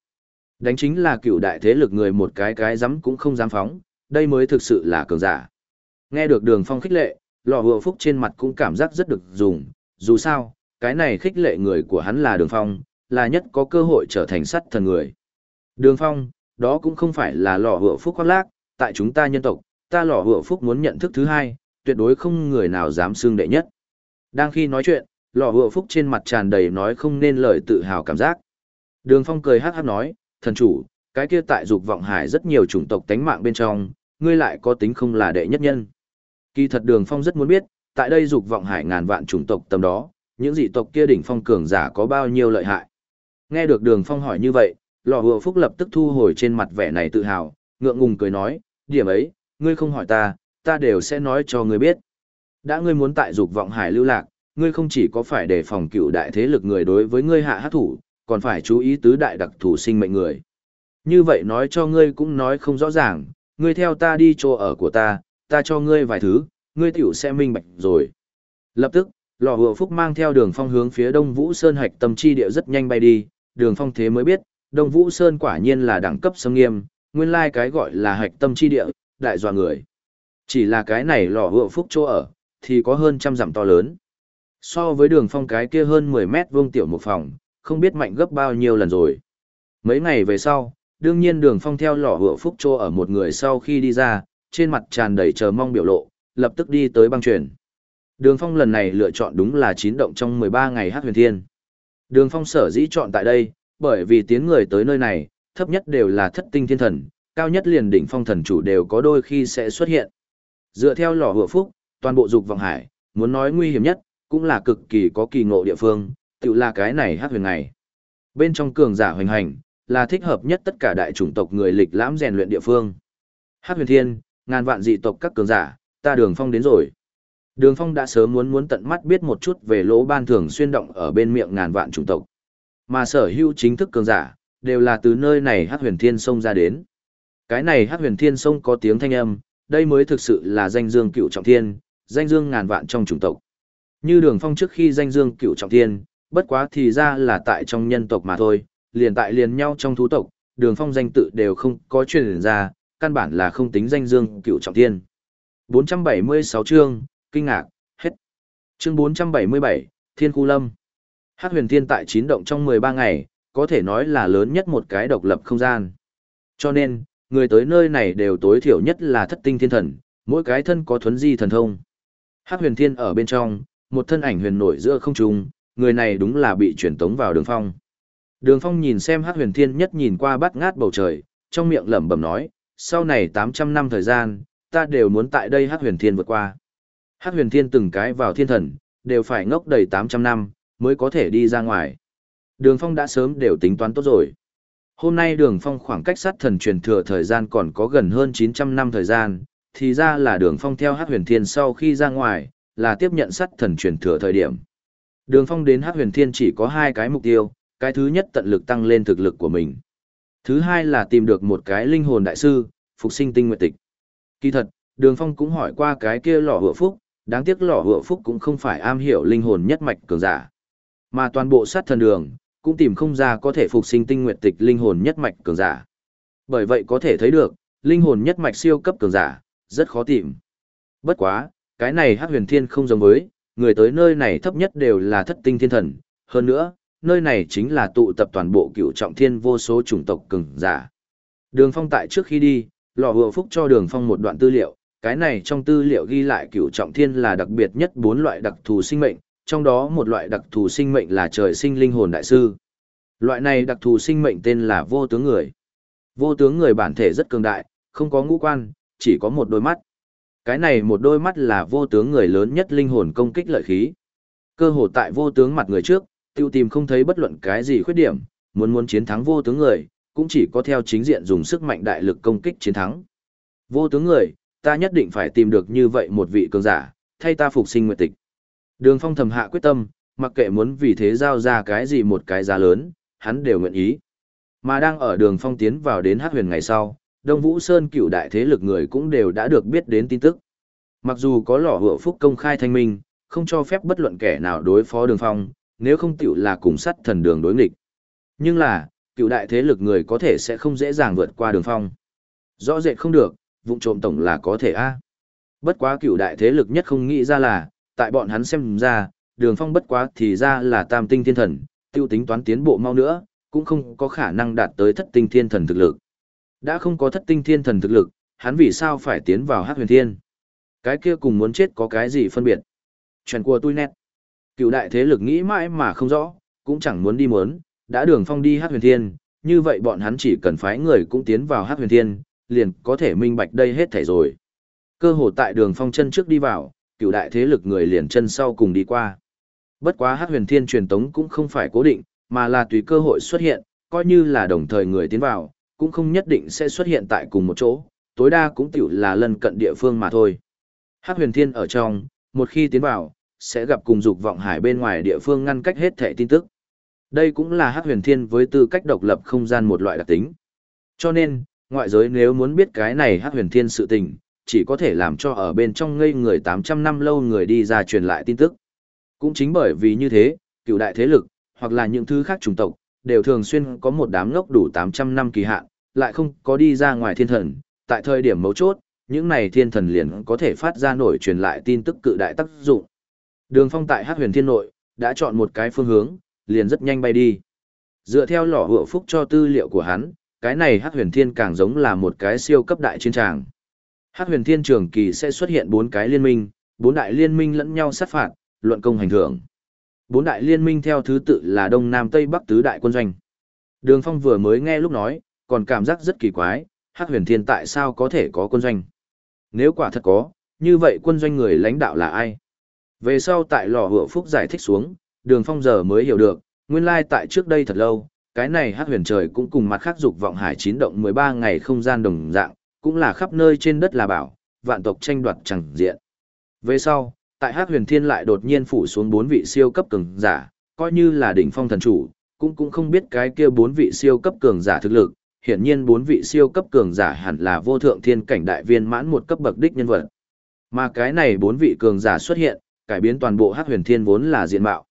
Đánh chính là cựu đại thế lực người một cái cái dám cũng không dám phóng, đây mới thực sự là cường giả. Nghe được đường phong khích lệ, lò hùa phúc trên mặt cũng cảm giác rất được dùng, dù sao, cái này khích lệ người của hắn là đường phong, là nhất có cơ hội trở thành sắt thần người. Đường phong, đó cũng không phải là lò hùa phúc khoác lác, tại chúng ta nhân tộc, ta lò hùa phúc muốn nhận thức thứ hai, tuyệt đối không người nào dám xương đệ nhất. Đang khi nói chuyện, lò hựa phúc trên mặt tràn đầy nói không nên lời tự hào cảm giác. Đường phong cười hát hát nói, thần chủ, cái kia tại dục vọng hải rất nhiều chủng tộc tánh mạng bên trong, ngươi lại có tính không là đệ nhất nhân. Kỳ thật đường phong rất muốn biết, tại đây dục vọng hải ngàn vạn chủng tộc tầm đó, những dị tộc kia đỉnh phong cường giả có bao nhiêu lợi hại. Nghe được đường phong hỏi như vậy, lò hựa phúc lập tức thu hồi trên mặt vẻ này tự hào, ngượng ngùng cười nói, điểm ấy, ngươi không hỏi ta, ta đều sẽ nói cho ngươi biết. Đã ngươi muốn tại dục vọng hải lưu lạc, ngươi không chỉ có phải đề phòng cựu đại thế lực người đối với ngươi hạ hát thủ, còn phải chú ý tứ đại đặc thủ sinh mệnh người. Như vậy nói cho ngươi cũng nói không rõ ràng, ngươi theo ta đi chỗ ở của ta, ta cho ngươi vài thứ, ngươi tiểu sẽ minh bạch rồi. Lập tức, lò hựa phúc mang theo đường phong hướng phía đông vũ sơn hạch tâm chi địa rất nhanh bay đi, đường phong thế mới biết, đông vũ sơn quả nhiên là đẳng cấp sâm nghiêm, nguyên lai cái gọi là hạch tâm chi địa, đại dọa người. Chỉ là cái này lò hựa phúc chỗ ở, thì có hơn trăm dặm to lớn. So với đường phong cái kia hơn 10 mét vuông tiểu một phòng, không biết mạnh gấp bao nhiêu lần rồi. Mấy ngày về sau, đương nhiên đường phong theo lò hựa phúc trô ở một người sau khi đi ra, trên mặt tràn đầy chờ mong biểu lộ, lập tức đi tới băng truyền. Đường phong lần này lựa chọn đúng là chín động trong 13 ngày hát huyền thiên. Đường phong sở dĩ chọn tại đây, bởi vì tiến người tới nơi này, thấp nhất đều là thất tinh thiên thần, cao nhất liền đỉnh phong thần chủ đều có đôi khi sẽ xuất hiện. Dựa theo lò hựa phúc, toàn bộ dục vọng hải, muốn nói nguy hiểm nhất, cũng là cực kỳ có kỳ ngộ địa phương, tự là cái này hát huyền này, Bên trong cường giả hoành hành, là thích hợp nhất tất cả đại chủng tộc người lịch lãm rèn luyện địa phương. Hát huyền thiên, ngàn vạn dị tộc các cường giả, ta đường phong đến rồi. Đường phong đã sớm muốn muốn tận mắt biết một chút về lỗ ban thường xuyên động ở bên miệng ngàn vạn chủng tộc. Mà sở hữu chính thức cường giả, đều là từ nơi này hát huyền thiên sông ra đến. Cái này hát huyền thiên sông có tiếng thanh âm, đây mới thực sự là danh dương cựu trọng thiên, danh dương ngàn vạn trong chủng tộc. Như đường phong trước khi danh dương cựu trọng thiên, bất quá thì ra là tại trong nhân tộc mà thôi, liền tại liền nhau trong thú tộc, đường phong danh tự đều không có truyền ra, căn bản là không tính danh dương cựu trọng thiên. 476 chương, kinh ngạc, hết. Chương 477, Thiên Khu Lâm. Hắc huyền thiên tại chín động trong 13 ngày, có thể nói là lớn nhất một cái độc lập không gian. Cho nên, người tới nơi này đều tối thiểu nhất là thất tinh thiên thần, mỗi cái thân có thuấn di thần thông. Hắc huyền thiên ở bên trong, một thân ảnh huyền nổi giữa không trung, người này đúng là bị chuyển tống vào đường phong. Đường phong nhìn xem Hắc huyền thiên nhất nhìn qua bắt ngát bầu trời, trong miệng lẩm bẩm nói, sau này 800 năm thời gian, ta đều muốn tại đây Hắc huyền thiên vượt qua. Hắc huyền thiên từng cái vào thiên thần, đều phải ngốc đầy 800 năm, mới có thể đi ra ngoài. Đường phong đã sớm đều tính toán tốt rồi. Hôm nay đường phong khoảng cách sát thần truyền thừa thời gian còn có gần hơn 900 năm thời gian, thì ra là đường phong theo hát huyền thiên sau khi ra ngoài, là tiếp nhận sát thần truyền thừa thời điểm. Đường phong đến Hắc huyền thiên chỉ có hai cái mục tiêu, cái thứ nhất tận lực tăng lên thực lực của mình. Thứ hai là tìm được một cái linh hồn đại sư, phục sinh tinh nguyện tịch. Kỳ thật, đường phong cũng hỏi qua cái kia lò hựa phúc, đáng tiếc lò hựa phúc cũng không phải am hiểu linh hồn nhất mạch cường giả. Mà toàn bộ sát thần đường, cũng tìm không ra có thể phục sinh tinh nguyện tịch linh hồn nhất mạch cường giả. Bởi vậy có thể thấy được, linh hồn nhất mạch siêu cấp cường giả, rất khó tìm. Bất quá, cái này hắc huyền thiên không giống với, người tới nơi này thấp nhất đều là thất tinh thiên thần, hơn nữa, nơi này chính là tụ tập toàn bộ cựu trọng thiên vô số chủng tộc cường giả. Đường phong tại trước khi đi, lò hựa phúc cho đường phong một đoạn tư liệu, cái này trong tư liệu ghi lại cựu trọng thiên là đặc biệt nhất bốn loại đặc thù sinh mệnh, trong đó một loại đặc thù sinh mệnh là trời sinh linh hồn đại sư. Loại này đặc thù sinh mệnh tên là vô tướng người. Vô tướng người bản thể rất cường đại, không có ngũ quan, chỉ có một đôi mắt. Cái này một đôi mắt là vô tướng người lớn nhất linh hồn công kích lợi khí. Cơ hồ tại vô tướng mặt người trước, tiêu tìm không thấy bất luận cái gì khuyết điểm, muốn muốn chiến thắng vô tướng người, cũng chỉ có theo chính diện dùng sức mạnh đại lực công kích chiến thắng. Vô tướng người, ta nhất định phải tìm được như vậy một vị cường giả, thay ta phục sinh nguyệt tịch. Đường phong thầm hạ quyết tâm, mặc kệ muốn vì thế giao ra cái gì một cái giá lớn, hắn đều nguyện ý. Mà đang ở đường phong tiến vào đến hát huyền ngày sau, Đông Vũ Sơn cựu đại thế lực người cũng đều đã được biết đến tin tức. Mặc dù có lò hựa phúc công khai thanh minh, không cho phép bất luận kẻ nào đối phó đường phong, nếu không tiểu là cùng sắt thần đường đối nghịch. Nhưng là, cựu đại thế lực người có thể sẽ không dễ dàng vượt qua đường phong. Rõ rệt không được, vụ trộm tổng là có thể a. Bất quá cựu đại thế lực nhất không nghĩ ra là, tại bọn hắn xem ra, đường phong bất quá thì ra là tam tinh thiên thần, tiêu tính toán tiến bộ mau nữa, cũng không có khả năng đạt tới thất tinh thiên thần thực lực. Đã không có thất tinh thiên thần thực lực, hắn vì sao phải tiến vào hát huyền thiên? Cái kia cùng muốn chết có cái gì phân biệt? Chuyện của tôi nét. Cựu đại thế lực nghĩ mãi mà không rõ, cũng chẳng muốn đi muốn, đã đường phong đi hát huyền thiên, như vậy bọn hắn chỉ cần phái người cũng tiến vào hát huyền thiên, liền có thể minh bạch đây hết thảy rồi. Cơ hồ tại đường phong chân trước đi vào, cựu đại thế lực người liền chân sau cùng đi qua. Bất quá hát huyền thiên truyền tống cũng không phải cố định, mà là tùy cơ hội xuất hiện, coi như là đồng thời người tiến vào, cũng không nhất định sẽ xuất hiện tại cùng một chỗ, tối đa cũng tiểu là lần cận địa phương mà thôi. Hắc huyền thiên ở trong, một khi tiến vào, sẽ gặp cùng dục vọng hải bên ngoài địa phương ngăn cách hết thẻ tin tức. Đây cũng là Hắc huyền thiên với tư cách độc lập không gian một loại đặc tính. Cho nên, ngoại giới nếu muốn biết cái này Hắc huyền thiên sự tình, chỉ có thể làm cho ở bên trong ngây người 800 năm lâu người đi ra truyền lại tin tức. Cũng chính bởi vì như thế, cựu đại thế lực, hoặc là những thứ khác chủng tộc, đều thường xuyên có một đám ngốc đủ 800 năm kỳ hạn, lại không có đi ra ngoài thiên thần. Tại thời điểm mấu chốt, những này thiên thần liền có thể phát ra nổi truyền lại tin tức cự đại tác dụng. Đường phong tại Hắc huyền thiên nội, đã chọn một cái phương hướng, liền rất nhanh bay đi. Dựa theo lọ hựa phúc cho tư liệu của hắn, cái này Hắc huyền thiên càng giống là một cái siêu cấp đại chiến tràng. Hắc huyền thiên trường kỳ sẽ xuất hiện bốn cái liên minh, bốn đại liên minh lẫn nhau sát phạt, luận công hành thưởng. Bốn đại liên minh theo thứ tự là Đông Nam Tây Bắc tứ đại quân doanh. Đường Phong vừa mới nghe lúc nói, còn cảm giác rất kỳ quái, Hắc Huyền Thiên tại sao có thể có quân doanh? Nếu quả thật có, như vậy quân doanh người lãnh đạo là ai? Về sau tại lò hựa phúc giải thích xuống, Đường Phong giờ mới hiểu được, nguyên lai tại trước đây thật lâu, cái này Hắc Huyền Trời cũng cùng mặt khác dục vọng hải chín động 13 ngày không gian đồng dạng, cũng là khắp nơi trên đất là bảo, vạn tộc tranh đoạt chẳng diện. Về sau, tại Hắc Huyền Thiên lại đột nhiên phủ xuống bốn vị siêu cấp cường giả, coi như là đỉnh phong thần chủ, cũng cũng không biết cái kia bốn vị siêu cấp cường giả thực lực, hiển nhiên bốn vị siêu cấp cường giả hẳn là vô thượng thiên cảnh đại viên mãn một cấp bậc đích nhân vật. Mà cái này bốn vị cường giả xuất hiện, cải biến toàn bộ Hắc Huyền Thiên vốn là diện mạo.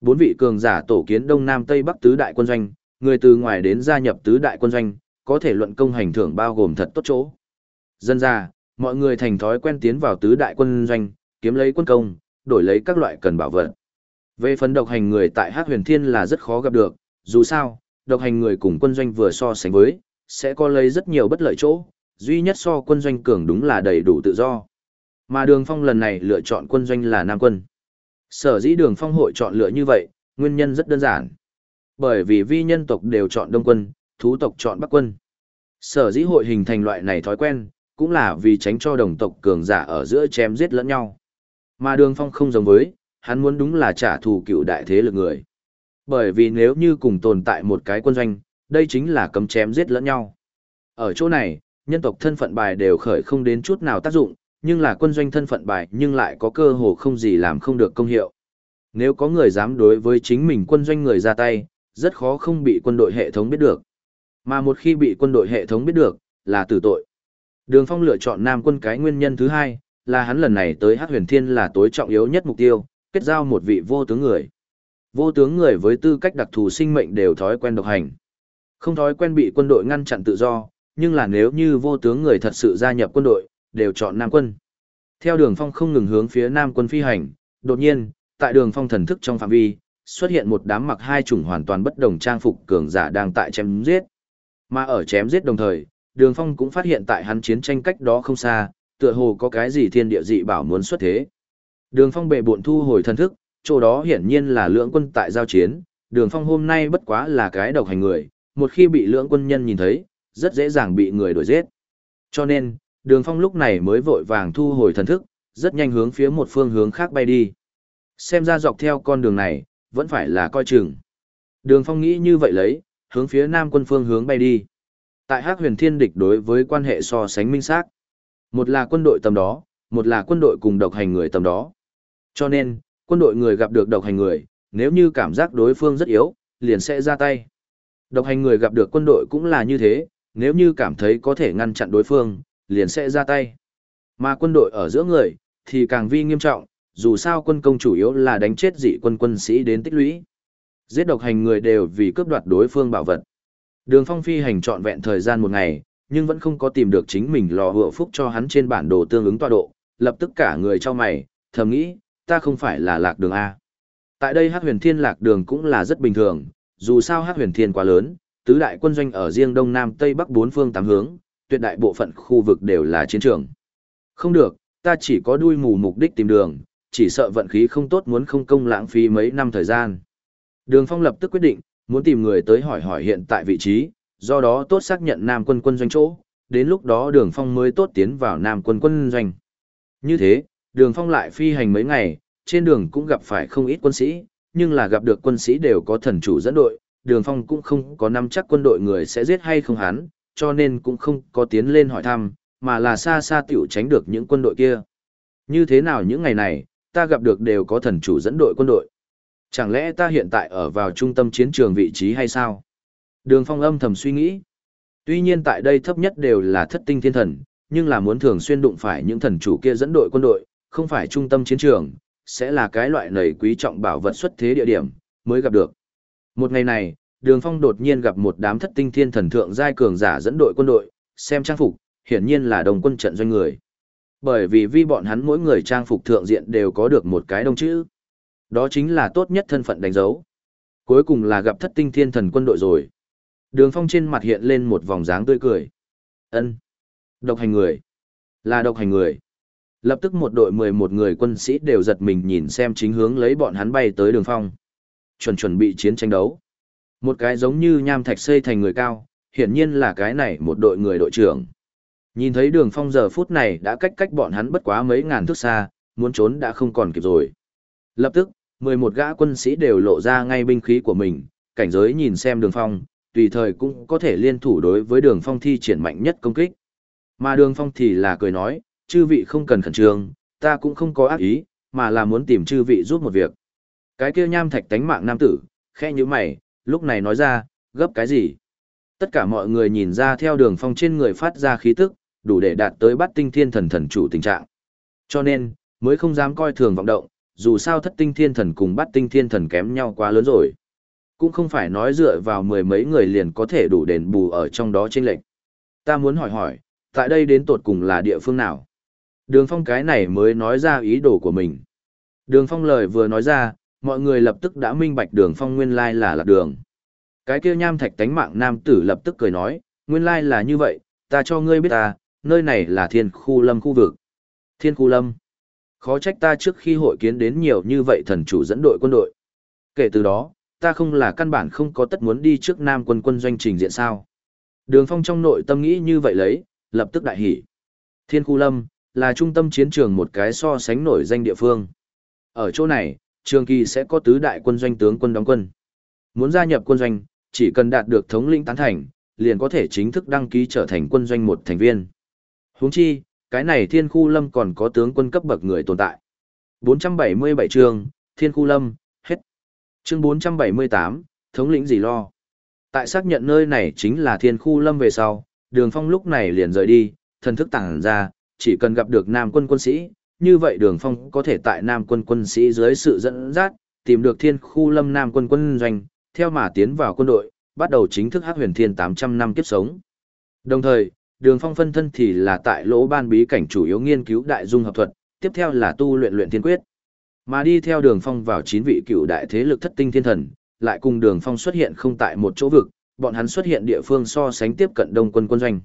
Bốn vị cường giả tổ kiến Đông Nam Tây Bắc tứ đại quân doanh, người từ ngoài đến gia nhập tứ đại quân doanh, có thể luận công hành thưởng bao gồm thật tốt chỗ. Dân ra, mọi người thành thói quen tiến vào tứ đại quân doanh, kiếm lấy quân công, đổi lấy các loại cần bảo vật. Về phần độc hành người tại Hắc Huyền Thiên là rất khó gặp được, dù sao, độc hành người cùng quân doanh vừa so sánh với, sẽ có lấy rất nhiều bất lợi chỗ, duy nhất so quân doanh cường đúng là đầy đủ tự do. Mà Đường Phong lần này lựa chọn quân doanh là Nam quân. Sở dĩ Đường Phong hội chọn lựa như vậy, nguyên nhân rất đơn giản. Bởi vì vi nhân tộc đều chọn Đông quân, thú tộc chọn Bắc quân. Sở dĩ hội hình thành loại này thói quen, cũng là vì tránh cho đồng tộc cường giả ở giữa chém giết lẫn nhau. Mà Đường Phong không giống với, hắn muốn đúng là trả thù cựu đại thế lực người. Bởi vì nếu như cùng tồn tại một cái quân doanh, đây chính là cấm chém giết lẫn nhau. Ở chỗ này, nhân tộc thân phận bài đều khởi không đến chút nào tác dụng, nhưng là quân doanh thân phận bài nhưng lại có cơ hồ không gì làm không được công hiệu. Nếu có người dám đối với chính mình quân doanh người ra tay, rất khó không bị quân đội hệ thống biết được. Mà một khi bị quân đội hệ thống biết được, là tử tội. Đường Phong lựa chọn Nam quân cái nguyên nhân thứ hai, là hắn lần này tới Hắc Huyền Thiên là tối trọng yếu nhất mục tiêu, kết giao một vị vô tướng người. Vô tướng người với tư cách đặc thù sinh mệnh đều thói quen độc hành. Không thói quen bị quân đội ngăn chặn tự do, nhưng là nếu như vô tướng người thật sự gia nhập quân đội, đều chọn Nam quân. Theo đường phong không ngừng hướng phía Nam quân phi hành, đột nhiên, tại đường phong thần thức trong phạm vi, xuất hiện một đám mặc hai chủng hoàn toàn bất đồng trang phục cường giả đang tại chém giết. Mà ở chém giết đồng thời, đường phong cũng phát hiện tại hắn chiến tranh cách đó không xa, tựa hồ có cái gì thiên địa dị bảo muốn xuất thế. Đường phong bệ bộn thu hồi thân thức, chỗ đó hiển nhiên là lưỡng quân tại giao chiến, đường phong hôm nay bất quá là cái độc hành người, một khi bị lưỡng quân nhân nhìn thấy, rất dễ dàng bị người đuổi giết. Cho nên, đường phong lúc này mới vội vàng thu hồi thần thức, rất nhanh hướng phía một phương hướng khác bay đi. Xem ra dọc theo con đường này, vẫn phải là coi chừng. Đường phong nghĩ như vậy lấy, hướng phía nam quân phương hướng bay đi. Tại Hắc Huyền Thiên địch đối với quan hệ so sánh minh xác. Một là quân đội tầm đó, một là quân đội cùng độc hành người tầm đó. Cho nên, quân đội người gặp được độc hành người, nếu như cảm giác đối phương rất yếu, liền sẽ ra tay. Độc hành người gặp được quân đội cũng là như thế, nếu như cảm thấy có thể ngăn chặn đối phương, liền sẽ ra tay. Mà quân đội ở giữa người, thì càng vi nghiêm trọng, dù sao quân công chủ yếu là đánh chết dị quân quân sĩ đến tích lũy. Giết độc hành người đều vì cướp đoạt đối phương bảo vật. Đường phong phi hành trọn vẹn thời gian một ngày, nhưng vẫn không có tìm được chính mình lò hựa phúc cho hắn trên bản đồ tương ứng tọa độ, lập tức cả người cho mày, thầm nghĩ, ta không phải là lạc đường A. Tại đây Hắc huyền thiên lạc đường cũng là rất bình thường, dù sao Hắc huyền thiên quá lớn, tứ đại quân doanh ở riêng đông nam tây bắc bốn phương tám hướng, tuyệt đại bộ phận khu vực đều là chiến trường. Không được, ta chỉ có đuôi mù mục đích tìm đường, chỉ sợ vận khí không tốt muốn không công lãng phí mấy năm thời gian. Đường Phong lập tức quyết định, muốn tìm người tới hỏi hỏi hiện tại vị trí, do đó tốt xác nhận Nam quân quân doanh chỗ, đến lúc đó Đường Phong mới tốt tiến vào Nam quân quân doanh. Như thế, Đường Phong lại phi hành mấy ngày, trên đường cũng gặp phải không ít quân sĩ, nhưng là gặp được quân sĩ đều có thần chủ dẫn đội, Đường Phong cũng không có nắm chắc quân đội người sẽ giết hay không hắn, cho nên cũng không có tiến lên hỏi thăm, mà là xa xa tiểu tránh được những quân đội kia. Như thế nào những ngày này, ta gặp được đều có thần chủ dẫn đội quân đội. Chẳng lẽ ta hiện tại ở vào trung tâm chiến trường vị trí hay sao? Đường phong âm thầm suy nghĩ. Tuy nhiên tại đây thấp nhất đều là thất tinh thiên thần, nhưng là muốn thường xuyên đụng phải những thần chủ kia dẫn đội quân đội, không phải trung tâm chiến trường, sẽ là cái loại nầy quý trọng bảo vật xuất thế địa điểm, mới gặp được. Một ngày này, đường phong đột nhiên gặp một đám thất tinh thiên thần thượng giai cường giả dẫn đội quân đội, xem trang phục, hiển nhiên là đồng quân trận doanh người. Bởi vì vi bọn hắn mỗi người trang phục thượng diện đều có được một cái đông chữ. Đó chính là tốt nhất thân phận đánh dấu. Cuối cùng là gặp thất tinh thiên thần quân đội rồi. Đường phong trên mặt hiện lên một vòng dáng tươi cười. ân Độc hành người. Là độc hành người. Lập tức một đội mười một người quân sĩ đều giật mình nhìn xem chính hướng lấy bọn hắn bay tới đường phong. Chuẩn chuẩn bị chiến tranh đấu. Một cái giống như nham thạch xây thành người cao, hiển nhiên là cái này một đội người đội trưởng. Nhìn thấy đường phong giờ phút này đã cách cách bọn hắn bất quá mấy ngàn thước xa, muốn trốn đã không còn kịp rồi. Lập tức, mười một gã quân sĩ đều lộ ra ngay binh khí của mình, cảnh giới nhìn xem đường phong, tùy thời cũng có thể liên thủ đối với đường phong thi triển mạnh nhất công kích. Mà đường phong thì là cười nói, chư vị không cần khẩn trương, ta cũng không có ác ý, mà là muốn tìm chư vị giúp một việc. Cái kia nham thạch tánh mạng nam tử, khe như mày, lúc này nói ra, gấp cái gì? Tất cả mọi người nhìn ra theo đường phong trên người phát ra khí tức, đủ để đạt tới bắt tinh thiên thần thần chủ tình trạng. Cho nên, mới không dám coi thường vọng động, dù sao thất tinh thiên thần cùng bắt tinh thiên thần kém nhau quá lớn rồi. Cũng không phải nói dựa vào mười mấy người liền có thể đủ đền bù ở trong đó trên lệnh. Ta muốn hỏi hỏi, tại đây đến tột cùng là địa phương nào? Đường phong cái này mới nói ra ý đồ của mình. Đường phong lời vừa nói ra, mọi người lập tức đã minh bạch đường phong nguyên lai là lạc đường. Cái kia nham thạch tánh mạng nam tử lập tức cười nói, nguyên lai là như vậy, ta cho ngươi biết ta, nơi này là thiên khu lâm khu vực. Thiên khu lâm. Khó trách ta trước khi hội kiến đến nhiều như vậy thần chủ dẫn đội quân đội. Kể từ đó, ta không là căn bản không có tất muốn đi trước nam quân quân doanh trình diện sao. Đường phong trong nội tâm nghĩ như vậy lấy, lập tức đại hỉ. Thiên khu lâm, là trung tâm chiến trường một cái so sánh nổi danh địa phương. Ở chỗ này, trường kỳ sẽ có tứ đại quân doanh tướng quân đóng quân. Muốn gia nhập quân doanh, chỉ cần đạt được thống lĩnh tán thành, liền có thể chính thức đăng ký trở thành quân doanh một thành viên. Huống chi, cái này thiên khu lâm còn có tướng quân cấp bậc người tồn tại. 477 trường thiên khu lâm. Chương 478, thống lĩnh gì lo. Tại xác nhận nơi này chính là thiên khu lâm về sau, đường phong lúc này liền rời đi, thần thức tàng ra, chỉ cần gặp được nam quân quân sĩ, như vậy đường phong có thể tại nam quân quân sĩ dưới sự dẫn dắt, tìm được thiên khu lâm nam quân quân doanh, theo mà tiến vào quân đội, bắt đầu chính thức hắc huyền thiên 800 năm kiếp sống. Đồng thời, đường phong phân thân thì là tại lỗ ban bí cảnh chủ yếu nghiên cứu đại dung hợp thuật, tiếp theo là tu luyện luyện thiên quyết. Mà đi theo đường phong vào chín vị cựu đại thế lực thất tinh thiên thần, lại cùng đường phong xuất hiện không tại một chỗ vực, bọn hắn xuất hiện địa phương so sánh tiếp cận đông quân quân doanh.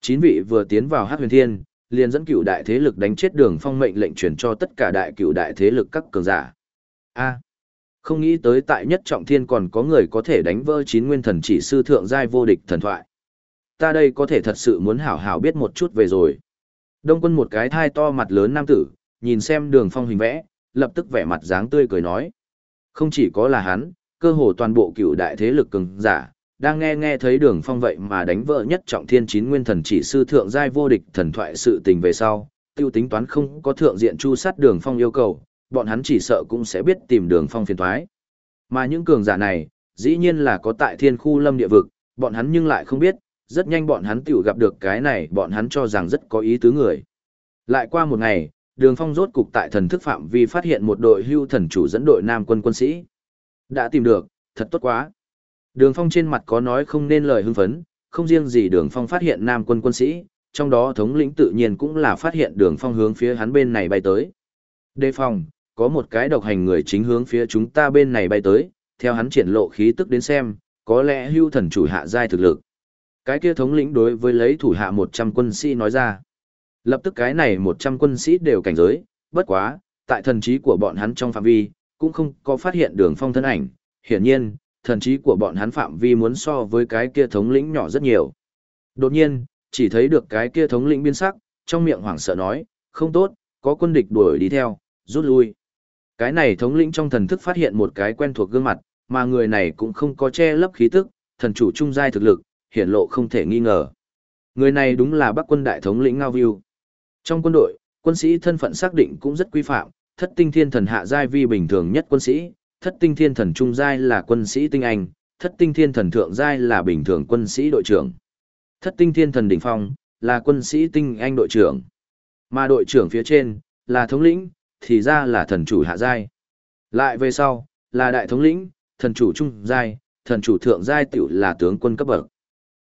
Chín vị vừa tiến vào hắc huyền thiên, liền dẫn cựu đại thế lực đánh chết đường phong mệnh lệnh truyền cho tất cả đại cựu đại thế lực các cường giả. A. không nghĩ tới tại nhất trọng thiên còn có người có thể đánh vỡ chín nguyên thần chỉ sư thượng giai vô địch thần thoại. Ta đây có thể thật sự muốn hảo hảo biết một chút về rồi. Đông quân một cái thai to mặt lớn nam tử, nhìn xem đường phong hình vẽ, lập tức vẻ mặt dáng tươi cười nói. Không chỉ có là hắn, cơ hồ toàn bộ cựu đại thế lực cường giả, đang nghe nghe thấy đường phong vậy mà đánh vỡ nhất trọng thiên chín nguyên thần chỉ sư thượng giai vô địch thần thoại sự tình về sau tiêu tính toán không có thượng diện chu sát đường phong yêu cầu bọn hắn chỉ sợ cũng sẽ biết tìm đường phong phiền thoái mà những cường giả này dĩ nhiên là có tại thiên khu lâm địa vực bọn hắn nhưng lại không biết rất nhanh bọn hắn tự gặp được cái này bọn hắn cho rằng rất có ý tứ người lại qua một ngày đường phong rốt cục tại thần thức phạm vi phát hiện một đội hưu thần chủ dẫn đội nam quân quân sĩ đã tìm được thật tốt quá Đường phong trên mặt có nói không nên lời hưng phấn, không riêng gì đường phong phát hiện nam quân quân sĩ, trong đó thống lĩnh tự nhiên cũng là phát hiện đường phong hướng phía hắn bên này bay tới. Đề phòng, có một cái độc hành người chính hướng phía chúng ta bên này bay tới, theo hắn triển lộ khí tức đến xem, có lẽ hưu thần chủ hạ giai thực lực. Cái kia thống lĩnh đối với lấy thủ hạ 100 quân sĩ nói ra. Lập tức cái này 100 quân sĩ đều cảnh giới, bất quá, tại thần trí của bọn hắn trong phạm vi, cũng không có phát hiện đường phong thân ảnh. Hiển nhiên, thần trí của bọn hắn phạm vi muốn so với cái kia thống lĩnh nhỏ rất nhiều. Đột nhiên, chỉ thấy được cái kia thống lĩnh biến sắc, trong miệng hoảng sợ nói, không tốt, có quân địch đuổi đi theo, rút lui. Cái này thống lĩnh trong thần thức phát hiện một cái quen thuộc gương mặt, mà người này cũng không có che lấp khí tức, thần chủ trung giai thực lực, hiển lộ không thể nghi ngờ. Người này đúng là Bắc quân đại thống lĩnh Ngao View. Trong quân đội, quân sĩ thân phận xác định cũng rất quy phạm, thất tinh thiên thần hạ giai vi bình thường nhất quân sĩ, thất tinh thiên thần trung giai là quân sĩ tinh anh, thất tinh thiên thần thượng giai là bình thường quân sĩ đội trưởng. Thất tinh thiên thần đỉnh phong là quân sĩ tinh anh đội trưởng. Mà đội trưởng phía trên là thống lĩnh, thì ra là thần chủ hạ giai. Lại về sau, là đại thống lĩnh, thần chủ trung giai, thần chủ thượng giai tiểu là tướng quân cấp bậc.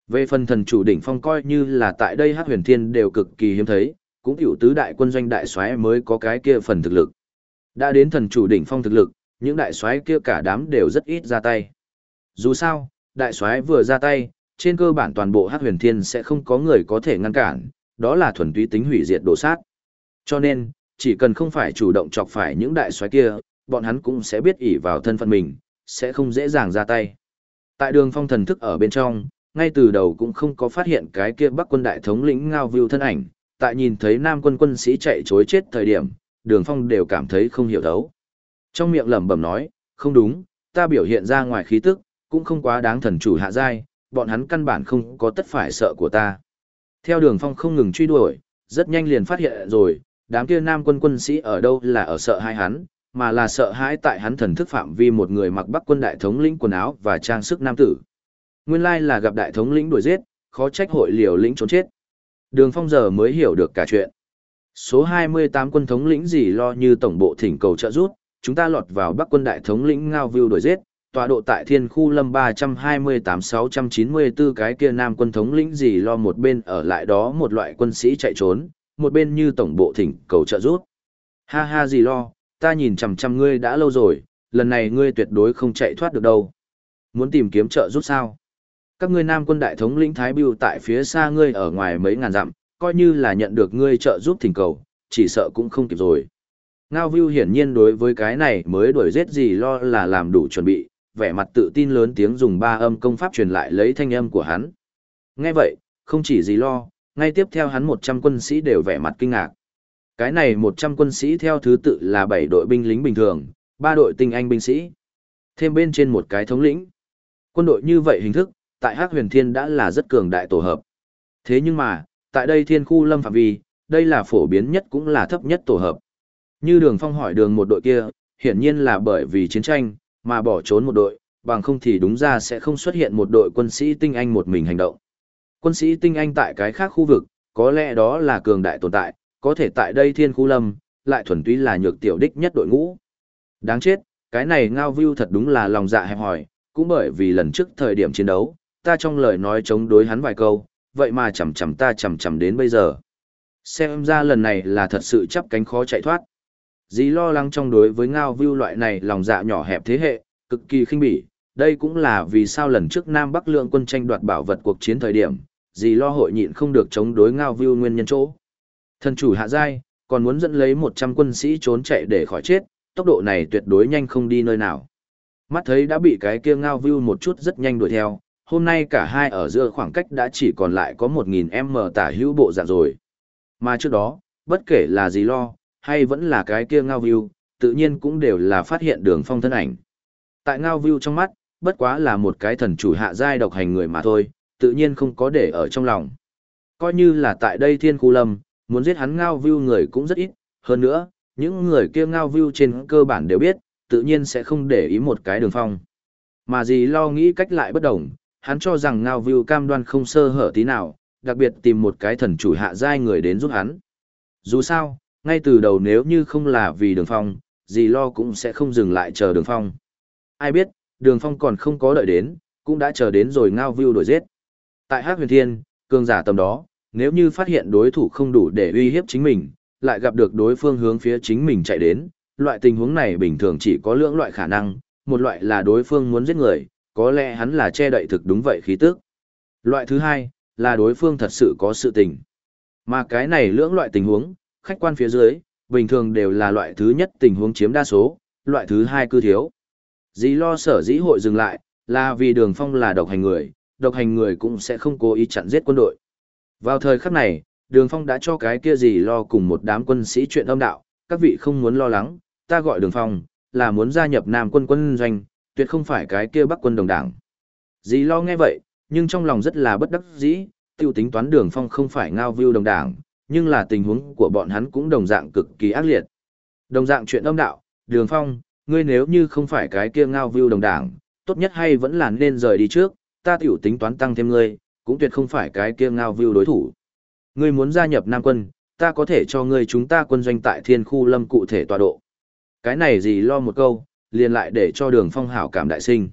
Về phần thần chủ đỉnh phong coi như là tại đây Hắc Huyền Thiên đều cực kỳ hiếm thấy, cũng tiểu tứ đại quân doanh đại soái mới có cái kia phần thực lực. Đã đến thần chủ đỉnh phong thực lực, những đại soái kia cả đám đều rất ít ra tay. Dù sao, đại soái vừa ra tay, trên cơ bản toàn bộ Hắc Huyền Thiên sẽ không có người có thể ngăn cản, đó là thuần túy tính hủy diệt đổ sát. Cho nên, chỉ cần không phải chủ động chọc phải những đại soái kia, bọn hắn cũng sẽ biết ỷ vào thân phận mình, sẽ không dễ dàng ra tay. Tại đường phong thần thức ở bên trong, ngay từ đầu cũng không có phát hiện cái kia bắc quân đại thống lĩnh ngao view thân ảnh, tại nhìn thấy nam quân quân sĩ chạy chối chết thời điểm, đường phong đều cảm thấy không hiểu thấu. Trong miệng lẩm bẩm nói, không đúng, ta biểu hiện ra ngoài khí tức, cũng không quá đáng thần chủ hạ giai, bọn hắn căn bản không có tất phải sợ của ta. Theo đường phong không ngừng truy đuổi, rất nhanh liền phát hiện rồi, đám kia nam quân quân sĩ ở đâu là ở sợ hai hắn, mà là sợ hãi tại hắn thần thức phạm vi một người mặc bắc quân đại thống lĩnh quần áo và trang sức nam tử. Nguyên lai là gặp đại thống lĩnh đuổi giết, khó trách hội liều lĩnh trốn chết. Đường phong giờ mới hiểu được cả chuyện. Số 28 quân thống lĩnh gì lo như tổng bộ thỉnh cầu trợ giúp, chúng ta lọt vào Bắc quân đại thống lĩnh Ngao View đuổi giết, tọa độ tại thiên khu lâm 328-694 cái kia nam quân thống lĩnh gì lo một bên ở lại đó một loại quân sĩ chạy trốn, một bên như tổng bộ thỉnh cầu trợ giúp. Ha ha gì lo, ta nhìn chằm chằm ngươi đã lâu rồi, lần này ngươi tuyệt đối không chạy thoát được đâu. Muốn tìm kiếm trợ giúp sao? Các ngươi nam quân đại thống lĩnh Thái Biêu tại phía xa ngươi ở ngoài mấy ngàn dặm, coi như là nhận được ngươi trợ giúp thỉnh cầu, chỉ sợ cũng không kịp rồi. Ngao Vưu hiển nhiên đối với cái này mới đuổi giết gì lo là làm đủ chuẩn bị, vẻ mặt tự tin lớn tiếng dùng ba âm công pháp truyền lại lấy thanh âm của hắn. Nghe vậy, không chỉ gì lo, ngay tiếp theo hắn 100 quân sĩ đều vẻ mặt kinh ngạc. Cái này 100 quân sĩ theo thứ tự là 7 đội binh lính bình thường, 3 đội tinh anh binh sĩ. Thêm bên trên một cái thống lĩnh. Quân đội như vậy hình thức, tại Hắc Huyền Thiên đã là rất cường đại tổ hợp. Thế nhưng mà, tại đây Thiên khu Lâm phạm vi, đây là phổ biến nhất cũng là thấp nhất tổ hợp. Như Đường Phong hỏi đường một đội kia, hiển nhiên là bởi vì chiến tranh, mà bỏ trốn một đội, bằng không thì đúng ra sẽ không xuất hiện một đội quân sĩ tinh anh một mình hành động. Quân sĩ tinh anh tại cái khác khu vực, có lẽ đó là cường đại tồn tại, có thể tại đây thiên khu lâm, lại thuần túy là nhược tiểu đích nhất đội ngũ. Đáng chết, cái này ngao view thật đúng là lòng dạ hẹp hòi, cũng bởi vì lần trước thời điểm chiến đấu, ta trong lời nói chống đối hắn vài câu, vậy mà chầm chầm ta chầm chầm đến bây giờ. Xem ra lần này là thật sự chấp cánh khó chạy thoát. Dì lo lắng trong đối với ngao view loại này lòng dạ nhỏ hẹp thế hệ, cực kỳ khinh bỉ. Đây cũng là vì sao lần trước Nam Bắc lượng quân tranh đoạt bảo vật cuộc chiến thời điểm, dì lo hội nhịn không được chống đối ngao view nguyên nhân chỗ. Thần chủ hạ giai, còn muốn dẫn lấy 100 quân sĩ trốn chạy để khỏi chết, tốc độ này tuyệt đối nhanh không đi nơi nào. Mắt thấy đã bị cái kia ngao view một chút rất nhanh đuổi theo, hôm nay cả hai ở giữa khoảng cách đã chỉ còn lại có 1.000m tả hữu bộ dạng rồi. Mà trước đó, bất kể là gì lo, hay vẫn là cái kia ngao view, tự nhiên cũng đều là phát hiện đường phong thân ảnh. Tại ngao view trong mắt, bất quá là một cái thần chủ hạ giai độc hành người mà thôi, tự nhiên không có để ở trong lòng. Coi như là tại đây thiên khu lâm, muốn giết hắn ngao view người cũng rất ít, hơn nữa, những người kia ngao view trên cơ bản đều biết, tự nhiên sẽ không để ý một cái đường phong. Mà gì lo nghĩ cách lại bất đồng, hắn cho rằng ngao view cam đoan không sơ hở tí nào, đặc biệt tìm một cái thần chủ hạ giai người đến giúp hắn. Dù sao, ngay từ đầu nếu như không là vì đường phong, gì lo cũng sẽ không dừng lại chờ đường phong. Ai biết, đường phong còn không có đợi đến, cũng đã chờ đến rồi ngao view đổi giết. Tại Hát huyền thiên, cường giả tầm đó, nếu như phát hiện đối thủ không đủ để uy hiếp chính mình, lại gặp được đối phương hướng phía chính mình chạy đến, loại tình huống này bình thường chỉ có lưỡng loại khả năng, một loại là đối phương muốn giết người, có lẽ hắn là che đậy thực đúng vậy khí tức. Loại thứ hai, là đối phương thật sự có sự tình. Mà cái này lưỡng loại tình huống, khách quan phía dưới, bình thường đều là loại thứ nhất tình huống chiếm đa số, loại thứ hai cư thiếu. Dĩ lo sở dĩ hội dừng lại, là vì đường phong là độc hành người, độc hành người cũng sẽ không cố ý chặn giết quân đội. Vào thời khắc này, đường phong đã cho cái kia gì lo cùng một đám quân sĩ chuyện âm đạo, các vị không muốn lo lắng, ta gọi đường phong, là muốn gia nhập nam quân quân doanh, tuyệt không phải cái kia bắc quân đồng đảng. Dì lo nghe vậy, nhưng trong lòng rất là bất đắc dĩ, tiêu tính toán đường phong không phải ngao view đồng đảng, nhưng là tình huống của bọn hắn cũng đồng dạng cực kỳ ác liệt. Đồng dạng chuyện âm đạo, đường phong, ngươi nếu như không phải cái kia ngao view đồng đảng, tốt nhất hay vẫn là nên rời đi trước, ta tiểu tính toán tăng thêm ngươi, cũng tuyệt không phải cái kia ngao view đối thủ. Ngươi muốn gia nhập Nam quân, ta có thể cho ngươi chúng ta quân doanh tại thiên khu lâm cụ thể tọa độ. Cái này gì lo một câu, liền lại để cho đường phong hảo cảm đại sinh.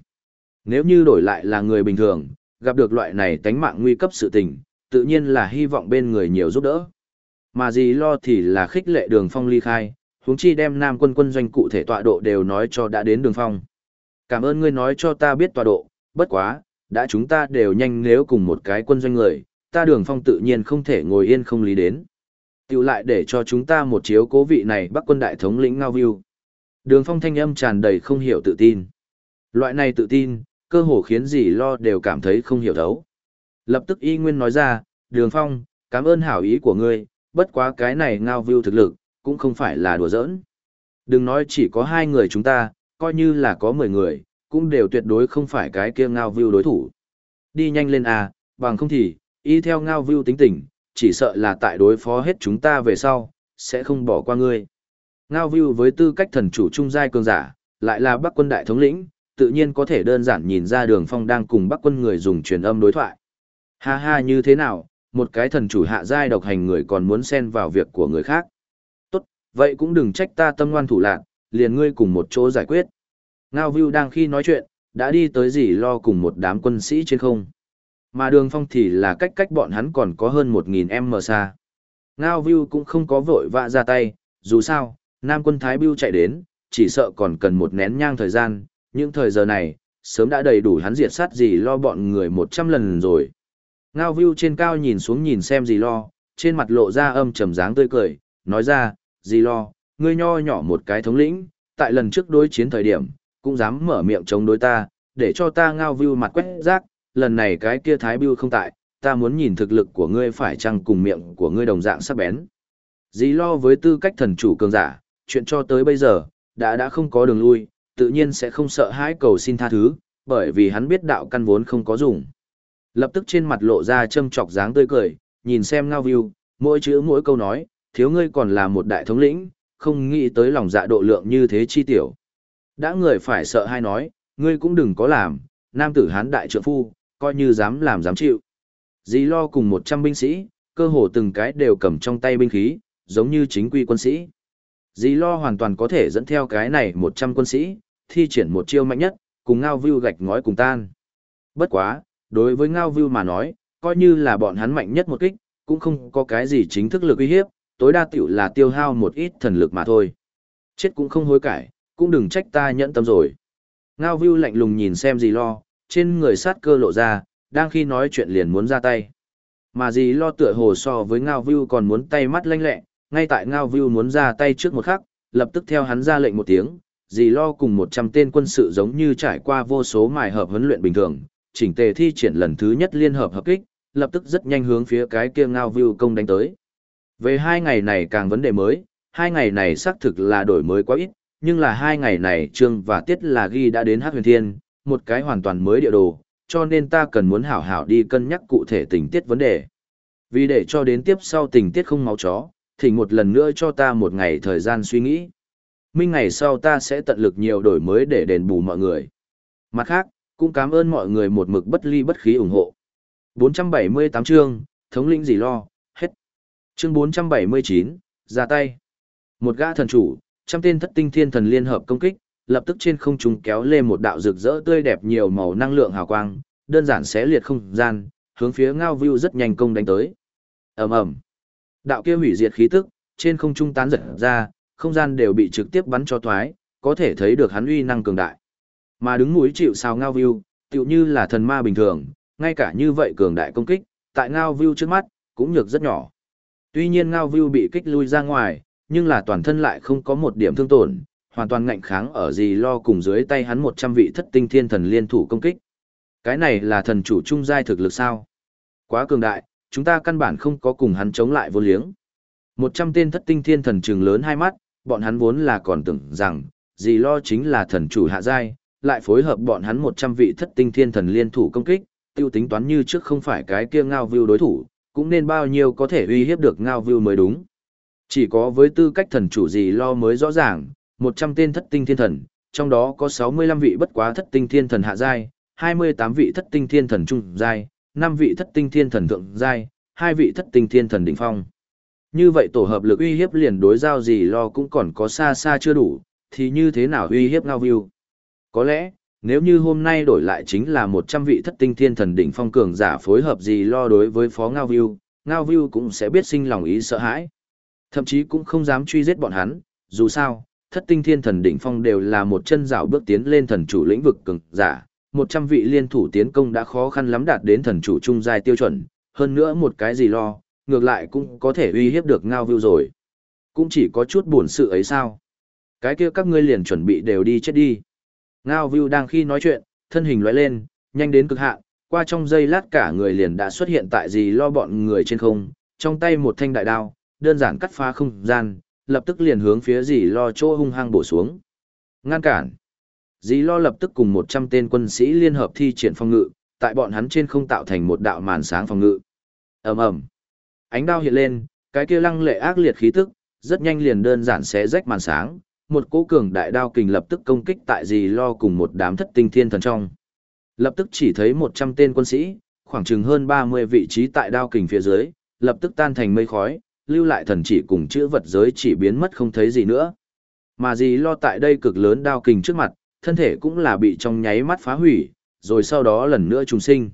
Nếu như đổi lại là người bình thường, gặp được loại này tánh mạng nguy cấp sự tình, tự nhiên là hy vọng bên người nhiều giúp đỡ. Mà gì lo thì là khích lệ đường phong ly khai, huống chi đem nam quân quân doanh cụ thể tọa độ đều nói cho đã đến đường phong. Cảm ơn ngươi nói cho ta biết tọa độ, bất quá, đã chúng ta đều nhanh nếu cùng một cái quân doanh người, ta đường phong tự nhiên không thể ngồi yên không lý đến. Tiểu lại để cho chúng ta một chiếu cố vị này bắc quân đại thống lĩnh Ngao View. Đường phong thanh âm tràn đầy không hiểu tự tin. Loại này tự tin, cơ hồ khiến gì lo đều cảm thấy không hiểu thấu. Lập tức y nguyên nói ra, đường phong, cảm ơn hảo ý của ngươi, bất quá cái này Ngao View thực lực, cũng không phải là đùa giỡn. Đừng nói chỉ có hai người chúng ta, coi như là có mười người, cũng đều tuyệt đối không phải cái kia ngao view đối thủ. Đi nhanh lên à, bằng không thì, y theo ngao view tính tình, chỉ sợ là tại đối phó hết chúng ta về sau, sẽ không bỏ qua ngươi. Ngao view với tư cách thần chủ trung giai cường giả, lại là bắc quân đại thống lĩnh, tự nhiên có thể đơn giản nhìn ra đường phong đang cùng bắc quân người dùng truyền âm đối thoại. Ha ha như thế nào, một cái thần chủ hạ giai độc hành người còn muốn xen vào việc của người khác. Tốt, vậy cũng đừng trách ta tâm ngoan thủ lạn, liền ngươi cùng một chỗ giải quyết. Ngao Vưu đang khi nói chuyện, đã đi tới gì lo cùng một đám quân sĩ trên không. Mà đường phong thì là cách cách bọn hắn còn có hơn 1.000 m xa. Ngao Vưu cũng không có vội vã ra tay, dù sao, Nam quân Thái Biêu chạy đến, chỉ sợ còn cần một nén nhang thời gian, những thời giờ này, sớm đã đầy đủ hắn diệt sát gì lo bọn người một trăm lần rồi. Ngao view trên cao nhìn xuống nhìn xem gì lo, trên mặt lộ ra âm trầm dáng tươi cười, nói ra, gì lo, ngươi nho nhỏ một cái thống lĩnh, tại lần trước đối chiến thời điểm, cũng dám mở miệng chống đối ta, để cho ta ngao view mặt quét rác, lần này cái kia thái bưu không tại, ta muốn nhìn thực lực của ngươi phải chăng cùng miệng của ngươi đồng dạng sắc bén. Dì lo với tư cách thần chủ cường giả, chuyện cho tới bây giờ, đã đã không có đường lui, tự nhiên sẽ không sợ hãi cầu xin tha thứ, bởi vì hắn biết đạo căn vốn không có dùng. Lập tức trên mặt lộ ra châm chọc dáng tươi cười, nhìn xem ngao view, mỗi chữ mỗi câu nói, thiếu ngươi còn là một đại thống lĩnh, không nghĩ tới lòng dạ độ lượng như thế chi tiểu. Đã người phải sợ hay nói, ngươi cũng đừng có làm, nam tử hán đại trượng phu, coi như dám làm dám chịu. Dì lo cùng 100 binh sĩ, cơ hồ từng cái đều cầm trong tay binh khí, giống như chính quy quân sĩ. Dì lo hoàn toàn có thể dẫn theo cái này 100 quân sĩ, thi triển một chiêu mạnh nhất, cùng ngao view gạch ngói cùng tan. Bất quá, đối với ngao view mà nói, coi như là bọn hắn mạnh nhất một kích, cũng không có cái gì chính thức lực uy hiếp, tối đa tiểu là tiêu hao một ít thần lực mà thôi. Chết cũng không hối cải, cũng đừng trách ta nhẫn tâm rồi. Ngao view lạnh lùng nhìn xem Dì lo, trên người sát cơ lộ ra, đang khi nói chuyện liền muốn ra tay. Mà Dì lo tựa hồ so với Ngao view còn muốn tay mắt lanh lẹ, ngay tại Ngao view muốn ra tay trước một khắc, lập tức theo hắn ra lệnh một tiếng, dì lo cùng 100 tên quân sự giống như trải qua vô số mài hợp huấn luyện bình thường, chỉnh tề thi triển lần thứ nhất liên hợp hợp kích, lập tức rất nhanh hướng phía cái kia ngao view công đánh tới. Về hai ngày này càng vấn đề mới, hai ngày này xác thực là đổi mới quá ít, nhưng là hai ngày này trương và tiết là ghi đã đến hát huyền thiên, một cái hoàn toàn mới địa đồ, cho nên ta cần muốn hảo hảo đi cân nhắc cụ thể tình tiết vấn đề. Vì để cho đến tiếp sau tình tiết không máu chó, thì một lần nữa cho ta một ngày thời gian suy nghĩ minh ngày sau ta sẽ tận lực nhiều đổi mới để đền bù mọi người. Mặt khác, cũng cảm ơn mọi người một mực bất ly bất khí ủng hộ. 478 chương, thống lĩnh gì lo, hết. Chương 479, ra tay. Một gã thần chủ, trăm tên thất tinh thiên thần liên hợp công kích, lập tức trên không trung kéo lên một đạo rực rỡ tươi đẹp nhiều màu năng lượng hào quang, đơn giản xé liệt không gian, hướng phía ngao view rất nhanh công đánh tới. ầm ầm, đạo kia hủy diệt khí tức trên không trung tán giật ra, không gian đều bị trực tiếp bắn cho thoái, có thể thấy được hắn uy năng cường đại. Mà đứng mũi chịu sao ngao view, tựu như là thần ma bình thường, ngay cả như vậy cường đại công kích, tại ngao view trước mắt, cũng nhược rất nhỏ. Tuy nhiên ngao view bị kích lui ra ngoài, nhưng là toàn thân lại không có một điểm thương tổn, hoàn toàn ngạnh kháng ở gì lo cùng dưới tay hắn 100 vị thất tinh thiên thần liên thủ công kích. Cái này là thần chủ trung giai thực lực sao? Quá cường đại, chúng ta căn bản không có cùng hắn chống lại vô liếng. 100 tên thất tinh thiên thần trừng lớn hai mắt, bọn hắn vốn là còn tưởng rằng, gì lo chính là thần chủ hạ giai, lại phối hợp bọn hắn 100 vị thất tinh thiên thần liên thủ công kích, tiêu tính toán như trước không phải cái kia ngao view đối thủ, cũng nên bao nhiêu có thể uy hiếp được ngao view mới đúng. Chỉ có với tư cách thần chủ gì lo mới rõ ràng, 100 tên thất tinh thiên thần, trong đó có 65 vị bất quá thất tinh thiên thần hạ giai, 28 vị thất tinh thiên thần trung giai, Năm vị thất tinh thiên thần thượng giai, hai vị thất tinh thiên thần đỉnh phong. Như vậy tổ hợp lực uy hiếp liền đối giao gì lo cũng còn có xa xa chưa đủ, thì như thế nào uy hiếp ngao view? Có lẽ, nếu như hôm nay đổi lại chính là 100 vị thất tinh thiên thần đỉnh phong cường giả phối hợp gì lo đối với phó ngao view, ngao view cũng sẽ biết sinh lòng ý sợ hãi. Thậm chí cũng không dám truy giết bọn hắn, dù sao, thất tinh thiên thần đỉnh phong đều là một chân rào bước tiến lên thần chủ lĩnh vực cường giả, 100 vị liên thủ tiến công đã khó khăn lắm đạt đến thần chủ trung giai tiêu chuẩn, hơn nữa một cái gì lo, ngược lại cũng có thể uy hiếp được ngao view rồi. Cũng chỉ có chút buồn sự ấy sao. Cái kia các ngươi liền chuẩn bị đều đi chết đi. Ngao view đang khi nói chuyện, thân hình lóe lên, nhanh đến cực hạn, qua trong giây lát cả người liền đã xuất hiện tại gì lo bọn người trên không, trong tay một thanh đại đao, đơn giản cắt phá không gian, lập tức liền hướng phía gì lo chỗ hung hăng bổ xuống. Ngăn cản. Dì lo lập tức cùng 100 tên quân sĩ liên hợp thi triển phòng ngự, tại bọn hắn trên không tạo thành một đạo màn sáng phòng ngự. ầm ầm Ánh đao hiện lên, cái kia lăng lệ ác liệt khí tức, rất nhanh liền đơn giản xé rách màn sáng, một cỗ cường đại đao kình lập tức công kích tại Dì lo cùng một đám thất tinh thiên thần trong. Lập tức chỉ thấy 100 tên quân sĩ, khoảng chừng hơn 30 vị trí tại đao kình phía dưới, lập tức tan thành mây khói, lưu lại thần chỉ cùng chữ vật giới chỉ biến mất không thấy gì nữa. Mà Dì lo tại đây cực lớn đao kình trước mặt, thân thể cũng là bị trong nháy mắt phá hủy, rồi sau đó lần nữa trùng sinh.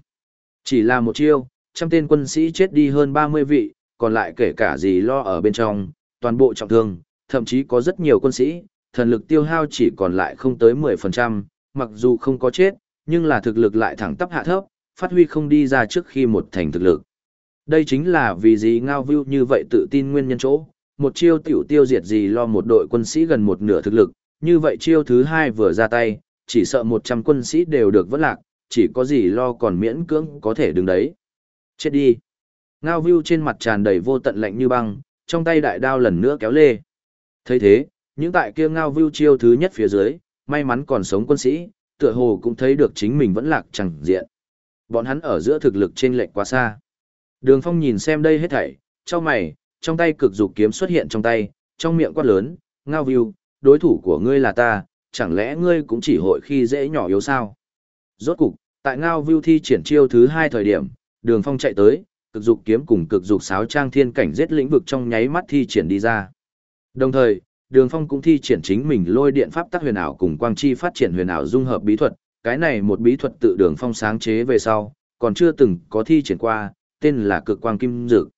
Chỉ là một chiêu, trăm tên quân sĩ chết đi hơn 30 vị, còn lại kể cả gì lo ở bên trong, toàn bộ trọng thương, thậm chí có rất nhiều quân sĩ, thần lực tiêu hao chỉ còn lại không tới 10%, mặc dù không có chết, nhưng là thực lực lại thẳng tắp hạ thấp, phát huy không đi ra trước khi một thành thực lực. Đây chính là vì gì ngao view như vậy tự tin nguyên nhân chỗ, một chiêu tiểu tiêu diệt gì lo một đội quân sĩ gần một nửa thực lực, như vậy chiêu thứ hai vừa ra tay, chỉ sợ 100 quân sĩ đều được vất lạc, chỉ có gì lo còn miễn cưỡng có thể đứng đấy. Chết đi. Ngao view trên mặt tràn đầy vô tận lạnh như băng, trong tay đại đao lần nữa kéo lê. thấy thế, những tại kia ngao view chiêu thứ nhất phía dưới, may mắn còn sống quân sĩ, tựa hồ cũng thấy được chính mình vẫn lạc chẳng diện. Bọn hắn ở giữa thực lực trên lệnh quá xa. Đường Phong nhìn xem đây hết thảy, cho mày, trong tay cực dục kiếm xuất hiện trong tay, trong miệng quát lớn, ngao view, đối thủ của ngươi là ta, chẳng lẽ ngươi cũng chỉ hội khi dễ nhỏ yếu sao? Rốt cục, tại ngao Vưu thi triển chiêu thứ hai thời điểm, đường phong chạy tới, cực dục kiếm cùng cực dục sáo trang thiên cảnh giết lĩnh vực trong nháy mắt thi triển đi ra. Đồng thời, đường phong cũng thi triển chính mình lôi điện pháp tắc huyền ảo cùng quang chi phát triển huyền ảo dung hợp bí thuật, cái này một bí thuật tự đường phong sáng chế về sau, còn chưa từng có thi triển qua, tên là cực quang kim dực.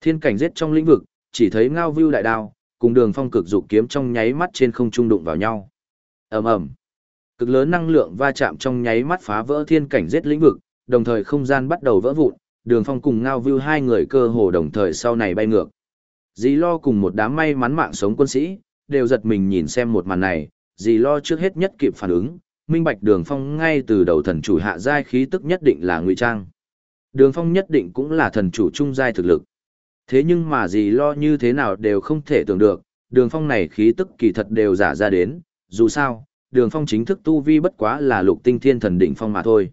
Thiên cảnh giết trong lĩnh vực, chỉ thấy ngao Vưu đại đao, cùng đường phong cực dục kiếm trong nháy mắt trên không trung đụng vào nhau. ầm ầm, cực lớn năng lượng va chạm trong nháy mắt phá vỡ thiên cảnh giết lĩnh vực, đồng thời không gian bắt đầu vỡ vụn, đường phong cùng ngao view hai người cơ hồ đồng thời sau này bay ngược. Dì lo cùng một đám may mắn mạng sống quân sĩ, đều giật mình nhìn xem một màn này, dì lo trước hết nhất kịp phản ứng, minh bạch đường phong ngay từ đầu thần chủ hạ giai khí tức nhất định là ngụy trang. Đường phong nhất định cũng là thần chủ trung giai thực lực. Thế nhưng mà gì lo như thế nào đều không thể tưởng được, đường phong này khí tức kỳ thật đều giả ra đến, dù sao, đường phong chính thức tu vi bất quá là lục tinh thiên thần đỉnh phong mà thôi.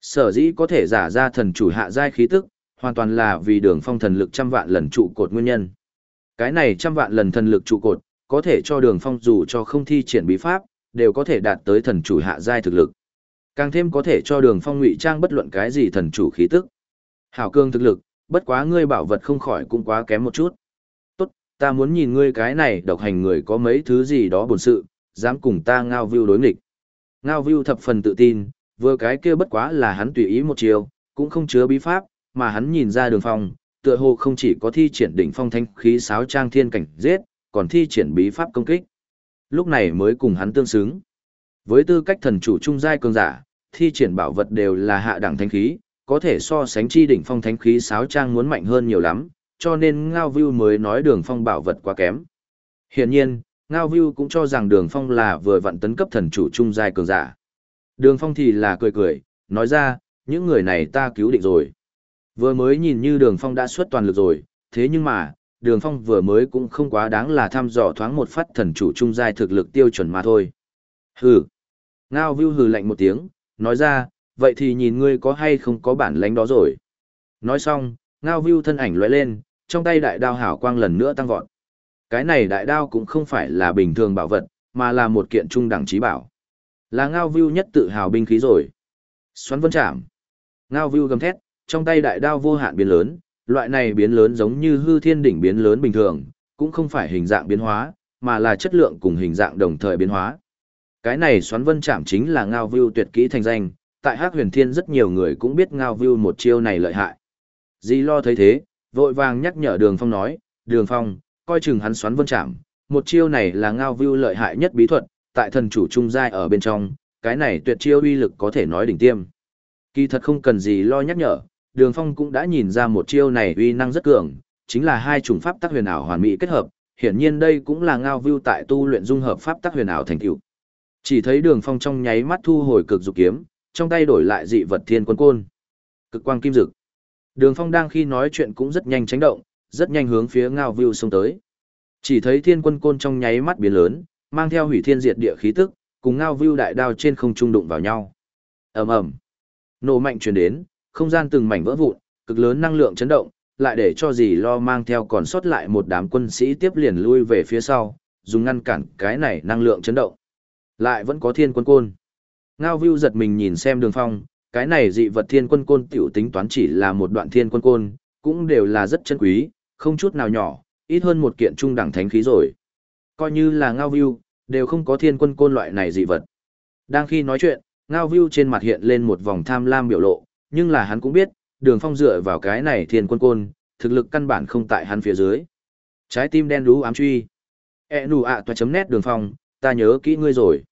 Sở dĩ có thể giả ra thần chủ hạ giai khí tức, hoàn toàn là vì đường phong thần lực trăm vạn lần trụ cột nguyên nhân. Cái này trăm vạn lần thần lực trụ cột, có thể cho đường phong dù cho không thi triển bí pháp, đều có thể đạt tới thần chủ hạ giai thực lực. Càng thêm có thể cho đường phong ngụy trang bất luận cái gì thần chủ khí tức. Hảo cương thực lực, bất quá ngươi bảo vật không khỏi cũng quá kém một chút. Tốt, ta muốn nhìn ngươi cái này độc hành người có mấy thứ gì đó buồn sự, dám cùng ta ngao view đối nghịch. Ngao view thập phần tự tin, vừa cái kia bất quá là hắn tùy ý một chiều, cũng không chứa bí pháp, mà hắn nhìn ra đường phong, tựa hồ không chỉ có thi triển đỉnh phong thanh khí sáo trang thiên cảnh giết, còn thi triển bí pháp công kích. Lúc này mới cùng hắn tương xứng. Với tư cách thần chủ trung giai cường giả, thi triển bảo vật đều là hạ đẳng thanh khí, có thể so sánh chi đỉnh phong thánh khí sáo trang muốn mạnh hơn nhiều lắm, cho nên Ngao View mới nói đường phong bảo vật quá kém. Hiển nhiên, Ngao View cũng cho rằng đường phong là vừa vặn tấn cấp thần chủ trung giai cường giả. Đường phong thì là cười cười, nói ra, những người này ta cứu định rồi. Vừa mới nhìn như đường phong đã xuất toàn lực rồi, thế nhưng mà, đường phong vừa mới cũng không quá đáng là thăm dò thoáng một phát thần chủ trung giai thực lực tiêu chuẩn mà thôi. Hừ. Ngao View hừ lạnh một tiếng, nói ra, vậy thì nhìn ngươi có hay không có bản lánh đó rồi. Nói xong, ngao view thân ảnh lóe lên, trong tay đại đao hảo quang lần nữa tăng vọt. Cái này đại đao cũng không phải là bình thường bảo vật, mà là một kiện trung đẳng trí bảo. Là ngao view nhất tự hào binh khí rồi. Xoắn vân chạm. Ngao view gầm thét, trong tay đại đao vô hạn biến lớn, loại này biến lớn giống như hư thiên đỉnh biến lớn bình thường, cũng không phải hình dạng biến hóa, mà là chất lượng cùng hình dạng đồng thời biến hóa. Cái này xoắn vân chạm chính là ngao view tuyệt kỹ thành danh, tại Hắc Huyền Thiên rất nhiều người cũng biết Ngao Vưu một chiêu này lợi hại. Di Lo thấy thế, vội vàng nhắc nhở Đường Phong nói, Đường Phong, coi chừng hắn xoắn vân chạm, một chiêu này là Ngao Vưu lợi hại nhất bí thuật, tại thần chủ trung giai ở bên trong, cái này tuyệt chiêu uy lực có thể nói đỉnh tiêm. Kỳ thật không cần gì lo nhắc nhở, Đường Phong cũng đã nhìn ra một chiêu này uy năng rất cường, chính là hai chủng pháp tắc huyền ảo hoàn mỹ kết hợp, hiển nhiên đây cũng là Ngao Vưu tại tu luyện dung hợp pháp tắc huyền ảo thành tựu. Chỉ thấy Đường Phong trong nháy mắt thu hồi cực dục kiếm, trong tay đổi lại dị vật thiên quân côn. Cực quang kim dực. Đường Phong đang khi nói chuyện cũng rất nhanh tránh động, rất nhanh hướng phía Ngao View xông tới. Chỉ thấy thiên quân côn trong nháy mắt biến lớn, mang theo hủy thiên diệt địa khí tức, cùng Ngao View đại đao trên không trung đụng vào nhau. Ầm ầm. Nổ mạnh truyền đến, không gian từng mảnh vỡ vụn, cực lớn năng lượng chấn động, lại để cho gì lo mang theo còn sót lại một đám quân sĩ tiếp liền lui về phía sau, dùng ngăn cản cái này năng lượng chấn động. Lại vẫn có thiên quân côn. Ngao Vưu giật mình nhìn xem đường phong, cái này dị vật thiên quân côn tiểu tính toán chỉ là một đoạn thiên quân côn, cũng đều là rất chân quý, không chút nào nhỏ, ít hơn một kiện trung đẳng thánh khí rồi. Coi như là Ngao Vưu, đều không có thiên quân côn loại này dị vật. Đang khi nói chuyện, Ngao Vưu trên mặt hiện lên một vòng tham lam biểu lộ, nhưng là hắn cũng biết, đường phong dựa vào cái này thiên quân côn, thực lực căn bản không tại hắn phía dưới. Trái tim đen đú ám truy. E nù ạ toa chấm nét đường phong, ta nhớ kỹ ngươi rồi.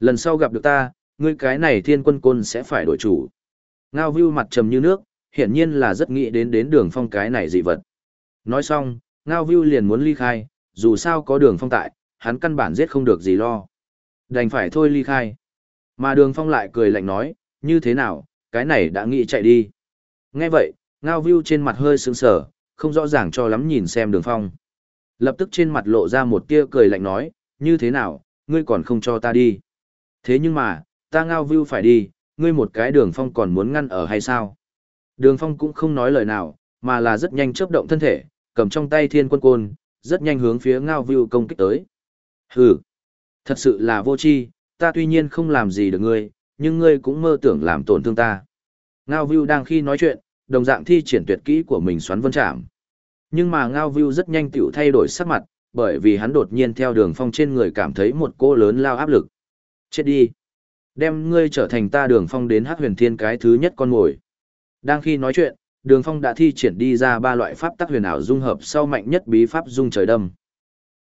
Lần sau gặp được ta, ngươi cái này thiên quân côn sẽ phải đổi chủ. Ngao Vưu mặt trầm như nước, hiển nhiên là rất nghĩ đến đến đường phong cái này dị vật. Nói xong, Ngao Vưu liền muốn ly khai, dù sao có đường phong tại, hắn căn bản giết không được gì lo. Đành phải thôi ly khai. Mà đường phong lại cười lạnh nói, như thế nào, cái này đã nghĩ chạy đi. Nghe vậy, Ngao Vưu trên mặt hơi sững sờ, không rõ ràng cho lắm nhìn xem đường phong. Lập tức trên mặt lộ ra một tia cười lạnh nói, như thế nào, ngươi còn không cho ta đi. Thế nhưng mà, ta ngao view phải đi, ngươi một cái đường phong còn muốn ngăn ở hay sao? Đường phong cũng không nói lời nào, mà là rất nhanh chớp động thân thể, cầm trong tay thiên quân côn, rất nhanh hướng phía ngao view công kích tới. Hừ, thật sự là vô tri, ta tuy nhiên không làm gì được ngươi, nhưng ngươi cũng mơ tưởng làm tổn thương ta. Ngao view đang khi nói chuyện, đồng dạng thi triển tuyệt kỹ của mình xoắn vân chạm. Nhưng mà Ngao View rất nhanh tiểu thay đổi sắc mặt, bởi vì hắn đột nhiên theo đường phong trên người cảm thấy một cô lớn lao áp lực. Chết đi! Đem ngươi trở thành ta đường phong đến hát huyền thiên cái thứ nhất con mồi. Đang khi nói chuyện, đường phong đã thi triển đi ra ba loại pháp tắc huyền ảo dung hợp sau mạnh nhất bí pháp dung trời đâm.